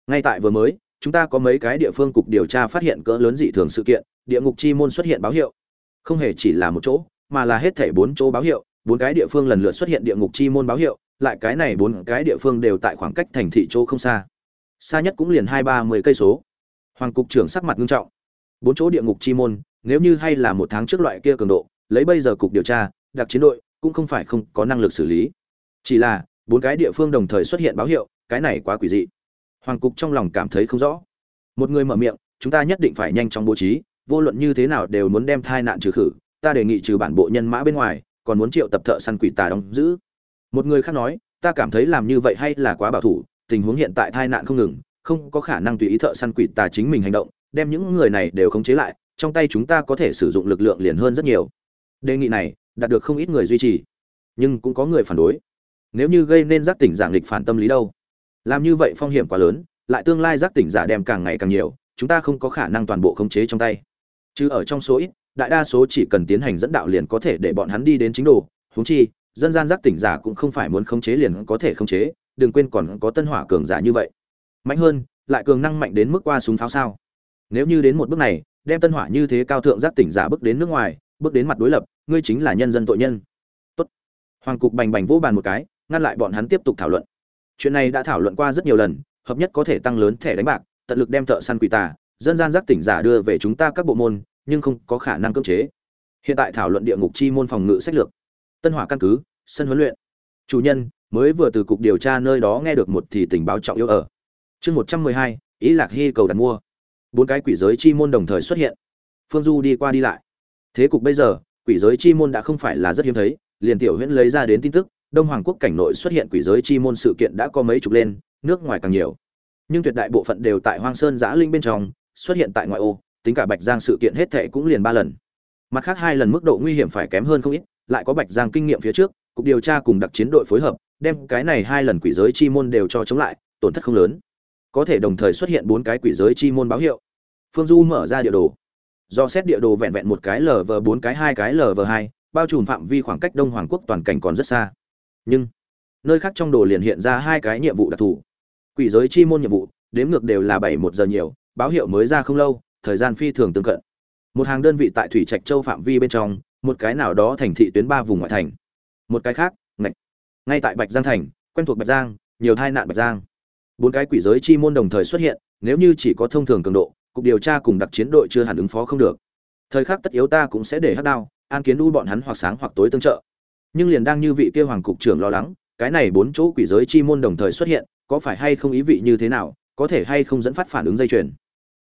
Ngay tại vừa mới, chúng ta có mấy cái địa phương cục điều tra phát hiện cỡ lớn dị thường sự kiện, địa ngục chi môn xuất hiện báo hiệu. Không hề chỉ là một chỗ, mà là hết thảy bốn chỗ báo hiệu, bốn cái địa phương lần lượt xuất hiện địa ngục chi môn báo hiệu, lại cái này bốn cái địa phương đều tại khoảng cách thành thị chỗ không xa. Xa nhất cũng liền hai ba mươi cây số hoàng cục trưởng sắc mặt nghiêm trọng. Bốn chỗ địa ngục chi môn, nếu như hay là một tháng trước loại kia cường độ, lấy bây giờ cục điều tra, đặc chiến đội cũng không phải không có năng lực xử lý. Chỉ là, bốn cái địa phương đồng thời xuất hiện báo hiệu, cái này quá quỷ dị. Hoàng cục trong lòng cảm thấy không rõ. Một người mở miệng, chúng ta nhất định phải nhanh chóng bố trí, vô luận như thế nào đều muốn đem thai nạn trừ khử, ta đề nghị trừ bản bộ nhân mã bên ngoài, còn muốn triệu tập thợ săn quỷ tà đóng giữ. Một người khác nói, ta cảm thấy làm như vậy hay là quá bảo thủ, tình huống hiện tại thai nạn không ngừng không có khả năng tùy ý thợ săn quỷ tà chính mình hành động, đem những người này đều khống chế lại, trong tay chúng ta có thể sử dụng lực lượng liền hơn rất nhiều. Đề nghị này, đạt được không ít người duy trì, nhưng cũng có người phản đối. Nếu như gây nên giác tỉnh giảng lịch phản tâm lý đâu? Làm như vậy phong hiểm quá lớn, lại tương lai giác tỉnh giả đem càng ngày càng nhiều, chúng ta không có khả năng toàn bộ khống chế trong tay. Chứ ở trong số ít, đại đa số chỉ cần tiến hành dẫn đạo liền có thể để bọn hắn đi đến chính đồ. Huống chi, dân gian giác tỉnh giả cũng không phải muốn khống chế liền có thể khống chế, đừng quên còn có tân hỏa cường giả như vậy mạnh hơn, lại cường năng mạnh đến mức qua súng pháo sao. Nếu như đến một bước này, đem tân hỏa như thế cao thượng giác tỉnh giả bước đến nước ngoài, bước đến mặt đối lập, ngươi chính là nhân dân tội nhân. Tốt. hoàng cục bành bành vỗ bàn một cái, ngăn lại bọn hắn tiếp tục thảo luận. Chuyện này đã thảo luận qua rất nhiều lần, hợp nhất có thể tăng lớn thẻ đánh bạc, tận lực đem thợ săn quỷ tà, dân gian giác tỉnh giả đưa về chúng ta các bộ môn, nhưng không có khả năng cưỡng chế. Hiện tại thảo luận địa ngục chi môn phòng ngự sách lược, tân hỏa căn cứ, sân huấn luyện. Chủ nhân, mới vừa từ cục điều tra nơi đó nghe được một thì tình báo trọng yếu ở chương một trăm mười hai, ý lạc hy cầu đặt mua. Bốn cái quỷ giới chi môn đồng thời xuất hiện. Phương du đi qua đi lại. Thế cục bây giờ, quỷ giới chi môn đã không phải là rất hiếm thấy, liền tiểu huyễn lấy ra đến tin tức, đông hoàng quốc cảnh nội xuất hiện quỷ giới chi môn sự kiện đã có mấy chục lên, nước ngoài càng nhiều. Nhưng tuyệt đại bộ phận đều tại hoang sơn giã linh bên trong, xuất hiện tại ngoại ô, tính cả bạch giang sự kiện hết thệ cũng liền ba lần. Mặt khác hai lần mức độ nguy hiểm phải kém hơn không ít, lại có bạch giang kinh nghiệm phía trước, cục điều tra cùng đặc chiến đội phối hợp, đem cái này hai lần quỷ giới chi môn đều cho chống lại, tổn thất không lớn có thể đồng thời xuất hiện bốn cái quỷ giới chi môn báo hiệu. Phương du mở ra địa đồ. Do xét địa đồ vẹn vẹn một cái lv bốn cái, hai cái lv hai, bao trùm phạm vi khoảng cách đông hoàng quốc toàn cảnh còn rất xa. Nhưng, nơi khác trong đồ liền hiện ra hai cái nhiệm vụ đặc thù. Quỷ giới chi môn nhiệm vụ, đếm ngược đều là bảy, một giờ nhiều, báo hiệu mới ra không lâu, thời gian phi thường tương cận. Một hàng đơn vị tại thủy trạch châu phạm vi bên trong, một cái nào đó thành thị tuyến ba vùng ngoại thành. Một cái khác, ngạch, ngay tại bạch giang thành, quen thuộc bạch giang, nhiều tai nạn bạch giang bốn cái quỷ giới chi môn đồng thời xuất hiện, nếu như chỉ có thông thường cường độ, cục điều tra cùng đặc chiến đội chưa hẳn ứng phó không được. Thời khắc tất yếu ta cũng sẽ để hát đao, an kiến u bọn hắn hoặc sáng hoặc tối tương trợ. Nhưng liền đang như vị kia hoàng cục trưởng lo lắng, cái này bốn chỗ quỷ giới chi môn đồng thời xuất hiện, có phải hay không ý vị như thế nào, có thể hay không dẫn phát phản ứng dây chuyền?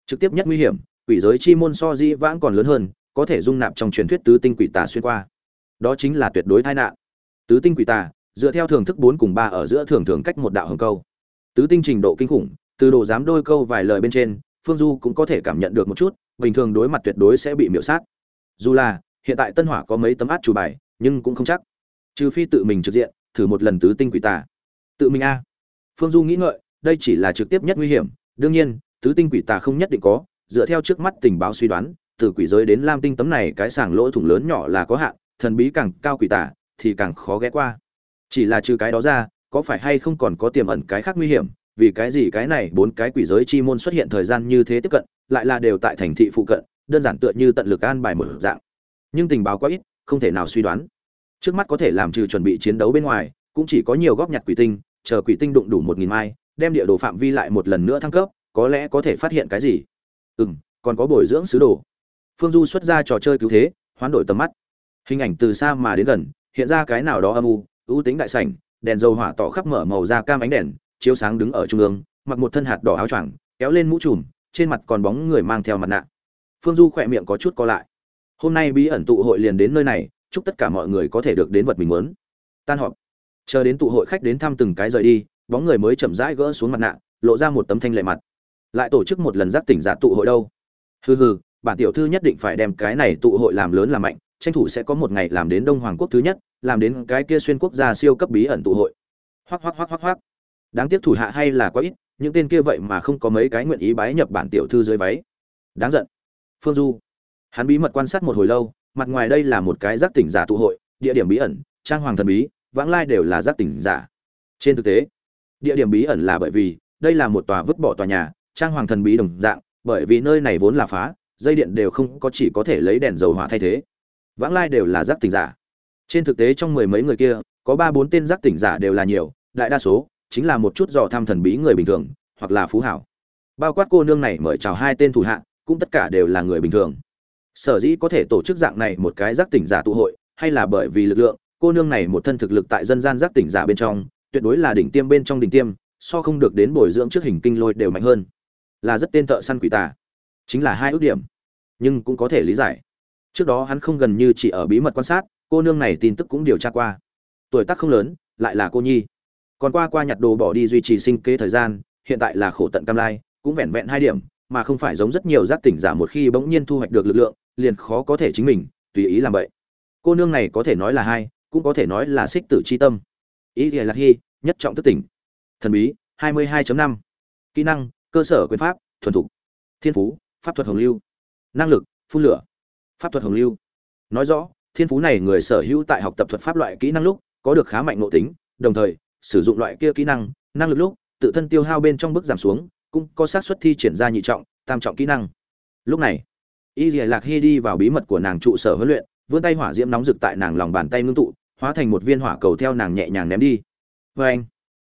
Trực tiếp nhất nguy hiểm, quỷ giới chi môn so di vãng còn lớn hơn, có thể dung nạp trong truyền thuyết tứ tinh quỷ tà xuyên qua. Đó chính là tuyệt đối tai nạn. Tứ tinh quỷ tà, dựa theo thường thức bốn cùng ba ở giữa thường thường cách một đạo hồng câu tứ tinh trình độ kinh khủng, từ đồ dám đôi câu vài lời bên trên, phương du cũng có thể cảm nhận được một chút, bình thường đối mặt tuyệt đối sẽ bị miễu sát. Dù là, hiện tại tân hỏa có mấy tấm át chủ bài, nhưng cũng không chắc. Trừ phi tự mình trực diện, thử một lần tứ tinh quỷ tà. Tự mình a. Phương du nghĩ ngợi, đây chỉ là trực tiếp nhất nguy hiểm. Đương nhiên, tứ tinh quỷ tà không nhất định có, dựa theo trước mắt tình báo suy đoán, từ quỷ giới đến lam tinh tấm này cái sàng lỗ thủng lớn nhỏ là có hạn, thần bí càng cao quỷ tà, thì càng khó ghé qua. Chỉ là trừ cái đó ra có phải hay không còn có tiềm ẩn cái khác nguy hiểm, vì cái gì cái này bốn cái quỷ giới chi môn xuất hiện thời gian như thế tiếp cận, lại là đều tại thành thị phụ cận, đơn giản tựa như tận lực an bài một dạng. Nhưng tình báo quá ít, không thể nào suy đoán. Trước mắt có thể làm trừ chuẩn bị chiến đấu bên ngoài, cũng chỉ có nhiều góp nhặt quỷ tinh, chờ quỷ tinh đụng đủ một nghìn mai, đem địa đồ phạm vi lại một lần nữa thăng cấp, có lẽ có thể phát hiện cái gì. Ừ m còn có bồi dưỡng sứ đồ. Phương du xuất ra trò chơi cứu thế, hoán đổi tầm mắt. Hình ảnh từ xa mà đến gần, hiện ra cái nào đó âm u, ưu tính đại sảnh đèn dầu hỏa tỏ khắp mở màu da cam ánh đèn, chiếu sáng đứng ở trung ương, mặc một thân hạt đỏ áo choàng, kéo lên mũ trùm, trên mặt còn bóng người mang theo mặt nạ. Phương du khỏe miệng có chút co lại. Hôm nay bí ẩn tụ hội liền đến nơi này, chúc tất cả mọi người có thể được đến vật mình muốn. Tan họp. Chờ đến tụ hội khách đến thăm từng cái rời đi, bóng người mới chậm rãi gỡ xuống mặt nạ, lộ ra một tấm thanh lệ mặt. Lại tổ chức một lần giác tỉnh giả tụ hội đâu. Hừ hừ, bản tiểu thư nhất định phải đem cái này tụ hội làm lớn làm mạnh, tranh thủ sẽ có một ngày làm đến đông hoàng quốc thứ nhất làm đến cái kia xuyên quốc gia siêu cấp bí ẩn tụ hội. Hoắc hoắc hoắc hoắc hoắc. Đáng tiếc thủ hạ hay là quá ít, những tên kia vậy mà không có mấy cái nguyện ý bái nhập bản tiểu thư dưới váy. Đáng giận. Phương du. Hắn bí mật quan sát một hồi lâu, mặt ngoài đây là một cái giác tỉnh giả tụ hội, địa điểm bí ẩn, trang hoàng thần bí, vãng lai đều là giác tỉnh giả. Trên thực tế, địa điểm bí ẩn là bởi vì, đây là một tòa vứt bỏ tòa nhà, trang hoàng thần bí đồng dạng, bởi vì nơi này vốn là phá, dây điện đều không có chỉ có thể lấy đèn dầu hỏa thay thế. Vãng lai đều là giác tỉnh giả trên thực tế trong mười mấy người kia, có ba bốn tên giác tỉnh giả đều là nhiều, đại đa số chính là một chút dò thăm thần bí người bình thường, hoặc là phú hảo. Bao quát cô nương này mời chào hai tên thủ hạ, cũng tất cả đều là người bình thường. Sở dĩ có thể tổ chức dạng này một cái giác tỉnh giả tụ hội, hay là bởi vì lực lượng, cô nương này một thân thực lực tại dân gian giác tỉnh giả bên trong, tuyệt đối là đỉnh tiêm bên trong đỉnh tiêm, so không được đến bồi dưỡng trước hình kinh lôi đều mạnh hơn. Là rất tên thợ săn quỷ tà. Chính là hai ước điểm. Nhưng cũng có thể lý giải. Trước đó hắn không gần như chỉ ở bí mật quan sát cô nương này tin tức cũng điều tra qua. Tuổi tác không lớn, lại là cô nhi. Còn qua qua nhặt đồ bỏ đi duy trì sinh kế thời gian, hiện tại là khổ tận cam lai, cũng vẹn vẹn hai điểm, mà không phải giống rất nhiều giác tỉnh giả một khi bỗng nhiên thu hoạch được lực lượng, liền khó có thể chính mình, tùy ý làm vậy. Cô nương này có thể nói là hai, cũng có thể nói là xích tử c h i tâm. Ý thì là hy nhất trọng thức tỉnh. Thần bí 22.5. kỹ năng, cơ sở quyền pháp, thuần thục. Thiên phú, pháp thuật hồng lưu. Năng lực, phun lửa. Pháp thuật hồng lưu. Nói rõ thiên phú này người sở hữu tại học tập thuật pháp loại kỹ năng lúc, có được khá mạnh nội tính, đồng thời, sử dụng loại kia kỹ năng năng lực lúc, tự thân tiêu hao bên trong bước giảm xuống, cũng có xác suất thi triển ra nhị trọng, tam trọng kỹ năng. Lúc này, y dìa lạc hy đi vào bí mật của nàng trụ sở huấn luyện, vươn tay hỏa diễm nóng rực tại nàng lòng bàn tay ngưng tụ, hóa thành một viên hỏa cầu theo nàng nhẹ nhàng ném đi. Vê anh,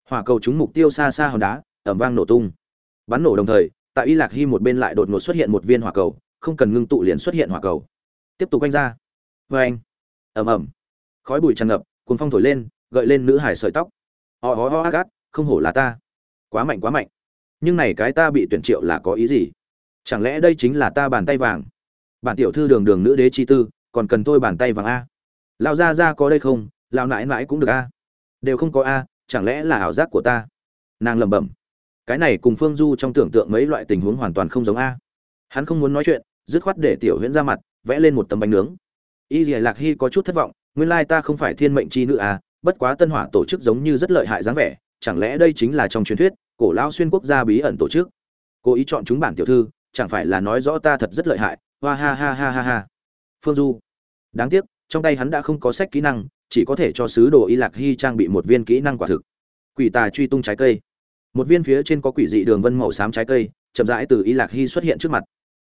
hỏa cầu trúng mục tiêu xa xa hòn đá, ẩm vang nổ tung. Bắn nổ đồng thời, tại y lạc hy một bên lại đột ngột xuất hiện một viên hỏa cầu, không cần ngưng tụ liền xuất hiện hỏa cầu. Tiếp tục quanh ra vê anh. Ẩm ẩm khói bụi tràn ngập cuốn phong thổi lên, gợi lên nữ hải sợi tóc. Ho ho ho gắt không hổ là ta. Quá mạnh quá mạnh. Nhưng này cái ta bị tuyển triệu là có ý gì? Chẳng lẽ đây chính là ta bàn tay vàng? Bản tiểu thư đường đường nữ đế chi tư, còn cần tôi bàn tay vàng a? Lao ra ra có đây không? Lao nãi nãi cũng được a? Đều không có a, chẳng lẽ là ảo giác của ta? Nàng lẩm bẩm. Cái này cùng phương du trong tưởng tượng mấy loại tình huống hoàn toàn không giống a. Hắn không muốn nói chuyện, dứt khoát để tiểu huyễn ra mặt, vẽ lên một tấm bánh nướng y dì lạc hy có chút thất vọng, nguyên lai ta không phải thiên mệnh chi nữ à? bất quá tân hỏa tổ chức giống như rất lợi hại dáng vẻ, chẳng lẽ đây chính là trong truyền thuyết, cổ lao xuyên quốc gia bí ẩn tổ chức? Cố ý chọn chúng bản tiểu thư, chẳng phải là nói rõ ta thật rất lợi hại, hoa ha ha ha ha ha. Phương du, đáng tiếc, trong tay hắn đã không có sách kỹ năng, chỉ có thể cho sứ đồ y lạc hy trang bị một viên kỹ năng quả thực. Quỷ tà truy tung trái cây. Một viên phía trên có quỷ dị đường vân màu xám trái cây, chậm rãi từ y lạc hy xuất hiện trước mặt.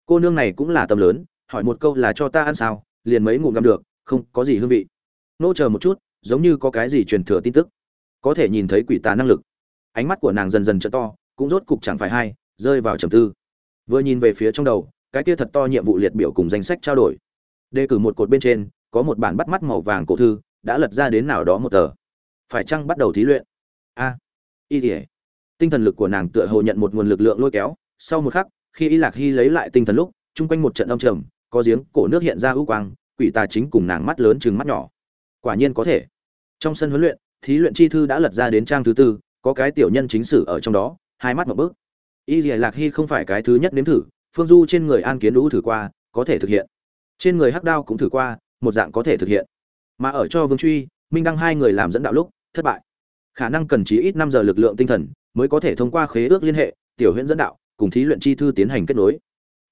Cô nương này cũng là tầm lớn, hỏi một câu là cho ta ăn sao? Liền mấy ngụm găm được, không có gì hương vị. Nô chờ một chút, giống như có cái gì truyền thừa tin tức. Có thể nhìn thấy quỷ tà năng lực. Ánh mắt của nàng dần dần trở to, cũng rốt cục chẳng phải hay, rơi vào trầm tư. Vừa nhìn về phía trong đầu, cái kia thật to nhiệm vụ liệt biểu cùng danh sách trao đổi. Đề cử một cột bên trên, có một bản bắt mắt màu vàng cổ thư, đã lật ra đến nào đó một tờ. Phải chăng bắt đầu thí luyện? A. Y tỉa tinh thần lực của nàng tựa hồ nhận một nguồn lực lượng lôi kéo, sau một khắc, khi y lạc hy lấy lại tinh thần lúc, chung quanh một trận âm trầm có giếng cổ nước hiện ra ưu quang, quỷ tà chính cùng nàng mắt lớn chừng mắt nhỏ. Quả nhiên có thể. Trong sân huấn luyện, thí luyện chi thư đã lật ra đến trang thứ tư, có cái tiểu nhân chính sử ở trong đó, hai mắt một bước. Y dìa lạc hy không phải cái thứ nhất nếm thử, phương du trên người an kiến đũ thử qua, có thể thực hiện. Trên người hắc đao cũng thử qua, một dạng có thể thực hiện. Mà ở cho vương truy, minh đăng hai người làm dẫn đạo lúc, thất bại. Khả năng cần chí ít năm giờ lực lượng tinh thần, mới có thể thông qua khế ước liên hệ, tiểu huyễn dẫn đạo, cùng thí luyện chi thư tiến hành kết nối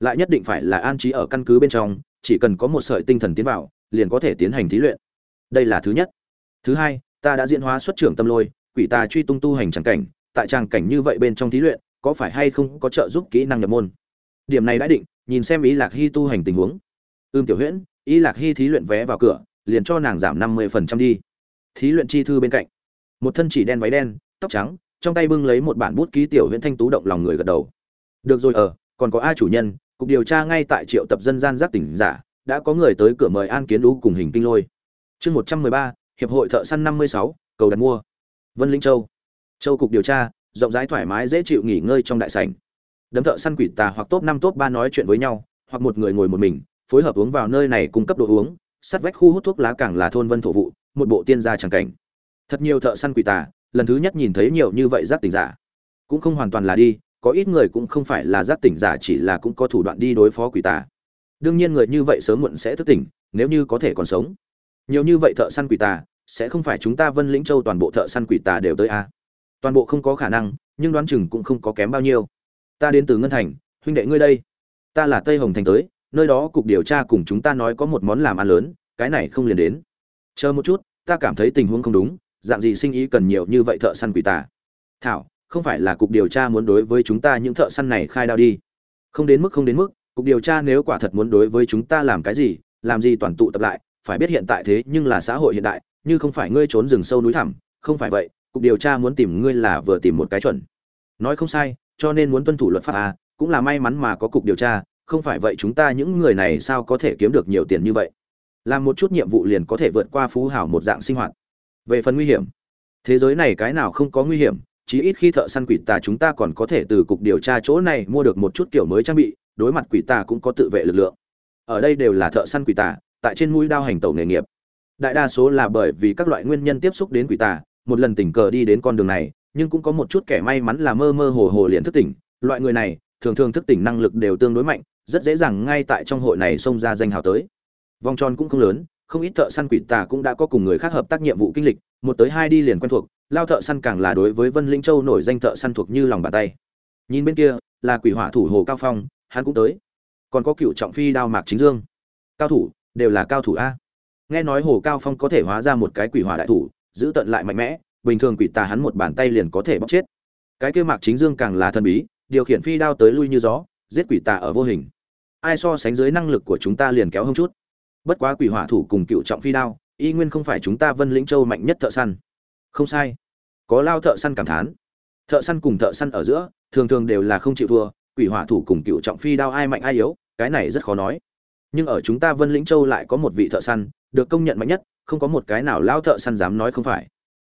lại nhất định phải là an trí ở căn cứ bên trong, chỉ cần có một sợi tinh thần tiến vào, liền có thể tiến hành thí luyện. Đây là thứ nhất. Thứ hai, ta đã diễn hóa xuất trưởng tâm lôi, quỷ tà truy tung tu hành tràng cảnh, tại tràng cảnh như vậy bên trong thí luyện, có phải hay không có trợ giúp kỹ năng nhập môn? Điểm này đã định, nhìn xem ý lạc hy tu hành tình huống. Ưm tiểu huyễn, ý lạc hy thí luyện vé vào cửa, liền cho nàng giảm năm mươi phần trăm đi. Thí luyện chi thư bên cạnh. Một thân chỉ đen váy đen, tóc trắng, trong tay bưng lấy một bản bút ký tiểu huyễn thanh tú động lòng người gật đầu. Được rồi ở còn có ai chủ nhân cục điều tra ngay tại triệu tập dân gian giác tỉnh giả, đã có người tới cửa mời an kiến Đu cùng hình kinh lôi. Chương một trăm mười ba, hiệp hội thợ săn năm mươi sáu, cầu đặt mua. Vân linh châu. Châu cục điều tra, rộng rãi thoải mái dễ chịu nghỉ ngơi trong đại sảnh. Đấm thợ săn quỷ tà hoặc top năm, top ba nói chuyện với nhau, hoặc một người ngồi một mình, phối hợp uống vào nơi này cung cấp đồ uống, sát vách khu hút thuốc lá càng là thôn vân thổ vụ, một bộ tiên gia tràng cảnh. Thật nhiều thợ săn quỷ tà, lần thứ nhất nhìn thấy nhiều như vậy giác tỉnh giả. Cũng không hoàn toàn là đi có ít người cũng không phải là giác tỉnh giả, chỉ là cũng có thủ đoạn đi đối phó quỷ tà. Đương nhiên người như vậy sớm muộn sẽ thức tỉnh, nếu như có thể còn sống. Nhiều như vậy thợ săn quỷ tà, sẽ không phải chúng ta vân lĩnh châu toàn bộ thợ săn quỷ tà đều tới a. Toàn bộ không có khả năng, nhưng đoán chừng cũng không có kém bao nhiêu. Ta đến từ ngân thành, huynh đệ ngươi đây. Ta là tây hồng thành tới, nơi đó cục điều tra cùng chúng ta nói có một món làm ăn lớn, cái này không liền đến. Chờ một chút, ta cảm thấy tình huống không đúng, dạng gì sinh ý cần nhiều như vậy thợ săn quỷ tà. Thảo không phải là cục điều tra muốn đối với chúng ta những thợ săn này khai đao đi. Không đến mức, không đến mức, cục điều tra nếu quả thật muốn đối với chúng ta làm cái gì, làm gì toàn tụ tập lại, phải biết hiện tại thế nhưng là xã hội hiện đại, như không phải ngươi trốn rừng sâu núi thẳm, không phải vậy, cục điều tra muốn tìm ngươi là vừa tìm một cái chuẩn. Nói không sai, cho nên muốn tuân thủ luật pháp à cũng là may mắn mà có cục điều tra, không phải vậy chúng ta những người này sao có thể kiếm được nhiều tiền như vậy? Làm một chút nhiệm vụ liền có thể vượt qua phú hảo một dạng sinh hoạt. Về phần nguy hiểm, thế giới này cái nào không có nguy hiểm chí ít khi thợ săn quỷ tà chúng ta còn có thể từ cục điều tra chỗ này mua được một chút kiểu mới trang bị, đối mặt quỷ tà cũng có tự vệ lực lượng. Ở đây đều là thợ săn quỷ tà, tại trên mũi đao hành tẩu nghề nghiệp. Đại đa số là bởi vì các loại nguyên nhân tiếp xúc đến quỷ tà, một lần tình cờ đi đến con đường này, nhưng cũng có một chút kẻ may mắn là mơ mơ hồ hồ liền thức tỉnh. Loại người này, thường thường thức tỉnh năng lực đều tương đối mạnh, rất dễ dàng ngay tại trong hội này xông ra danh hào tới. Vòng tròn cũng không lớn không ít thợ săn quỷ tà cũng đã có cùng người khác hợp tác nhiệm vụ kinh lịch, một tới hai đi liền quen thuộc, lao thợ săn càng là đối với vân linh châu nổi danh thợ săn thuộc như lòng bàn tay. Nhìn bên kia, là quỷ hỏa thủ hồ cao phong, hắn cũng tới. Còn có cựu trọng phi đao mạc chính dương. Cao thủ, đều là cao thủ a. Nghe nói hồ cao phong có thể hóa ra một cái quỷ hỏa đại thủ, giữ tận lại mạnh mẽ, bình thường quỷ tà hắn một bàn tay liền có thể bóc chết. Cái kia mạc chính dương càng là thần bí, điều khiển phi đao tới lui như gió, giết quỷ tà ở vô hình. Ai so sánh dưới năng lực của chúng ta liền kéo hơn chút bất quá quỷ hỏa thủ cùng cựu trọng phi đao, y nguyên không phải chúng ta vân lĩnh châu mạnh nhất thợ săn. Không sai. Có lao thợ săn cảm thán. Thợ săn cùng thợ săn ở giữa, thường thường đều là không chịu thua, quỷ hỏa thủ cùng cựu trọng phi đao ai mạnh ai yếu, cái này rất khó nói. Nhưng ở chúng ta vân lĩnh châu lại có một vị thợ săn, được công nhận mạnh nhất, không có một cái nào lao thợ săn dám nói không phải.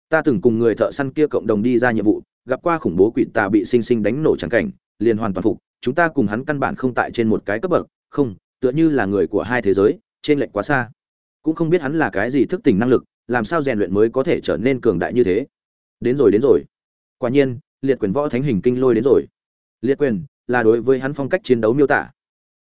Ta từng cùng người thợ săn kia cộng đồng đi ra nhiệm vụ, gặp qua khủng bố quỷ tà bị sinh sinh đánh nổ trắng cảnh, liền hoàn toàn phục, chúng ta cùng hắn căn bản không tại trên một cái cấp bậc, không, tựa như là người của hai thế giới trên lệnh quá xa. Cũng không biết hắn là cái gì thức tỉnh năng lực, làm sao rèn luyện mới có thể trở nên cường đại như thế. Đến rồi đến rồi. Quả nhiên, liệt quyền võ thánh hình kinh lôi đến rồi. Liệt quyền là đối với hắn phong cách chiến đấu miêu tả.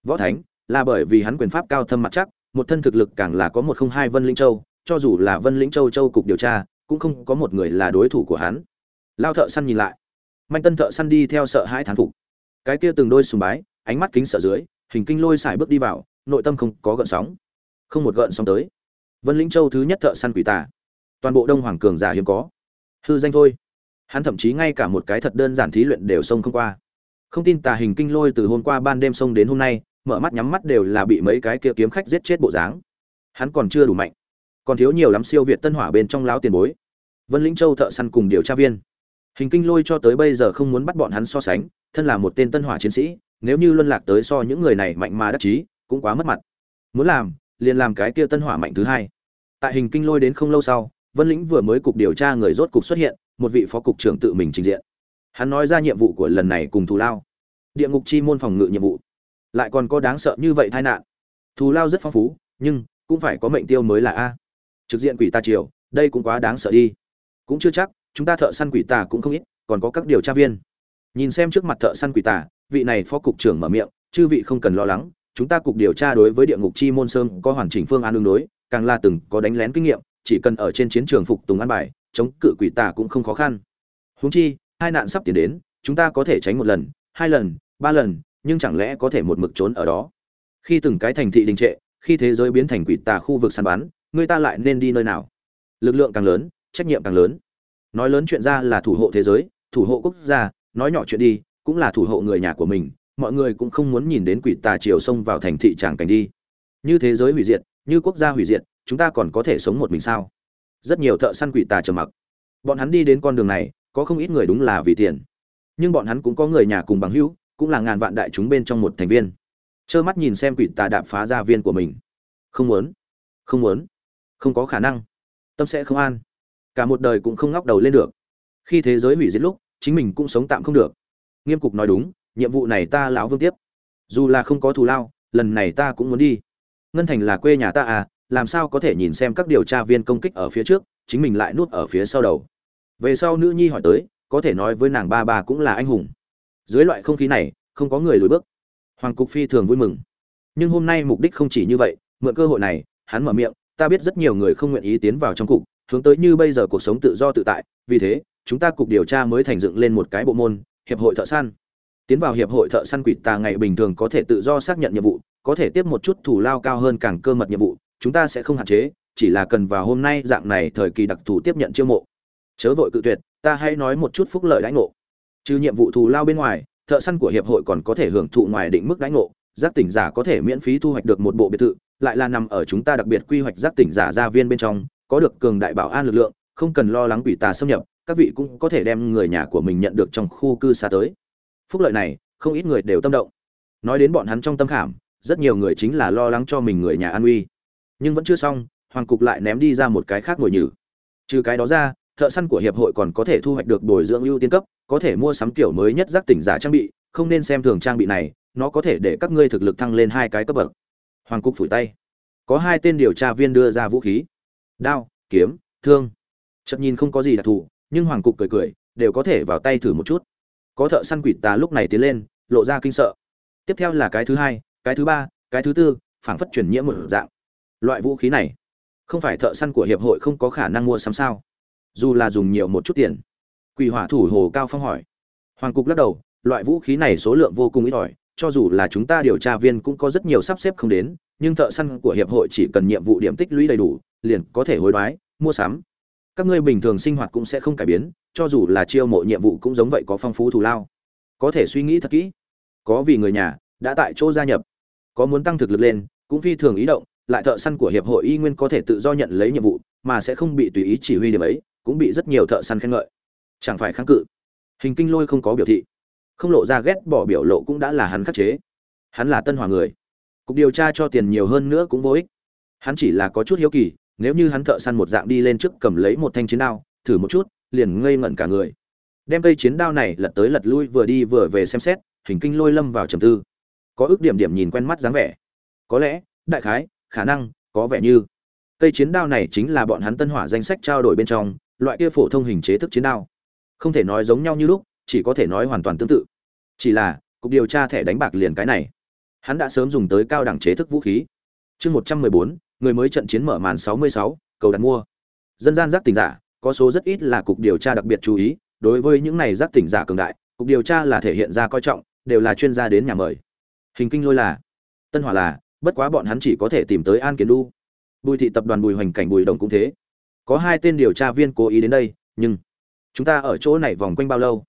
Võ thánh là bởi vì hắn quyền pháp cao thâm mặt chắc, một thân thực lực càng là có một không hai vân linh châu, cho dù là vân lĩnh châu châu cục điều tra, cũng không có một người là đối thủ của hắn. Lao thợ săn nhìn lại. Manh tân thợ săn đi theo sợ hãi thán phục. Cái kia từng đôi sùng bái, ánh mắt kính sợ dưới, hình kinh lôi xài bước đi vào, nội tâm không có gợn sóng không một gợn sóng tới. Vân lĩnh châu thứ nhất thợ săn quỷ tà. Toàn bộ đông hoàng cường giả hiếm có. Hư danh thôi. Hắn thậm chí ngay cả một cái thật đơn giản thí luyện đều xông không qua. Không tin tà hình kinh lôi từ hôm qua ban đêm xông đến hôm nay, mở mắt nhắm mắt đều là bị mấy cái kia kiếm khách giết chết bộ dáng. Hắn còn chưa đủ mạnh. Còn thiếu nhiều lắm siêu việt tân hỏa bên trong lão tiền bối. Vân lĩnh châu thợ săn cùng điều tra viên. Hình kinh lôi cho tới bây giờ không muốn bắt bọn hắn so sánh, thân là một tên tân hỏa chiến sĩ, nếu như luân lạc tới so những người này mạnh mà đắc chí, cũng quá mất mặt. Muốn làm liền làm cái kia tân hỏa mạnh thứ hai. Tại hình kinh lôi đến không lâu sau, vân lĩnh vừa mới cục điều tra người rốt cục xuất hiện, một vị phó cục trưởng tự mình trình diện. Hắn nói ra nhiệm vụ của lần này cùng thù lao. Địa ngục chi môn phòng ngự nhiệm vụ. Lại còn có đáng sợ như vậy tai nạn. Thù lao rất phong phú, nhưng cũng phải có mệnh tiêu mới là a. Trực diện quỷ ta triều, đây cũng quá đáng sợ đi. Cũng chưa chắc, chúng ta thợ săn quỷ tà cũng không ít, còn có các điều tra viên. Nhìn xem trước mặt thợ săn quỷ tà, vị này phó cục trưởng mở miệng, chư vị không cần lo lắng chúng ta cục điều tra đối với địa ngục chi môn sơn có hoàn chỉnh phương án ứng đối, càng là từng có đánh lén kinh nghiệm, chỉ cần ở trên chiến trường phục tùng an bài, chống cự quỷ tà cũng không khó khăn. Huống chi, hai nạn sắp tiến đến, chúng ta có thể tránh một lần, hai lần, ba lần, nhưng chẳng lẽ có thể một mực trốn ở đó? Khi từng cái thành thị đình trệ, khi thế giới biến thành quỷ tà khu vực săn bắn, người ta lại nên đi nơi nào? Lực lượng càng lớn, trách nhiệm càng lớn. Nói lớn chuyện ra là thủ hộ thế giới, thủ hộ quốc gia, nói nhỏ chuyện đi, cũng là thủ hộ người nhà của mình mọi người cũng không muốn nhìn đến quỷ tà triều xông vào thành thị tràng cảnh đi. Như thế giới hủy diệt, như quốc gia hủy diệt, chúng ta còn có thể sống một mình sao? Rất nhiều thợ săn quỷ tà trầm mặc. Bọn hắn đi đến con đường này, có không ít người đúng là vì tiền. Nhưng bọn hắn cũng có người nhà cùng bằng hữu, cũng là ngàn vạn đại chúng bên trong một thành viên. Trơ mắt nhìn xem quỷ tà đạp phá gia viên của mình. Không muốn. Không muốn. Không có khả năng. Tâm sẽ không an. Cả một đời cũng không ngóc đầu lên được. Khi thế giới hủy diệt lúc, chính mình cũng sống tạm không được. Nghiêm cục nói đúng nhiệm vụ này ta lão vương tiếp. Dù là không có thù lao, lần này ta cũng muốn đi. Ngân thành là quê nhà ta à làm sao có thể nhìn xem các điều tra viên công kích ở phía trước, chính mình lại nuốt ở phía sau đầu. Về sau nữ nhi hỏi tới, có thể nói với nàng ba ba cũng là anh hùng. Dưới loại không khí này, không có người lùi bước. Hoàng cục phi thường vui mừng. Nhưng hôm nay mục đích không chỉ như vậy, mượn cơ hội này, hắn mở miệng, ta biết rất nhiều người không nguyện ý tiến vào trong cục, hướng tới như bây giờ cuộc sống tự do tự tại, vì thế, chúng ta cục điều tra mới thành dựng lên một cái bộ môn, hiệp hội thợ săn tiến vào hiệp hội thợ săn quỷ tà ngày bình thường có thể tự do xác nhận nhiệm vụ, có thể tiếp một chút thủ lao cao hơn càng cơ mật nhiệm vụ, chúng ta sẽ không hạn chế, chỉ là cần vào hôm nay dạng này thời kỳ đặc thù tiếp nhận chiêu mộ. Chớ vội cự tuyệt, ta hãy nói một chút phúc lợi đãi ngộ. Trừ nhiệm vụ thù lao bên ngoài, thợ săn của hiệp hội còn có thể hưởng thụ ngoài định mức đãi ngộ, giác tỉnh giả có thể miễn phí thu hoạch được một bộ biệt thự, lại là nằm ở chúng ta đặc biệt quy hoạch giác tỉnh giả gia viên bên trong, có được cường đại bảo an lực lượng, không cần lo lắng quỷ tà xâm nhập, các vị cũng có thể đem người nhà của mình nhận được trong khu cư xa tới phúc lợi này, không ít người đều tâm động. Nói đến bọn hắn trong tâm khảm, rất nhiều người chính là lo lắng cho mình người nhà an uy. Nhưng vẫn chưa xong, hoàng cục lại ném đi ra một cái khác ngồi nhử. Trừ cái đó ra, thợ săn của hiệp hội còn có thể thu hoạch được bồi dưỡng ưu tiên cấp, có thể mua sắm kiểu mới nhất giác tỉnh giả trang bị, không nên xem thường trang bị này, nó có thể để các ngươi thực lực thăng lên hai cái cấp bậc. Hoàng cục phủi tay. Có hai tên điều tra viên đưa ra vũ khí. Đao, kiếm, thương. Chợt nhìn không có gì đặc thù, nhưng hoàng cục cười cười, đều có thể vào tay thử một chút có thợ săn quỷ tà lúc này tiến lên, lộ ra kinh sợ. Tiếp theo là cái thứ hai, cái thứ ba, cái thứ tư, phảng phất chuyển nhiễm một dạng. Loại vũ khí này, không phải thợ săn của hiệp hội không có khả năng mua sắm sao? Dù là dùng nhiều một chút tiền. Quỷ hỏa thủ hồ cao phong hỏi. Hoàng cục lắc đầu, loại vũ khí này số lượng vô cùng ít ỏi, cho dù là chúng ta điều tra viên cũng có rất nhiều sắp xếp không đến, nhưng thợ săn của hiệp hội chỉ cần nhiệm vụ điểm tích lũy đầy đủ, liền có thể hối đoái, mua sắm các ngươi bình thường sinh hoạt cũng sẽ không cải biến, cho dù là chiêu mộ nhiệm vụ cũng giống vậy có phong phú thù lao. Có thể suy nghĩ thật kỹ. Có vì người nhà, đã tại chỗ gia nhập. Có muốn tăng thực lực lên, cũng phi thường ý động, lại thợ săn của hiệp hội y nguyên có thể tự do nhận lấy nhiệm vụ, mà sẽ không bị tùy ý chỉ huy điểm ấy, cũng bị rất nhiều thợ săn khen ngợi. Chẳng phải kháng cự. Hình kinh lôi không có biểu thị. Không lộ ra ghét bỏ biểu lộ cũng đã là hắn khắc chế. Hắn là tân hòa người. Cục điều tra cho tiền nhiều hơn nữa cũng vô ích. Hắn chỉ là có chút hiếu kỳ nếu như hắn thợ săn một dạng đi lên trước cầm lấy một thanh chiến đao, thử một chút, liền ngây ngẩn cả người. Đem cây chiến đao này lật tới lật lui vừa đi vừa về xem xét, hình kinh lôi lâm vào trầm tư. Có ước điểm điểm nhìn quen mắt dáng vẻ. Có lẽ, đại khái, khả năng, có vẻ như cây chiến đao này chính là bọn hắn tân hỏa danh sách trao đổi bên trong, loại kia phổ thông hình chế thức chiến đao. Không thể nói giống nhau như lúc, chỉ có thể nói hoàn toàn tương tự. Chỉ là, cục điều tra thẻ đánh bạc liền cái này. Hắn đã sớm dùng tới cao đẳng chế thức vũ khí. Chương một trăm mười bốn người mới trận chiến mở màn sáu mươi sáu, cầu đặt mua. Dân gian giác tỉnh giả, có số rất ít là cục điều tra đặc biệt chú ý, đối với những này giác tỉnh giả cường đại, cục điều tra là thể hiện ra coi trọng, đều là chuyên gia đến nhà mời. Hình kinh lôi là, tân hỏa là, bất quá bọn hắn chỉ có thể tìm tới an kiến Du. bùi thị tập đoàn bùi hoành cảnh bùi đồng cũng thế. Có hai tên điều tra viên cố ý đến đây, nhưng chúng ta ở chỗ này vòng quanh bao lâu?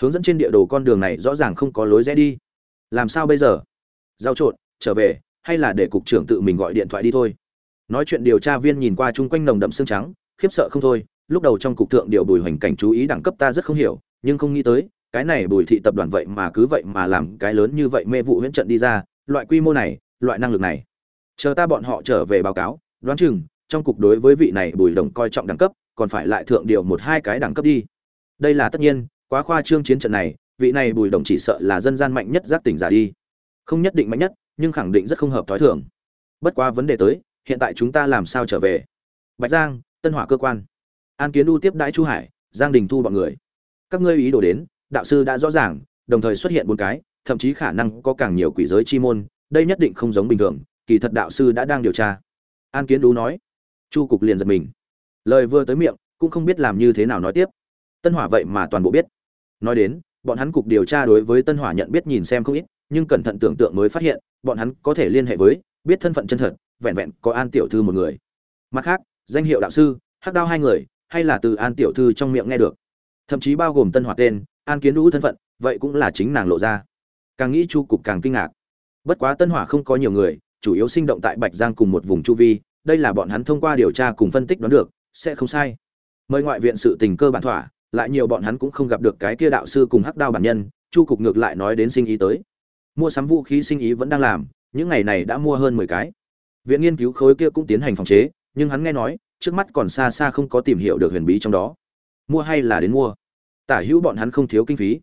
Hướng dẫn trên địa đồ con đường này rõ ràng không có lối rẽ đi. Làm sao bây giờ? Giao trộn, trở về, hay là để cục trưởng tự mình gọi điện thoại đi thôi? Nói chuyện điều tra viên nhìn qua chung quanh nồng đậm xương trắng, khiếp sợ không thôi, lúc đầu trong cục thượng điều bùi hoành cảnh chú ý đẳng cấp ta rất không hiểu, nhưng không nghĩ tới, cái này bùi thị tập đoàn vậy mà cứ vậy mà làm cái lớn như vậy mê vụ huyễn trận đi ra, loại quy mô này, loại năng lực này. Chờ ta bọn họ trở về báo cáo, đoán chừng, trong cục đối với vị này bùi đồng coi trọng đẳng cấp, còn phải lại thượng điều một hai cái đẳng cấp đi. Đây là tất nhiên, quá khoa trương chiến trận này, vị này bùi đồng chỉ sợ là dân gian mạnh nhất giác tỉnh giả đi. Không nhất định mạnh nhất, nhưng khẳng định rất không hợp thói thường. Bất qua vấn đề tới hiện tại chúng ta làm sao trở về? Bạch giang, tân hỏa cơ quan. An kiến u tiếp đãi chu hải, giang đình thu bọn người. Các ngươi ý đồ đến, đạo sư đã rõ ràng, đồng thời xuất hiện bốn cái, thậm chí khả năng có càng nhiều quỷ giới chi môn, đây nhất định không giống bình thường, kỳ thật đạo sư đã đang điều tra. An kiến đú nói. Chu cục liền giật mình. Lời vừa tới miệng, cũng không biết làm như thế nào nói tiếp. Tân hỏa vậy mà toàn bộ biết. Nói đến, bọn hắn cục điều tra đối với tân hỏa nhận biết nhìn xem không ít, nhưng cẩn thận tưởng tượng mới phát hiện, bọn hắn có thể liên hệ với, biết thân phận chân thật vẹn vẹn có an tiểu thư một người. Mặt khác, danh hiệu đạo sư, hắc đao hai người, hay là từ an tiểu thư trong miệng nghe được. Thậm chí bao gồm tân hỏa tên, an kiến đũ thân phận, vậy cũng là chính nàng lộ ra. Càng nghĩ chu cục càng kinh ngạc. Bất quá tân hỏa không có nhiều người, chủ yếu sinh động tại bạch giang cùng một vùng chu vi, đây là bọn hắn thông qua điều tra cùng phân tích đoán được, sẽ không sai. Mời ngoại viện sự tình cơ bản thỏa, lại nhiều bọn hắn cũng không gặp được cái kia đạo sư cùng hắc đao bản nhân, chu cục ngược lại nói đến sinh ý tới. Mua sắm vũ khí sinh ý vẫn đang làm, những ngày này đã mua hơn mười cái viện nghiên cứu khối kia cũng tiến hành phòng chế nhưng hắn nghe nói trước mắt còn xa xa không có tìm hiểu được huyền bí trong đó. Mua hay là đến mua? Tả hữu bọn hắn không thiếu kinh phí.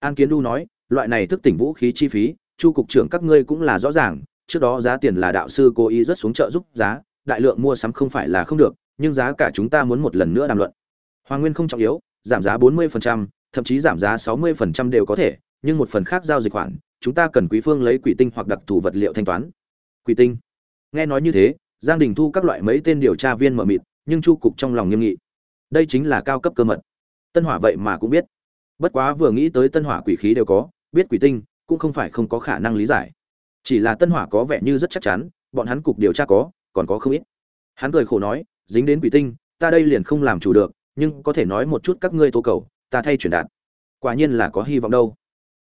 An kiến đu nói loại này thức tỉnh vũ khí chi phí chu cục trưởng các ngươi cũng là rõ ràng trước đó giá tiền là đạo sư cố ý rất xuống chợ giúp giá đại lượng mua sắm không phải là không được nhưng giá cả chúng ta muốn một lần nữa đàm luận. Hoàng nguyên không trọng yếu giảm giá 40%, thậm chí giảm giá 60% đều có thể nhưng một phần khác giao dịch khoản chúng ta cần quý phương lấy quỷ tinh hoặc đặc thù vật liệu thanh toán. Quỷ tinh nghe nói như thế, giang đình thu các loại mấy tên điều tra viên mở mịt, nhưng chu cục trong lòng nghiêm nghị. Đây chính là cao cấp cơ mật. Tân hỏa vậy mà cũng biết. Bất quá vừa nghĩ tới tân hỏa quỷ khí đều có, biết quỷ tinh cũng không phải không có khả năng lý giải. Chỉ là tân hỏa có vẻ như rất chắc chắn, bọn hắn cục điều tra có, còn có không ít. Hắn cười khổ nói, dính đến quỷ tinh, ta đây liền không làm chủ được, nhưng có thể nói một chút các ngươi tố cầu, ta thay chuyển đạt. Quả nhiên là có hy vọng đâu.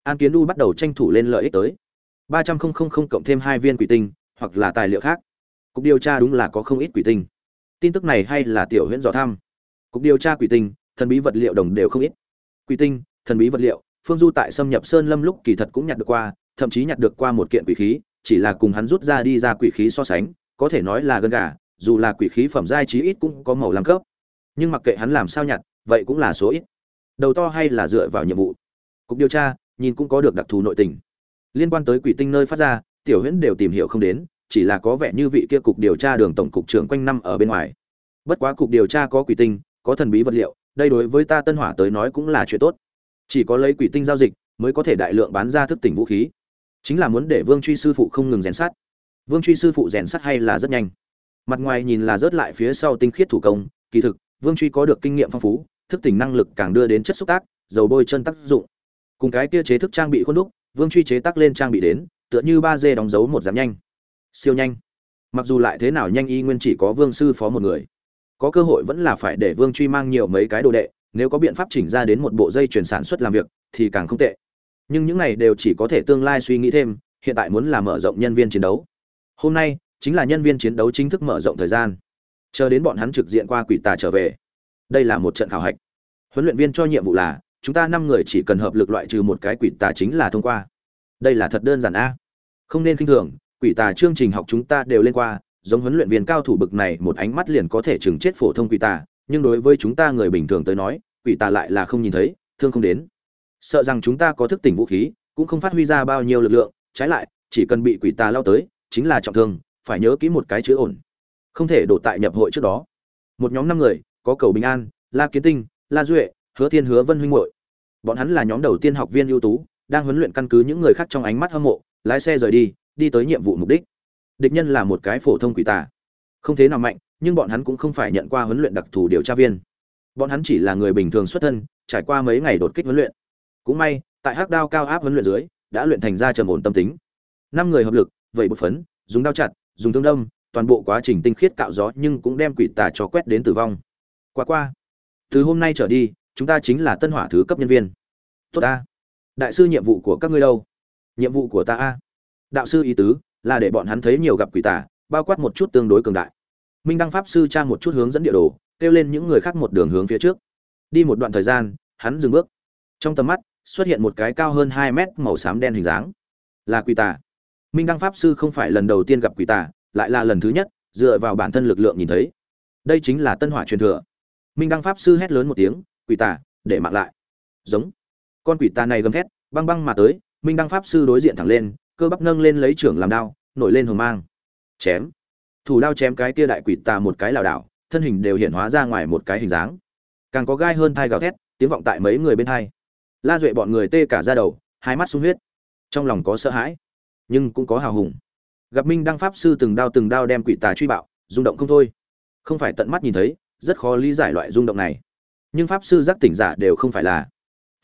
An kiến u bắt đầu tranh thủ lên lợi ích tới. Ba trăm không không không cộng thêm hai viên quỷ tinh hoặc là tài liệu khác. Cục điều tra đúng là có không ít quỷ tinh. Tin tức này hay là tiểu huyễn dò thăm. Cục điều tra quỷ tinh, thần bí vật liệu đồng đều không ít. Quỷ tinh, thần bí vật liệu, phương du tại xâm nhập sơn lâm lúc kỳ thật cũng nhặt được qua, thậm chí nhặt được qua một kiện quỷ khí, chỉ là cùng hắn rút ra đi ra quỷ khí so sánh, có thể nói là gần gà, dù là quỷ khí phẩm giai trí ít cũng có màu lam cấp. Nhưng mặc kệ hắn làm sao nhặt, vậy cũng là số ít. Đầu to hay là dựa vào nhiệm vụ. Cục điều tra, nhìn cũng có được đặc thù nội tình. Liên quan tới quỷ tinh nơi phát ra tiểu huyễn đều tìm hiểu không đến, chỉ là có vẻ như vị kia cục điều tra đường tổng cục trưởng quanh năm ở bên ngoài. Bất quá cục điều tra có quỷ tinh, có thần bí vật liệu, đây đối với ta tân hỏa tới nói cũng là chuyện tốt. Chỉ có lấy quỷ tinh giao dịch mới có thể đại lượng bán ra thức tỉnh vũ khí. Chính là muốn để vương truy sư phụ không ngừng rèn sát vương truy sư phụ rèn sát hay là rất nhanh. Mặt ngoài nhìn là rớt lại phía sau tinh khiết thủ công, kỳ thực, vương truy có được kinh nghiệm phong phú, thức tỉnh năng lực càng đưa đến chất xúc tác, dầu bôi chân tác dụng. Cùng cái kia chế thức trang bị khuôn đúc, vương truy chế tác lên trang bị đến tựa như ba d đóng dấu một giảm nhanh. Siêu nhanh. Mặc dù lại thế nào nhanh y nguyên chỉ có vương sư phó một người. Có cơ hội vẫn là phải để vương truy mang nhiều mấy cái đồ đệ, nếu có biện pháp chỉnh ra đến một bộ dây chuyển sản xuất làm việc, thì càng không tệ. Nhưng những này đều chỉ có thể tương lai suy nghĩ thêm, hiện tại muốn là mở rộng nhân viên chiến đấu. Hôm nay, chính là nhân viên chiến đấu chính thức mở rộng thời gian. Chờ đến bọn hắn trực diện qua quỷ tà trở về. Đây là một trận khảo hạch. Huấn luyện viên cho nhiệm vụ là, chúng ta năm người chỉ cần hợp lực loại trừ một cái quỷ tà chính là thông qua. Đây là thật đơn giản a không nên khinh thường, quỷ tà chương trình học chúng ta đều lên qua, giống huấn luyện viên cao thủ bực này, một ánh mắt liền có thể chừng chết phổ thông quỷ tà, nhưng đối với chúng ta người bình thường tới nói, quỷ tà lại là không nhìn thấy, thương không đến. Sợ rằng chúng ta có thức tỉnh vũ khí, cũng không phát huy ra bao nhiêu lực lượng, trái lại, chỉ cần bị quỷ tà lao tới, chính là trọng thương, phải nhớ kỹ một cái chữ ổn. Không thể đổ tại nhập hội trước đó. Một nhóm năm người, có cầu bình an, la kiến tinh, la duệ, hứa thiên hứa vân huynh hội bọn hắn là nhóm đầu tiên học viên ưu tú, đang huấn luyện căn cứ những người khác trong ánh mắt hâm mộ lái xe rời đi đi tới nhiệm vụ mục đích. Địch nhân là một cái phổ thông quỷ tà. Không thế nào mạnh, nhưng bọn hắn cũng không phải nhận qua huấn luyện đặc thù điều tra viên. Bọn hắn chỉ là người bình thường xuất thân, trải qua mấy ngày đột kích huấn luyện. Cũng may, tại hắc đao cao áp huấn luyện dưới, đã luyện thành ra trầm ổn tâm tính. Năm người hợp lực, vậy bột phấn, dùng đao chặt, dùng thương đâm, toàn bộ quá trình tinh khiết cạo gió nhưng cũng đem quỷ tà cho quét đến tử vong. Qua qua. Từ hôm nay trở đi, chúng ta chính là tân hỏa thứ cấp nhân viên. Tốt ta. Đại sư nhiệm vụ của các ngươi đâu? Nhiệm vụ của ta a. Đạo sư ý tứ là để bọn hắn thấy nhiều gặp quỷ tả bao quát một chút tương đối cường đại. Minh đăng pháp sư tra một chút hướng dẫn địa đồ, kêu lên những người khác một đường hướng phía trước. Đi một đoạn thời gian, hắn dừng bước. Trong tầm mắt, xuất hiện một cái cao hơn hai mét màu xám đen hình dáng. Là quỷ tà. Minh đăng pháp sư không phải lần đầu tiên gặp quỷ tà, lại là lần thứ nhất, dựa vào bản thân lực lượng nhìn thấy. Đây chính là tân hỏa truyền thừa. Minh đăng pháp sư hét lớn một tiếng, quỷ tà, để mạng lại. Giống. Con quỷ tà này gầm thét, băng băng mà tới minh đăng pháp sư đối diện thẳng lên, cơ bắp nâng lên lấy trưởng làm đao, nổi lên hồng mang. Chém. Thủ đao chém cái kia đại quỷ tà một cái lảo đảo, thân hình đều hiện hóa ra ngoài một cái hình dáng. Càng có gai hơn thai gào thét, tiếng vọng tại mấy người bên thai. La duệ bọn người tê cả ra đầu, hai mắt sung huyết. Trong lòng có sợ hãi, nhưng cũng có hào hùng. Gặp minh đăng pháp sư từng đao từng đao đem quỷ tà truy bạo, rung động không thôi. Không phải tận mắt nhìn thấy, rất khó lý giải loại rung động này. Nhưng pháp sư giác tỉnh giả đều không phải là.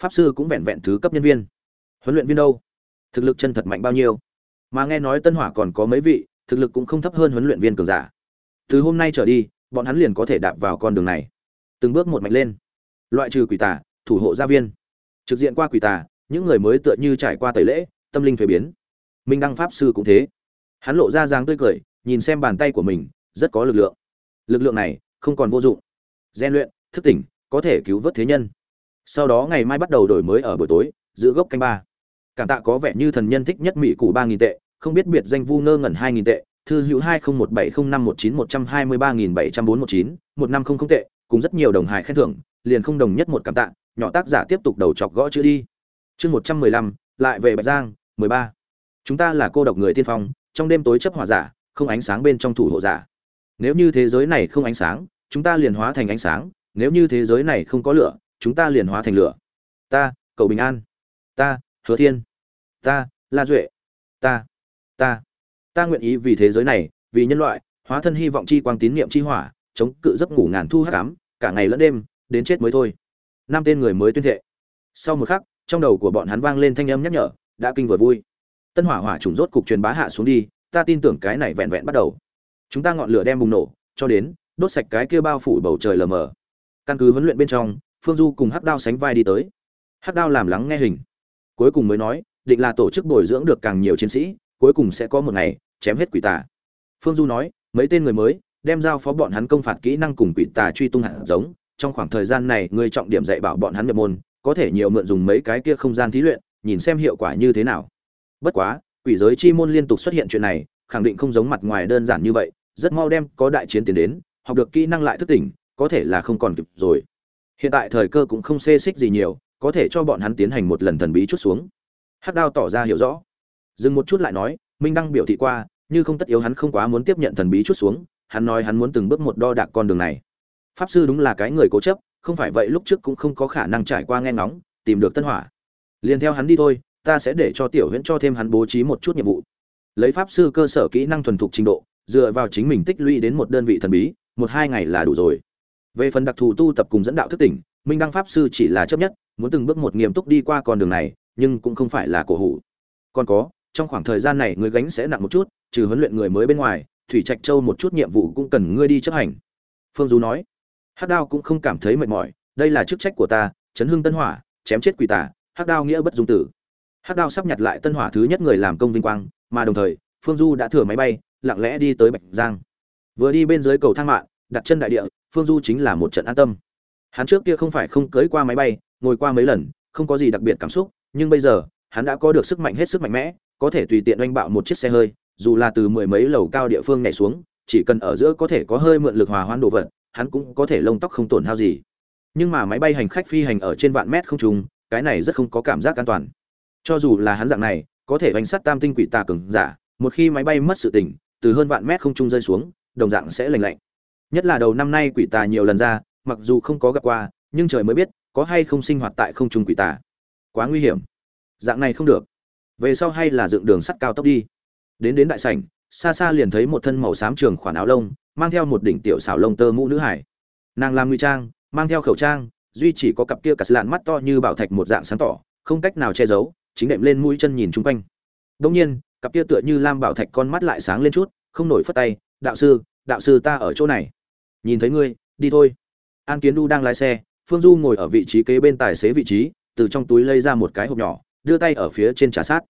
Pháp sư cũng vẹn vẹn thứ cấp nhân viên huấn luyện viên đâu? Thực lực chân thật mạnh bao nhiêu? Mà nghe nói tân hỏa còn có mấy vị, thực lực cũng không thấp hơn huấn luyện viên cường giả. Từ hôm nay trở đi, bọn hắn liền có thể đạp vào con đường này. Từng bước một mạnh lên. Loại trừ quỷ tà, thủ hộ gia viên. Trực diện qua quỷ tà, những người mới tựa như trải qua tẩy lễ, tâm linh thuế biến. Minh đăng pháp sư cũng thế. Hắn lộ ra dáng tươi cười, nhìn xem bàn tay của mình, rất có lực lượng. Lực lượng này, không còn vô dụng. Gian luyện, thức tỉnh, có thể cứu vớt thế nhân. Sau đó ngày mai bắt đầu đổi mới ở buổi tối giữ gốc canh ba. Cảm tạ có vẻ như thần nhân thích nhất mỹ cụ ba nghìn tệ, không biết biệt danh vu ngơ ngẩn hai nghìn tệ, thư hữu hai không một bảy không năm một chín một trăm hai mươi ba nghìn bảy trăm bốn một chín, một năm không không tệ, cùng rất nhiều đồng hài khen thưởng, liền không đồng nhất một cảm tạ, nhỏ tác giả tiếp tục đầu chọc gõ chữ đi. Chương một trăm mười lăm, lại về bạch giang, mười ba. Chúng ta là cô độc người tiên phong, trong đêm tối chấp hòa giả, không ánh sáng bên trong thủ hộ giả. Nếu như thế giới này không ánh sáng, chúng ta liền hóa thành ánh sáng, nếu như thế giới này không có lửa, chúng ta liền hóa thành lửa. Ta, cầu bình an ta, hứa thiên. Ta, la duệ. Ta ta. Ta nguyện ý vì thế giới này, vì nhân loại, hóa thân hy vọng chi quang tín niệm chi hỏa, chống cự giấc ngủ ngàn thu hát cám cả ngày lẫn đêm, đến chết mới thôi. Năm tên người mới tuyên thệ. Sau một khắc, trong đầu của bọn hắn vang lên thanh âm nhắc nhở, đã kinh vừa vui. Tân hỏa hỏa trùng rốt cục truyền bá hạ xuống đi, ta tin tưởng cái này vẹn vẹn bắt đầu. Chúng ta ngọn lửa đem bùng nổ, cho đến, đốt sạch cái kia bao phủ bầu trời lờ mờ. Căn cứ huấn luyện bên trong, phương du cùng hắc đao sánh vai đi tới. Hắc đao làm lắng nghe hình cuối cùng mới nói, định là tổ chức bồi dưỡng được càng nhiều chiến sĩ, cuối cùng sẽ có một ngày, chém hết quỷ tà. Phương du nói, mấy tên người mới, đem giao phó bọn hắn công phạt kỹ năng cùng quỷ tà truy tung hạt giống. Trong khoảng thời gian này, ngươi trọng điểm dạy bảo bọn hắn nhập môn, có thể nhiều mượn dùng mấy cái kia không gian thí luyện, nhìn xem hiệu quả như thế nào. Bất quá, quỷ giới chi môn liên tục xuất hiện chuyện này, khẳng định không giống mặt ngoài đơn giản như vậy, rất mau đem có đại chiến tiến đến, học được kỹ năng lại thức tỉnh, có thể là không còn kịp rồi. Hiện tại thời cơ cũng không xê xích gì nhiều có thể cho bọn hắn tiến hành một lần thần bí chút xuống. Hắc đao tỏ ra hiểu rõ. Dừng một chút lại nói, minh đăng biểu thị qua, như không tất yếu hắn không quá muốn tiếp nhận thần bí chút xuống, hắn nói hắn muốn từng bước một đo đạc con đường này. Pháp sư đúng là cái người cố chấp, không phải vậy lúc trước cũng không có khả năng trải qua nghe ngóng, tìm được tân hỏa. Liền theo hắn đi thôi, ta sẽ để cho tiểu huyễn cho thêm hắn bố trí một chút nhiệm vụ. Lấy pháp sư cơ sở kỹ năng thuần thục trình độ, dựa vào chính mình tích lũy đến một đơn vị thần bí, một hai ngày là đủ rồi. Về phần đặc thù tu tập cùng dẫn đạo thức tỉnh, minh đăng pháp sư chỉ là chấp nhất muốn từng bước một nghiêm túc đi qua con đường này, nhưng cũng không phải là cổ hủ. Còn có, trong khoảng thời gian này người gánh sẽ nặng một chút, trừ huấn luyện người mới bên ngoài, thủy trạch châu một chút nhiệm vụ cũng cần ngươi đi chấp hành. Phương du nói. Hắc đao cũng không cảm thấy mệt mỏi, đây là chức trách của ta chấn hưng tân hỏa, chém chết quỷ tà, hắc đao nghĩa bất dung tử. Hắc đao sắp nhặt lại tân hỏa thứ nhất người làm công vinh quang, mà đồng thời, phương du đã thừa máy bay, lặng lẽ đi tới bạch giang. Vừa đi bên dưới cầu thang mạng đặt chân đại địa, phương du chính là một trận an tâm. Hắn trước kia không phải không cưới qua máy bay ngồi qua mấy lần, không có gì đặc biệt cảm xúc, nhưng bây giờ, hắn đã có được sức mạnh hết sức mạnh mẽ, có thể tùy tiện oanh bạo một chiếc xe hơi, dù là từ mười mấy lầu cao địa phương nhảy xuống, chỉ cần ở giữa có thể có hơi mượn lực hòa hoãn đồ vật, hắn cũng có thể lông tóc không tổn hao gì. Nhưng mà máy bay hành khách phi hành ở trên vạn mét không trùng, cái này rất không có cảm giác an toàn. Cho dù là hắn dạng này, có thể oanh sắt tam tinh quỷ tà cường giả, một khi máy bay mất sự tỉnh, từ hơn vạn mét không trung rơi xuống, đồng dạng sẽ lành lạnh. Nhất là đầu năm nay quỷ tà nhiều lần ra, mặc dù không có gặp qua, nhưng trời mới biết có hay không sinh hoạt tại không trung quỷ tà? Quá nguy hiểm. Dạng này không được. Về sau hay là dựng đường sắt cao tốc đi. Đến đến đại sảnh, xa xa liền thấy một thân màu xám trường khoản áo lông, mang theo một đỉnh tiểu xảo lông tơ mũ nữ hải. Nàng làm nguy trang, mang theo khẩu trang, duy chỉ có cặp kia cà lạn mắt to như bảo thạch một dạng sáng tỏ, không cách nào che giấu, chính đệm lên mũi chân nhìn chung quanh. Đông nhiên, cặp kia tựa như lam bảo thạch con mắt lại sáng lên chút, không nổi phất tay, đạo sư đạo sư ta ở chỗ này. Nhìn thấy ngươi, đi thôi. An kiến đu đang lái xe phương du ngồi ở vị trí kế bên tài xế vị trí, từ trong túi lấy ra một cái hộp nhỏ, đưa tay ở phía trên trà sát.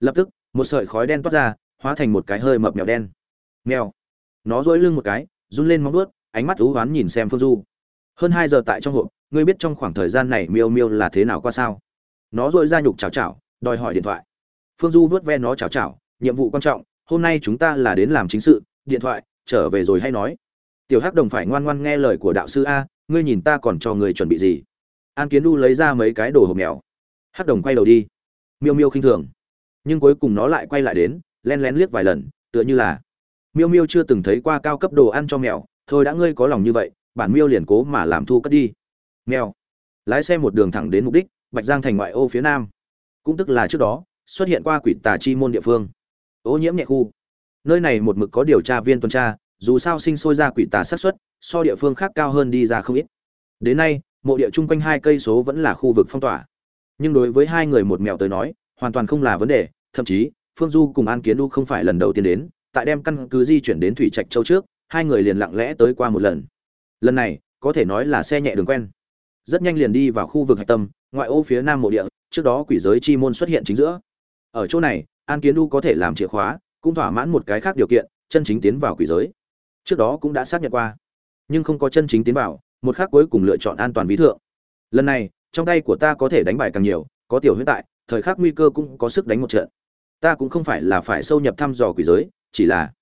Lập tức, một sợi khói đen toát ra, hóa thành một cái hơi mập mèo đen. Mèo. Nó dỗi lưng một cái, run lên móng vuốt, ánh mắt thú oán nhìn xem phương du. Hơn hai giờ tại trong hộp, ngươi biết trong khoảng thời gian này miêu miêu là thế nào qua sao? Nó dội ra nhục chào chào đòi hỏi điện thoại. Phương du vớt ve nó chào chào nhiệm vụ quan trọng, hôm nay chúng ta là đến làm chính sự, điện thoại, trở về rồi hay nói tiểu hắc đồng phải ngoan ngoan nghe lời của đạo sư a, ngươi nhìn ta còn cho người chuẩn bị gì? An kiến đu lấy ra mấy cái đồ hộp mèo. Hắc đồng quay đầu đi. Miêu miêu khinh thường. Nhưng cuối cùng nó lại quay lại đến len lén liếc vài lần, tựa như là, miêu miêu chưa từng thấy qua cao cấp đồ ăn cho mèo, thôi đã ngươi có lòng như vậy, bản miêu liền cố mà làm thu cất đi. Mèo. Lái xe một đường thẳng đến mục đích, bạch giang thành ngoại ô phía nam. Cũng tức là trước đó, xuất hiện qua quỷ tà chi môn địa phương. Ô nhiễm nhẹ khu. Nơi này một mực có điều tra viên tuần tra dù sao sinh sôi ra quỷ tà xác suất, so địa phương khác cao hơn đi ra không ít. Đến nay, mộ địa chung quanh hai cây số vẫn là khu vực phong tỏa. Nhưng đối với hai người một mèo tới nói, hoàn toàn không là vấn đề, thậm chí, phương du cùng an kiến du không phải lần đầu tiên đến, tại đem căn cứ di chuyển đến thủy trạch châu trước, hai người liền lặng lẽ tới qua một lần. Lần này, có thể nói là xe nhẹ đường quen. Rất nhanh liền đi vào khu vực hạch tâm, ngoại ô phía nam mộ địa, trước đó quỷ giới chi môn xuất hiện chính giữa. Ở chỗ này, an kiến du có thể làm chìa khóa, cũng thỏa mãn một cái khác điều kiện, chân chính tiến vào quỷ giới trước đó cũng đã xác nhận qua. Nhưng không có chân chính tiến vào, một khác cuối cùng lựa chọn an toàn ví thượng. Lần này, trong tay của ta có thể đánh bài càng nhiều, có tiểu huyết tại, thời khắc nguy cơ cũng có sức đánh một trận. Ta cũng không phải là phải sâu nhập thăm dò quỷ giới, chỉ là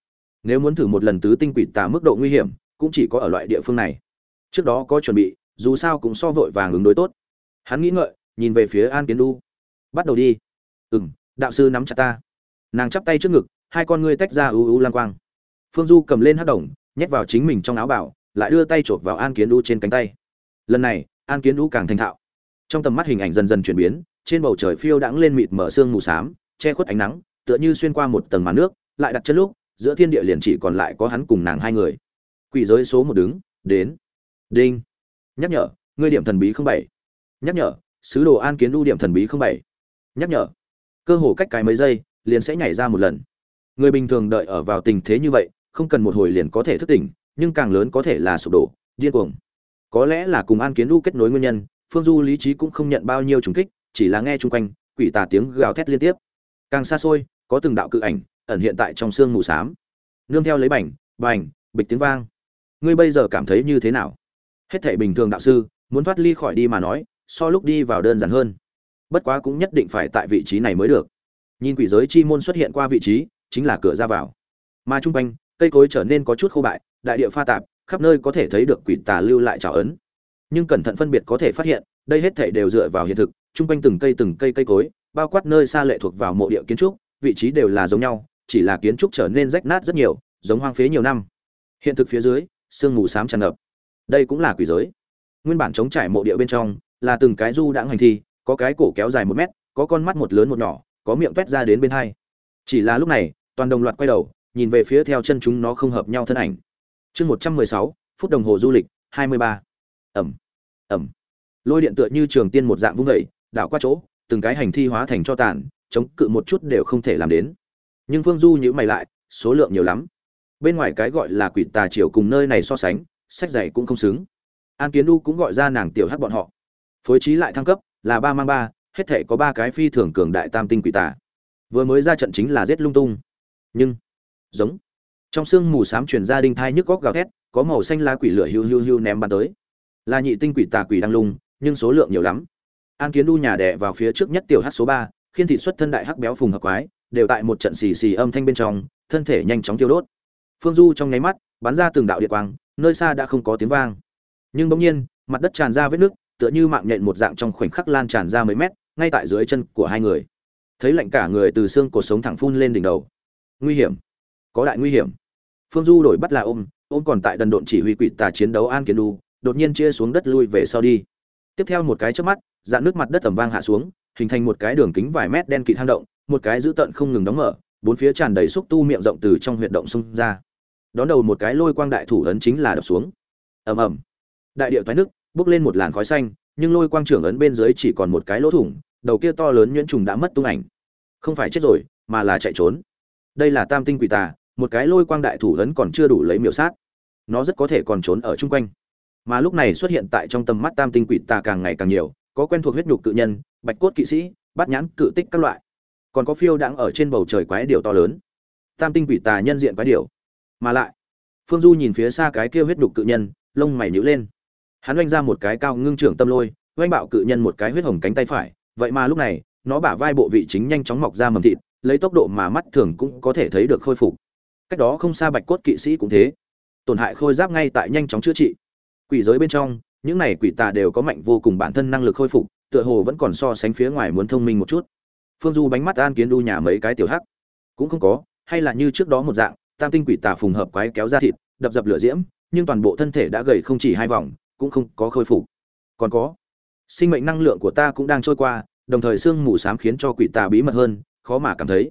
nếu muốn thử một lần tứ tinh quỷ tà mức độ nguy hiểm, cũng chỉ có ở loại địa phương này. Trước đó có chuẩn bị, dù sao cũng so vội vàng ứng đối tốt. Hắn nghĩ ngợi, nhìn về phía an kiến du. Bắt đầu đi. Ừm, đạo sư nắm chặt ta. Nàng chắp tay trước ngực, hai con ngươi tách ra ưu ưu lang quang phương du cầm lên hắc đồng, nhét vào chính mình trong áo bảo, lại đưa tay chộp vào an kiến đu trên cánh tay. Lần này, an kiến đu càng thành thạo. Trong tầm mắt hình ảnh dần dần chuyển biến, trên bầu trời phiêu đãng lên mịt mở sương mù xám, che khuất ánh nắng, tựa như xuyên qua một tầng màn nước, lại đặt chân lúc, giữa thiên địa liền chỉ còn lại có hắn cùng nàng hai người. Quỷ giới số một đứng, đến. Đinh. Nhắc nhở, ngươi điểm thần bí không bảy. Nhắc nhở, sứ đồ an kiến đu điểm thần bí không bảy. Nhắc nhở, cơ hồ cách cái mấy giây, liền sẽ nhảy ra một lần. Người bình thường đợi ở vào tình thế như vậy không cần một hồi liền có thể thức tỉnh, nhưng càng lớn có thể là sụp đổ, điên cuồng. Có lẽ là cùng an kiến du kết nối nguyên nhân, phương du lý trí cũng không nhận bao nhiêu trùng kích, chỉ là nghe chung quanh, quỷ tà tiếng gào thét liên tiếp. Càng xa xôi, có từng đạo cự ảnh ẩn hiện tại trong sương mù xám. Nương theo lấy bảnh bành, bịch tiếng vang. Ngươi bây giờ cảm thấy như thế nào? Hết thảy bình thường đạo sư, muốn thoát ly khỏi đi mà nói, so lúc đi vào đơn giản hơn. Bất quá cũng nhất định phải tại vị trí này mới được. Nhìn quỷ giới chi môn xuất hiện qua vị trí, chính là cửa ra vào. Mà trung quanh cây cối trở nên có chút khô bại, đại địa pha tạp, khắp nơi có thể thấy được quỷ tà lưu lại trào ấn. Nhưng cẩn thận phân biệt có thể phát hiện, đây hết thảy đều dựa vào hiện thực trung quanh từng cây từng cây cây cối, bao quát nơi xa lệ thuộc vào mộ địa kiến trúc, vị trí đều là giống nhau, chỉ là kiến trúc trở nên rách nát rất nhiều, giống hoang phế nhiều năm. Hiện thực phía dưới, sương mù xám tràn ngập. Đây cũng là quỷ giới. Nguyên bản chống trải mộ địa bên trong, là từng cái du đãng hành thi, có cái cổ kéo dài một mét, có con mắt một lớn một nhỏ, có miệng toét ra đến bên hai. Chỉ là lúc này, toàn đồng loạt quay đầu nhìn về phía theo chân chúng nó không hợp nhau thân ảnh. Chương một trăm mười sáu, phút đồng hồ du lịch, hai mươi ba. Ẩm ẩm. Lôi điện tựa như trường tiên một dạng vung vẩy đảo qua chỗ, từng cái hành thi hóa thành cho tàn, chống cự một chút đều không thể làm đến. Nhưng phương du nhữ mày lại, số lượng nhiều lắm. Bên ngoài cái gọi là quỷ tà triều cùng nơi này so sánh, sách dày cũng không xứng. An kiến u cũng gọi ra nàng tiểu hát bọn họ. Phối trí lại thăng cấp, là ba mang ba, hết thể có ba cái phi thường cường đại tam tinh quỷ tà. Vừa mới ra trận chính là giết lung tung. Nhưng giống. Trong sương mù xám truyền ra đinh thai nhức góc gào thét, có màu xanh lá quỷ lửa hưu hưu hưu ném bắn tới. Là nhị tinh quỷ tà quỷ đang lung, nhưng số lượng nhiều lắm. An kiến đu nhà đẻ vào phía trước nhất tiểu hát số ba, khiên thị xuất thân đại hắc béo phùng hợp quái, đều tại một trận xì xì âm thanh bên trong, thân thể nhanh chóng tiêu đốt. Phương du trong nháy mắt, bắn ra từng đạo điện quang, nơi xa đã không có tiếng vang. Nhưng bỗng nhiên, mặt đất tràn ra vết nước, tựa như mạng nhện một dạng trong khoảnh khắc lan tràn ra mấy mét, ngay tại dưới chân của hai người. Thấy lạnh cả người từ xương cổ sống thẳng phun lên đỉnh đầu. Nguy hiểm có đại nguy hiểm. Phương du đổi bắt là ôm ôm còn tại đần độn chỉ huy quỷ tà chiến đấu an kiến đu, đột nhiên chia xuống đất lui về sau đi. Tiếp theo một cái trước mắt, dạn nước mặt đất tầm vang hạ xuống, hình thành một cái đường kính vài mét đen kịt hang động, một cái dữ tận không ngừng đóng mở, bốn phía tràn đầy xúc tu miệng rộng từ trong huyệt động xông ra. Đón đầu một cái lôi quang đại thủ ấn chính là đập xuống. Ầm ầm. Đại địa thoái nước bốc lên một làn khói xanh, nhưng lôi quang trưởng ấn bên dưới chỉ còn một cái lỗ thủng, đầu kia to lớn nhuyễn trùng đã mất tung ảnh. Không phải chết rồi, mà là chạy trốn. Đây là tam tinh quỷ tà một cái lôi quang đại thủ ấn còn chưa đủ lấy miểu sát. Nó rất có thể còn trốn ở chung quanh. Mà lúc này xuất hiện tại trong tầm mắt tam tinh quỷ tà càng ngày càng nhiều, có quen thuộc huyết nhục cự nhân, bạch cốt kỵ sĩ, bát nhãn, cự tích các loại. Còn có phiêu đang ở trên bầu trời quái điểu to lớn. Tam tinh quỷ tà nhân diện quái điểu. Mà lại, phương du nhìn phía xa cái kia huyết nhục cự nhân, lông mày nhíu lên. Hắn oanh ra một cái cao ngưng trưởng tâm lôi, oanh bạo cự nhân một cái huyết hồng cánh tay phải. Vậy mà lúc này, nó bả vai bộ vị chính nhanh chóng mọc ra mầm thịt, lấy tốc độ mà mắt thường cũng có thể thấy được khôi phục cách đó không xa bạch cốt kỵ sĩ cũng thế. Tổn hại khôi giáp ngay tại nhanh chóng chữa trị. Quỷ giới bên trong, những này quỷ tà đều có mạnh vô cùng bản thân năng lực khôi phục, tựa hồ vẫn còn so sánh phía ngoài muốn thông minh một chút. Phương du bánh mắt an kiến đu nhà mấy cái tiểu hắc. Cũng không có, hay là như trước đó một dạng, tam tinh quỷ tà phùng hợp quái kéo ra thịt, đập dập lửa diễm, nhưng toàn bộ thân thể đã gầy không chỉ hai vòng, cũng không có khôi phục. Còn có, sinh mệnh năng lượng của ta cũng đang trôi qua, đồng thời sương mù xám khiến cho quỷ tà bí mật hơn, khó mà cảm thấy.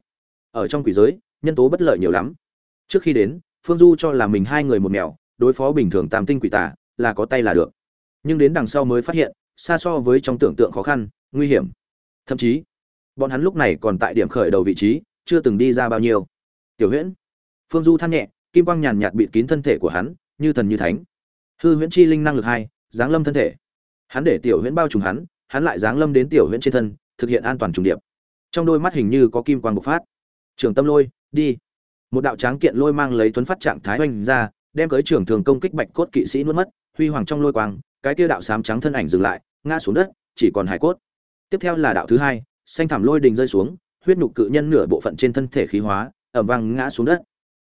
Ở trong quỷ giới, nhân tố bất lợi nhiều lắm trước khi đến, phương du cho là mình hai người một mèo đối phó bình thường tam tinh quỷ Tả là có tay là được. Nhưng đến đằng sau mới phát hiện, xa so với trong tưởng tượng khó khăn, nguy hiểm. Thậm chí, bọn hắn lúc này còn tại điểm khởi đầu vị trí, chưa từng đi ra bao nhiêu. Tiểu huyễn. Phương du than nhẹ, kim quang nhàn nhạt bịt kín thân thể của hắn, như thần như thánh. Hư huyễn chi linh năng lực hai, giáng lâm thân thể. Hắn để tiểu huyễn bao trùm hắn hắn lại giáng lâm đến tiểu huyễn trên thân, thực hiện an toàn trùng điệp. Trong đôi mắt hình như có kim quang bộc phát. Trường tâm lôi, đi một đạo tráng kiện lôi mang lấy tuấn phát trạng thái oanh ra, đem cưới trưởng thường công kích bạch cốt kỵ sĩ nuốt mất, huy hoàng trong lôi quang, cái kia đạo sám trắng thân ảnh dừng lại, ngã xuống đất, chỉ còn hải cốt. Tiếp theo là đạo thứ hai, xanh thảm lôi đình rơi xuống, huyết nhục cự nhân nửa bộ phận trên thân thể khí hóa ẩm vang ngã xuống đất.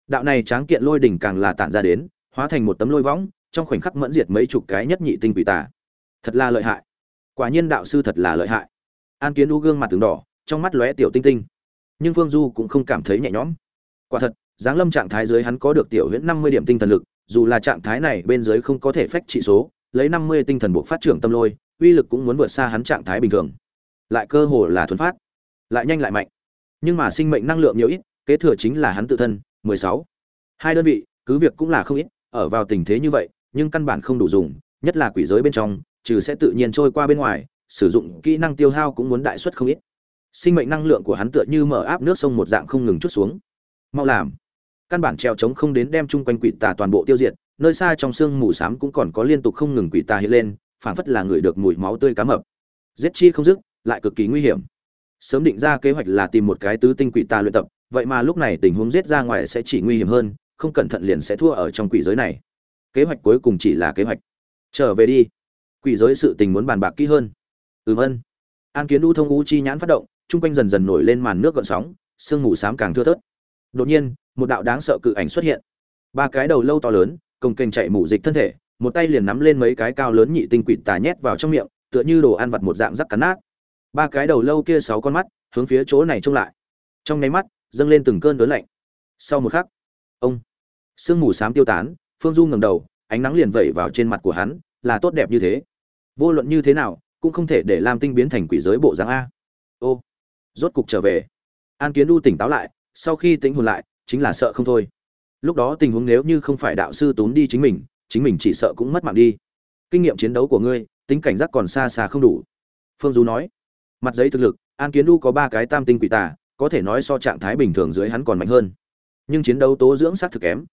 Đạo này tráng kiện lôi đỉnh càng là tản ra đến, hóa thành một tấm lôi võng, trong khoảnh khắc mẫn diệt mấy chục cái nhất nhị tinh quỷ tà. Thật là lợi hại. Quả nhiên đạo sư thật là lợi hại. An kiến u gương mặt tường đỏ, trong mắt lóe tiểu tinh tinh. Nhưng phương du cũng không cảm thấy nhẹ nhõm quả thật, giáng lâm trạng thái dưới hắn có được tiểu huyễn năm mươi điểm tinh thần lực, dù là trạng thái này bên dưới không có thể phách trị số, lấy năm mươi tinh thần buộc phát trưởng tâm lôi, uy lực cũng muốn vượt xa hắn trạng thái bình thường. Lại cơ hồ là thuần phát, lại nhanh lại mạnh. Nhưng mà sinh mệnh năng lượng nhiều ít, kế thừa chính là hắn tự thân, mười sáu. Hai đơn vị, cứ việc cũng là không ít, ở vào tình thế như vậy, nhưng căn bản không đủ dùng, nhất là quỷ giới bên trong, trừ sẽ tự nhiên trôi qua bên ngoài, sử dụng kỹ năng tiêu hao cũng muốn đại suất không ít. Sinh mệnh năng lượng của hắn tựa như mở áp nước sông một dạng không ngừng chút xuống mau làm. Căn bản treo chống không đến đem chung quanh quỷ tà toàn bộ tiêu diệt, nơi xa trong sương mù xám cũng còn có liên tục không ngừng quỷ tà hiện lên, phảng phất là người được mùi máu tươi cá mập. Giết chi không dứt, lại cực kỳ nguy hiểm. Sớm định ra kế hoạch là tìm một cái tứ tinh quỷ tà luyện tập, vậy mà lúc này tình huống giết ra ngoài sẽ chỉ nguy hiểm hơn, không cẩn thận liền sẽ thua ở trong quỷ giới này. Kế hoạch cuối cùng chỉ là kế hoạch. Trở về đi. Quỷ giới sự tình muốn bàn bạc kỹ hơn. Ừm ân. An kiến u thông u chi nhãn phát động, chung quanh dần dần nổi lên màn nước gợn sóng, sương mù xám càng thưa thớt đột nhiên, một đạo đáng sợ cự ảnh xuất hiện. Ba cái đầu lâu to lớn công kênh chạy mù dịch thân thể, một tay liền nắm lên mấy cái cao lớn nhị tinh quỷ tà nhét vào trong miệng, tựa như đồ ăn vặt một dạng rắc cắn nát. Ba cái đầu lâu kia sáu con mắt, hướng phía chỗ này trông lại. Trong nháy mắt, dâng lên từng cơn đớn lạnh. Sau một khắc, ông, sương mù xám tiêu tán, phương du ngẩng đầu, ánh nắng liền vẩy vào trên mặt của hắn, là tốt đẹp như thế. Vô luận như thế nào, cũng không thể để lam tinh biến thành quỷ giới bộ dáng a. Ô, rốt cục trở về. An kiến u tỉnh táo lại sau khi tính hồn lại, chính là sợ không thôi. Lúc đó tình huống nếu như không phải đạo sư tốn đi chính mình chính mình chỉ sợ cũng mất mạng đi. Kinh nghiệm chiến đấu của ngươi, tính cảnh giác còn xa xa không đủ. Phương du nói, mặt giấy thực lực, an kiến u có ba cái tam tinh quỷ tà, có thể nói so trạng thái bình thường dưới hắn còn mạnh hơn. Nhưng chiến đấu tố dưỡng sát thực kém.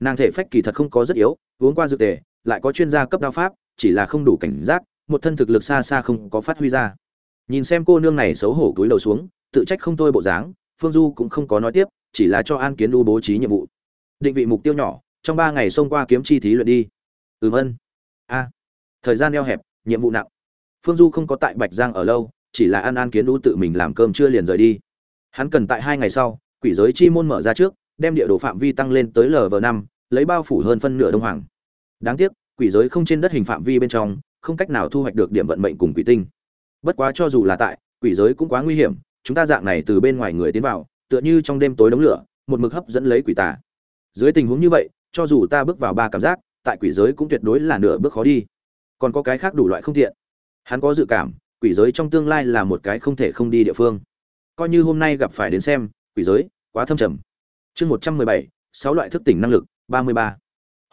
Nàng thể phách kỳ thật không có rất yếu, uống qua dược tề, lại có chuyên gia cấp đao pháp, chỉ là không đủ cảnh giác, một thân thực lực xa xa không có phát huy ra. Nhìn xem cô nương này xấu hổ túi đầu xuống, tự trách không thôi bộ dáng phương du cũng không có nói tiếp, chỉ là cho an kiến đu bố trí nhiệm vụ. Định vị mục tiêu nhỏ, trong ba ngày xông qua kiếm chi thí luyện đi. Ừm ân. A. Thời gian eo hẹp, nhiệm vụ nặng. Phương du không có tại bạch giang ở lâu, chỉ là an an kiến đu tự mình làm cơm chưa liền rời đi. Hắn cần tại hai ngày sau, quỷ giới chi môn mở ra trước, đem địa đồ phạm vi tăng lên tới lv năm, lấy bao phủ hơn phân nửa đông hoàng. Đáng tiếc, quỷ giới không trên đất hình phạm vi bên trong, không cách nào thu hoạch được điểm vận mệnh cùng quỷ tinh. Bất quá cho dù là tại, quỷ giới cũng quá nguy hiểm chúng ta dạng này từ bên ngoài người tiến vào, tựa như trong đêm tối đống lửa, một mực hấp dẫn lấy quỷ tà. Dưới tình huống như vậy, cho dù ta bước vào ba cảm giác, tại quỷ giới cũng tuyệt đối là nửa bước khó đi. Còn có cái khác đủ loại không tiện. Hắn có dự cảm, quỷ giới trong tương lai là một cái không thể không đi địa phương. Coi như hôm nay gặp phải đến xem, quỷ giới, quá thâm trầm. Chương một trăm mười bảy, sáu loại thức tỉnh năng lực, ba mươi ba.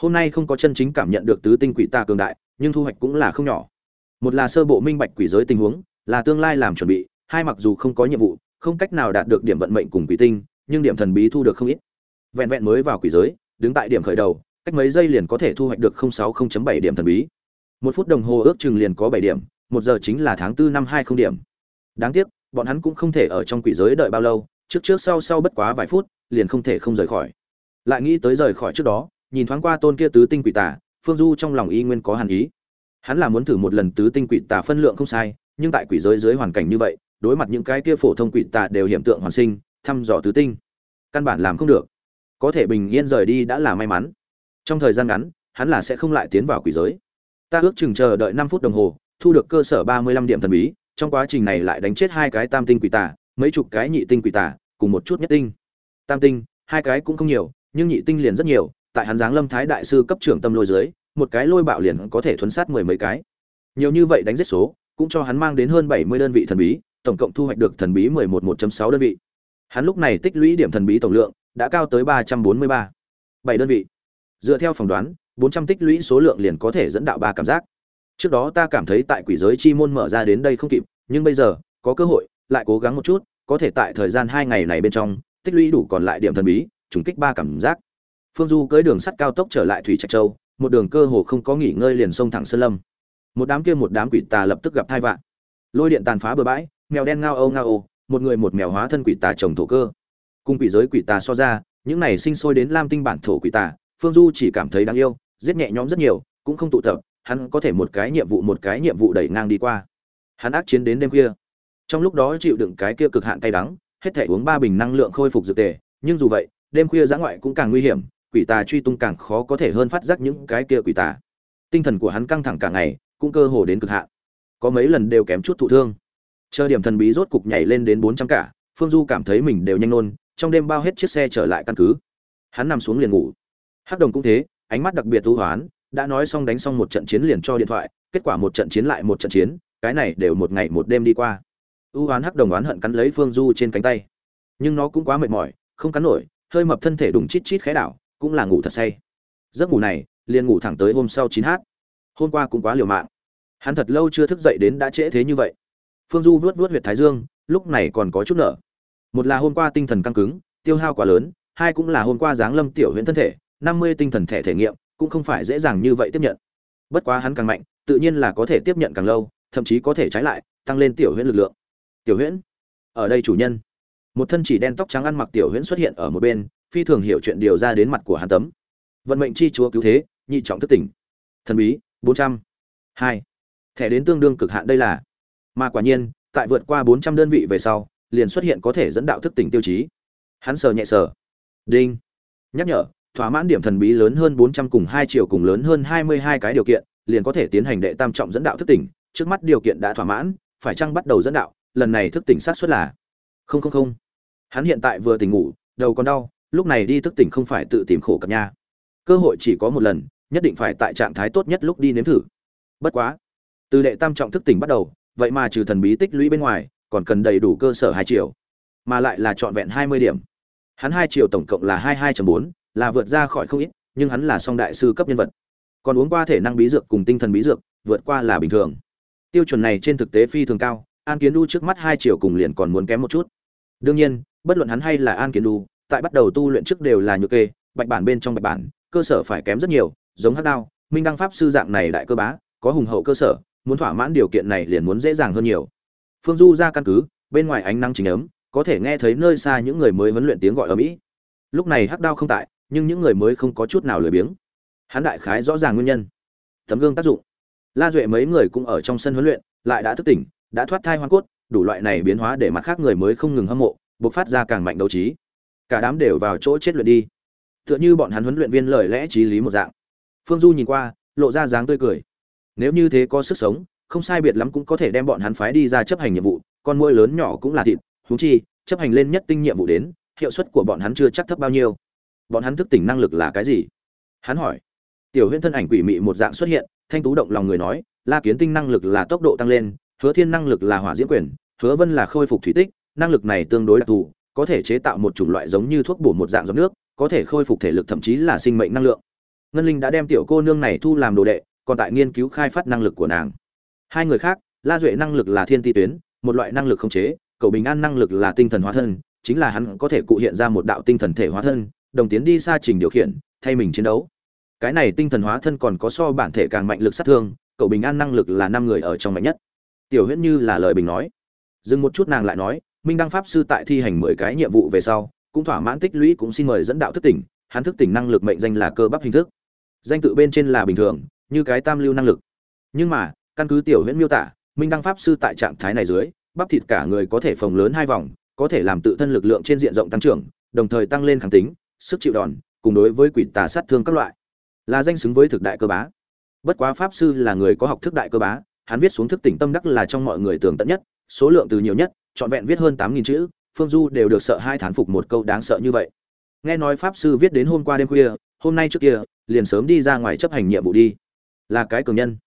Hôm nay không có chân chính cảm nhận được tứ tinh quỷ tà cường đại, nhưng thu hoạch cũng là không nhỏ. Một là sơ bộ minh bạch quỷ giới tình huống, là tương lai làm chuẩn bị hai mặc dù không có nhiệm vụ, không cách nào đạt được điểm vận mệnh cùng quỷ tinh, nhưng điểm thần bí thu được không ít. Vẹn vẹn mới vào quỷ giới, đứng tại điểm khởi đầu, cách mấy giây liền có thể thu hoạch được 060.7 điểm thần bí. Một phút đồng hồ ước chừng liền có 7 điểm, một giờ chính là tháng 4 năm 20 điểm. Đáng tiếc, bọn hắn cũng không thể ở trong quỷ giới đợi bao lâu, trước trước sau sau bất quá vài phút, liền không thể không rời khỏi. Lại nghĩ tới rời khỏi trước đó, nhìn thoáng qua tôn kia tứ tinh quỷ tà, phương du trong lòng y nguyên có hàn ý. Hắn là muốn thử một lần tứ tinh quỷ tà phân lượng không sai, nhưng tại quỷ giới dưới hoàn cảnh như vậy đối mặt những cái kia phổ thông quỷ tà đều hiện tượng hoàn sinh, thăm dò tứ tinh. Căn bản làm không được. Có thể bình yên rời đi đã là may mắn. Trong thời gian ngắn, hắn là sẽ không lại tiến vào quỷ giới. Ta ước chừng chờ đợi năm phút đồng hồ, thu được cơ sở ba mươi lăm điểm thần bí, trong quá trình này lại đánh chết hai cái tam tinh quỷ tà, mấy chục cái nhị tinh quỷ tà, cùng một chút nhất tinh. Tam tinh, hai cái cũng không nhiều, nhưng nhị tinh liền rất nhiều, tại hắn giáng lâm thái đại sư cấp trưởng tâm lôi dưới, một cái lôi bạo liền có thể thuấn sát mười mấy cái. Nhiều như vậy đánh giết số, cũng cho hắn mang đến hơn bảy mươi đơn vị thần bí tổng cộng thu hoạch được thần bí mười một một sáu đơn vị. Hắn lúc này tích lũy điểm thần bí tổng lượng đã cao tới ba trăm bốn mươi ba. Bảy đơn vị. Dựa theo phỏng đoán, bốn trăm tích lũy số lượng liền có thể dẫn đạo ba cảm giác. Trước đó ta cảm thấy tại quỷ giới chi môn mở ra đến đây không kịp, nhưng bây giờ, có cơ hội, lại cố gắng một chút, có thể tại thời gian hai ngày này bên trong, tích lũy đủ còn lại điểm thần bí, trùng kích ba cảm giác. Phương du cưỡi đường sắt cao tốc trở lại thủy trạch châu, một đường cơ hồ không có nghỉ ngơi liền xông thẳng sơn lâm. Một đám kia một đám quỷ tà lập tức gặp tai vạn lôi điện tàn phá bờ bãi mèo đen ngao âu ngao âu, một người một mèo hóa thân quỷ tà trồng thổ cơ. Cùng quỷ giới quỷ tà so ra, những này sinh sôi đến lam tinh bản thổ quỷ tà, phương du chỉ cảm thấy đáng yêu, giết nhẹ nhõm rất nhiều, cũng không tụ tập, hắn có thể một cái nhiệm vụ một cái nhiệm vụ đẩy ngang đi qua. Hắn ác chiến đến đêm khuya. Trong lúc đó chịu đựng cái kia cực hạn cay đắng, hết thể uống ba bình năng lượng khôi phục dược tề, nhưng dù vậy, đêm khuya giã ngoại cũng càng nguy hiểm, quỷ tà truy tung càng khó có thể hơn phát giác những cái kia quỷ tà. Tinh thần của hắn căng thẳng cả ngày, cũng cơ hồ đến cực hạn. Có mấy lần đều kém chút thụ thương chờ điểm thần bí rốt cục nhảy lên đến bốn trăm cả, phương du cảm thấy mình đều nhanh nôn, trong đêm bao hết chiếc xe trở lại căn cứ. Hắn nằm xuống liền ngủ. Hắc đồng cũng thế, ánh mắt đặc biệt ưu hoán, đã nói xong đánh xong một trận chiến liền cho điện thoại, kết quả một trận chiến lại một trận chiến, cái này đều một ngày một đêm đi qua. Ưu hoán hắc đồng oán hận cắn lấy phương du trên cánh tay. Nhưng nó cũng quá mệt mỏi, không cắn nổi, hơi mập thân thể đùng chít chít khẽ đảo, cũng là ngủ thật say. Giấc ngủ này, liền ngủ thẳng tới hôm sau chín h hôm qua cũng quá liều mạng. Hắn thật lâu chưa thức dậy đến đã trễ thế như vậy phương du vuốt vuốt huyệt thái dương, lúc này còn có chút nợ. một là hôm qua tinh thần căng cứng, tiêu hao quá lớn, hai cũng là hôm qua giáng lâm tiểu huyễn thân thể, năm mươi tinh thần thể thể nghiệm, cũng không phải dễ dàng như vậy tiếp nhận. Bất quá hắn càng mạnh, tự nhiên là có thể tiếp nhận càng lâu, thậm chí có thể trái lại, tăng lên tiểu huyễn lực lượng. Tiểu huyễn? Ở đây chủ nhân. Một thân chỉ đen tóc trắng ăn mặc tiểu huyễn xuất hiện ở một bên, phi thường hiểu chuyện điều ra đến mặt của hắn tấm. Vận mệnh chi chúa cứu thế, nhị trọng thất tỉnh. Thần bí, bốn trăm hai. Thẻ đến tương đương cực hạn đây là mà quả nhiên, tại vượt qua bốn trăm đơn vị về sau, liền xuất hiện có thể dẫn đạo thức tỉnh tiêu chí. Hắn sờ nhẹ sờ. Đinh. Nhắc nhở, thỏa mãn điểm thần bí lớn hơn bốn trăm cùng hai triệu cùng lớn hơn hai mươi hai cái điều kiện, liền có thể tiến hành đệ tam trọng dẫn đạo thức tỉnh. Trước mắt điều kiện đã thỏa mãn, phải chăng bắt đầu dẫn đạo? Lần này thức tỉnh sát suất là không không không. Hắn hiện tại vừa tỉnh ngủ, đầu còn đau, lúc này đi thức tỉnh không phải tự tìm khổ cập nha. Cơ hội chỉ có một lần, nhất định phải tại trạng thái tốt nhất lúc đi nếm thử. Bất quá, từ đệ tam trọng thức tỉnh bắt đầu vậy mà trừ thần bí tích lũy bên ngoài, còn cần đầy đủ cơ sở hai triệu, mà lại là trọn vẹn hai mươi điểm. Hắn hai triệu tổng cộng là hai hai bốn, là vượt ra khỏi không ít, nhưng hắn là song đại sư cấp nhân vật. Còn uống qua thể năng bí dược cùng tinh thần bí dược, vượt qua là bình thường. Tiêu chuẩn này trên thực tế phi thường cao, an kiến đu trước mắt hai triệu cùng liền còn muốn kém một chút. Đương nhiên, bất luận hắn hay là an kiến đu tại bắt đầu tu luyện trước đều là nhược kê, bạch bản bên trong bạch bản, cơ sở phải kém rất nhiều, giống hắc đao, minh đăng pháp sư dạng này đại cơ bá, có hùng hậu cơ sở muốn thỏa mãn điều kiện này liền muốn dễ dàng hơn nhiều. Phương du ra căn cứ, bên ngoài ánh nắng chính ấm, có thể nghe thấy nơi xa những người mới huấn luyện tiếng gọi ở mỹ lúc này hắc đao không tại, nhưng những người mới không có chút nào lười biếng. Hắn đại khái rõ ràng nguyên nhân. Tấm gương tác dụng. La duệ mấy người cũng ở trong sân huấn luyện, lại đã thức tỉnh, đã thoát thai hoa cốt, đủ loại này biến hóa để mặt khác người mới không ngừng hâm mộ, bộc phát ra càng mạnh đấu trí. Cả đám đều vào chỗ chết luyện đi. Tựa như bọn hắn huấn luyện viên lời lẽ t lý một dạng. Phương du nhìn qua, lộ ra dáng tươi cười nếu như thế có sức sống, không sai biệt lắm cũng có thể đem bọn hắn phái đi ra chấp hành nhiệm vụ, con môi lớn nhỏ cũng là thịt húng chi, chấp hành lên nhất tinh nhiệm vụ đến, hiệu suất của bọn hắn chưa chắc thấp bao nhiêu. Bọn hắn thức tỉnh năng lực là cái gì? Hắn hỏi. Tiểu huyễn thân ảnh quỷ mị một dạng xuất hiện, thanh tú động lòng người nói, la kiến tinh năng lực là tốc độ tăng lên, hứa thiên năng lực là hỏa diễm quyền, hứa vân là khôi phục thủy tích, năng lực này tương đối đặc thù, có thể chế tạo một chủng loại giống như thuốc bổ một dạng giọt nước, có thể khôi phục thể lực thậm chí là sinh mệnh năng lượng. Ngân linh đã đem tiểu cô nương này thu làm đồ đệ còn tại nghiên cứu khai phát năng lực của nàng. Hai người khác, la duệ năng lực là thiên ti tuyến, một loại năng lực không chế, cầu bình an năng lực là tinh thần hóa thân, chính là hắn có thể cụ hiện ra một đạo tinh thần thể hóa thân, đồng tiến đi xa trình điều khiển, thay mình chiến đấu. Cái này tinh thần hóa thân còn có so bản thể càng mạnh lực sát thương cậu bình an năng lực là năm người ở trong mạnh nhất. Tiểu huyễn như là lời bình nói. Dừng một chút nàng lại nói, minh đăng pháp sư tại thi hành mười cái nhiệm vụ về sau, cũng thỏa mãn tích lũy cũng xin mời dẫn đạo thức tỉnh, hắn thức tỉnh năng lực mệnh danh là cơ bắp hình thức. Danh tự bên trên là bình thường như cái tam lưu năng lực. Nhưng mà, căn cứ tiểu huyễn miêu tả, minh đăng pháp sư tại trạng thái này dưới, bắp thịt cả người có thể phồng lớn hai vòng, có thể làm tự thân lực lượng trên diện rộng tăng trưởng, đồng thời tăng lên kháng tính, sức chịu đòn, cùng đối với quỷ tà sát thương các loại. Là danh xứng với thực đại cơ bá. Bất quá pháp sư là người có học thức đại cơ bá, hắn viết xuống thức tỉnh tâm đắc là trong mọi người tường tận nhất, số lượng từ nhiều nhất, trọn vẹn viết hơn tám nghìn chữ, phương du đều được sợ hai thán phục một câu đáng sợ như vậy. Nghe nói pháp sư viết đến hôm qua đêm khuya, hôm nay trước kia, liền sớm đi ra ngoài chấp hành nhiệm vụ đi là cái cường nhân.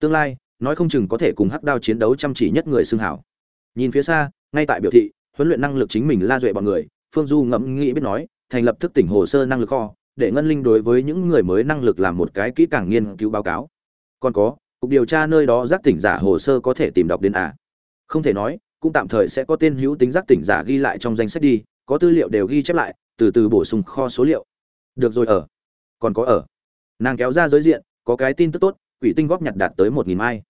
Tương lai, nói không chừng có thể cùng hắc đao chiến đấu chăm chỉ nhất người xưng hảo. Nhìn phía xa, ngay tại biểu thị, huấn luyện năng lực chính mình la duệ bọn người, phương du ngẫm nghĩ biết nói, thành lập thức tỉnh hồ sơ năng lực kho, để ngân linh đối với những người mới năng lực làm một cái kỹ càng nghiên cứu báo cáo. Còn có, cục điều tra nơi đó giác tỉnh giả hồ sơ có thể tìm đọc đến à? Không thể nói, cũng tạm thời sẽ có tên hữu tính giác tỉnh giả ghi lại trong danh sách đi, có tư liệu đều ghi chép lại, từ từ bổ sung kho số liệu. Được rồi ở. Còn có ở. Nàng kéo ra giới diện có cái tin tức tốt, quỷ tinh góp nhặt đạt tới một nghìn mai.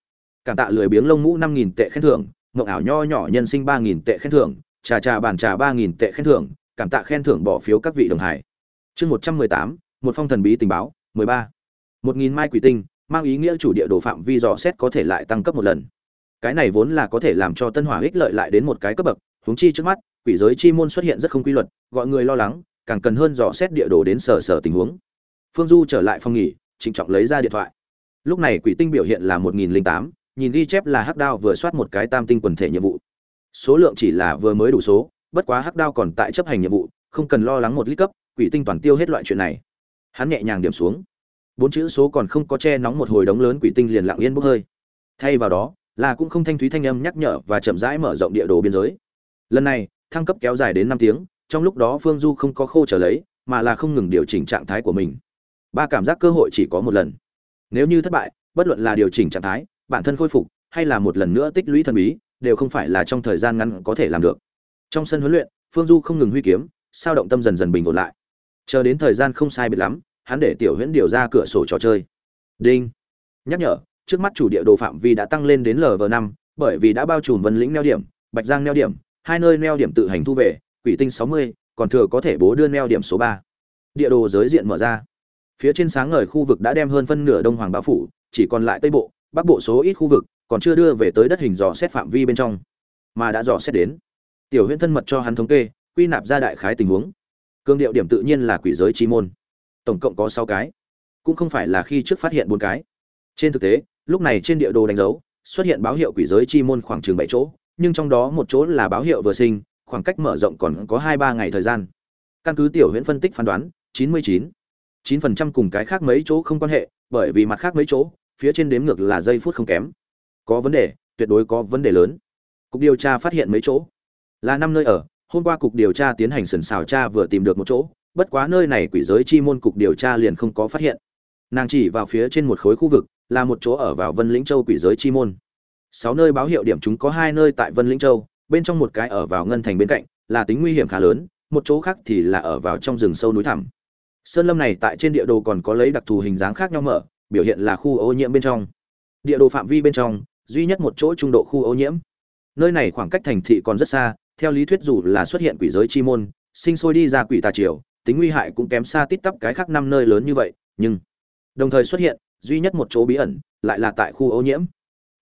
Cảm tạ lười biếng lông mũ năm nghìn tệ khen thưởng ngộng ảo nho nhỏ nhân sinh ba nghìn tệ khen thưởng, trà trà bàn trà ba nghìn tệ khen thưởng, cảm tạ khen thưởng bỏ phiếu các vị đồng hải. Chương một trăm mười tám, một phong thần bí tình báo, mười ba. Một nghìn mai quỷ tinh, mang ý nghĩa chủ địa đồ phạm vi dò xét có thể lại tăng cấp một lần. Cái này vốn là có thể làm cho tân hỏa ích lợi lại đến một cái cấp bậc, huống chi trước mắt, quỷ giới chi môn xuất hiện rất không quy luật, gọi người lo lắng, càng cần hơn dò xét địa đồ đến sở sở tình huống. Phương du trở lại phòng nghỉ trịnh trọng lấy ra điện thoại. Lúc này quỷ tinh biểu hiện là một nghìn tám, nhìn ghi chép là hắc đao vừa soát một cái tam tinh quần thể nhiệm vụ. Số lượng chỉ là vừa mới đủ số, bất quá hắc đao còn tại chấp hành nhiệm vụ, không cần lo lắng một lít cấp, quỷ tinh toàn tiêu hết loại chuyện này. Hắn nhẹ nhàng điểm xuống. Bốn chữ số còn không có che nóng một hồi đống lớn quỷ tinh liền lặng yên bốc hơi. Thay vào đó, là cũng không thanh thúy thanh âm nhắc nhở và chậm rãi mở rộng địa đồ biên giới. Lần này, thăng cấp kéo dài đến năm tiếng, trong lúc đó phương du không có khô trở lấy, mà là không ngừng điều chỉnh trạng thái của mình ba cảm giác cơ hội chỉ có một lần. Nếu như thất bại, bất luận là điều chỉnh trạng thái, bản thân khôi phục, hay là một lần nữa tích lũy thần bí, đều không phải là trong thời gian ngắn có thể làm được. Trong sân huấn luyện, phương du không ngừng huy kiếm, sao động tâm dần dần bình ổn lại. Chờ đến thời gian không sai biệt lắm, hắn để tiểu huyễn điều ra cửa sổ trò chơi. Đinh. Nhắc nhở, trước mắt chủ địa đồ phạm vi đã tăng lên đến lv năm, bởi vì đã bao trùm vân lĩnh neo điểm, bạch giang neo điểm, hai nơi neo điểm tự hành thu về, quỷ tinh sáu mươi, còn thừa có thể bố đưa neo điểm số ba. Địa đồ giới diện mở ra phía trên sáng ngời khu vực đã đem hơn phân nửa đông hoàng bao phủ, chỉ còn lại tây bộ, bắc bộ số ít khu vực còn chưa đưa về tới đất hình dò xét phạm vi bên trong, mà đã dò xét đến. Tiểu huyễn thân mật cho hắn thống kê, quy nạp ra đại khái tình huống. Cương điệu điểm tự nhiên là quỷ giới chi môn. Tổng cộng có sáu cái. Cũng không phải là khi trước phát hiện bốn cái. Trên thực tế, lúc này trên địa đồ đánh dấu, xuất hiện báo hiệu quỷ giới chi môn khoảng chừng bảy chỗ, nhưng trong đó một chỗ là báo hiệu vừa sinh, khoảng cách mở rộng còn có hai ba ngày thời gian. Căn cứ tiểu huyễn phân tích phán đoán, chín mươi chín chín phần trăm cùng cái khác mấy chỗ không quan hệ, bởi vì mặt khác mấy chỗ, phía trên đếm ngược là giây phút không kém. Có vấn đề, tuyệt đối có vấn đề lớn. Cục điều tra phát hiện mấy chỗ. Là năm nơi ở, hôm qua cục điều tra tiến hành sần xào tra vừa tìm được một chỗ, bất quá nơi này quỷ giới chi môn cục điều tra liền không có phát hiện. Nàng chỉ vào phía trên một khối khu vực, là một chỗ ở vào vân lĩnh châu quỷ giới chi môn. Sáu nơi báo hiệu điểm chúng có hai nơi tại vân lĩnh châu, bên trong một cái ở vào ngân thành bên cạnh, là tính nguy hiểm khá lớn, một chỗ khác thì là ở vào trong rừng sâu núi thẳm sơn lâm này tại trên địa đồ còn có lấy đặc thù hình dáng khác nhau mở, biểu hiện là khu ô nhiễm bên trong. Địa đồ phạm vi bên trong, duy nhất một chỗ trung độ khu ô nhiễm. Nơi này khoảng cách thành thị còn rất xa, theo lý thuyết dù là xuất hiện quỷ giới chi môn, sinh sôi đi ra quỷ tà triều, tính nguy hại cũng kém xa tít tắp cái khác năm nơi lớn như vậy, nhưng đồng thời xuất hiện, duy nhất một chỗ bí ẩn, lại là tại khu ô nhiễm.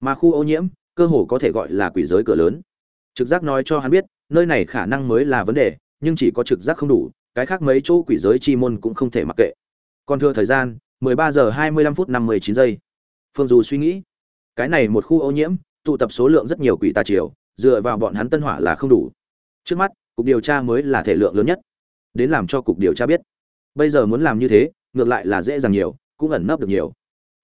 Mà khu ô nhiễm, cơ hồ có thể gọi là quỷ giới cửa lớn. Trực giác nói cho hắn biết, nơi này khả năng mới là vấn đề, nhưng chỉ có trực giác không đủ cái khác mấy chỗ quỷ giới chi môn cũng không thể mặc kệ. Còn thừa thời gian 13 giờ 25 phút 59 giây. Phương du suy nghĩ, cái này một khu ô nhiễm, tụ tập số lượng rất nhiều quỷ tà triều, dựa vào bọn hắn tân hỏa là không đủ. Trước mắt, cục điều tra mới là thể lượng lớn nhất. Đến làm cho cục điều tra biết. Bây giờ muốn làm như thế, ngược lại là dễ dàng nhiều, cũng ẩn nấp được nhiều.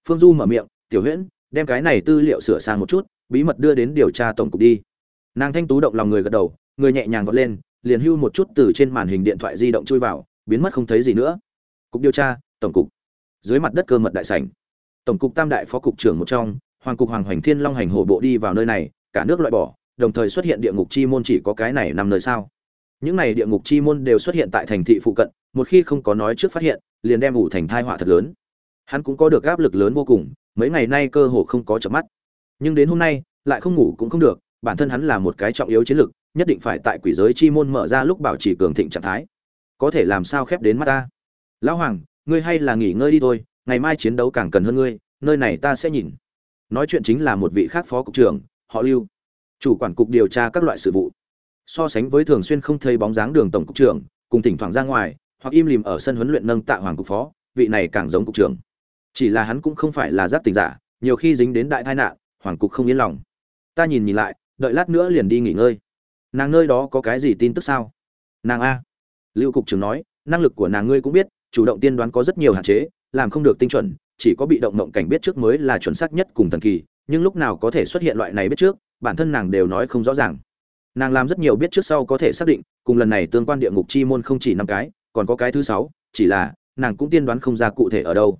Phương du mở miệng, tiểu huyễn, đem cái này tư liệu sửa sang một chút, bí mật đưa đến điều tra tổng cục đi. Nàng thanh tú động lòng người gật đầu, người nhẹ nhàng vọt lên liền hưu một chút từ trên màn hình điện thoại di động chui vào, biến mất không thấy gì nữa. Cục điều tra, tổng cục. Dưới mặt đất cơ mật đại sảnh. Tổng cục tam đại phó cục trưởng một trong, hoàng cục hoàng hoành thiên long hành hổ bộ đi vào nơi này, cả nước loại bỏ, đồng thời xuất hiện địa ngục chi môn chỉ có cái này nằm nơi sao. Những này địa ngục chi môn đều xuất hiện tại thành thị phụ cận, một khi không có nói trước phát hiện, liền đem ủ thành thai họa thật lớn. Hắn cũng có được áp lực lớn vô cùng, mấy ngày nay cơ hồ không có chợp mắt. Nhưng đến hôm nay, lại không ngủ cũng không được, bản thân hắn là một cái trọng yếu chiến lược nhất định phải tại quỷ giới chi môn mở ra lúc bảo trì cường thịnh trạng thái. Có thể làm sao khép đến mắt ta? Lão hoàng, ngươi hay là nghỉ ngơi đi thôi, ngày mai chiến đấu càng cần hơn ngươi, nơi này ta sẽ nhìn. Nói chuyện chính là một vị khác phó cục trưởng, họ lưu. Chủ quản cục điều tra các loại sự vụ. So sánh với thường xuyên không thấy bóng dáng đường tổng cục trưởng, cùng thỉnh thoảng ra ngoài, hoặc im lìm ở sân huấn luyện nâng tạ hoàng cục phó, vị này càng giống cục trưởng. Chỉ là hắn cũng không phải là giáp tình giả, nhiều khi dính đến đại tai nạn, hoàng cục không yên lòng. Ta nhìn nhìn lại, đợi lát nữa liền đi nghỉ ngơi nàng nơi đó có cái gì tin tức sao? Nàng a. Lưu cục trưởng nói, năng lực của nàng ngươi cũng biết, chủ động tiên đoán có rất nhiều hạn chế, làm không được tinh chuẩn, chỉ có bị động mộng cảnh biết trước mới là chuẩn xác nhất cùng thần kỳ, nhưng lúc nào có thể xuất hiện loại này biết trước, bản thân nàng đều nói không rõ ràng. Nàng làm rất nhiều biết trước sau có thể xác định, cùng lần này tương quan địa ngục chi môn không chỉ năm cái, còn có cái thứ sáu, chỉ là, nàng cũng tiên đoán không ra cụ thể ở đâu.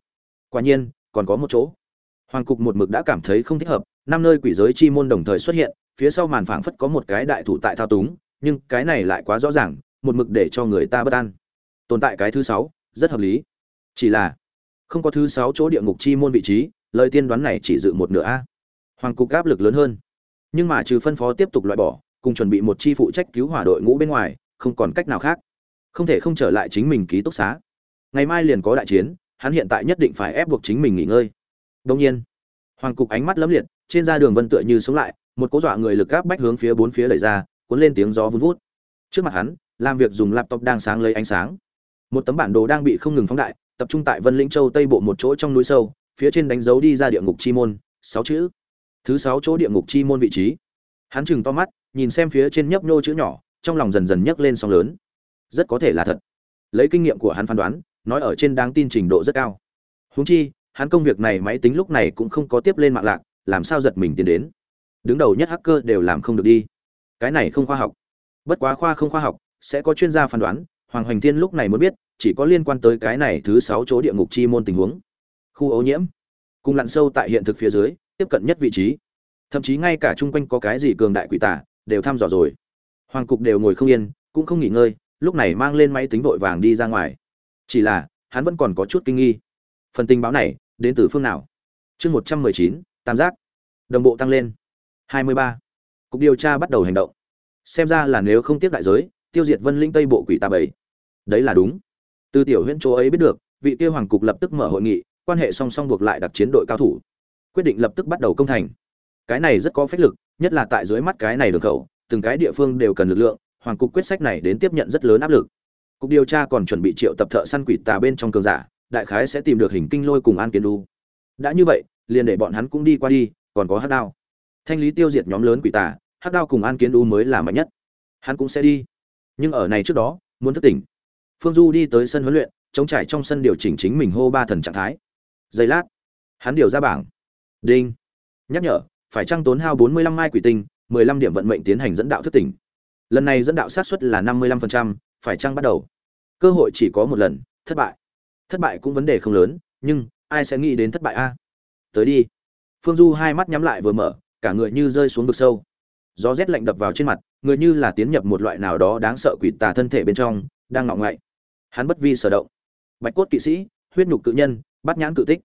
Quả nhiên, còn có một chỗ. Hoàng cục một mực đã cảm thấy không thích hợp, năm nơi quỷ giới chi môn đồng thời xuất hiện phía sau màn phảng phất có một cái đại thủ tại thao túng, nhưng cái này lại quá rõ ràng, một mực để cho người ta bất an. Tồn tại cái thứ sáu, rất hợp lý. Chỉ là, không có thứ sáu chỗ địa ngục chi môn vị trí, lời tiên đoán này chỉ dự một nửa a. Hoàng cục áp lực lớn hơn. Nhưng mà trừ phân phó tiếp tục loại bỏ, cùng chuẩn bị một chi phụ trách cứu hỏa đội ngũ bên ngoài, không còn cách nào khác. Không thể không trở lại chính mình ký túc xá. Ngày mai liền có đại chiến, hắn hiện tại nhất định phải ép buộc chính mình nghỉ ngơi. Đông nhiên, hoàng cục ánh mắt lấm liệt, trên ra đường vân tựa như sống lại một cố dọa người lực gáp bách hướng phía bốn phía đẩy ra, cuốn lên tiếng gió vun vút. Trước mặt hắn, làm việc dùng laptop đang sáng lấy ánh sáng. Một tấm bản đồ đang bị không ngừng phóng đại, tập trung tại vân lĩnh châu tây bộ một chỗ trong núi sâu, phía trên đánh dấu đi ra địa ngục chi môn, sáu chữ. Thứ sáu chỗ địa ngục chi môn vị trí. Hắn chừng to mắt, nhìn xem phía trên nhấp nhô chữ nhỏ, trong lòng dần dần nhấc lên sóng lớn. Rất có thể là thật. Lấy kinh nghiệm của hắn phán đoán, nói ở trên đáng tin trình độ rất cao. Húng chi, hắn công việc này máy tính lúc này cũng không có tiếp lên mạng lạc, làm sao giật mình tiến đến đứng đầu nhất hacker đều làm không được đi. Cái này không khoa học. Bất quá khoa không khoa học, sẽ có chuyên gia phán đoán, hoàng hoành thiên lúc này muốn biết, chỉ có liên quan tới cái này thứ sáu chỗ địa ngục chi môn tình huống. Khu ô nhiễm. Cùng lặn sâu tại hiện thực phía dưới, tiếp cận nhất vị trí. Thậm chí ngay cả chung quanh có cái gì cường đại quỷ tả, đều thăm dò rồi. Hoàng cục đều ngồi không yên, cũng không nghỉ ngơi, lúc này mang lên máy tính vội vàng đi ra ngoài. Chỉ là, hắn vẫn còn có chút kinh nghi. Phần tình báo này, đến từ phương nào? Chương một trăm mười chín, tam giác. Đồng bộ tăng lên hai mươi ba. Cục điều tra bắt đầu hành động. Xem ra là nếu không tiếp đại giới, tiêu diệt vân linh tây bộ quỷ tà bảy đấy là đúng. Từ tiểu huyễn chỗ ấy biết được, vị kia hoàng cục lập tức mở hội nghị, quan hệ song song buộc lại đặc chiến đội cao thủ. Quyết định lập tức bắt đầu công thành. Cái này rất có phách lực, nhất là tại dưới mắt cái này đường khẩu, từng cái địa phương đều cần lực lượng, hoàng cục quyết sách này đến tiếp nhận rất lớn áp lực. Cục điều tra còn chuẩn bị triệu tập thợ săn quỷ tà bên trong cường giả, đại khái sẽ tìm được hình kinh lôi cùng an kiến Du. đã như vậy, liền để bọn hắn cũng đi qua đi, còn có hắc đao thanh lý tiêu diệt nhóm lớn quỷ tà, hắc đao cùng an kiến đu mới là mạnh nhất. Hắn cũng sẽ đi. Nhưng ở này trước đó, muốn thức tỉnh. Phương du đi tới sân huấn luyện, chống trải trong sân điều chỉnh chính mình hô ba thần trạng thái. Giây lát, hắn điều ra bảng. Đinh. Nhắc nhở, phải trăng tốn hao bốn mươi lăm mai quỷ tinh, mười lăm điểm vận mệnh tiến hành dẫn đạo thức tỉnh. Lần này dẫn đạo sát suất là năm mươi lăm phần trăm, phải trăng bắt đầu. Cơ hội chỉ có một lần, thất bại. Thất bại cũng vấn đề không lớn, nhưng ai sẽ nghĩ đến thất bại a? Tới đi. Phương du hai mắt nhắm lại vừa mở cả người như rơi xuống vực sâu. Gió rét lạnh đập vào trên mặt, người như là tiến nhập một loại nào đó đáng sợ quỷ tà thân thể bên trong, đang ngọng ngậy hắn bất vi sở động. Bạch cốt kỵ sĩ, huyết nhục cự nhân, bắt nhãn cự tích.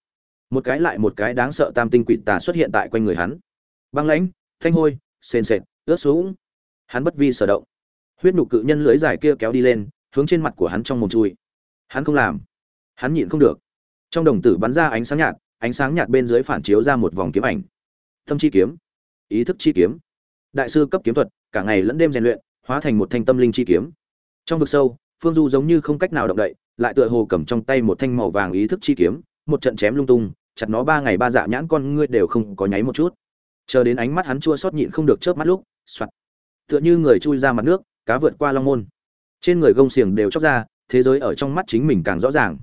Một cái lại một cái đáng sợ tam tinh quỷ tà xuất hiện tại quanh người hắn. Băng lãnh, thanh hôi, sền sệt, ướt xuống. Hắn bất vi sở động. Huyết nhục cự nhân lưới dài kia kéo đi lên, hướng trên mặt của hắn trong mồm chui. Hắn không làm. Hắn nhịn không được. Trong đồng tử bắn ra ánh sáng nhạt, ánh sáng nhạt bên dưới phản chiếu ra một vòng kiếm ảnh. Tâm chi kiếm ý thức chi kiếm. Đại sư cấp kiếm thuật, cả ngày lẫn đêm rèn luyện, hóa thành một thanh tâm linh chi kiếm. Trong vực sâu, phương du giống như không cách nào động đậy, lại tựa hồ cầm trong tay một thanh màu vàng ý thức chi kiếm, một trận chém lung tung, chặt nó ba ngày ba dạ nhãn con ngươi đều không có nháy một chút. Chờ đến ánh mắt hắn chua xót nhịn không được chớp mắt lúc, soạt. Tựa như người chui ra mặt nước, cá vượt qua long môn. Trên người gông xiềng đều chóc ra, thế giới ở trong mắt chính mình càng rõ ràng.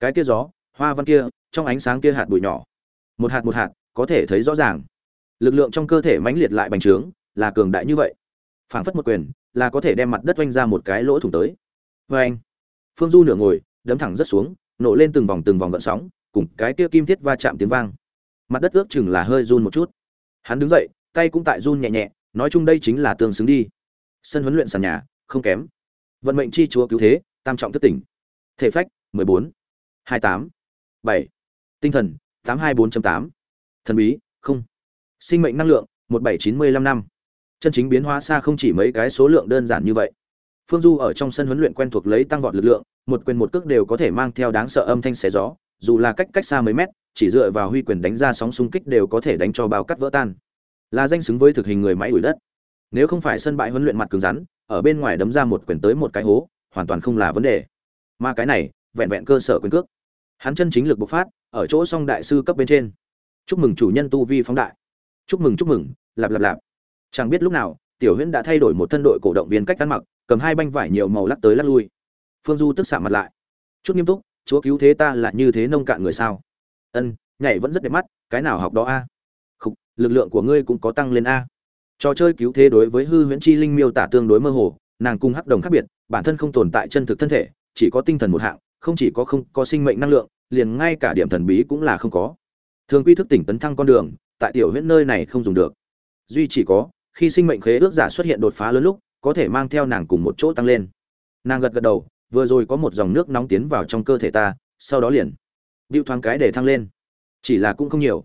Cái kia gió, hoa văn kia, trong ánh sáng kia hạt bụi nhỏ. Một hạt một hạt, có thể thấy rõ ràng lực lượng trong cơ thể mãnh liệt lại bành trướng là cường đại như vậy. Phảng phất một quyền là có thể đem mặt đất oanh ra một cái lỗ thủng tới. Vê anh phương du nửa ngồi đấm thẳng rất xuống nổ lên từng vòng từng vòng gợn sóng cùng cái kia kim thiết va chạm tiếng vang. Mặt đất ước chừng là hơi run một chút. Hắn đứng dậy tay cũng tại run nhẹ nhẹ nói chung đây chính là tương xứng đi. Sân huấn luyện sàn nhà không kém. Vận mệnh chi chúa cứu thế tam trọng thất tỉnh. Thể phách 14, 28, 7, tinh thần 824.8, thần bí không sinh mệnh năng lượng 1795 năm. Chân chính biến hóa xa không chỉ mấy cái số lượng đơn giản như vậy. Phương du ở trong sân huấn luyện quen thuộc lấy tăng vọt lực lượng, một quyền một cước đều có thể mang theo đáng sợ âm thanh xé gió, dù là cách cách xa mấy mét, chỉ dựa vào huy quyền đánh ra sóng xung kích đều có thể đánh cho bao cắt vỡ tan. Là danh xứng với thực hình người máy ủi đất. Nếu không phải sân bãi huấn luyện mặt cứng rắn, ở bên ngoài đấm ra một quyền tới một cái hố, hoàn toàn không là vấn đề. Mà cái này, vẹn vẹn cơ sở quyền cước. Hắn chân chính lực bộc phát, ở chỗ song đại sư cấp bên trên. Chúc mừng chủ nhân tu vi phóng đại chúc mừng chúc mừng lạp lạp lạp. Chẳng biết lúc nào tiểu huyễn đã thay đổi một thân đội cổ động viên cách ăn mặc cầm hai banh vải nhiều màu lắc tới lắc lui. Phương du tức xạ mặt lại. Chút nghiêm túc chúa cứu thế ta là như thế nông cạn người sao? Ân nhảy vẫn rất đẹp mắt cái nào học đó a? Khục, lực lượng của ngươi cũng có tăng lên a. Trò chơi cứu thế đối với hư huyễn chi linh miêu tả tương đối mơ hồ nàng cung hắc đồng khác biệt bản thân không tồn tại chân thực thân thể chỉ có tinh thần một hạng không chỉ có không có sinh mệnh năng lượng liền ngay cả điểm thần bí cũng là không có. Thường quy thức tỉnh tấn thăng con đường tại tiểu huyễn nơi này không dùng được. Duy chỉ có, khi sinh mệnh khế ước giả xuất hiện đột phá lớn lúc, có thể mang theo nàng cùng một chỗ tăng lên. Nàng gật gật đầu, vừa rồi có một dòng nước nóng tiến vào trong cơ thể ta, sau đó liền điệu thoáng cái để thăng lên. Chỉ là cũng không nhiều.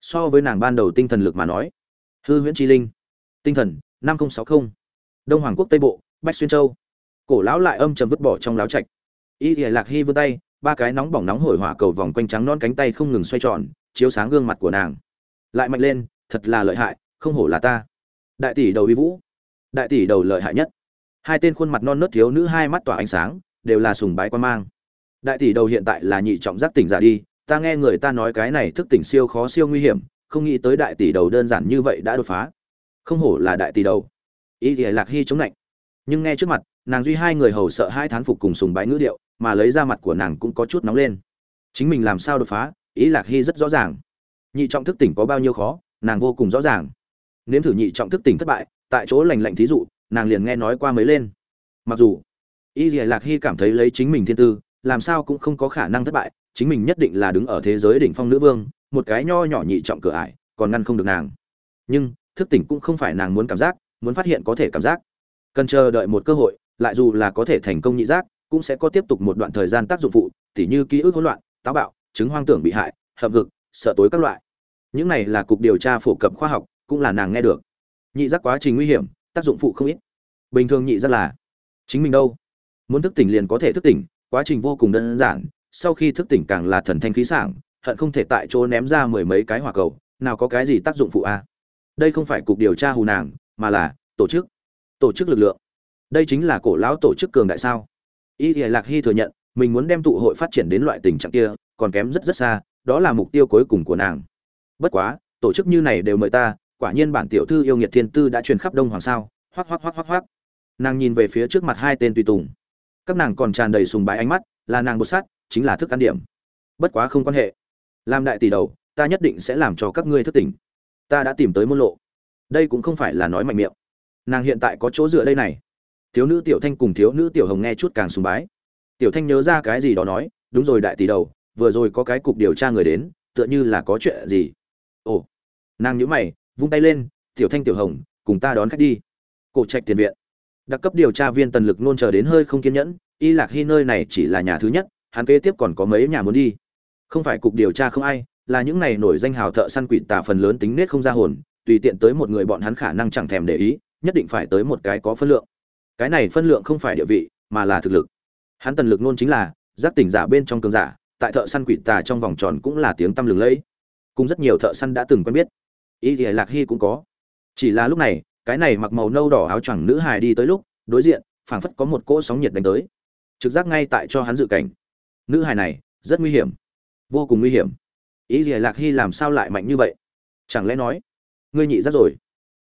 So với nàng ban đầu tinh thần lực mà nói, hư huyễn chi linh, tinh thần, năm nghìn sáu mươi đông hoàng quốc tây bộ, bách xuyên châu. Cổ lão lại âm trầm vứt bỏ trong láo trạch. Y thì lạc hy vươn tay, ba cái nóng bỏng nóng hổi hỏa cầu vòng quanh trắng non cánh tay không ngừng xoay tròn, chiếu sáng gương mặt của nàng lại mạnh lên, thật là lợi hại, không hổ là ta. Đại tỷ đầu uy vũ. Đại tỷ đầu lợi hại nhất. Hai tên khuôn mặt non nớt thiếu nữ hai mắt tỏa ánh sáng, đều là sùng bái quan mang. Đại tỷ đầu hiện tại là nhị trọng giác tỉnh giả đi, ta nghe người ta nói cái này thức tỉnh siêu khó siêu nguy hiểm, không nghĩ tới đại tỷ đầu đơn giản như vậy đã đột phá. Không hổ là đại tỷ đầu. Ý thì lạc hy chống lạnh nhưng nghe trước mặt, nàng duy hai người hầu sợ hai thán phục cùng sùng bái ngữ điệu, mà lấy ra mặt của nàng cũng có chút nóng lên. Chính mình làm sao đột phá, ý lạc hy rất rõ ràng nhị trọng thức tỉnh có bao nhiêu khó, nàng vô cùng rõ ràng. Nếm thử nhị trọng thức tỉnh thất bại, tại chỗ lành lạnh thí dụ, nàng liền nghe nói qua mới lên. Mặc dù, y dìa lạc hy cảm thấy lấy chính mình thiên tư, làm sao cũng không có khả năng thất bại, chính mình nhất định là đứng ở thế giới đỉnh phong nữ vương, một cái nho nhỏ nhị trọng cửa ải, còn ngăn không được nàng. Nhưng, thức tỉnh cũng không phải nàng muốn cảm giác, muốn phát hiện có thể cảm giác. Cần chờ đợi một cơ hội, lại dù là có thể thành công nhị giác, cũng sẽ có tiếp tục một đoạn thời gian tác dụng phụ, tỉ như ký ức hỗn loạn, táo bạo, chứng hoang tưởng bị hại, hợp vực sợ tối các loại. Những này là cục điều tra phổ cập khoa học, cũng là nàng nghe được. Nhị giác quá trình nguy hiểm, tác dụng phụ không ít. Bình thường nhị giác là, chính mình đâu? Muốn thức tỉnh liền có thể thức tỉnh, quá trình vô cùng đơn giản, sau khi thức tỉnh càng là thần thanh khí sảng, hận không thể tại chỗ ném ra mười mấy cái hỏa cầu, nào có cái gì tác dụng phụ a đây không phải cục điều tra hù nàng, mà là tổ chức. Tổ chức lực lượng. Đây chính là cổ lão tổ chức cường đại sao? Y thì lạc hy thừa nhận, mình muốn đem tụ hội phát triển đến loại tình trạng kia, còn kém rất rất xa đó là mục tiêu cuối cùng của nàng. Bất quá, tổ chức như này đều mời ta, quả nhiên bản tiểu thư yêu nghiệt thiên tư đã truyền khắp đông hoàng sao? Hoắc hoắc hoắc hoắc hoắc. Nàng nhìn về phía trước mặt hai tên tùy tùng. Các nàng còn tràn đầy sùng bái ánh mắt, là nàng bột sát chính là thức ăn điểm. Bất quá không quan hệ. Làm đại tỷ đầu, ta nhất định sẽ làm cho các ngươi thức tỉnh. Ta đã tìm tới môn lộ. Đây cũng không phải là nói mạnh miệng. Nàng hiện tại có chỗ dựa đây này. Thiếu nữ tiểu thanh cùng thiếu nữ tiểu hồng nghe chút càng sùng bái. Tiểu thanh nhớ ra cái gì đó nói, đúng rồi đại tỷ đầu vừa rồi có cái cục điều tra người đến, tựa như là có chuyện gì? Ồ, nàng nhữ mày, vung tay lên, tiểu thanh, tiểu hồng, cùng ta đón khách đi. Cổ trạch tiền viện. Đặc cấp điều tra viên tần lực nôn chờ đến hơi không kiên nhẫn, y lạc hy nơi này chỉ là nhà thứ nhất, hắn kế tiếp còn có mấy nhà muốn đi. Không phải cục điều tra không ai, là những này nổi danh hào thợ săn quỷ tà phần lớn tính nết không ra hồn, tùy tiện tới một người bọn hắn khả năng chẳng thèm để ý, nhất định phải tới một cái có phân lượng. Cái này phân lượng không phải địa vị, mà là thực lực. Hắn tần lực nôn chính là giác tỉnh giả bên trong cường giả tại thợ săn quỷ tà trong vòng tròn cũng là tiếng tăm lừng lẫy. Cùng rất nhiều thợ săn đã từng quen biết. Ý thì lạc hy cũng có. Chỉ là lúc này, cái này mặc màu nâu đỏ áo choàng nữ hài đi tới lúc, đối diện, phảng phất có một cỗ sóng nhiệt đánh tới. Trực giác ngay tại cho hắn dự cảnh. Nữ hài này, rất nguy hiểm. Vô cùng nguy hiểm. Ý gì lạc hy làm sao lại mạnh như vậy? Chẳng lẽ nói, ngươi nhị giác rồi?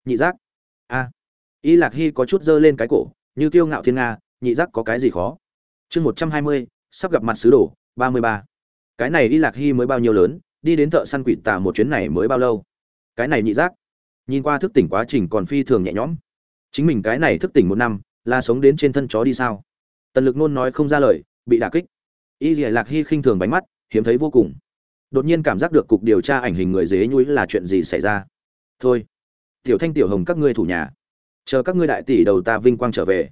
Nhị giác? A à. ý lạc hy có chút dơ lên cái cổ, như kiêu ngạo thiên nga, nhị giác có cái gì khó? Chương một trăm hai mươi, sắp gặp mặt sứ đồ ba mươi ba. Cái này đi lạc hy mới bao nhiêu lớn, đi đến thợ săn quỷ tà một chuyến này mới bao lâu? Cái này nhị giác. Nhìn qua thức tỉnh quá trình còn phi thường nhẹ nhõm. Chính mình cái này thức tỉnh một năm, là sống đến trên thân chó đi sao? Tần lực nôn nói không ra lời, bị đả kích. Y dỉa lạc hy khinh thường bánh mắt, hiếm thấy vô cùng. Đột nhiên cảm giác được cục điều tra ảnh hình người dế nhúi là chuyện gì xảy ra? Thôi, tiểu thanh, tiểu hồng, các ngươi thủ nhà. Chờ các ngươi đại tỷ đầu ta vinh quang trở về.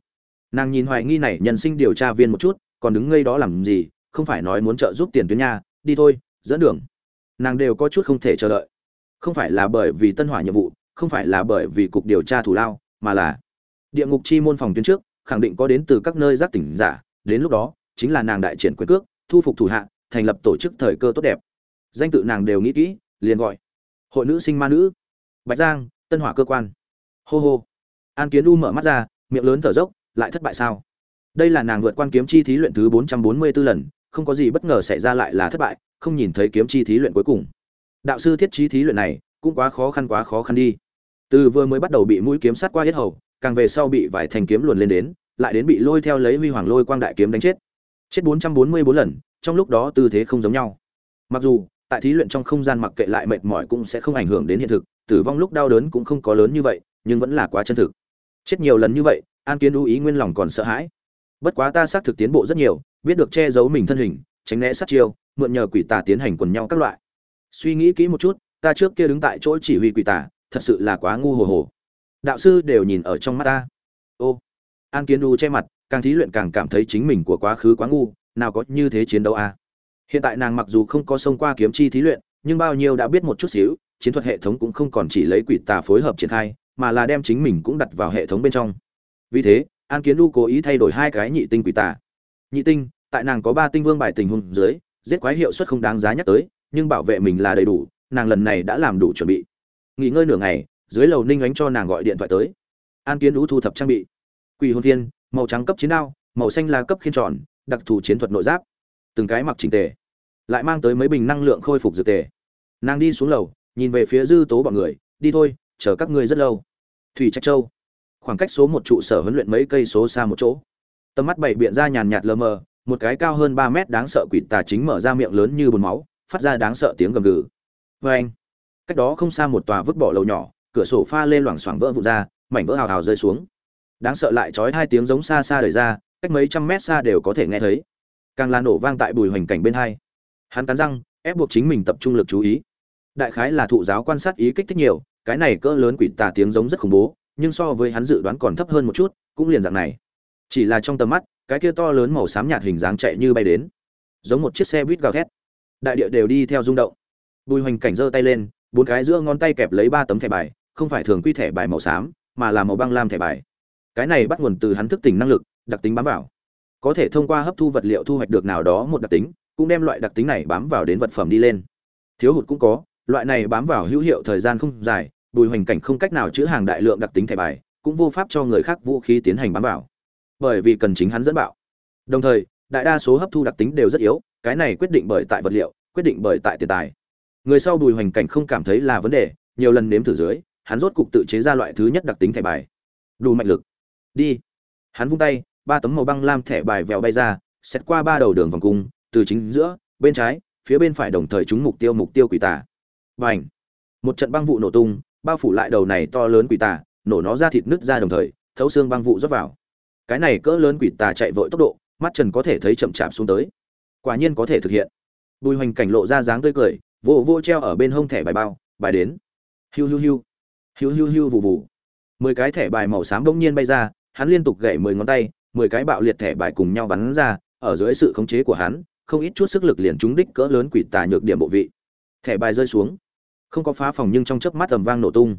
Nàng nhìn hoài nghi này nhân sinh điều tra viên một chút, còn đứng ngây đó làm gì? Không phải nói muốn trợ giúp tiền tuyến nha, đi thôi, dẫn đường. Nàng đều có chút không thể chờ đợi. Không phải là bởi vì tân hỏa nhiệm vụ, không phải là bởi vì cục điều tra thủ lao, mà là địa ngục chi môn phòng tuyến trước, khẳng định có đến từ các nơi giác tỉnh giả. Đến lúc đó, chính là nàng đại triển quyền cước, thu phục thủ hạ, thành lập tổ chức thời cơ tốt đẹp. Danh tự nàng đều nghĩ kỹ, liền gọi hội nữ sinh ma nữ. Bạch giang, tân hỏa cơ quan. Hô hô. An kiến u mở mắt ra, miệng lớn thở dốc, lại thất bại sao? Đây là nàng vượt quan kiếm chi thí luyện thứ bốn trăm bốn mươi 444 lần không có gì bất ngờ xảy ra lại là thất bại, không nhìn thấy kiếm chi thí luyện cuối cùng. Đạo sư thiết trí thí luyện này cũng quá khó khăn quá khó khăn đi. Từ vừa mới bắt đầu bị mũi kiếm sát qua hết hầu, càng về sau bị vài thành kiếm luồn lên đến, lại đến bị lôi theo lấy huy hoàng lôi quang đại kiếm đánh chết. Chết bốn trăm bốn mươi bốn lần, trong lúc đó tư thế không giống nhau. Mặc dù, tại thí luyện trong không gian mặc kệ lại mệt mỏi cũng sẽ không ảnh hưởng đến hiện thực, tử vong lúc đau đớn cũng không có lớn như vậy, nhưng vẫn là quá chân thực. Chết nhiều lần như vậy, an kiến ưu ý nguyên lòng còn sợ hãi bất quá ta xác thực tiến bộ rất nhiều, biết được che giấu mình thân hình, tránh né sát chiêu, mượn nhờ quỷ tà tiến hành quần nhau các loại. Suy nghĩ kỹ một chút, ta trước kia đứng tại chỗ chỉ huy quỷ tà, thật sự là quá ngu hồ hồ. Đạo sư đều nhìn ở trong mắt ta. Ô, an kiến đu che mặt, càng thí luyện càng cảm thấy chính mình của quá khứ quá ngu, nào có như thế chiến đấu à. hiện tại nàng mặc dù không có xông qua kiếm chi thí luyện, nhưng bao nhiêu đã biết một chút xíu, chiến thuật hệ thống cũng không còn chỉ lấy quỷ tà phối hợp triển khai, mà là đem chính mình cũng đặt vào hệ thống bên trong. Vì thế an kiến đu cố ý thay đổi hai cái nhị tinh quỷ tà. Nhị tinh, tại nàng có ba tinh vương bài tình hùng dưới, giết quái hiệu suất không đáng giá nhắc tới, nhưng bảo vệ mình là đầy đủ, nàng lần này đã làm đủ chuẩn bị. Nghỉ ngơi nửa ngày, dưới lầu ninh ánh cho nàng gọi điện thoại tới. An kiến Đu thu thập trang bị. Quỷ hồn viên, màu trắng cấp chiến đao, màu xanh là cấp khiên tròn, đặc thù chiến thuật nội giáp. Từng cái mặc chỉnh tề, lại mang tới mấy bình năng lượng khôi phục dược tề. Nàng đi xuống lầu, nhìn về phía dư tố bọn người, đi thôi, chờ các ngươi rất lâu. Thủy trạch châu khoảng cách số một trụ sở huấn luyện mấy cây số xa một chỗ. Tầm mắt bảy biện ra nhàn nhạt lờ mờ, một cái cao hơn ba mét đáng sợ quỷ tà chính mở ra miệng lớn như bồn máu, phát ra đáng sợ tiếng gầm gừ. Vê anh. Cách đó không xa một tòa vứt bỏ lầu nhỏ, cửa sổ pha lên loảng xoảng vỡ vụn ra, mảnh vỡ hào hào rơi xuống. Đáng sợ lại trói hai tiếng giống xa xa đời ra, cách mấy trăm mét xa đều có thể nghe thấy. Càng là nổ vang tại bùi hoành cảnh bên hai. Hắn cắn răng, ép buộc chính mình tập trung lực chú ý. Đại khái là thụ giáo quan sát ý kích thích nhiều, cái này cỡ lớn quỷ tà tiếng giống rất khủng bố nhưng so với hắn dự đoán còn thấp hơn một chút, cũng liền dạng này. Chỉ là trong tầm mắt, cái kia to lớn màu xám nhạt hình dáng chạy như bay đến. Giống một chiếc xe buýt gào thét. Đại địa đều đi theo rung động. Bùi hoành cảnh giơ tay lên, bốn cái giữa ngón tay kẹp lấy ba tấm thẻ bài, không phải thường quy thẻ bài màu xám, mà là màu băng lam thẻ bài. Cái này bắt nguồn từ hắn thức tỉnh năng lực, đặc tính bám vào. Có thể thông qua hấp thu vật liệu thu hoạch được nào đó một đặc tính, cũng đem loại đặc tính này bám vào đến vật phẩm đi lên. Thiếu hụt cũng có, loại này bám vào hữu hiệu thời gian không dài bùi hoành cảnh không cách nào chữ hàng đại lượng đặc tính thẻ bài, cũng vô pháp cho người khác vũ khí tiến hành bám vào. Bởi vì cần chính hắn dẫn bạo. Đồng thời, đại đa số hấp thu đặc tính đều rất yếu, cái này quyết định bởi tại vật liệu, quyết định bởi tại tiền tài. Người sau bùi hoành cảnh không cảm thấy là vấn đề, nhiều lần nếm thử dưới, hắn rốt cục tự chế ra loại thứ nhất đặc tính thẻ bài. Đủ mạnh lực. Đi. Hắn vung tay, ba tấm màu băng lam thẻ bài vèo bay ra xét qua ba đầu đường vòng cung, từ chính giữa, bên trái, phía bên phải đồng thời trúng mục tiêu mục tiêu quỷ tả. và ảnh một trận băng vụ nổ tung bao phủ lại đầu này to lớn quỷ tà, nổ nó ra thịt nứt ra đồng thời, thấu xương băng vụ rót vào. Cái này cỡ lớn quỷ tà chạy vội tốc độ, mắt trần có thể thấy chậm chạp xuống tới. Quả nhiên có thể thực hiện. Bùi hoành cảnh lộ ra dáng tươi cười vô vô treo ở bên hông thẻ bài bao, bài đến. Hiu hiu hiu. Hiu hiu hiu vù vù. Mười cái thẻ bài màu xám bỗng nhiên bay ra, hắn liên tục gậy mười ngón tay, mười cái bạo liệt thẻ bài cùng nhau bắn ra, ở dưới sự khống chế của hắn, không ít chút sức lực liền trúng đích cỡ lớn quỷ tà nhược điểm bộ vị. Thẻ bài rơi xuống không có phá phòng nhưng trong chớp mắt ầm vang nổ tung.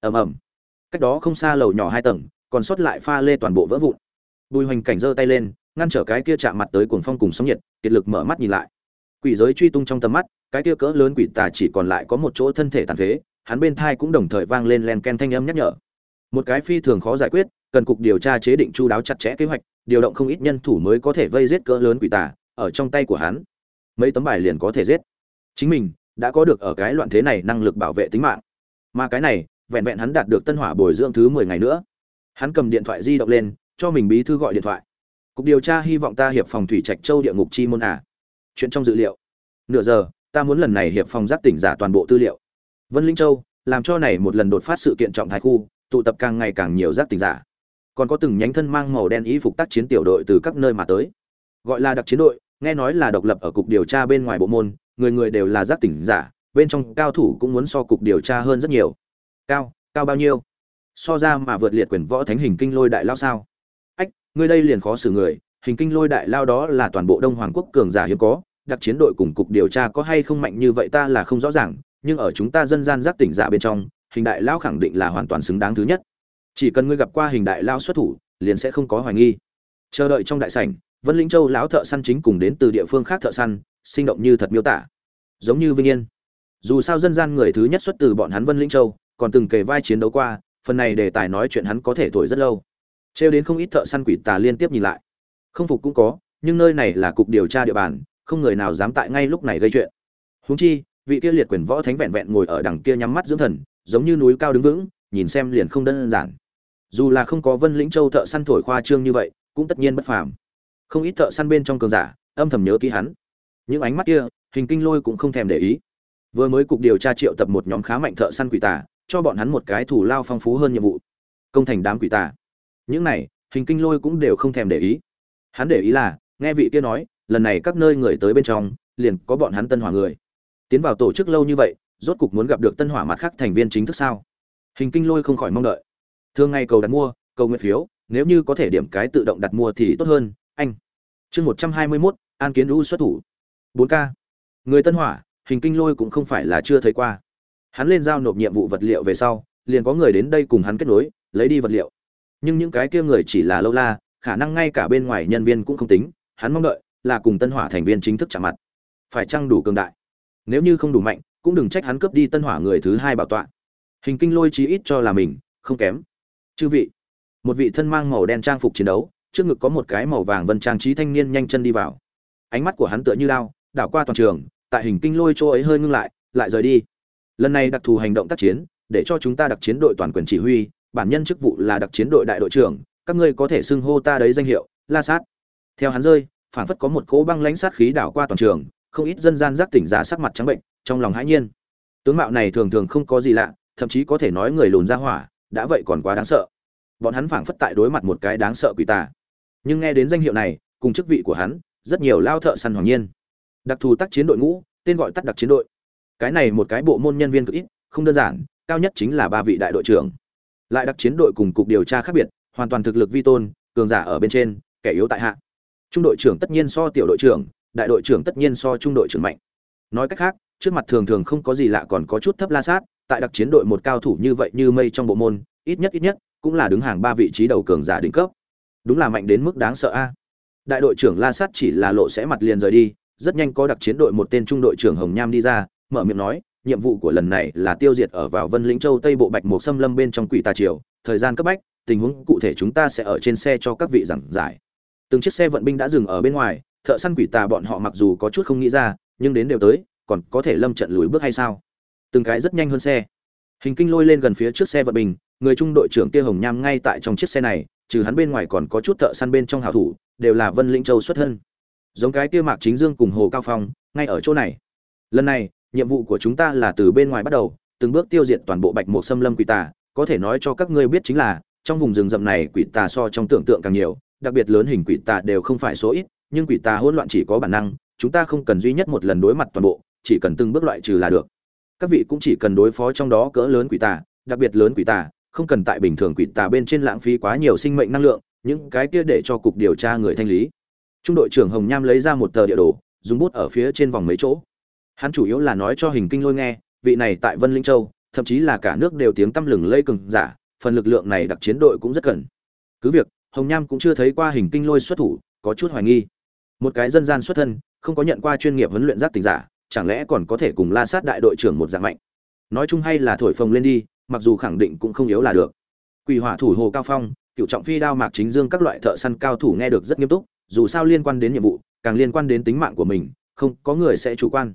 Ầm ầm. Cách đó không xa lầu nhỏ hai tầng, còn sót lại pha lê toàn bộ vỡ vụn. Bùi hoành cảnh giơ tay lên, ngăn trở cái kia chạm mặt tới cuồng phong cùng sóng nhiệt, kiệt lực mở mắt nhìn lại. Quỷ giới truy tung trong tầm mắt, cái kia cỡ lớn quỷ tà chỉ còn lại có một chỗ thân thể tàn phế, hắn bên thai cũng đồng thời vang lên len ken thanh âm nhắc nhở. Một cái phi thường khó giải quyết, cần cục điều tra chế định chu đáo chặt chẽ kế hoạch, điều động không ít nhân thủ mới có thể vây giết cỡ lớn quỷ tà, ở trong tay của hắn. Mấy tấm bài liền có thể giết. Chính mình đã có được ở cái loạn thế này năng lực bảo vệ tính mạng. Mà cái này, vẹn vẹn hắn đạt được tân hỏa bồi dưỡng thứ mười ngày nữa. Hắn cầm điện thoại di động lên, cho mình bí thư gọi điện thoại. Cục điều tra hy vọng ta hiệp phòng thủy trạch châu địa ngục chi môn à. chuyện trong dữ liệu. Nửa giờ, ta muốn lần này hiệp phòng giác tỉnh giả toàn bộ tư liệu. Vân linh châu, làm cho này một lần đột phát sự kiện trọng thái khu, tụ tập càng ngày càng nhiều giác tỉnh giả. Còn có từng nhánh thân mang màu đen y phục tác chiến tiểu đội từ các nơi mà tới. Gọi là đặc chiến đội, nghe nói là độc lập ở cục điều tra bên ngoài bộ môn người người đều là giác tỉnh giả, bên trong cao thủ cũng muốn so cục điều tra hơn rất nhiều. Cao cao bao nhiêu? So ra mà vượt liệt quyền võ thánh hình kinh lôi đại lao sao? Ách ngươi đây liền khó xử người, hình kinh lôi đại lao đó là toàn bộ đông hoàng quốc cường giả hiếm có, đặc chiến đội cùng cục điều tra có hay không mạnh như vậy ta là không rõ ràng, nhưng ở chúng ta dân gian giác tỉnh giả bên trong, hình đại lao khẳng định là hoàn toàn xứng đáng thứ nhất. Chỉ cần ngươi gặp qua hình đại lao xuất thủ, liền sẽ không có hoài nghi. Chờ đợi trong đại sảnh, vân lĩnh châu lão thợ săn chính cùng đến từ địa phương khác thợ săn sinh động như thật miêu tả. Giống như vinh yên. Dù sao dân gian người thứ nhất xuất từ bọn hắn vân lĩnh châu, còn từng kề vai chiến đấu qua, phần này đề tài nói chuyện hắn có thể thổi rất lâu. Trêu đến không ít thợ săn quỷ tà liên tiếp nhìn lại. Không phục cũng có, nhưng nơi này là cục điều tra địa bàn, không người nào dám tại ngay lúc này gây chuyện. Huống chi, vị kia liệt quyền võ thánh vẹn vẹn ngồi ở đằng kia nhắm mắt dưỡng thần, giống như núi cao đứng vững, nhìn xem liền không đơn giản. Dù là không có vân lĩnh châu thợ săn thổi khoa trương như vậy, cũng tất nhiên bất phàm. Không ít thợ săn bên trong cường giả, âm thầm nhớ ký hắn những ánh mắt kia, hình kinh lôi cũng không thèm để ý. Vừa mới cục điều tra triệu tập một nhóm khá mạnh thợ săn quỷ tà, cho bọn hắn một cái thủ lao phong phú hơn nhiệm vụ. Công thành đám quỷ tà. Những này, hình kinh lôi cũng đều không thèm để ý. Hắn để ý là, nghe vị kia nói, lần này các nơi người tới bên trong, liền có bọn hắn tân hỏa người. Tiến vào tổ chức lâu như vậy, rốt cục muốn gặp được tân hỏa mặt khác thành viên chính thức sao? Hình kinh lôi không khỏi mong đợi. Thường ngày cầu đặt mua, cầu nguyện phiếu, nếu như có thể điểm cái tự động đặt mua thì tốt hơn. Anh. Chương một trăm hai mươi mốt, an kiến u xuất thủ bốn k người tân hỏa, hình kinh lôi cũng không phải là chưa thấy qua. Hắn lên giao nộp nhiệm vụ vật liệu về sau, liền có người đến đây cùng hắn kết nối, lấy đi vật liệu. Nhưng những cái kia người chỉ là lâu la, khả năng ngay cả bên ngoài nhân viên cũng không tính, hắn mong đợi là cùng tân hỏa thành viên chính thức trả mặt. Phải chăng đủ cường đại? Nếu như không đủ mạnh, cũng đừng trách hắn cướp đi tân hỏa người thứ hai bảo tọa. Hình kinh lôi chí ít cho là mình, không kém. Chư vị, một vị thân mang màu đen trang phục chiến đấu, trước ngực có một cái màu vàng vân trang trí thanh niên nhanh chân đi vào. Ánh mắt của hắn tựa như lao đảo qua toàn trường, tại hình kinh lôi chỗ ấy hơi ngưng lại lại rời đi. Lần này đặc thù hành động tác chiến, để cho chúng ta đặc chiến đội toàn quyền chỉ huy, bản nhân chức vụ là đặc chiến đội đại đội trưởng, các ngươi có thể xưng hô ta đấy danh hiệu, la sát. Theo hắn rơi phản phất có một cỗ băng lãnh sát khí đảo qua toàn trường, không ít dân gian giác tỉnh giả sắc mặt trắng bệnh, trong lòng hãi nhiên. Tướng mạo này thường thường không có gì lạ, thậm chí có thể nói người lùn ra hỏa, đã vậy còn quá đáng sợ. Bọn hắn phảng phất tại đối mặt một cái đáng sợ quỷ tà. Nhưng nghe đến danh hiệu này, cùng chức vị của hắn, rất nhiều lao thợ săn hoàng nhiên đặc thù tác chiến đội ngũ, tên gọi tắt đặc chiến đội. Cái này một cái bộ môn nhân viên cực ít, không đơn giản, cao nhất chính là ba vị đại đội trưởng. Lại đặc chiến đội cùng cục điều tra khác biệt, hoàn toàn thực lực vi tôn, cường giả ở bên trên, kẻ yếu tại hạ. Trung đội trưởng tất nhiên so tiểu đội trưởng, đại đội trưởng tất nhiên so trung đội trưởng mạnh. Nói cách khác, trước mặt thường thường không có gì lạ còn có chút thấp la sát, tại đặc chiến đội một cao thủ như vậy như mây trong bộ môn, ít nhất ít nhất, cũng là đứng hàng ba vị trí đầu cường giả đỉnh cấp. Đúng là mạnh đến mức đáng sợ a. Đại đội trưởng la sát chỉ là lộ sẽ mặt liền rời đi rất nhanh có đặc chiến đội một tên trung đội trưởng hồng nham đi ra, mở miệng nói, nhiệm vụ của lần này là tiêu diệt ở vào vân lĩnh châu tây bộ bạch một xâm lâm bên trong quỷ tà triều. Thời gian cấp bách, tình huống cụ thể chúng ta sẽ ở trên xe cho các vị giảng giải. Từng chiếc xe vận binh đã dừng ở bên ngoài, thợ săn quỷ tà bọn họ mặc dù có chút không nghĩ ra, nhưng đến đều tới, còn có thể lâm trận lùi bước hay sao? Từng cái rất nhanh hơn xe. Hình kinh lôi lên gần phía trước xe vận binh, người trung đội trưởng kia hồng nham ngay tại trong chiếc xe này, trừ hắn bên ngoài còn có chút thợ săn bên trong hảo thủ, đều là vân lĩnh châu xuất thân giống cái kia mạc chính dương cùng hồ cao phong, ngay ở chỗ này. Lần này, nhiệm vụ của chúng ta là từ bên ngoài bắt đầu, từng bước tiêu diệt toàn bộ bạch mộc xâm lâm quỷ tà. Có thể nói cho các ngươi biết chính là, trong vùng rừng rậm này quỷ tà so trong tưởng tượng càng nhiều, đặc biệt lớn hình quỷ tà đều không phải số ít, nhưng quỷ tà hỗn loạn chỉ có bản năng, chúng ta không cần duy nhất một lần đối mặt toàn bộ, chỉ cần từng bước loại trừ là được. Các vị cũng chỉ cần đối phó trong đó cỡ lớn quỷ tà, đặc biệt lớn quỷ tà, không cần tại bình thường quỷ tà bên trên lãng phí quá nhiều sinh mệnh năng lượng, những cái kia để cho cục điều tra người thanh lý trung đội trưởng hồng nham lấy ra một tờ địa đồ, dùng bút ở phía trên vòng mấy chỗ. Hắn chủ yếu là nói cho hình kinh lôi nghe, vị này tại vân linh châu, thậm chí là cả nước đều tiếng tăm lừng lây cường giả, phần lực lượng này đặc chiến đội cũng rất cần. Cứ việc, hồng nham cũng chưa thấy qua hình kinh lôi xuất thủ, có chút hoài nghi. Một cái dân gian xuất thân, không có nhận qua chuyên nghiệp huấn luyện giác tình giả, chẳng lẽ còn có thể cùng la sát đại đội trưởng một dạng mạnh? Nói chung hay là thổi phồng lên đi, mặc dù khẳng định cũng không yếu là được. Quỷ hỏa thủ hồ cao phong cựu trọng phi đao mạc chính dương các loại thợ săn cao thủ nghe được rất nghiêm túc dù sao liên quan đến nhiệm vụ, càng liên quan đến tính mạng của mình, không có người sẽ chủ quan.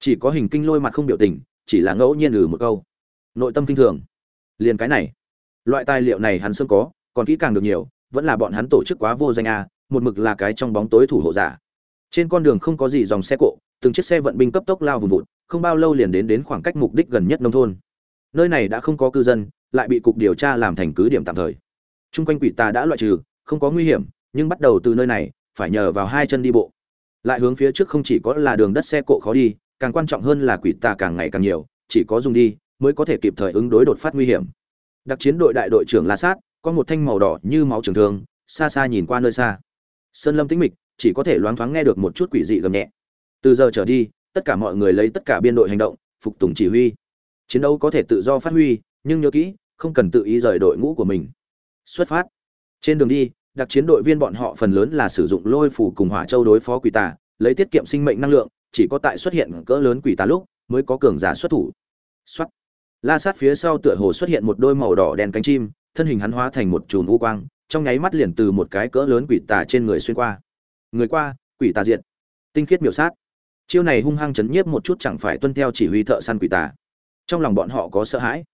Chỉ có hình kinh lôi mặt không biểu tình, chỉ là ngẫu nhiên ừ một câu. Nội tâm kinh thường. Liền cái này. Loại tài liệu này hắn sớm có, còn kỹ càng được nhiều, vẫn là bọn hắn tổ chức quá vô danh a, một mực là cái trong bóng tối thủ hộ giả. Trên con đường không có gì dòng xe cộ, từng chiếc xe vận binh cấp tốc lao vùng vụt, không bao lâu liền đến đến khoảng cách mục đích gần nhất nông thôn. Nơi này đã không có cư dân, lại bị cục điều tra làm thành cứ điểm tạm thời. Chung quanh quỷ tà đã loại trừ, không có nguy hiểm nhưng bắt đầu từ nơi này, phải nhờ vào hai chân đi bộ. Lại hướng phía trước không chỉ có là đường đất xe cộ khó đi, càng quan trọng hơn là quỷ tà càng ngày càng nhiều, chỉ có dùng đi mới có thể kịp thời ứng đối đột phát nguy hiểm. Đặc chiến đội đại đội trưởng la sát, có một thanh màu đỏ như máu trường thương, xa xa nhìn qua nơi xa. Sơn lâm tĩnh mịch, chỉ có thể loáng thoáng nghe được một chút quỷ dị gầm nhẹ. Từ giờ trở đi, tất cả mọi người lấy tất cả biên đội hành động, phục tùng chỉ huy. Chiến đấu có thể tự do phát huy, nhưng nhớ kỹ, không cần tự ý rời đội ngũ của mình. Xuất phát. Trên đường đi đặc chiến đội viên bọn họ phần lớn là sử dụng lôi phủ cùng hỏa châu đối phó quỷ tà, lấy tiết kiệm sinh mệnh năng lượng, chỉ có tại xuất hiện cỡ lớn quỷ tà lúc mới có cường giả xuất thủ. Xuất la sát phía sau tựa hồ xuất hiện một đôi màu đỏ đen cánh chim, thân hình hắn hóa thành một chùm u quang, trong nháy mắt liền từ một cái cỡ lớn quỷ tà trên người xuyên qua. Người qua, quỷ tà diện tinh khiết miểu sát. Chiêu này hung hăng chấn nhiếp một chút chẳng phải tuân theo chỉ huy thợ săn quỷ tà. Trong lòng bọn họ có sợ hãi.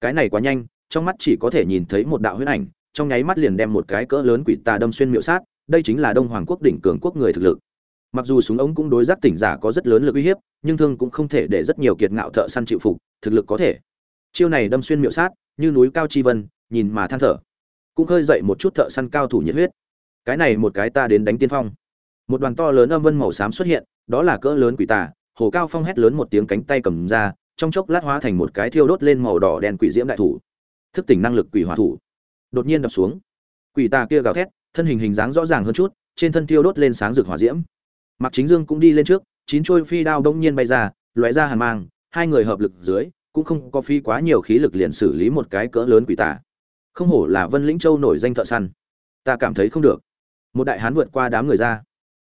Cái này quá nhanh, trong mắt chỉ có thể nhìn thấy một đạo huyết ảnh trong nháy mắt liền đem một cái cỡ lớn quỷ tà đâm xuyên miệu sát, đây chính là đông hoàng quốc đỉnh cường quốc người thực lực. Mặc dù súng ống cũng đối giác tỉnh giả có rất lớn lực uy hiếp, nhưng thương cũng không thể để rất nhiều kiệt ngạo thợ săn chịu phục, thực lực có thể. Chiêu này đâm xuyên miệu sát, như núi cao chi vân, nhìn mà than thở. Cũng khơi dậy một chút thợ săn cao thủ nhiệt huyết. Cái này một cái ta đến đánh tiên phong. Một đoàn to lớn âm vân màu xám xuất hiện, đó là cỡ lớn quỷ tà, hồ cao phong hét lớn một tiếng cánh tay cầm ra, trong chốc lát hóa thành một cái thiêu đốt lên màu đỏ đen quỷ diễm đại thủ. Thức tỉnh năng lực quỷ hỏa thủ đột nhiên đập xuống. Quỷ tà kia gào thét, thân hình hình dáng rõ ràng hơn chút, trên thân thiêu đốt lên sáng rực hỏa diễm. Mặc chính dương cũng đi lên trước, chín trôi phi đao đông nhiên bay ra, lóe ra hàn mang, hai người hợp lực dưới, cũng không có phi quá nhiều khí lực liền xử lý một cái cỡ lớn quỷ tà. Không hổ là vân lĩnh châu nổi danh thợ săn. Ta cảm thấy không được. Một đại hán vượt qua đám người ra.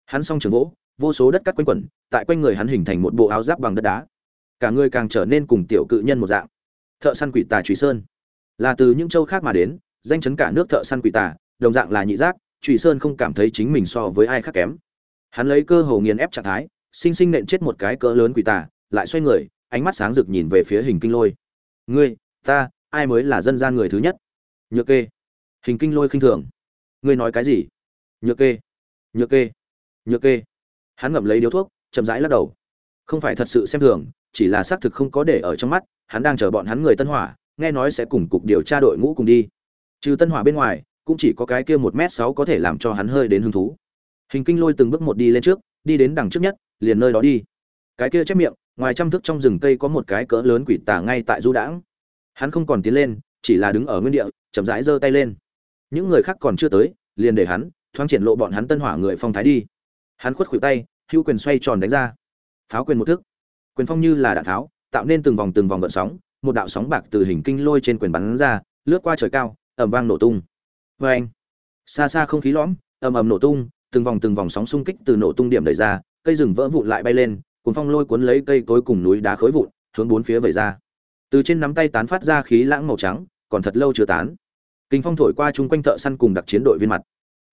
Hắn s trường gỗ, vô số đất cắt quanh quẩn, tại quanh người hắn hình thành một bộ áo giáp bằng đất đá. Cả người càng trở nên cùng tiểu cự nhân một dạng. Thợ săn quỷ tà trùy sơn. Là từ những châu khác mà đến danh chấn cả nước thợ săn quỷ tà, đồng dạng là nhị giác trụy sơn không cảm thấy chính mình so với ai khác kém. Hắn lấy cơ hồ nghiền ép trạng thái, sinh sinh nện chết một cái cỡ lớn quỷ tà, lại xoay người, ánh mắt sáng rực nhìn về phía hình kinh lôi. Ngươi, ta, ai mới là dân gian người thứ nhất? Nhược kê. Hình kinh lôi khinh thường. Ngươi nói cái gì? Nhược kê nhược kê nhược kê. Hắn ngậm lấy điếu thuốc, chậm rãi lắc đầu. Không phải thật sự xem thường, chỉ là xác thực không có để ở trong mắt, hắn đang chờ bọn hắn người tân hỏa, nghe nói sẽ cùng cục điều tra đội ngũ cùng đi trừ tân hỏa bên ngoài, cũng chỉ có cái kia một m sáu có thể làm cho hắn hơi đến hứng thú. Hình kinh lôi từng bước một đi lên trước, đi đến đằng trước nhất, liền nơi đó đi. Cái kia chép miệng, ngoài trăm thước trong rừng cây có một cái cỡ lớn quỷ tà ngay tại du đãng. Hắn không còn tiến lên, chỉ là đứng ở nguyên địa, chậm rãi giơ tay lên. Những người khác còn chưa tới, liền để hắn thoáng triển lộ bọn hắn tân hỏa người phong thái đi. Hắn khuất khuỷu tay, hữu quyền xoay tròn đánh ra. Pháo quyền một thức quyền phong như là đạn tháo tạo nên từng vòng từng vòng gợn sóng, một đạo sóng bạc từ hình kinh lôi trên quyền bắn ra, lướt qua trời cao ầm vang nổ tung. Vê anh, xa xa không khí lõm, ầm ầm nổ tung, từng vòng từng vòng sóng xung kích từ nổ tung điểm đẩy ra, cây rừng vỡ vụn lại bay lên cuốn phong lôi cuốn lấy cây cối cùng núi đá khối vụn, hướng bốn phía vẩy ra. Từ trên nắm tay tán phát ra khí lãng màu trắng, còn thật lâu chưa tán. Kinh phong thổi qua chung quanh thợ săn cùng đặc chiến đội viên mặt.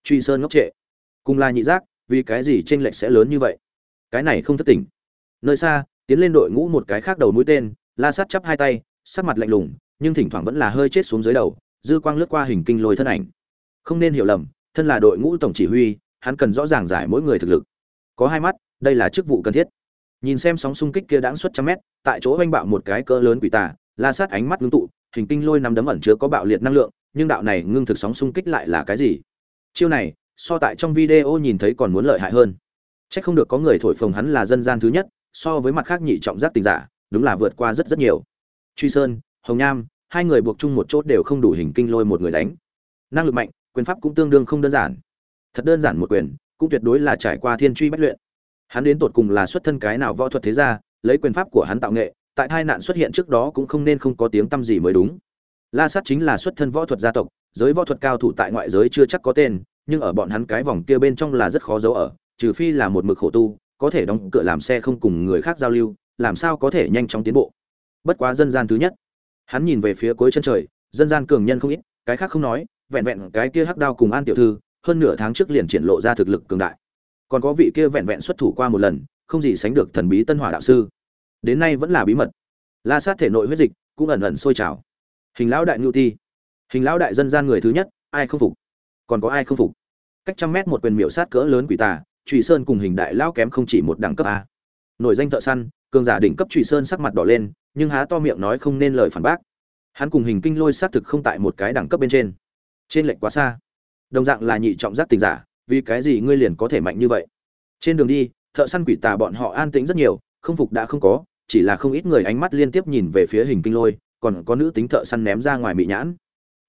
Truy sơn ngốc trệ. Cùng là nhị giác, vì cái gì tranh lệch sẽ lớn như vậy? Cái này không thất tỉnh nơi xa, tiến lên đội ngũ một cái khác đầu mũi tên, la sát chắp hai tay, sắc mặt lạnh lùng, nhưng thỉnh thoảng vẫn là hơi chết xuống dưới đầu dư quang lướt qua hình kinh lôi thân ảnh. Không nên hiểu lầm, thân là đội ngũ tổng chỉ huy, hắn cần rõ ràng giải mỗi người thực lực. Có hai mắt, đây là chức vụ cần thiết. Nhìn xem sóng xung kích kia đãng xuất trăm mét, tại chỗ oanh bạo một cái cỡ lớn quỷ tà, la sát ánh mắt ngưng tụ, hình kinh lôi nằm đấm ẩn chứa có bạo liệt năng lượng, nhưng đạo này ngưng thực sóng xung kích lại là cái gì? Chiêu này, so tại trong video nhìn thấy còn muốn lợi hại hơn. Chắc không được có người thổi phồng hắn là dân gian thứ nhất, so với mặt khác nhị trọng giác tình giả, đúng là vượt qua rất rất nhiều. Truy sơn, hồng nham hai người buộc chung một chốt đều không đủ hình kinh lôi một người đánh. Năng lực mạnh, quyền pháp cũng tương đương không đơn giản. Thật đơn giản một quyền, cũng tuyệt đối là trải qua thiên truy bách luyện. Hắn đến tột cùng là xuất thân cái nào võ thuật thế ra lấy quyền pháp của hắn tạo nghệ, tại tai nạn xuất hiện trước đó cũng không nên không có tiếng tăm gì mới đúng. La sát chính là xuất thân võ thuật gia tộc, giới võ thuật cao thủ tại ngoại giới chưa chắc có tên, nhưng ở bọn hắn cái vòng kia bên trong là rất khó giấu ở, trừ phi là một mực khổ tu, có thể đóng cửa làm xe không cùng người khác giao lưu, làm sao có thể nhanh chóng tiến bộ. Bất quá dân gian thứ nhất hắn nhìn về phía cuối chân trời, dân gian cường nhân không ít, cái khác không nói, vẹn vẹn cái kia hắc đao cùng an tiểu thư, hơn nửa tháng trước liền triển lộ ra thực lực cường đại. Còn có vị kia vẹn vẹn xuất thủ qua một lần, không gì sánh được thần bí tân hỏa đạo sư. Đến nay vẫn là bí mật. La sát thể nội huyết dịch cũng ẩn ẩn sôi trào. Hình lão đại ngưu ti. Hình lão đại dân gian người thứ nhất, ai không phục? Còn có ai không phục? Cách trăm mét một quyền miểu sát cỡ lớn quỷ tà trụy sơn cùng hình đại lão kém không chỉ một đẳng cấp a. Nổi danh thợ săn, cường giả đỉnh cấp trụy sơn sắc mặt đỏ lên nhưng há to miệng nói không nên lời phản bác. Hắn cùng hình kinh lôi xác thực không tại một cái đẳng cấp bên trên. Trên lệnh quá xa. Đồng dạng là nhị trọng giác tình giả, vì cái gì ngươi liền có thể mạnh như vậy? Trên đường đi, thợ săn quỷ tà bọn họ an tĩnh rất nhiều, không phục đã không có, chỉ là không ít người ánh mắt liên tiếp nhìn về phía hình kinh lôi, còn có nữ tính thợ săn ném ra ngoài mị nhãn.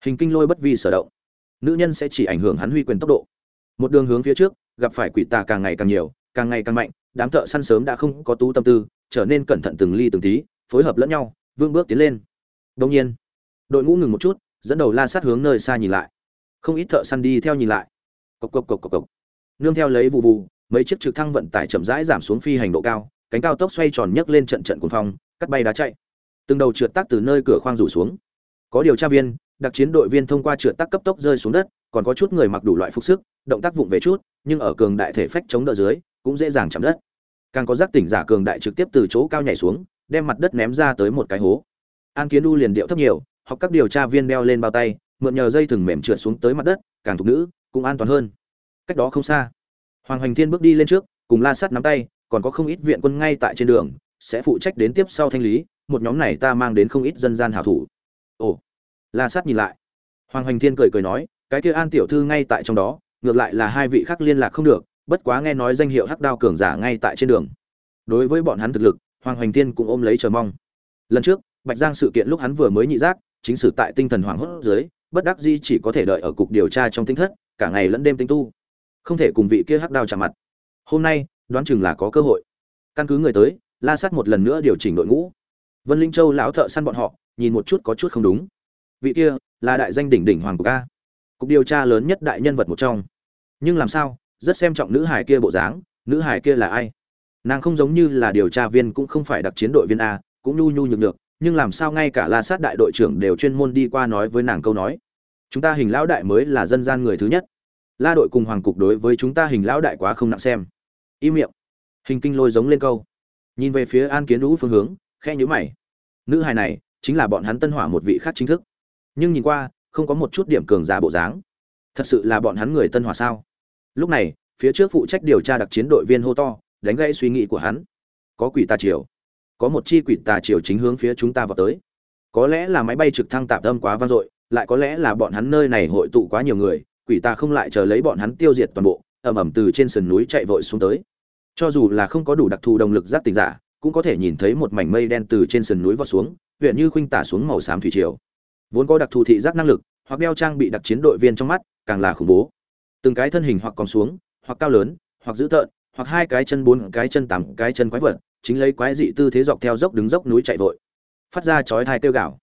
Hình kinh lôi bất vi sở động. Nữ nhân sẽ chỉ ảnh hưởng hắn huy quyền tốc độ. Một đường hướng phía trước, gặp phải quỷ tà càng ngày càng nhiều, càng ngày càng mạnh, đám thợ săn sớm đã không có tú tâm tư, trở nên cẩn thận từng ly từng tí phối hợp lẫn nhau vương bước tiến lên. Đông nhiên, đội ngũ ngừng một chút, dẫn đầu la sát hướng nơi xa nhìn lại. Không ít thợ săn đi theo nhìn lại. Cộc cộc cộc cộc cộc. Nương theo lấy vụ vụ, mấy chiếc trực thăng vận tải chậm rãi giảm xuống phi hành độ cao, cánh cao tốc xoay tròn nhấc lên trận trận cuồng phong, cắt bay đá chạy. Từng đầu trượt tác từ nơi cửa khoang rủ xuống. Có điều tra viên, đặc chiến đội viên thông qua trượt tác cấp tốc rơi xuống đất, còn có chút người mặc đủ loại phục sức, động tác vụng về chút, nhưng ở cường đại thể phách chống đỡ dưới, cũng dễ dàng chạm đất. Càng có giác tỉnh giả cường đại trực tiếp từ chỗ cao nhảy xuống đem mặt đất ném ra tới một cái hố. An kiến U liền điệu thấp nhiều hoặc các điều tra viên đeo lên bao tay, mượn nhờ dây thừng mềm trượt xuống tới mặt đất, càng thục nữ, cũng an toàn hơn. Cách đó không xa, hoàng hoành thiên bước đi lên trước, cùng la sắt nắm tay, còn có không ít viện quân ngay tại trên đường, sẽ phụ trách đến tiếp sau thanh lý, một nhóm này ta mang đến không ít dân gian hảo thủ. Ồ, la sắt nhìn lại. Hoàng hoành thiên cười cười nói, cái kia an tiểu thư ngay tại trong đó, ngược lại là hai vị khác liên lạc không được, bất quá nghe nói danh hiệu hắc đao cường giả ngay tại trên đường. Đối với bọn hắn thực lực hoàng hoành thiên cũng ôm lấy chờ mong. Lần trước, bạch giang sự kiện lúc hắn vừa mới nhị giác, chính sử tại tinh thần hoàng hốt dưới, bất đắc di chỉ có thể đợi ở cục điều tra trong tinh thất, cả ngày lẫn đêm tinh tu. Không thể cùng vị kia hắc đao chạm mặt. Hôm nay, đoán chừng là có cơ hội. Căn cứ người tới, la sát một lần nữa điều chỉnh đội ngũ. Vân linh châu lão thợ săn bọn họ, nhìn một chút có chút không đúng. Vị kia, là đại danh đỉnh đỉnh hoàng cục a. Cục điều tra lớn nhất đại nhân vật một trong. Nhưng làm sao, rất xem trọng nữ hải kia bộ dáng, nữ hải kia là ai? Nàng không giống như là điều tra viên cũng không phải đặc chiến đội viên a, cũng nhu nhu nhược được nhưng làm sao ngay cả la sát đại đội trưởng đều chuyên môn đi qua nói với nàng câu nói. Chúng ta hình lão đại mới là dân gian người thứ nhất. La đội cùng hoàng cục đối với chúng ta hình lão đại quá không nặng xem. Im miệng. Hình kinh lôi giống lên câu. Nhìn về phía an kiến lũ phương hướng khe nhữ mày. Nữ hài này, chính là bọn hắn tân hỏa một vị khác chính thức. Nhưng nhìn qua, không có một chút điểm cường giả bộ dáng. Thật sự là bọn hắn người tân hỏa sao? Lúc này, phía trước phụ trách điều tra đặc chiến đội viên hô to đánh gãy suy nghĩ của hắn. Có quỷ tà triều, có một chi quỷ tà triều chính hướng phía chúng ta vào tới. Có lẽ là máy bay trực thăng tạm âm quá vang dội, lại có lẽ là bọn hắn nơi này hội tụ quá nhiều người, quỷ tà không lại chờ lấy bọn hắn tiêu diệt toàn bộ, ầm ầm từ trên sườn núi chạy vội xuống tới. Cho dù là không có đủ đặc thù động lực giác tỉnh giả, cũng có thể nhìn thấy một mảnh mây đen từ trên sườn núi vọt xuống, huyện như khuynh tả xuống màu xám thủy triều. Vốn có đặc thù thị giác năng lực, hoặc đeo trang bị đặc chiến đội viên trong mắt, càng là khủng bố. Từng cái thân hình hoặc còn xuống, hoặc cao lớn, hoặc dữ tợn hoặc hai cái chân, bốn cái chân, tám cái chân quái vật, chính lấy quái dị tư thế dọc theo dốc đứng dốc núi chạy vội. Phát ra chói thai kêu gào.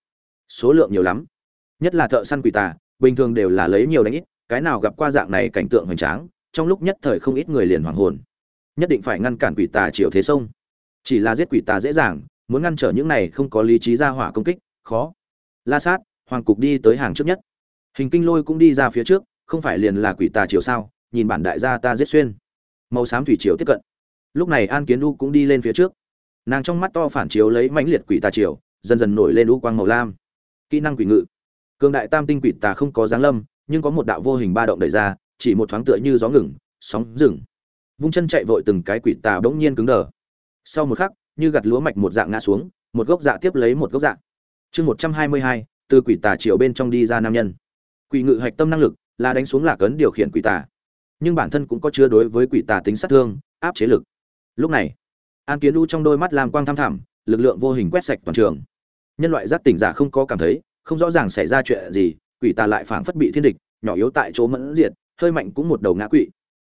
Số lượng nhiều lắm. Nhất là thợ săn quỷ tà, bình thường đều là lấy nhiều đánh ít, cái nào gặp qua dạng này cảnh tượng hoành tráng, trong lúc nhất thời không ít người liền hoàng hồn. Nhất định phải ngăn cản quỷ tà chiều thế sông. Chỉ là giết quỷ tà dễ dàng, muốn ngăn trở những này không có lý trí ra hỏa công kích, khó. La sát, hoàng cục đi tới hàng trước nhất. Hình kinh lôi cũng đi ra phía trước, không phải liền là quỷ tà chiều sao, nhìn bản đại gia ta giết xuyên màu xám thủy triều tiếp cận. Lúc này an kiến u cũng đi lên phía trước. Nàng trong mắt to phản chiếu lấy mãnh liệt quỷ tà triều, dần dần nổi lên u quang màu lam. Kỹ năng quỷ ngự. Cường đại tam tinh quỷ tà không có giáng lâm, nhưng có một đạo vô hình ba động đẩy ra, chỉ một thoáng tựa như gió ngừng, sóng rừng vung chân chạy vội từng cái quỷ tà bỗng nhiên cứng đờ. Sau một khắc, như gặt lúa mạch một dạng ngã xuống, một gốc dạ tiếp lấy một gốc dạ. Chương một trăm hai mươi hai, từ quỷ tà triều bên trong đi ra nam nhân. Quỷ ngự hạch tâm năng lực là đánh xuống lạc ấn điều khiển quỷ tà nhưng bản thân cũng có chứa đối với quỷ tà tính sát thương, áp chế lực. Lúc này, an kiến u trong đôi mắt làm quang tham thẳm, lực lượng vô hình quét sạch toàn trường. Nhân loại giác tỉnh giả không có cảm thấy, không rõ ràng xảy ra chuyện gì, quỷ tà lại phảng phất bị thiên địch, nhỏ yếu tại chỗ mẫn diệt, hơi mạnh cũng một đầu ngã quỵ.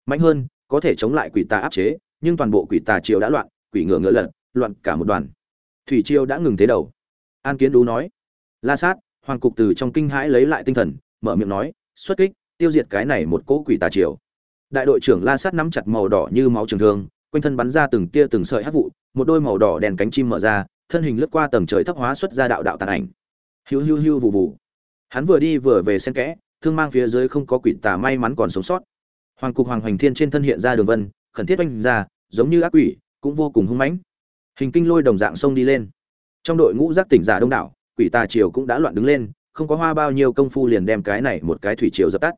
Mạnh hơn, có thể chống lại quỷ tà áp chế, nhưng toàn bộ quỷ tà triều đã loạn, quỷ ngựa ngựa lật, loạn cả một đoàn. Thủy triều đã ngừng thế đầu. An kiến đú nói, la sát. Hoàng cục từ trong kinh hãi lấy lại tinh thần, mở miệng nói, xuất kích, tiêu diệt cái này một cỗ quỷ tà triều đại đội trưởng la sát nắm chặt màu đỏ như máu trường thương, quanh thân bắn ra từng tia từng sợi hát vụ, một đôi màu đỏ đèn cánh chim mở ra, thân hình lướt qua tầng trời thấp hóa xuất ra đạo đạo tàn ảnh. Hiu hiu hiu vụ vụ hắn vừa đi vừa về xen kẽ, thương mang phía dưới không có quỷ tà may mắn còn sống sót. Hoàng cục hoàng hoành thiên trên thân hiện ra đường vân, khẩn thiết oanh ra, giống như ác quỷ, cũng vô cùng hung mãnh. Hình kinh lôi đồng dạng sông đi lên. Trong đội ngũ giác tỉnh giả đông đảo, quỷ tà triều cũng đã loạn đứng lên, không có hoa bao nhiêu công phu liền đem cái này một cái thủy triều dập tắt.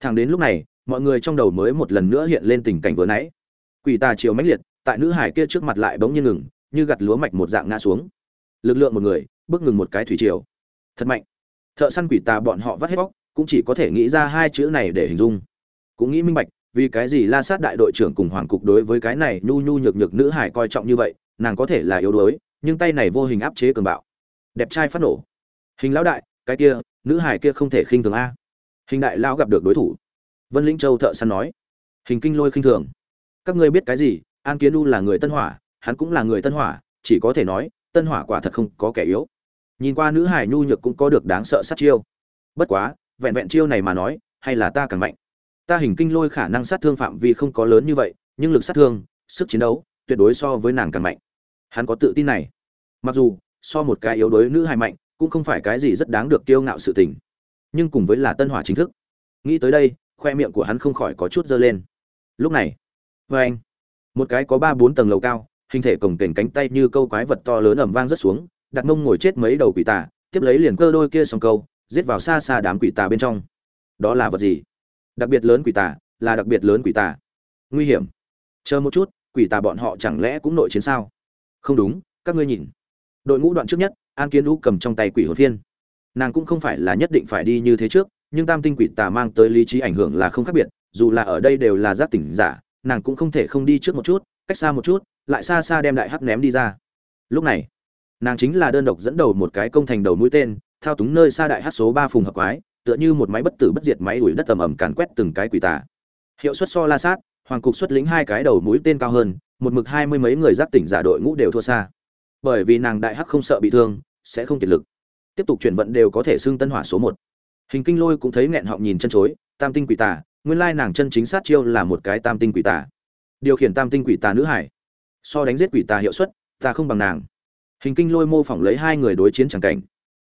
Thẳng đến lúc này mọi người trong đầu mới một lần nữa hiện lên tình cảnh vừa nãy. Quỷ tà triều mãnh liệt, tại nữ hải kia trước mặt lại bỗng nhiên ngừng, như gặt lúa mạch một dạng ngã xuống. Lực lượng một người, bước ngừng một cái thủy triều. Thật mạnh. Thợ săn quỷ tà bọn họ vắt hết bóc cũng chỉ có thể nghĩ ra hai chữ này để hình dung. Cũng nghĩ minh bạch, vì cái gì la sát đại đội trưởng cùng hoàng cục đối với cái này nhu nhu nhược nhược nữ hải coi trọng như vậy, nàng có thể là yếu đuối, nhưng tay này vô hình áp chế cường bạo. Đẹp trai phát nổ. Hình lão đại, cái kia, nữ hải kia không thể khinh thường a. Hình đại lão gặp được đối thủ vân lĩnh châu thợ săn nói. Hình kinh lôi khinh thường. Các ngươi biết cái gì? An kiến u là người tân hỏa, hắn cũng là người tân hỏa, chỉ có thể nói, tân hỏa quả thật không có kẻ yếu. Nhìn qua nữ hải nhu nhược cũng có được đáng sợ sát chiêu. Bất quá, vẹn vẹn chiêu này mà nói, hay là ta càng mạnh. Ta hình kinh lôi khả năng sát thương phạm vi không có lớn như vậy, nhưng lực sát thương, sức chiến đấu, tuyệt đối so với nàng càng mạnh. Hắn có tự tin này. Mặc dù, so một cái yếu đuối nữ hài mạnh, cũng không phải cái gì rất đáng được kiêu ngạo sự tình. Nhưng cùng với là tân hỏa chính thức. Nghĩ tới đây khoe miệng của hắn không khỏi có chút dơ lên. Lúc này vê anh, một cái có ba bốn tầng lầu cao, hình thể cổng kềnh cánh tay như câu quái vật to lớn ẩm vang rất xuống, đặt mông ngồi chết mấy đầu quỷ tà, tiếp lấy liền cơ đôi kia xong câu, giết vào xa xa đám quỷ tà bên trong. Đó là vật gì? Đặc biệt lớn quỷ tà, là đặc biệt lớn quỷ tà. Nguy hiểm. Chờ một chút, quỷ tà bọn họ chẳng lẽ cũng nội chiến sao? Không đúng, các ngươi nhìn. Đội ngũ đoạn trước nhất, an kiến đũ cầm trong tay quỷ hồn phiên. Nàng cũng không phải là nhất định phải đi như thế trước nhưng tam tinh quỷ tà mang tới lý trí ảnh hưởng là không khác biệt, dù là ở đây đều là giác tỉnh giả, nàng cũng không thể không đi trước một chút, cách xa một chút, lại xa xa đem đại hắc ném đi ra. Lúc này, nàng chính là đơn độc dẫn đầu một cái công thành đầu mũi tên, thao túng nơi xa đại hắc số ba phùng hợp quái, tựa như một máy bất tử bất diệt máy đuổi đất tầm ẩm càn quét từng cái quỷ tà. Hiệu suất so la sát, hoàng cục xuất lĩnh hai cái đầu mũi tên cao hơn, một mực hai mươi mấy người giác tỉnh giả đội ngũ đều thua xa. Bởi vì nàng đại hắc không sợ bị thương, sẽ không kiệt lực. Tiếp tục chuyển vận đều có thể xưng tân hỏa số một hình kinh lôi cũng thấy nghẹn họng nhìn chân chối, tam tinh quỷ tà, nguyên lai nàng chân chính sát chiêu là một cái tam tinh quỷ tà. Điều khiển tam tinh quỷ tà nữ hải. So đánh giết quỷ tà hiệu suất, ta không bằng nàng. Hình kinh lôi mô phỏng lấy hai người đối chiến chẳng cảnh.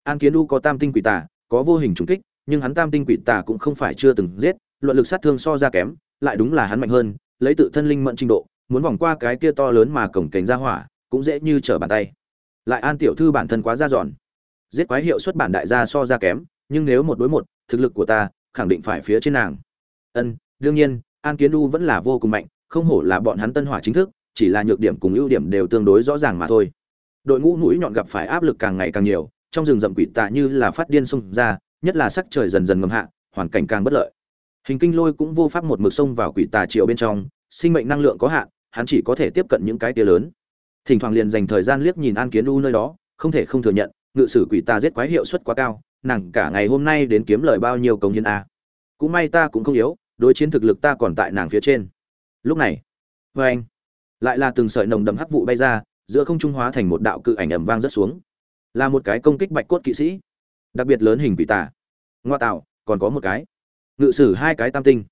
An kiến u có tam tinh quỷ tà, có vô hình trùng kích, nhưng hắn tam tinh quỷ tà cũng không phải chưa từng giết, luận lực sát thương so ra kém, lại đúng là hắn mạnh hơn, lấy tự thân linh mẫn trình độ, muốn vòng qua cái kia to lớn mà cổng cảnh ra hỏa, cũng dễ như trở bàn tay. Lại an tiểu thư bản thân quá ra dọn. Giết quái hiệu suất bản đại gia so ra kém nhưng nếu một đối một, thực lực của ta khẳng định phải phía trên nàng. Ân, đương nhiên, an kiến u vẫn là vô cùng mạnh, không hổ là bọn hắn tân hỏa chính thức, chỉ là nhược điểm cùng ưu điểm đều tương đối rõ ràng mà thôi. Đội ngũ mũi nhọn gặp phải áp lực càng ngày càng nhiều, trong rừng rậm quỷ tạ như là phát điên xông ra, nhất là sắc trời dần dần ngầm hạ, hoàn cảnh càng bất lợi. Hình kinh lôi cũng vô pháp một mực xông vào quỷ tà triệu bên trong, sinh mệnh năng lượng có hạn, hắn chỉ có thể tiếp cận những cái tia lớn. Thỉnh thoảng liền dành thời gian liếc nhìn an kiến u nơi đó, không thể không thừa nhận, ngự sử quỷ tà giết quái hiệu suất quá cao nàng cả ngày hôm nay đến kiếm lời bao nhiêu công hiến a? À? Cũng may ta cũng không yếu, đối chiến thực lực ta còn tại nàng phía trên. Lúc này vê anh, lại là từng sợi nồng đậm hắc vụ bay ra, giữa không trung hóa thành một đạo cự ảnh ầm vang rất xuống. Là một cái công kích bạch cốt kỵ sĩ, đặc biệt lớn hình quỷ tả. ngoa tạo, còn có một cái. Ngự sử hai cái tam tinh.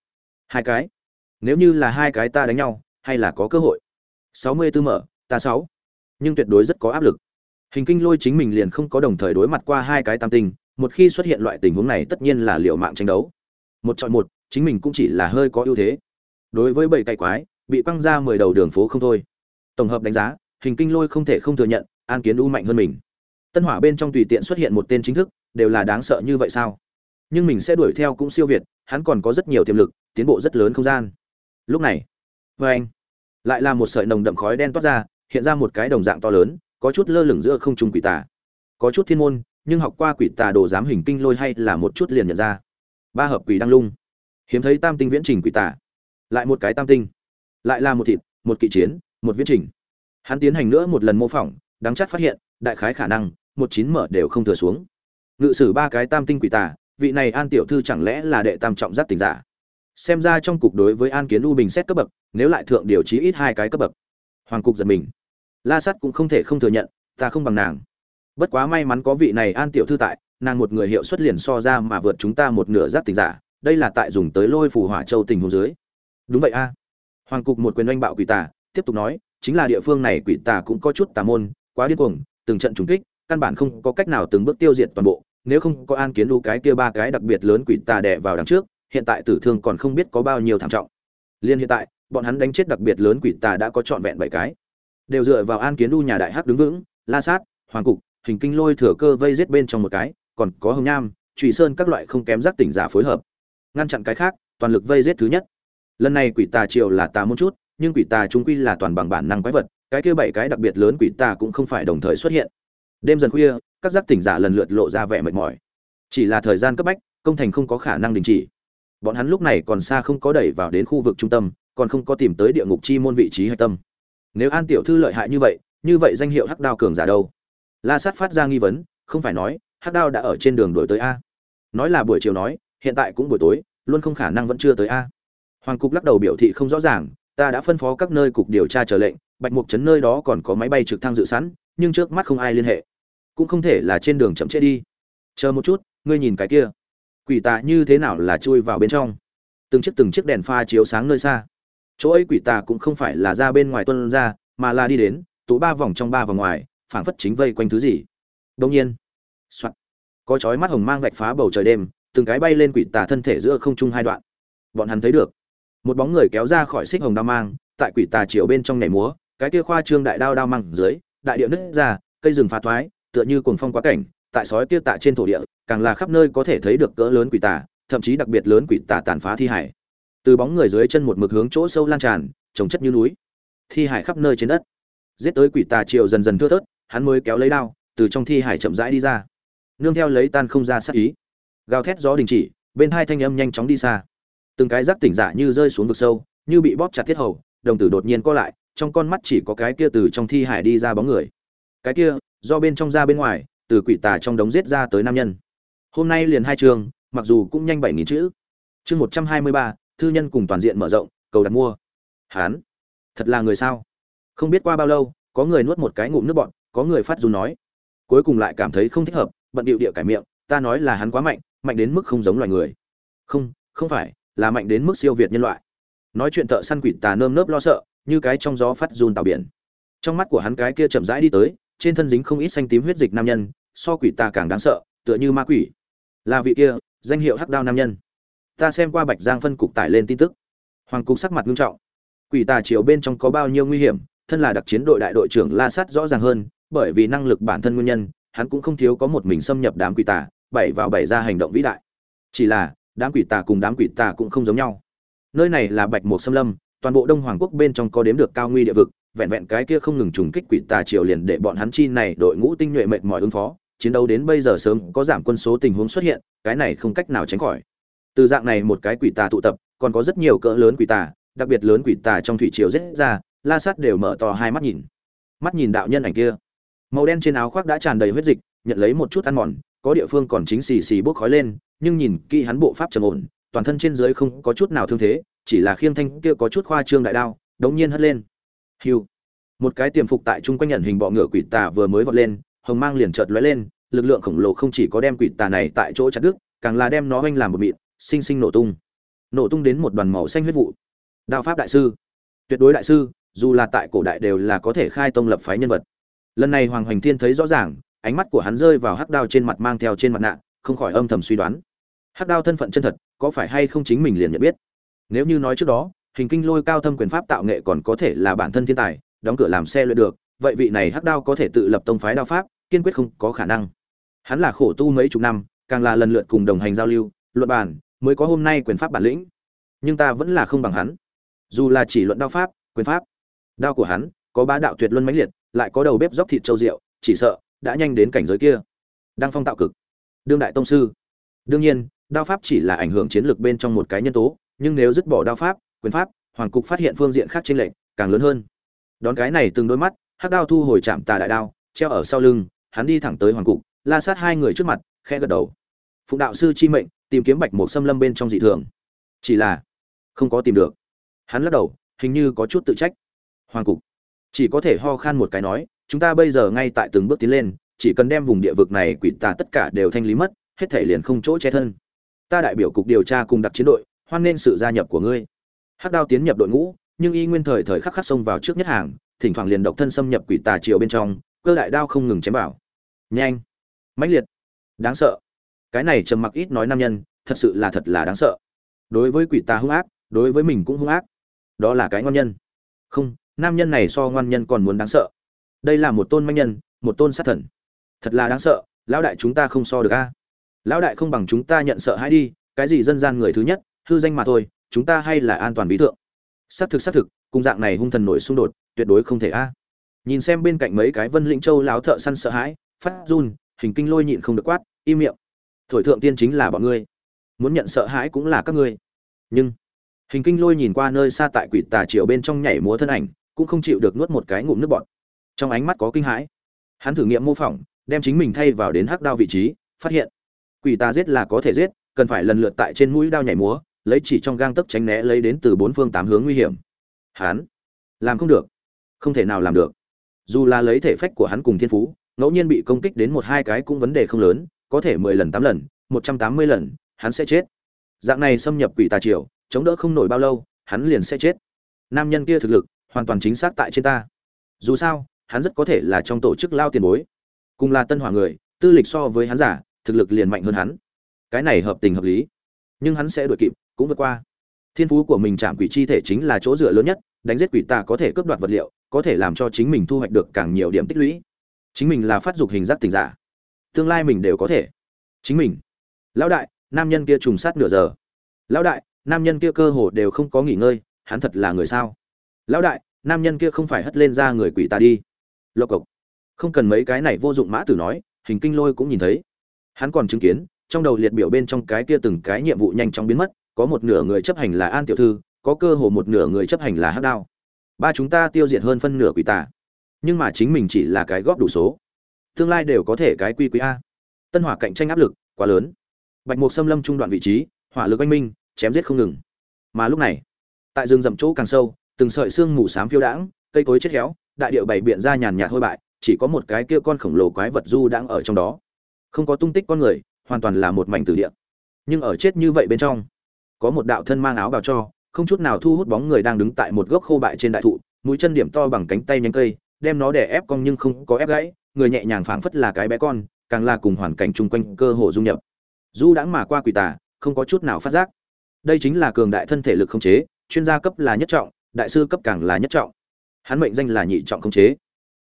Hai cái. Nếu như là hai cái ta đánh nhau, hay là có cơ hội. Sáu mươi tư mở, ta sáu. Nhưng tuyệt đối rất có áp lực. Hình kinh lôi chính mình liền không có đồng thời đối mặt qua hai cái tam tinh một khi xuất hiện loại tình huống này tất nhiên là liệu mạng tranh đấu. Một chọn một chính mình cũng chỉ là hơi có ưu thế. Đối với bảy cây quái bị quăng ra mười đầu đường phố không thôi. Tổng hợp đánh giá hình kinh lôi không thể không thừa nhận an kiến u mạnh hơn mình. Tân hỏa bên trong tùy tiện xuất hiện một tên chính thức đều là đáng sợ như vậy sao? Nhưng mình sẽ đuổi theo cũng siêu việt hắn còn có rất nhiều tiềm lực tiến bộ rất lớn không gian. Lúc này vê anh lại là một sợi nồng đậm khói đen toát ra hiện ra một cái đồng dạng to lớn có chút lơ lửng giữa không trung quỷ tả, có chút thiên môn nhưng học qua quỷ tà đồ giám hình kinh lôi hay là một chút liền nhận ra. Ba hợp quỷ đăng lung. Hiếm thấy tam tinh viễn trình quỷ tà. Lại một cái tam tinh. Lại là một thịt, một kỵ chiến, một viễn trình. Hắn tiến hành nữa một lần mô phỏng, đáng chắc phát hiện, đại khái khả năng, một chín mở đều không thừa xuống. Ngự sử ba cái tam tinh quỷ tà, vị này an tiểu thư chẳng lẽ là đệ tam trọng giác tình giả? Xem ra trong cục đối với an kiến u bình xét cấp bậc, nếu lại thượng điều chí ít hai cái cấp bậc. Hoàng cục giật mình. La sắt cũng không thể không thừa nhận, ta không bằng nàng bất quá may mắn có vị này an tiểu thư tại, nàng một người hiệu suất liền so ra mà vượt chúng ta một nửa giác tình giả, đây là tại dùng tới lôi phù hỏa châu tình hồ dưới. Đúng vậy a. Hoàng cục một quyền oanh bạo quỷ tà, tiếp tục nói, chính là địa phương này quỷ tà cũng có chút tà môn, quá điên cuồng, từng trận trùng kích, căn bản không có cách nào từng bước tiêu diệt toàn bộ, nếu không có an kiến đu cái kia ba cái đặc biệt lớn quỷ tà đè vào đằng trước, hiện tại tử thương còn không biết có bao nhiêu thảm trọng. Liên hiện tại, bọn hắn đánh chết đặc biệt lớn quỷ tà đã có trọn vẹn bảy cái. Đều dựa vào an kiến đu nhà đại hắc đứng vững, la sát, hoàng cục hình kinh lôi thừa cơ vây giết bên trong một cái, còn có hồng nham, trụy sơn các loại không kém giác tỉnh giả phối hợp. Ngăn chặn cái khác, toàn lực vây giết thứ nhất. Lần này quỷ tà triều là tà một chút, nhưng quỷ tà chúng quy là toàn bằng bản năng quái vật, cái kia bảy cái đặc biệt lớn quỷ tà cũng không phải đồng thời xuất hiện. Đêm dần khuya, các giác tỉnh giả lần lượt lộ ra vẻ mệt mỏi. Chỉ là thời gian cấp bách, công thành không có khả năng đình chỉ. Bọn hắn lúc này còn xa không có đẩy vào đến khu vực trung tâm, còn không có tìm tới địa ngục chi môn vị trí hạch tâm. Nếu an tiểu thư lợi hại như vậy như vậy danh hiệu hắc đao cường giả đâu? La sát phát ra nghi vấn, không phải nói, hắc đao đã ở trên đường đổi tới a. Nói là buổi chiều nói, hiện tại cũng buổi tối, luôn không khả năng vẫn chưa tới a. Hoàng cục lắc đầu biểu thị không rõ ràng, ta đã phân phó các nơi cục điều tra chờ lệnh, bạch mục trấn nơi đó còn có máy bay trực thăng dự sẵn, nhưng trước mắt không ai liên hệ. Cũng không thể là trên đường chậm chết đi. Chờ một chút, ngươi nhìn cái kia. Quỷ tà như thế nào là chui vào bên trong? Từng chiếc từng chiếc đèn pha chiếu sáng nơi xa. Chỗ ấy quỷ tà cũng không phải là ra bên ngoài tuân ra, mà là đi đến, tụ ba vòng trong ba vòng ngoài phảng phất chính vây quanh thứ gì. Đông nhiên, soạt, có chói mắt hồng mang vạch phá bầu trời đêm, từng cái bay lên quỷ tà thân thể giữa không trung hai đoạn. Bọn hắn thấy được, một bóng người kéo ra khỏi xích hồng đao mang, tại quỷ tà chiều bên trong nhảy múa, cái kia khoa trương đại đao đao mang dưới, đại địa nứt ra, cây rừng phá thoái, tựa như cuồng phong quá cảnh, tại sói kia tạ trên thổ địa, càng là khắp nơi có thể thấy được cỡ lớn quỷ tà, thậm chí đặc biệt lớn quỷ tà tàn phá thi hải. Từ bóng người dưới chân một mực hướng chỗ sâu lan tràn, trồng chất như núi. Thi hải khắp nơi trên đất. Giết tới quỷ tà chiều dần dần thưa thớt hắn mới kéo lấy đao, từ trong thi hải chậm rãi đi ra. Nương theo lấy tan không ra sát ý. Gào thét gió đình chỉ, bên hai thanh âm nhanh chóng đi xa. Từng cái giác tỉnh giả như rơi xuống vực sâu, như bị bóp chặt thiết hầu, đồng tử đột nhiên co lại, trong con mắt chỉ có cái kia từ trong thi hải đi ra bóng người. Cái kia, do bên trong ra bên ngoài, từ quỷ tà trong đống giết ra tới nam nhân. Hôm nay liền hai trường, mặc dù cũng nhanh bảy nghìn chữ. Chương một trăm hai mươi ba, thư nhân cùng toàn diện mở rộng, cầu đặt mua. Hán, thật là người sao? Không biết qua bao lâu, có người nuốt một cái ngụm nước bọn có người phát run nói. Cuối cùng lại cảm thấy không thích hợp, bận điệu địa cải miệng, ta nói là hắn quá mạnh mạnh đến mức không giống loài người. Không không phải, là mạnh đến mức siêu việt nhân loại. Nói chuyện thợ săn quỷ tà nơm nớp lo sợ, như cái trong gió phát run tàu biển. Trong mắt của hắn cái kia chậm rãi đi tới, trên thân dính không ít xanh tím huyết dịch nam nhân, so quỷ tà càng đáng sợ, tựa như ma quỷ. Là vị kia, danh hiệu hắc đao nam nhân. Ta xem qua bạch giang phân cục tải lên tin tức. Hoàng cục sắc mặt nghiêm trọng. Quỷ tà chiều bên trong có bao nhiêu nguy hiểm, thân là đặc chiến đội đại đội trưởng la sát rõ ràng hơn bởi vì năng lực bản thân nguyên nhân, hắn cũng không thiếu có một mình xâm nhập đám quỷ tà bảy vào bảy ra hành động vĩ đại. Chỉ là, đám quỷ tà cùng đám quỷ tà cũng không giống nhau. Nơi này là bạch mộc xâm lâm, toàn bộ đông hoàng quốc bên trong có đếm được cao nguy địa vực, vẹn vẹn cái kia không ngừng trùng kích quỷ tà triều liền để bọn hắn chi này đội ngũ tinh nhuệ mệt mỏi ứng phó, chiến đấu đến bây giờ sớm có giảm quân số tình huống xuất hiện, cái này không cách nào tránh khỏi. Từ dạng này một cái quỷ tà tụ tập, còn có rất nhiều cỡ lớn quỷ tà, đặc biệt lớn quỷ tà trong thủy triều rết ra, la sát đều mở to hai mắt nhìn. Mắt nhìn đạo nhân ảnh kia màu đen trên áo khoác đã tràn đầy huyết dịch, nhận lấy một chút ăn mòn, có địa phương còn chính xì xì bốc khói lên, nhưng nhìn kỹ hắn bộ pháp trầm ổn, toàn thân trên dưới không có chút nào thương thế, chỉ là khiêng thanh kia có chút khoa trương đại đao, đống nhiên hất lên. Hiu. Một cái tiềm phục tại trung quanh nhận hình bọ ngựa quỷ tà vừa mới vọt lên, hồng mang liền chợt lóe lên, lực lượng khổng lồ không chỉ có đem quỷ tà này tại chỗ chặt đứt, càng là đem nó oanh làm một mịn, sinh sinh nổ tung. Nổ tung đến một đoàn màu xanh huyết vụ. Đao pháp đại sư. Tuyệt đối đại sư, dù là tại cổ đại đều là có thể khai tông lập phái nhân vật lần này hoàng hoành thiên thấy rõ ràng, ánh mắt của hắn rơi vào hắc đao trên mặt mang theo trên mặt nạ, không khỏi âm thầm suy đoán. Hắc đao thân phận chân thật, có phải hay không chính mình liền nhận biết? Nếu như nói trước đó, hình kinh lôi cao thâm quyền pháp tạo nghệ còn có thể là bản thân thiên tài, đóng cửa làm xe luyện được, vậy vị này hắc đao có thể tự lập tông phái đao pháp, kiên quyết không có khả năng. Hắn là khổ tu mấy chục năm, càng là lần lượt cùng đồng hành giao lưu, luận bàn, mới có hôm nay quyền pháp bản lĩnh. Nhưng ta vẫn là không bằng hắn. Dù là chỉ luận đao pháp, quyền pháp, đao của hắn có bá đạo tuyệt luân mãnh liệt lại có đầu bếp dốc thịt châu rượu, chỉ sợ đã nhanh đến cảnh giới kia. Đang phong tạo cực. Đương đại tông sư. Đương nhiên, đao pháp chỉ là ảnh hưởng chiến lược bên trong một cái nhân tố, nhưng nếu dứt bỏ đao pháp, quyền pháp, hoàng cục phát hiện phương diện khác trên lệnh càng lớn hơn. Đón cái này từng đôi mắt, hắc đao thu hồi chạm tà đại đao, treo ở sau lưng, hắn đi thẳng tới hoàng cục, la sát hai người trước mặt, khẽ gật đầu. Phụng đạo sư chi mệnh, tìm kiếm bạch một xâm lâm bên trong dị thường. Chỉ là không có tìm được. Hắn lắc đầu, hình như có chút tự trách. Hoàng cục chỉ có thể ho khan một cái nói, chúng ta bây giờ ngay tại từng bước tiến lên, chỉ cần đem vùng địa vực này quỷ tà tất cả đều thanh lý mất, hết thể liền không chỗ che thân. Ta đại biểu cục điều tra cùng đặc chiến đội, hoan nghênh sự gia nhập của ngươi. Hắc đao tiến nhập đội ngũ, nhưng y nguyên thời thời khắc khắc xông vào trước nhất hàng, thỉnh thoảng liền độc thân xâm nhập quỷ tà triều bên trong, cơ đại đao không ngừng chém vào. Nhanh! Mãnh liệt! Đáng sợ! Cái này trầm mặc ít nói nam nhân, thật sự là thật là đáng sợ. Đối với quỷ tà hung ác, đối với mình cũng hung ác. Đó là cái ngon nhân. Không nam nhân này so ngoan nhân còn muốn đáng sợ. Đây là một tôn manh nhân, một tôn sát thần. Thật là đáng sợ, lão đại chúng ta không so được a. Lão đại không bằng chúng ta nhận sợ hãi đi, cái gì dân gian người thứ nhất, hư danh mà thôi, chúng ta hay là an toàn bí thượng. Xác thực xác thực, cùng dạng này hung thần nổi xung đột, tuyệt đối không thể a. Nhìn xem bên cạnh mấy cái vân lĩnh châu láo thợ săn sợ hãi, phát run, hình kinh lôi nhịn không được quát, im miệng. Thổi thượng tiên chính là bọn ngươi. Muốn nhận sợ hãi cũng là các ngươi. Nhưng, hình kinh lôi nhìn qua nơi xa tại quỷ tà triều bên trong nhảy múa thân ảnh cũng không chịu được nuốt một cái ngụm nước bọt. Trong ánh mắt có kinh hãi, hắn thử nghiệm mô phỏng, đem chính mình thay vào đến hắc đao vị trí, phát hiện, quỷ ta giết là có thể giết, cần phải lần lượt tại trên mũi đao nhảy múa, lấy chỉ trong gang tấc tránh né lấy đến từ bốn phương tám hướng nguy hiểm. Hắn, làm không được, không thể nào làm được. Dù là lấy thể phách của hắn cùng thiên phú, ngẫu nhiên bị công kích đến một hai cái cũng vấn đề không lớn, có thể mười lần tám lần, một trăm tám mươi lần, hắn sẽ chết. Dạng này xâm nhập quỷ tà triều, chống đỡ không nổi bao lâu, hắn liền sẽ chết. Nam nhân kia thực lực hoàn toàn chính xác tại trên ta. Dù sao, hắn rất có thể là trong tổ chức lao tiền bối. Cùng là tân hỏa người, tư lịch so với hắn giả thực lực liền mạnh hơn hắn. Cái này hợp tình hợp lý. Nhưng hắn sẽ đuổi kịp, cũng vượt qua. Thiên phú của mình chạm quỷ chi thể chính là chỗ dựa lớn nhất, đánh giết quỷ tà có thể cướp đoạt vật liệu, có thể làm cho chính mình thu hoạch được càng nhiều điểm tích lũy. Chính mình là phát dục hình giác tình giả. Tương lai mình đều có thể. Chính mình. Lão đại, nam nhân kia trùng sát nửa giờ. Lão đại, nam nhân kia cơ hồ đều không có nghỉ ngơi, hắn thật là người sao? Lão đại, nam nhân kia không phải hất lên ra người quỷ ta đi. Lộc cộc. Không cần mấy cái này vô dụng mã tử nói, hình kinh lôi cũng nhìn thấy. Hắn còn chứng kiến, trong đầu liệt biểu bên trong cái kia từng cái nhiệm vụ nhanh chóng biến mất, có một nửa người chấp hành là an tiểu thư, có cơ hồ một nửa người chấp hành là hắc đao. Ba chúng ta tiêu diệt hơn phân nửa quỷ tà. Nhưng mà chính mình chỉ là cái góp đủ số. Tương lai đều có thể cái quy quý a. Tân hỏa cạnh tranh áp lực quá lớn. Bạch mục xâm lâm trung đoạn vị trí, hỏa lực oanh minh, chém giết không ngừng. Mà lúc này, tại rừng rậm chỗ càng sâu từng sợi xương mù xám phiêu đãng, cây cối chết héo, đại điệu bày biện ra nhàn nhạt hôi bại, chỉ có một cái kia con khổng lồ quái vật du đang ở trong đó. Không có tung tích con người, hoàn toàn là một mảnh tử địa. Nhưng ở chết như vậy bên trong, có một đạo thân mang áo bào cho, không chút nào thu hút bóng người đang đứng tại một gốc khô bại trên đại thụ, mũi chân điểm to bằng cánh tay nhánh cây, đem nó để ép cong nhưng không có ép gãy, người nhẹ nhàng phảng phất là cái bé con, càng là cùng hoàn cảnh chung quanh cơ hồ dung nhập. Du đãng mà qua quỷ tà, không có chút nào phát giác. Đây chính là cường đại thân thể lực không chế, chuyên gia cấp là nhất trọng đại sư cấp càng là nhất trọng. Hắn mệnh danh là nhị trọng không chế.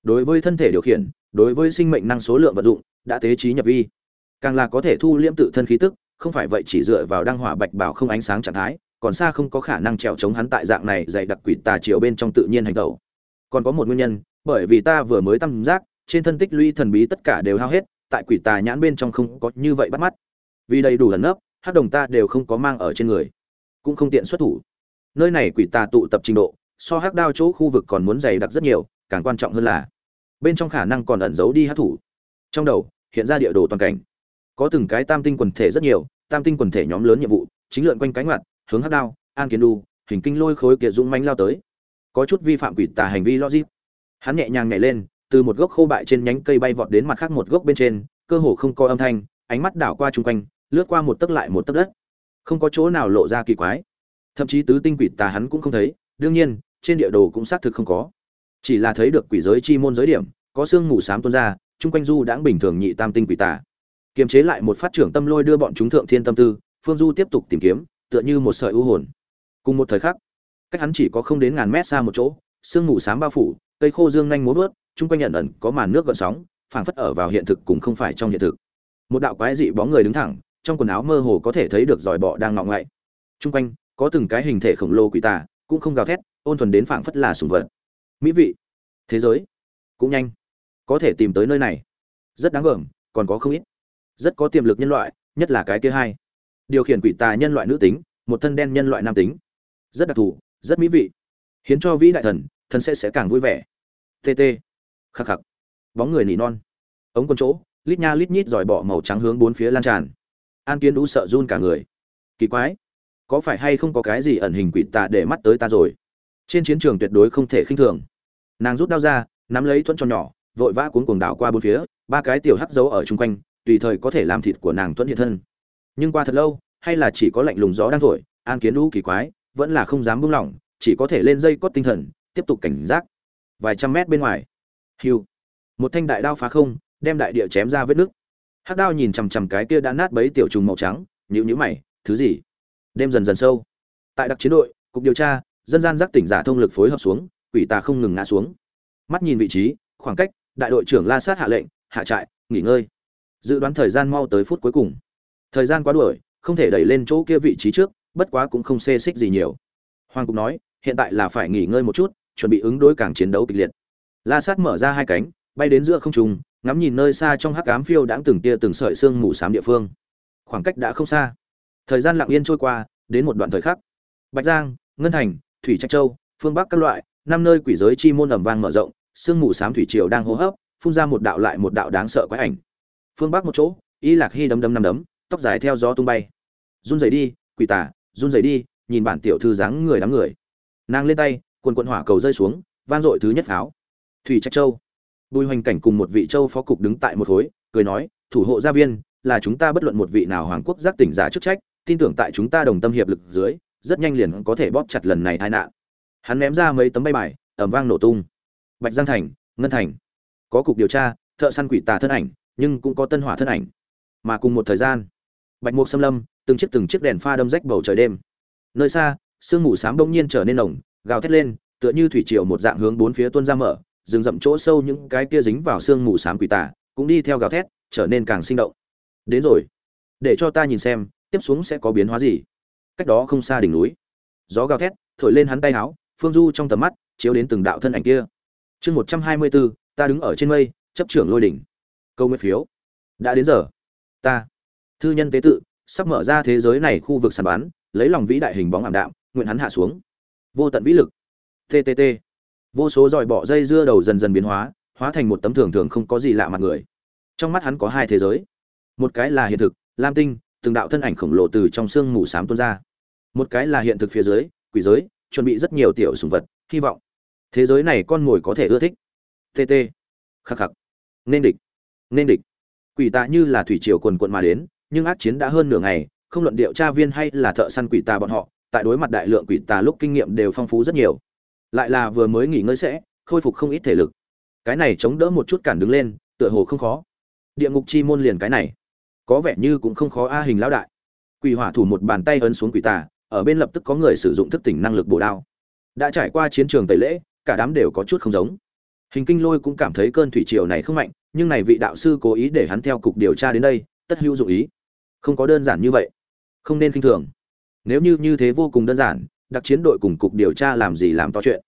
Đối với thân thể điều khiển, đối với sinh mệnh năng số lượng vận dụng, đã tế trí nhập vi. Càng là có thể thu liễm tự thân khí tức, không phải vậy chỉ dựa vào đăng hỏa bạch bảo không ánh sáng trạng thái, còn xa không có khả năng trèo chống hắn tại dạng này dày đặc quỷ tà chiều bên trong tự nhiên hành động còn có một nguyên nhân, bởi vì ta vừa mới tâm giác, trên thân tích lũy thần bí tất cả đều hao hết, tại quỷ tà nhãn bên trong không có như vậy bắt mắt. Vì đầy đủ lần nấp hát đồng ta đều không có mang ở trên người, cũng không tiện xuất thủ nơi này quỷ tà tụ tập trình độ, so hắc đao chỗ khu vực còn muốn dày đặc rất nhiều, càng quan trọng hơn là bên trong khả năng còn ẩn giấu đi hát thủ. Trong đầu, hiện ra địa đồ toàn cảnh. Có từng cái tam tinh quần thể rất nhiều, tam tinh quần thể nhóm lớn nhiệm vụ, chính lượn quanh cánh ngoặt, hướng hắc đao, an kiến đu, hình kinh lôi khối kiệt dũng mánh lao tới. Có chút vi phạm quỷ tà hành vi logic. Hắn nhẹ nhàng nhảy lên, từ một gốc khô bại trên nhánh cây bay vọt đến mặt khác một gốc bên trên, cơ hồ không có âm thanh, ánh mắt đảo qua chung quanh, lướt qua một tấc lại một tấc đất. Không có chỗ nào lộ ra kỳ quái thậm chí tứ tinh quỷ tà hắn cũng không thấy, đương nhiên, trên địa đồ cũng xác thực không có. Chỉ là thấy được quỷ giới chi môn giới điểm, có xương mù sám tuôn ra, chung quanh du đãng bình thường nhị tam tinh quỷ tà. Kiềm chế lại một phát trưởng tâm lôi đưa bọn chúng thượng thiên tâm tư, phương du tiếp tục tìm kiếm, tựa như một sợi u hồn. Cùng một thời khắc, cách hắn chỉ có không đến ngàn mét xa một chỗ, sương mù sám bao phủ, cây khô dương nhanh múa vớt chung quanh nhận ẩn có màn nước gợn sóng, phảng phất ở vào hiện thực cũng không phải trong hiện thực. Một đạo quái dị bóng người đứng thẳng, trong quần áo mơ hồ có thể thấy được dòi bọ đang ngọng ngậy. Chung quanh có từng cái hình thể khổng lồ quỷ tà, cũng không gào thét, ôn thuần đến phảng phất là sùng vật. Mỹ vị, thế giới, cũng nhanh, có thể tìm tới nơi này. Rất đáng gờm, còn có không ít. Rất có tiềm lực nhân loại, nhất là cái kia hai. Điều khiển quỷ tà nhân loại nữ tính, một thân đen nhân loại nam tính. Rất đặc thù, rất mỹ vị. Hiến cho vĩ đại thần thần sẽ sẽ càng vui vẻ. Tt khắc khắc. Bóng người nỉ non. Ống con chỗ, lít nha lít nhít dòi bỏ màu trắng hướng bốn phía lan tràn. An kiến đũ sợ run cả người. Kỳ quái có phải hay không có cái gì ẩn hình quỷ tà để mắt tới ta rồi? Trên chiến trường tuyệt đối không thể khinh thường. Nàng rút đao ra, nắm lấy thuẫn tròn nhỏ, vội vã cuốn cuồng đảo qua bốn phía, ba cái tiểu hắc dấu ở chung quanh, tùy thời có thể làm thịt của nàng thuẫn hiện thân. Nhưng qua thật lâu, hay là chỉ có lạnh lùng gió đang thổi, an kiến lũ kỳ quái, vẫn là không dám buông lỏng, chỉ có thể lên dây cót tinh thần, tiếp tục cảnh giác. Vài trăm mét bên ngoài. Hiu. Một thanh đại đao phá không, đem đại địa chém ra vết nước. hắc đao nhìn chằm chằm cái kia đã nát bấy tiểu trùng màu trắng nhữ nhữ mày, thứ gì? Đêm dần dần sâu. Tại đặc chiến đội, cục điều tra, dân gian giác tỉnh giả thông lực phối hợp xuống, quỷ tà không ngừng ngã xuống. Mắt nhìn vị trí, khoảng cách, đại đội trưởng la sát hạ lệnh, hạ trại, nghỉ ngơi. Dự đoán thời gian mau tới phút cuối cùng. Thời gian quá đuổi, không thể đẩy lên chỗ kia vị trí trước, bất quá cũng không xê xích gì nhiều. Hoàng cục nói, hiện tại là phải nghỉ ngơi một chút, chuẩn bị ứng đối càng chiến đấu kịch liệt. La sát mở ra hai cánh, bay đến giữa không trung, ngắm nhìn nơi xa trong hắc ám phiêu đãng từng tia từng sợi xương mù xám địa phương. Khoảng cách đã không xa thời gian lặng yên trôi qua, đến một đoạn thời khắc, bạch giang, ngân thành, thủy trạch châu, phương bắc các loại, năm nơi quỷ giới chi môn ẩm vang mở rộng xương mù xám thủy triều đang hô hấp, phun ra một đạo lại một đạo đáng sợ quái ảnh. Phương bắc một chỗ, y lạc hy đấm đấm năm đấm, tóc dài theo gió tung bay. Run rẩy đi, quỷ tả run rẩy đi, nhìn bản tiểu thư dáng người đám người. Nàng lên tay, quần quận hỏa cầu rơi xuống van dội thứ nhất pháo. Thủy trạch châu. Bùi hoành cảnh cùng một vị châu phó cục đứng tại một khối, cười nói, thủ hộ gia viên, là chúng ta bất luận một vị nào hoàng quốc giác tỉnh giả chức trách tin tưởng tại chúng ta đồng tâm hiệp lực dưới, rất nhanh liền có thể bóp chặt lần này tai nạn. Hắn ném ra mấy tấm bay bài ẩm vang nổ tung. Bạch giang thành, ngân thành. Có cục điều tra, thợ săn quỷ tà thân ảnh, nhưng cũng có tân hỏa thân ảnh. Mà cùng một thời gian, bạch mục xâm lâm, từng chiếc từng chiếc đèn pha đâm rách bầu trời đêm. Nơi xa, sương mù xám đông nhiên trở nên nồng, gào thét lên, tựa như thủy triều một dạng hướng bốn phía tuôn ra mở, rừng rậm chỗ sâu những cái kia dính vào sương mù xám quỷ tà cũng đi theo gào thét, trở nên càng sinh động. Đến rồi. Để cho ta nhìn xem tiếp xuống sẽ có biến hóa gì? Cách đó không xa đỉnh núi. Gió gào thét, thổi lên hắn tay áo, phương du trong tầm mắt chiếu đến từng đạo thân ảnh kia. Chương một trăm hai mươi bốn ta đứng ở trên mây, chấp trưởng lôi đỉnh. Câu nguyên phiếu. Đã đến giờ. Ta. Thư nhân tế tự, sắp mở ra thế giới này khu vực sàn bán lấy lòng vĩ đại hình bóng ảm đạm, nguyện hắn hạ xuống. Vô tận vĩ lực. Ttt vô số dòi bỏ dây dưa đầu dần dần biến hóa hóa thành một tấm thường thường không có gì lạ mặt người. Trong mắt hắn có hai thế giới. Một cái là hiện thực, lam tinh từng đạo thân ảnh khổng lồ từ trong xương mù xám tuôn ra. Một cái là hiện thực phía dưới, quỷ giới, chuẩn bị rất nhiều tiểu sùng vật, hy vọng. Thế giới này con ngồi có thể ưa thích. Tt khắc khắc. Nên địch. Nên địch. Quỷ tà như là thủy triều quần cuộn mà đến, nhưng ác chiến đã hơn nửa ngày, không luận điều tra viên hay là thợ săn quỷ tà bọn họ, tại đối mặt đại lượng quỷ tà lúc kinh nghiệm đều phong phú rất nhiều. Lại là vừa mới nghỉ ngơi sẽ, khôi phục không ít thể lực. Cái này chống đỡ một chút cản đứng lên, tựa hồ không khó. Địa ngục chi môn liền cái này có vẻ như cũng không khó a hình lão đại. Quỷ hỏa thủ một bàn tay ấn xuống quỷ tà, ở bên lập tức có người sử dụng thức tỉnh năng lực bổ đao. Đã trải qua chiến trường tẩy lễ, cả đám đều có chút không giống. Hình kinh lôi cũng cảm thấy cơn thủy triều này không mạnh, nhưng này vị đạo sư cố ý để hắn theo cục điều tra đến đây, tất hữu dụng ý. Không có đơn giản như vậy. Không nên khinh thường. Nếu như như thế vô cùng đơn giản, đặc chiến đội cùng cục điều tra làm gì làm to chuyện?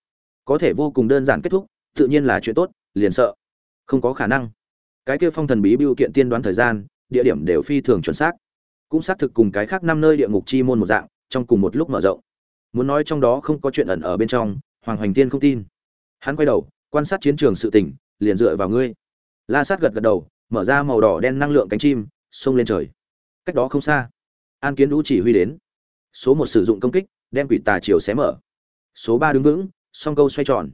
Có thể vô cùng đơn giản kết thúc, tự nhiên là chuyện tốt, liền sợ. Không có khả năng. Cái kia phong thần bí biểu kiện tiên đoán thời gian địa điểm đều phi thường chuẩn xác. Cũng xác thực cùng cái khác năm nơi địa ngục chi môn một dạng, trong cùng một lúc mở rộng. Muốn nói trong đó không có chuyện ẩn ở bên trong, hoàng hoành tiên không tin. Hắn quay đầu, quan sát chiến trường sự tình, liền dựa vào ngươi. La sát gật gật đầu, mở ra màu đỏ đen năng lượng cánh chim, xông lên trời. Cách đó không xa, an kiến đũ chỉ huy đến. Số một sử dụng công kích, đem quỷ tà chiều xé mở. Số ba đứng vững, song câu xoay tròn.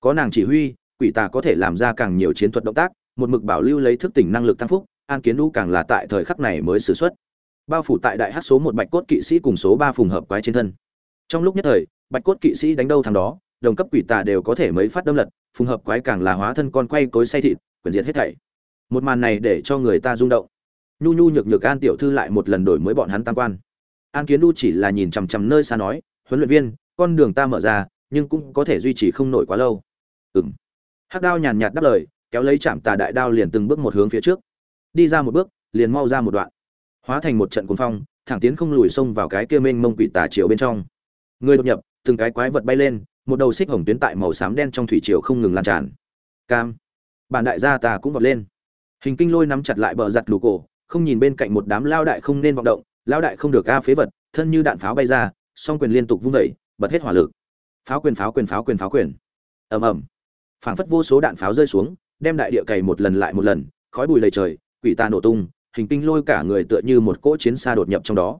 Có nàng chỉ huy, quỷ tà có thể làm ra càng nhiều chiến thuật động tác, một mực bảo lưu lấy thức tỉnh năng lực tăng phúc an kiến đũ càng là tại thời khắc này mới xử xuất bao phủ tại đại hát số một bạch cốt kỵ sĩ cùng số ba phùng hợp quái trên thân. Trong lúc nhất thời, bạch cốt kỵ sĩ đánh đâu thằng đó, đồng cấp quỷ tà đều có thể mấy phát đâm lật, phùng hợp quái càng là hóa thân con quay cối say thịt, quyền diệt hết thảy. Một màn này để cho người ta rung động. Nhu nhu nhược nhược an tiểu thư lại một lần đổi mới bọn hắn tam quan. An kiến đu chỉ là nhìn chằm chằm nơi xa nói, huấn luyện viên, con đường ta mở ra, nhưng cũng có thể duy trì không nổi quá lâu. Ừng hắc đao nhàn nhạt đáp lời, kéo lấy chạm tà đại đao liền từng bước một hướng phía trước đi ra một bước, liền mau ra một đoạn. Hóa thành một trận cuồng phong, thẳng tiến không lùi xông vào cái kia mênh mông quỷ tà chiều bên trong. Người đột nhập, từng cái quái vật bay lên, một đầu xích hồng tuyến tại màu xám đen trong thủy triều không ngừng lan tràn. Cam. Bản đại gia ta cũng vọt lên. Hình kinh lôi nắm chặt lại bờ giặt lù cổ, không nhìn bên cạnh một đám lao đại không nên vọng động, lao đại không được a phế vật, thân như đạn pháo bay ra, song quyền liên tục vung vẩy bật hết hỏa lực. Pháo quyền pháo quyền pháo quyền pháo quyền. Ầm ầm. Phảng phất vô số đạn pháo rơi xuống, đem đại địa cày một lần lại một lần, khói bùi lầy trời quỷ ta nổ tung, hình kinh lôi cả người tựa như một cỗ chiến xa đột nhập trong đó.